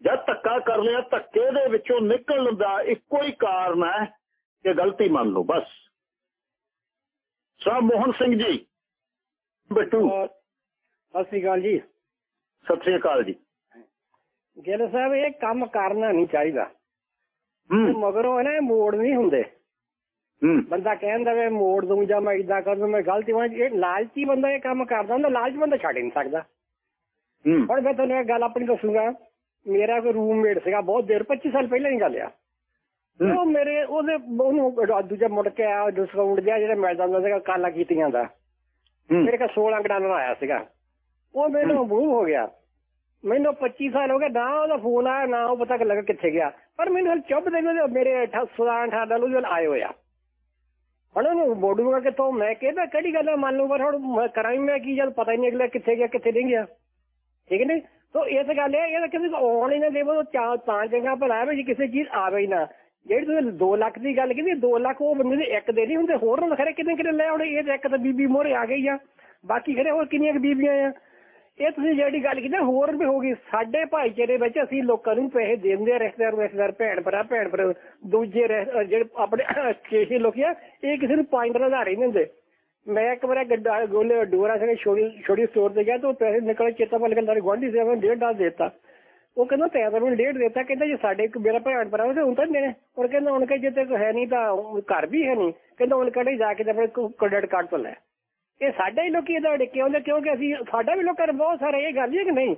ਜਦ ਧੱਕਾ ਕਰ ਲਿਆ ਧੱਕੇ ਦੇ ਵਿੱਚੋਂ ਨਿਕਲਣ ਦਾ ਇੱਕੋ ਹੀ ਕਾਰਨ ਹੈ ਕਿ ਗਲਤੀ ਮੰਨ ਲਓ ਬਸ। ਸਾਹਿਬ ਮੋਹਨ ਸਿੰਘ ਜੀ ਬਿੱਟੂ। ਸਤਿ ਸ਼੍ਰੀ ਅਕਾਲ ਜੀ। ਸਤਿ ਸ੍ਰੀ ਅਕਾਲ ਜੀ। ਗਿੱਲ ਸਾਹਿਬ ਇਹ ਕੰਮ ਕਰਨਾ ਨਹੀਂ ਚਾਹੀਦਾ। ਮਗਰੋਂ ਇਹ ਮੋੜ ਨਹੀਂ ਹੁੰਦੇ। ਬੰਦਾ ਕਹਿੰਦਾ ਵੇ ਮੋੜ ਦੂੰ ਜਾਂ ਮੈਂ ਇਦਾਂ ਕਰ ਦੂੰ ਮੈਂ ਗਲਤੀ ਵਾਂ। ਇਹ ਲਾਲਚੀ ਬੰਦਾ ਇਹ ਕੰਮ ਕਰਦਾ ਹੁੰਦਾ ਲਾਲਚ ਬੰਦਾ ਛੱਡ ਨਹੀਂ ਸਕਦਾ। ਹੁਣ ਮੈਂ ਤੁਹਾਨੂੰ ਇੱਕ ਗੱਲ ਆਪਣੀ ਦੱਸੂਗਾ। ਮੇਰਾ ਕੋਈ ਰੂਮਮੇਟ ਸੀਗਾ ਬਹੁਤ ਦੇਰ 25 ਸਾਲ ਪਹਿਲਾਂ ਹੀ ਗੱਲ ਆ। ਉਹ ਮੇਰੇ ਉਹਦੇ ਉਹਨੂੰ ਦੂਜਾ ਮੁੜ ਕੇ ਆਇਆ ਡਿਸਕਾਊਂਟ ਜਿਹਾ ਜਿਹੜਾ ਮਿਲਦਾ ਹੁੰਦਾ ਸੀਗਾ ਕਾਲਾ ਕੀਤੀਆਂ ਦਾ। ਮੇਰੇ ਕੋਲ 16 ਡਾਲਰ ਆਇਆ ਸੀਗਾ। ਉਹ ਮੈਨੂੰ ਮੂਵ ਹੋ ਗਿਆ। ਮੈਨੂੰ 25 ਸਾਲ ਹੋ ਗਏ ਨਾ ਉਹਦਾ ਫੋਨ ਆਇਆ ਨਾ ਉਹ ਪਤਾ ਲੱਗਾ ਕਿੱਥੇ ਗਿਆ। ਪਰ ਮੈਨੂੰ ਹਲ ਚੁੱਪ ਦੇ ਨੂੰ ਮੇਰੇ 16 18 ਡਾਲਰ ਉਹਦੇ ਆਏ ਹੋਇਆ ਹੁਣ ਉਹਨੂੰ ਬੋਡੂਗਾ ਕਿੱਥੋਂ? ਮੈਂ ਕਹਿੰਦਾ ਕਿਹੜੀ ਗੱਲ ਮੰਨ ਲਓ ਪਰ ਹੁਣ ਕਰਾਂ ਮੈਂ ਕੀ ਜਦ ਪਤਾ ਹੀ ਨਹੀਂ ਅਗਲਾ ਕਿੱਥੇ ਗਿਆ ਕਿੱਥੇ ਨਹੀਂ ਗਿਆ। ਠੀਕ ਨਹੀਂ ਤੋ ਇਸ ਗੱਲ ਇਹ ਇਹ ਕਿਸੇ ਆਉਣ ਹੀ ਨਾ ਦੇਵੋ ਚਾਹ ਤਾਂ ਚੰਗਾ ਭਲਾ ਹੈ ਵੀ ਕਿਸੇ ਚੀਜ਼ ਆਵੇ ਹੀ ਨਾ। ਜਿਹੜੀ ਤੁਸੀਂ 2 ਲੱਖ ਦੀ ਗੱਲ ਕੀਤੀ 2 ਲੱਖ ਉਹ ਬੰਦੇ ਦੇ ਇੱਕ ਦੇ ਨਹੀਂ ਹੁੰਦੇ, ਹੋਰ ਨਾ ਖਰੇ ਕਿੰਨੇ ਕਿੰਨੇ ਲੈ ਆਉਣੇ, ਇਹ ਇੱਕ ਤਾਂ ਬੀਬੀ ਮੋਹਰੇ ਆ ਗਈ ਆ। ਬਾਕੀ ਖਰੇ ਹੋਰ ਕਿੰਨੀਆਂ ਬੀਬੀਆਂ ਆ? ਇਹ ਤੁਸੀਂ ਜਿਹੜੀ ਗੱਲ ਕੀਤੀ ਹੋਰ ਵੀ ਹੋ ਗਈ। ਸਾਡੇ ਭਾਈਚਾਰੇ ਵਿੱਚ ਅਸੀਂ ਲੋਕਾਂ ਨੂੰ ਪੈਸੇ ਦਿੰਦੇ ਆ, ਰਿਸ਼ਤੇਦਾਰ ਰਿਸ਼ਤੇਦਾਰ ਭੈਣ ਭਰਾ ਭੈਣ ਭਰਾ, ਦੂਜੇ ਜਿਹੜੇ ਆਪਣੇ ਕੇਸ਼ੀ ਲੋਕ ਆ, ਇਹ ਕਿਸੇ ਨੂੰ 5 ਹਜ਼ਾਰ ਹੀ ਦਿੰਦੇ। ਮੈਂ ਇੱਕ ਵਾਰ ਗੱਡਾ ਗੋਲੇ ਡੋਰਾ ਸੇ ਛੋਟੀ ਛੋਟੀ ਸਟੋਰ ਤੇ ਗਿਆ ਤਾਂ ਪੈਸੇ ਨਿਕਲੇ ਚੇਤਾ ਭੁੱਲ ਗਿਆ ਗਵਾਂਢੀ ਸੇ ਮੈਂ ਡੇਢ ਉਹ ਕਹਿੰਦਾ ਤੈਂ ਮੈਨੂੰ ਡੇਢ ਦੇਤਾ, ਕਹਿੰਦਾ ਜੇ ਸਾਡੇ ਇੱਕ ਮੇਰਾ ਭੈਣ ਭਰਾ ਉਹ ਹੁਣ ਤਾਂ ਦੇਣੇ। ਉਹ ਕਹਿੰਦਾ ਹੁਣ ਕਹੇ ਜੇ ਤੇ ਹੈ ਨਹੀਂ ਤਾਂ ਘਰ ਵੀ ਹੈ ਨਹੀਂ। ਕਹਿੰਦਾ ਹੁਣ ਕਹੇ ਜਾ ਕੇ ਆਪਣੇ ਕ੍ਰੈਡਿਟ ਕਾਰਡ ਤੋਂ ਲੈ। ਇਹ ਸਾਡਾ ਹੀ ਲੋਕੀ ਇਹਦਾ ਡਿੱਕੇ ਆਉਂਦੇ, ਕਿਉਂਕਿ ਅਸੀਂ, ਸਾਡਾ ਵੀ ਲੋਕਾਂ ਨੂੰ ਬਹੁਤ ਸਾਰੇ, ਇਹ ਗੱਲ ਹੈ ਕਿ ਨਹੀਂ?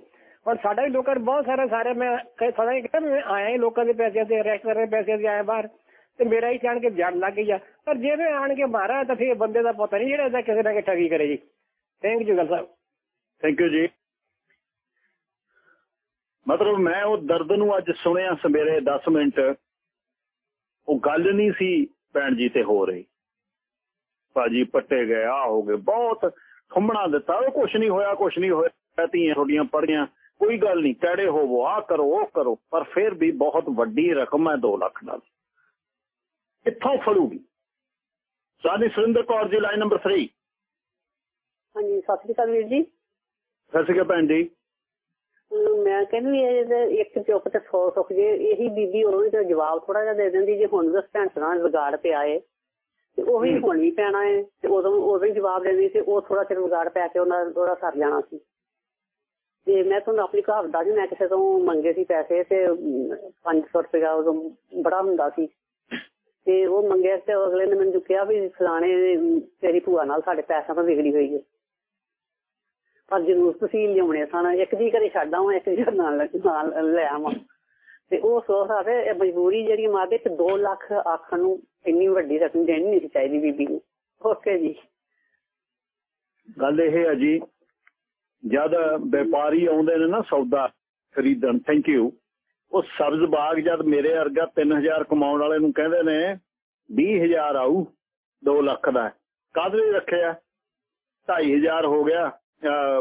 ਹੁਣ ਸਾਡਾ ਵੀ ਲੋਕਾਂ ਨੂੰ ਬਹੁਤ ਸਾਰਾ, ਸਾਰੇ ਮੈਂ ਸਦਾ ਹੀ ਕਹਿੰਦਾ ਮੈਂ ਆਇਆ ਹੀ ਲੋਕਾਂ ਦੇ ਪੈਸਿਆਂ ਤੇ ਰੈਸਟੋਰੈਂਟ ਦੇ ਪੈਸਿਆਂ ਤੇ ਆਇਆ ਬਾਹਰ। ਤੇ ਮੇਰਾ ਹੀ ਜਾਣ ਕੇ ਜੜ ਲੱਗ ਗਈ ਆ। ਪਰ ਜੇ ਮੈਂ ਆਣ ਕੇ ਮਾਰਾ ਤਾਂ ਫਿਰ ਬੰਦੇ ਦਾ ਪਤਾ ਨਹੀਂ ਜਿਹੜਾ ਇਹਦਾ ਕਿਸੇ ਨਾ ਕਿਸੇ ਠਗੀ ਕਰੇ ਜੀ। ਥੈਂਕ ਯੂ ਗੱਲ ਸਾਹਿਬ। ਥੈਂਕ ਯੂ ਜੀ। ਮਤਲਬ ਮੈਂ ਉਹ ਦਰਦ ਨੂੰ ਅੱਜ ਸੁਣਿਆ ਸਵੇਰੇ 10 ਮਿੰਟ। ਉਹ ਗੱਲ ਨਹੀਂ ਸੀ ਭੈਣ ਜੀ ਤੇ ਹੋ ਰਹੀ। ਭਾਜੀ ਪੱਟੇ ਗਏ, ਆ ਹੋ ਗਏ, ਬਹੁਤ ਠੁੰਮਣਾ ਦਿੱਤਾ। ਉਹ ਕੁਛ ਨਹੀਂ ਹੋਇਆ, ਕੁਛ ਨਹੀਂ ਹੋਇਆ। ਧੀਆਂ ਤੁਹਾਡੀਆਂ ਪੜੀਆਂ ਕੋਈ ਗੱਲ ਨਹੀਂ। ਕੜੇ ਹੋਵੋ ਆ ਕਰੋ, ਉਹ ਕਰੋ। ਪਰ ਫਿਰ ਵੀ ਬਹੁਤ ਵੱਡੀ ਰਕਮ ਹੈ 2 ਲੱਖ ਨਾਲ। ਕਿੱਥੋਂ ਫੜੂਗੀ ਸਾਡੀ ਸੁਰਿੰਦਰ ਕੌਰ ਜੀ ਲਾਈਨ ਨੰਬਰ 3 ਹਾਂਜੀ ਸਤਿ ਸ਼੍ਰੀ ਅਕਾਲ ਵੀਰ ਜੀ। ਸਤਿ ਸ਼੍ਰੀ ਅਕਾਲ ਭੈਣ ਜੀ। ਮੈਂ ਕਹਿੰਦੀ ਇਹ ਇੱਕ ਚੁੱਪ ਤੇ 100 ਸੁੱਖ ਜੇ ਇਹੀ ਬੀਬੀ ਉਹਨੂੰ ਤੇ ਜਵਾਬ ਥੋੜਾ ਜਿਹਾ ਦੇ ਦਿੰਦੀ ਜੇ ਹੁਣ ਵੀ ਭੈਣ ਨਾਲ ਵਿਗਾੜ ਪਿਆ ਏ ਤੇ ਉਹੀ ਹੁਣ ਵੀ ਪੈਣਾ ਏ ਤੇ ਉਦੋਂ ਉਦੋਂ ਹੀ ਜਵਾਬ ਦੇਣੀ ਸੀ ਉਹ ਥੋੜਾ ਚਿਰ ਵਿਗਾੜ ਪੈ ਕੇ ਉਹਨਾਂ ਉਹਦਾ ਸਰ ਜਾਣਾ ਸੀ। ਤੇ ਮੈਂ ਤੁਹਾਨੂੰ ਆਪਣੀ ਕਹਾਵਤ ਦੱਸ ਮੈਂ ਕਿਸੇ ਤੋਂ ਮੰਗੇ ਸੀ ਪੈਸੇ ਤੇ 500 ਰੁਪਏ ਉਦੋਂ ਬੜਾ ਹੁੰਦਾ ਸੀ। ਤੇ ਉਹ ਮੰਗਿਆ ਤੇ ਅਗਲੇ ਨੇ ਮੈਨੂੰ ਕਿਹਾ ਵੀ ਫਲਾਣੇ ਤੇਰੀ ਭੂਆ ਨਾਲ ਸਾਡੇ ਪੈਸਿਆਂ ਤੋਂ ਵਿਗੜੀ ਹੋਈ ਹੈ ਪਰ ਜਰੂਰ ਤੁਸੀਂ ਲਿਆਉਣੇ ਸਨ ਇੱਕ ਦੀ ਘਰੇ ਛੱਡ ਆਵਾਂ, ਇੱਕ ਦੀ ਨਾਲ ਨਾਲ ਲੈ ਆਵਾਂ। ਤੇ ਉਹ ਸੋਚ ਆਵੇ ਇਹ ਮਜਬੂਰੀ ਜਿਹੜੀ ਮਾਦੇ ਚ 2 ਲੱਖ ਆਖਣ ਨੂੰ ਇੰਨੀ ਵੱਡੀ ਰਕਮ ਦੇਣੀ ਨਹੀਂ ਚਾਹੀਦੀ ਬੀਬੀ ਨੂੰ। ਓਕੇ ਜੀ। ਗੱਲ ਇਹ ਹੈ ਜੀ, ਜਦ ਵਪਾਰੀ ਆਉਂਦੇ ਨੇ ਨਾ ਸੌਦਾ ਖਰੀਦਣ ਥੈਂਕ ਯੂ ਉਹ ਸਬਜ਼ ਬਾਗ ਜਦ ਮੇਰੇ ਵਰਗਾ 3000 ਕਮਾਉਣ ਵਾਲੇ ਨੂੰ ਕਹਿੰਦੇ ਨੇ 20000 ਆਊ 2 ਲੱਖ ਦਾ। ਕਾਹਦੇ ਰੱਖਿਆ? 2500 ਹੋ ਗਿਆ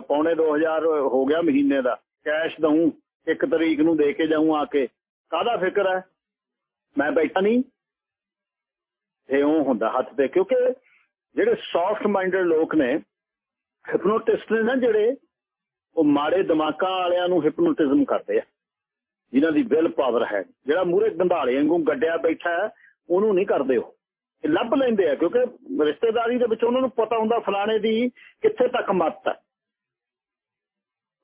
ਪੌਣੇ 2000 ਹੋ ਗਿਆ ਮਹੀਨੇ ਦਾ। ਕੈਸ਼ ਦਊ, ਇੱਕ ਤਰੀਕ ਨੂੰ ਦੇ ਕੇ ਜਾਊਂ ਆ ਕੇ। ਕਾਹਦਾ ਫਿਕਰ ਹੈ? ਮੈਂ ਬੈਠਾ ਨਹੀਂ। ਇਹ ਉਹ ਹੁੰਦਾ ਹੱਥ ਤੇ, ਕਿਉਂਕਿ ਜਿਹੜੇ ਸੌਫਟ ਮਾਈਂਡਡ ਲੋਕ ਨੇ ਹਿਪਨੋਟਿਸਟ ਨੇ ਨਾ ਜਿਹੜੇ, ਉਹ ਮਾੜੇ ਦਿਮਾਗਾਂ ਵਾਲਿਆਂ ਨੂੰ ਹਿਪਨੋਟਿਜ਼ਮ ਕਰਦੇ ਆ। ਜਿਨ੍ਹਾਂ ਦੀ ਵਿਲ ਪਾਵਰ ਹੈ। ਜਿਹੜਾ ਮੂਰੇ ਗੰਧਾਲੇ ਵਾਂਗੂ ਗੱਡਿਆ ਬੈਠਾ ਹੈ, ਉਹਨੂੰ ਨਹੀਂ ਕਰਦੇ ਉਹ। ਇਹ ਲੱਭ ਲੈਂਦੇ ਆ, ਕਿਉਂਕਿ ਰਿਸ਼ਤੇਦਾਰੀ ਦੇ ਵਿੱਚ ਉਹਨਾਂ ਨੂੰ ਪਤਾ ਹੁੰਦਾ ਫਲਾਣੇ ਦੀ ਕਿੱਥੇ ਤੱਕ ਮੱਤ ਹੈ।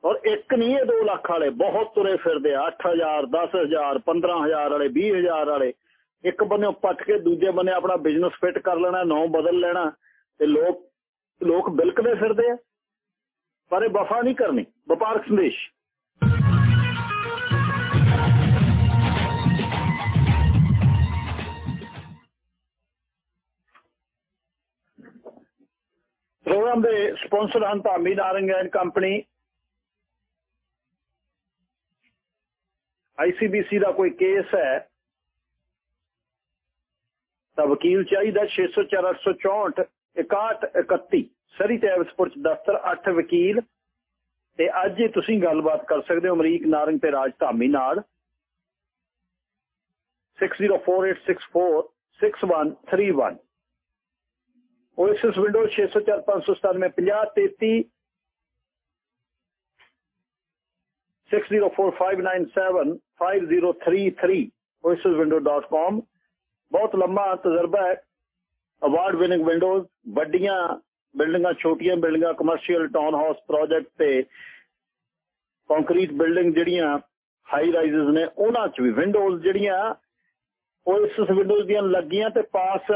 ਔਰ ਇੱਕ ਨਹੀਂ, ਇਹ 2 ਲੱਖ ਵਾਲੇ ਬਹੁਤ ਤੁਰੇ ਫਿਰਦੇ ਆ 8000 10000 15000 ਵਾਲੇ 20000 ਵਾਲੇ। ਇੱਕ ਬੰਨੇ ਪੱਟ ਕੇ ਦੂਜੇ ਬੰਨੇ ਆਪਣਾ ਬਿਜ਼ਨਸ ਫਿੱਟ ਕਰ ਲੈਣਾ ਨੌ ਬਦਲ ਲੈਣਾ, ਤੇ ਲੋਕ ਲੋਕ ਬਿਲਕਦੇ ਫਿਰਦੇ ਆ। ਪਰ ਇਹ ਵਫਾ ਨਹੀਂ ਕਰਨੀ, ਵਪਾਰਕ ਸੰਦੇਸ਼। ਪ੍ਰੋਗਰਾਮ ਦੇ ਸਪਾਂਸਰ ਹਨ Dhami Narang and company. ICBC ਦਾ ਕੋਈ ਕੇਸ ਹੈ। ਤਾਂ ਵਕੀਲ ਚਾਹੀਦਾ 604 6131 ਸਰੀ ਟੈਬਸਪੁਰ ਚ ਦਫ਼ਤਰ 8 ਵਕੀਲ। ਤੇ ਅੱਜ ਤੁਸੀਂ ਗੱਲਬਾਤ ਕਰ ਸਕਦੇ ਹੋ ਅਮਰੀਕ ਨਾਰੰਗ ਤੇ ਰਾਜ ਧਾਮੀ ਨਾਲ। 6131 Oasis Windows 604 597 50 33 6045975033 oasiswindow.com ਬਹੁਤ ਲੰਮਾ ਤਜਰਬਾ ਹੈ ਅਵਾਰਡ ਵਿਨਿੰਗ ਵਿੰਡੋਜ਼ ਵੱਡੀਆਂ ਬਿਲਡਿੰਗਾਂ ਛੋਟੀਆਂ ਬਿਲਡਿੰਗਾਂ ਕਮਰਸ਼ੀਅਲ ਟਾਊਨ ਹਾਊਸ ਪ੍ਰੋਜੈਕਟ ਤੇ ਕੰਕਰੀਟ ਬਿਲਡਿੰਗ ਜਿਹੜੀਆਂ ਹਾਈ ਰਾਈਜ਼ਸ ਨੇ ਉਹਨਾਂ 'ਚ ਵੀ ਵਿੰਡੋਜ਼ ਜਿਹੜੀਆਂ ਓਐਸਐਸ ਵਿੰਡੋਜ਼ ਦੀਆਂ ਲੱਗੀਆਂ ਤੇ ਪਾਸ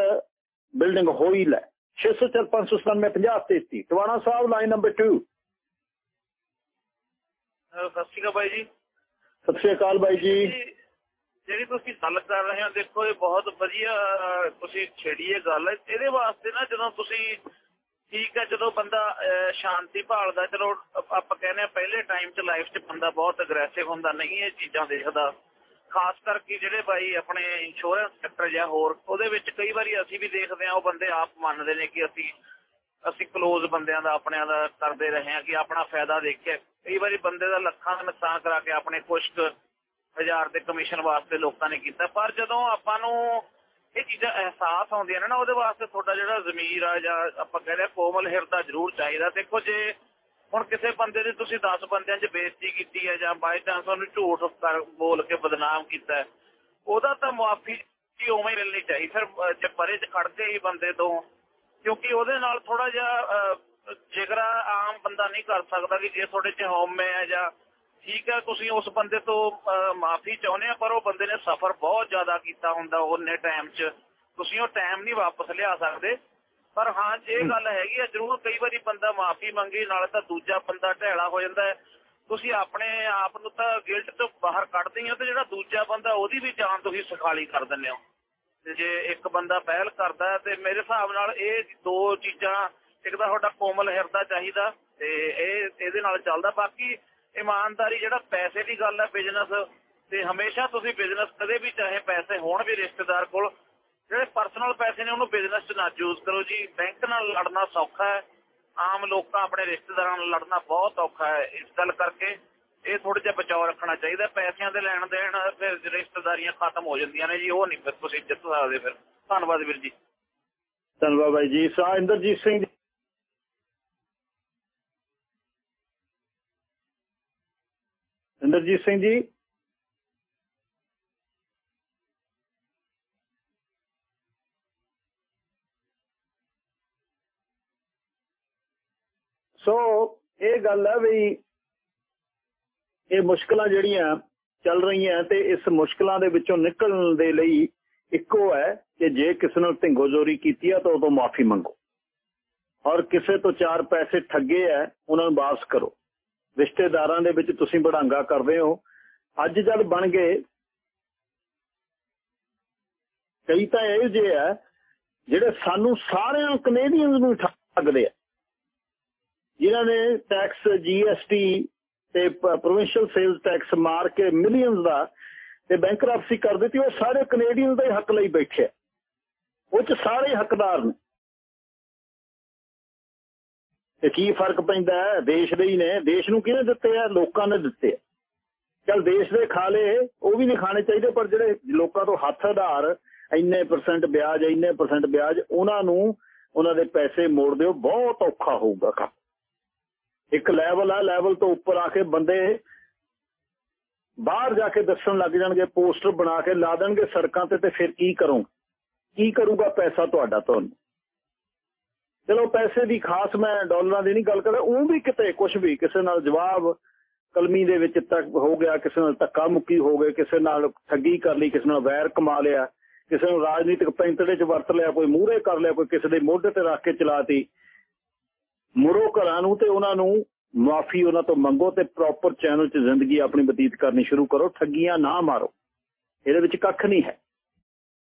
ਬਿਲਡਿੰਗ ਹੋਈ ਲੈ 604 597 50 33 ਟਵਾਣਾ ਸਾਹਿਬ ਲਾਈਨ ਨੰਬਰ 2 ਸਤਿ ਸ਼੍ਰੀ ਅਕਾਲ ਬਾਈ ਜੀ। ਸਤਿ ਸ਼੍ਰੀ ਅਕਾਲ ਬਾਈ ਜੀ। ਜਿਹੜੀ ਤੁਸੀਂ ਗੱਲ ਕਰ ਰਹੇ ਹੋ ਦੇਖੋ ਇਹ ਬਹੁਤ ਵਧੀਆ ਤੁਸੀਂ ਛੇੜੀ ਇਹ ਗੱਲ। ਇਹਦੇ ਵਾਸਤੇ ਨਾ ਜਦੋਂ ਤੁਸੀਂ ਠੀਕ ਹੈ ਜਦੋਂ ਬੰਦਾ ਸ਼ਾਂਤੀ ਭਾਲਦਾ ਚਲੋ ਆਪਾਂ ਕਹਿੰਦੇ ਆ ਪਹਿਲੇ ਟਾਈਮ 'ਚ ਲਾਈਫ 'ਚ ਬੰਦਾ ਬਹੁਤ ਅਗਰੈਸਿਵ ਹੁੰਦਾ ਨਹੀਂ ਇਹ ਚੀਜ਼ਾਂ ਦੇਖਦਾ। ਖਾਸ ਕਰਕੇ ਜਿਹੜੇ ਬਾਈ ਆਪਣੇ ਇੰਸ਼ੋਰੈਂਸ ਸੈਕਟਰ ਜਾਂ ਹੋਰ, ਉਹਦੇ ਵਿੱਚ ਕਈ ਵਾਰੀ ਅਸੀਂ ਵੀ ਦੇਖਦੇ ਆ ਉਹ ਬੰਦੇ ਆਪ ਮੰਨਦੇ ਨੇ ਕਿ ਅਸੀਂ ਅਸੀਂ ਕਲੋਜ਼ ਬੰਦਿਆਂ ਦਾ, ਆਪਣਿਆਂ ਦਾ ਕਰਦੇ ਰਹੇ ਆ ਕਿ ਆਪਣਾ ਫਾਇਦਾ ਦੇਖਿਆ। ਕਈ ਵਾਰੀ ਬੰਦੇ ਦਾ ਲੱਖਾਂ ਦਾ ਨੁਕਸਾਨ ਕਰਾ ਕੇ ਆਪਣੇ ਕੁਝ ਹਜ਼ਾਰ ਦੇ ਕਮਿਸ਼ਨ ਵਾਸਤੇ ਲੋਕਾਂ ਨੇ ਕੀਤਾ। ਪਰ ਜਦੋਂ ਆਪਾਂ ਨੂੰ ਇਹ ਚੀਜ਼ਾਂ ਅਹਿਸਾਸ ਆਉਂਦੀਆਂ ਨੇ ਨਾ, ਉਹਦੇ ਵਾਸਤੇ ਤੁਹਾਡਾ ਜਿਹੜਾ ਜ਼ਮੀਰ ਆ ਜਾਂ ਆਪਾਂ ਕਹਿੰਦੇ ਕੋਮਲ ਹਿਰਦਾ ਜ਼ਰੂਰ ਚਾਹੀਦਾ। ਦੇਖੋ ਜੇ ਹੁਣ ਕਿਸੇ ਬੰਦੇ ਦੀ ਤੁਸੀਂ 10 ਬੰਦਿਆਂ 'ਚ ਬੇਇੱਜ਼ਤੀ ਕੀਤੀ ਹੈ ਜਾਂ ਬਾਈ ਚਾਂਸ ਉਹਨੂੰ ਝੂਠ ਬੋਲ ਕੇ ਬਦਨਾਮ ਕੀਤਾ ਉਹਦਾ ਤਾਂ ਮੁਆਫੀ ਹੀ ਉਵੇਂ ਮਿਲਣੀ ਚਾਹੀਦੀ ਫਿਰ ਜੇ ਪਰੇ 'ਚ ਖੜਦੇ ਹੀ ਬੰਦੇ ਤੋਂ ਕਿਉਂਕਿ ਉਹਦੇ ਨਾਲ ਥੋੜਾ ਜਿਹਾ ਜਿਗਰਾ ਆਮ ਬੰਦਾ ਨਹੀਂ ਕਰ ਸਕਦਾ ਕਿ ਜੇ ਤੁਹਾਡੇ 'ਚ ਹਉਮੈ ਹੈ ਜਾਂ ਠੀਕ ਹੈ, ਤੁਸੀਂ ਉਸ ਬੰਦੇ ਤੋਂ ਮਾਫੀ ਚਾਹੁੰਦੇ ਆ ਪਰ ਉਹ ਬੰਦੇ ਨੇ ਸਫ਼ਰ ਬਹੁਤ ਜ਼ਿਆਦਾ ਕੀਤਾ ਹੁੰਦਾ ਉਹਨੇ ਟਾਈਮ 'ਚ। ਤੁਸੀਂ ਉਹ ਟਾਈਮ ਨਹੀਂ ਵਾਪਸ ਲਿਆ ਸਕਦੇ। ਪਰ ਹਾਂ ਜੇ ਗੱਲ ਹੈਗੀ ਆ, ਜ਼ਰੂਰ ਕਈ ਵਾਰੀ ਬੰਦਾ ਮਾਫੀ ਮੰਗੀ, ਨਾਲ ਤਾਂ ਦੂਜਾ ਬੰਦਾ ਢਹਿਲਾ ਹੋ ਜਾਂਦਾ ਤੁਸੀਂ ਆਪਣੇ ਆਪ ਨੂੰ ਤਾਂ ਗਿਲਟ ਤੋਂ ਬਾਹਰ ਕੱਢਦੇ ਹੋ ਤੇ ਜਿਹੜਾ ਦੂਜਾ ਬੰਦਾ ਉਹਦੀ ਵੀ ਜਾਨ ਤੁਸੀਂ ਸਖਾਲੀ ਕਰ ਦਿੰਦੇ ਹੋ। ਤੇ ਜੇ ਇੱਕ ਬੰਦਾ ਪਹਿਲ ਕਰਦਾ ਤੇ ਮੇਰੇ ਹਿਸਾਬ ਨਾਲ ਇਹ ਦੋ ਚੀਜ਼ਾਂ, ਇੱਕ ਤਾਂ ਤੁਹਾਡਾ ਕੋਮਲ ਹਿਰਦਾ ਚਾਹੀਦਾ ਤੇ ਇਹ, ਇਹਦੇ ਨਾਲ ਚੱਲਦਾ। ਬਾਕੀ ਇਮਾਨਦਾਰੀ ਜਿਹੜਾ ਪੈਸੇ ਦੀ ਗੱਲ ਹੈ ਬਿਜ਼ਨਸ ਤੇ ਹਮੇਸ਼ਾ ਤੁਸੀਂ ਬਿਜ਼ਨਸ ਕਦੇ ਵੀ ਚਾਹੇ ਪੈਸੇ ਹੋਣ ਵੀ ਰਿਸ਼ਤੇਦਾਰ ਕੋਲ ਜਿਹੜੇ ਪਰਸਨਲ ਪੈਸੇ ਨੇ, ਉਹਨੂੰ ਬਿਜ਼ਨਸ 'ਚ ਨਾ ਯੂਜ਼ ਕਰੋ ਜੀ। ਬੈਂਕ ਨਾਲ ਲੜਨਾ ਸੌਖਾ ਹੈ। ਆਮ ਲੋਕਾਂ, ਆਪਣੇ ਰਿਸ਼ਤੇਦਾਰਾਂ ਨਾਲ ਲੜਨਾ ਬਹੁਤ ਔਖਾ ਹੈ। ਇਸ ਗੱਲ ਕਰਕੇ ਇਹ ਥੋੜਾ ਜਿਹਾ ਬਚਾਅ ਰੱਖਣਾ ਚਾਹੀਦਾ। ਪੈਸਿਆਂ ਦੇ ਲੈਣ ਦੇਣ ਫਿਰ ਰਿਸ਼ਤੇਦਾਰੀਆਂ ਖਤਮ ਹੋ ਜਾਂਦੀਆਂ ਨੇ ਜੀ। ਉਹ ਨਹੀਂ ਫਿਰ ਤੁਸੀਂ ਜਿੱਤ ਸਕਦੇ ਫਿਰ। ਧੰਨਵਾਦ ਵੀਰ ਜੀ। ਧੰਨਵਾਦ ਬਾਈ ਜੀ। ਸਾ ਇੰਦਰਜੀਤ ਸਿੰਘ ਇੰਦਰਜੀਤ ਸਿੰਘ ਜੀ। ਸੋ ਇਹ ਗੱਲ ਹੈ ਵੀ ਇਹ ਮੁਸ਼ਕਲਾਂ ਜਿਹੜੀਆਂ ਚੱਲ ਰਹੀਆਂ ਤੇ ਇਸ ਮੁਸ਼ਕਲਾਂ ਦੇ ਵਿੱਚੋਂ ਨਿਕਲਣ ਦੇ ਲਈ ਇੱਕੋ ਹੈ ਕਿ ਜੇ ਕਿਸੇ ਨੂੰ ਢਿੰਗੋਜ਼ੋਰੀ ਕੀਤੀ ਆ ਤਾਂ ਉਹ ਤੋਂ ਮਾਫੀ ਮੰਗੋ। ਔਰ ਕਿਸੇ ਤੋਂ ਚਾਰ ਪੈਸੇ ਠੱਗੇ ਆ, ਉਹਨਾਂ ਨੂੰ ਵਾਪਸ ਕਰੋ। ਰਿਸ਼ਤੇਦਾਰਾਂ ਦੇ ਵਿੱਚ ਤੁਸੀਂ ਬੜਾਂਗਾ ਕਰਦੇ ਹੋ। ਅੱਜ ਜਦ ਬਣ ਗਏ, ਕਈ ਤਾਂ ਇਹ ਜੇ ਆ ਜਿਹੜੇ ਸਾਨੂੰ ਸਾਰਿਆਂ ਕੈਨੇਡੀਅਨਸ ਨੂੰ ਠੱਗਦੇ ਆ। ਜਿਨ੍ਹਾਂ ਨੇ ਟੈਕਸ ਜੀਐਸਟੀ ਤੇ ਪ੍ਰੋਵਿੰਸ਼ੀਅਲ ਸੇਲਸ ਟੈਕਸ ਮਾਰ ਕੇ ਮਿਲੀਅਨਸ ਦਾ ਤੇ ਬੈਂਕਰਪਸੀ ਕਰ ਦਿੱਤੀ, ਉਹ ਸਾਰੇ ਕੈਨੇਡੀਅਨ ਦੇ ਹੱਕ ਲਈ ਬੈਠੇ ਉਹ ਚ ਸਾਰੇ ਹੱਕਦਾਰ ਨੇ। ਤੇ ਕੀ ਫ਼ਰਕ ਪੈਂਦਾ ਹੈ? ਦੇਸ਼ ਦੇ ਹੀ ਨੇ। ਦੇਸ਼ ਨੂੰ ਕਿਹਨੇ ਦਿੱਤੇ ਆ? ਲੋਕਾਂ ਨੇ ਦਿੱਤੇ ਆ। ਚਲ ਦੇਸ਼ ਦੇ ਖਾ ਲੇ, ਉਹ ਵੀ ਨਹੀਂ ਖਾਣੇ ਚਾਹੀਦੇ, ਪਰ ਜਿਹੜੇ ਲੋਕਾਂ ਤੋਂ ਹੱਥ ਆਧਾਰ, ਇੰਨੇ ਪਰਸੈਂਟ ਵਿਆਜ, ਇੰਨੇ ਪਰਸੈਂਟ ਵਿਆਜ, ਉਹਨਾਂ ਨੂੰ, ਉਹਨਾਂ ਦੇ ਪੈਸੇ ਮੋੜ ਦਿਓ, ਬਹੁਤ ਔਖਾ ਹੋਊਗਾ ਕੰਮ। ਇੱਕ ਲੈਵਲ ਆ ਲੈਵਲ ਤੋਂ ਉੱਪਰ ਆ ਕੇ ਬੰਦੇ ਬਾਹਰ ਜਾ ਕੇ ਦੱਸਣ ਲੱਗ ਜਾਣਗੇ ਪੋਸਟਰ ਬਣਾ ਕੇ ਲਾ ਦੇਣਗੇ ਸੜਕਾਂ ਤੇ ਤੇ ਫਿਰ ਕੀ ਕਰੋਗੇ ਕੀ ਕਰੂਗਾ ਪੈਸਾ ਤੁਹਾਡਾ ਤੁਹਾਨੂੰ ਚਲੋ ਪੈਸੇ ਦੀ ਖਾਸ ਮੈਂ ਡਾਲਰਾਂ ਦੀ ਨਹੀਂ ਗੱਲ ਕਰਦਾ, ਉਹ ਵੀ ਕਿਤੇ ਕੁਝ ਵੀ, ਕਿਸੇ ਨਾਲ ਜਵਾਬ ਕਲਮੀ ਦੇ ਵਿੱਚ ਤੱਕ ਹੋ ਗਿਆ, ਕਿਸੇ ਨਾਲ ਧੱਕਾ ਮੁੱਕੀ ਹੋ ਗਏ ਕਿਸੇ ਨਾਲ ਠੱਗੀ ਕਰ ਲਈ, ਕਿਸੇ ਨਾਲ ਵੈਰ ਕਮਾ ਲਿਆ, ਕਿਸੇ ਨੂੰ ਰਾਜਨੀਤਿਕ ਪੈਂਤੜੇ 'ਚ ਵਰਤ ਲਿਆ, ਕੋਈ ਮੂਹਰੇ ਕਰ ਲਿਆ, ਕੋਈ ਕਿਸੇ ਦੇ ਮੋਢੇ ਤੇ ਰੱਖ ਕੇ ਚਲਾਤੀ ਮੁਰੋ ਘਰਾਂ ਨੂੰ ਤੇ ਉਹਨਾਂ ਨੂੰ ਮਾਫੀ ਉਹਨਾਂ ਤੋਂ ਮੰਗੋ ਤੇ ਪ੍ਰੋਪਰ ਚੈਨਲ 'ਚ ਜ਼ਿੰਦਗੀ ਆਪਣੀ ਬਤੀਤ ਕਰਨੀ ਸ਼ੁਰੂ ਕਰੋ, ਠੱਗੀਆਂ ਨਾ ਮਾਰੋ। ਇਹਦੇ ਵਿੱਚ ਕੱਖ ਨਹੀਂ ਹੈ।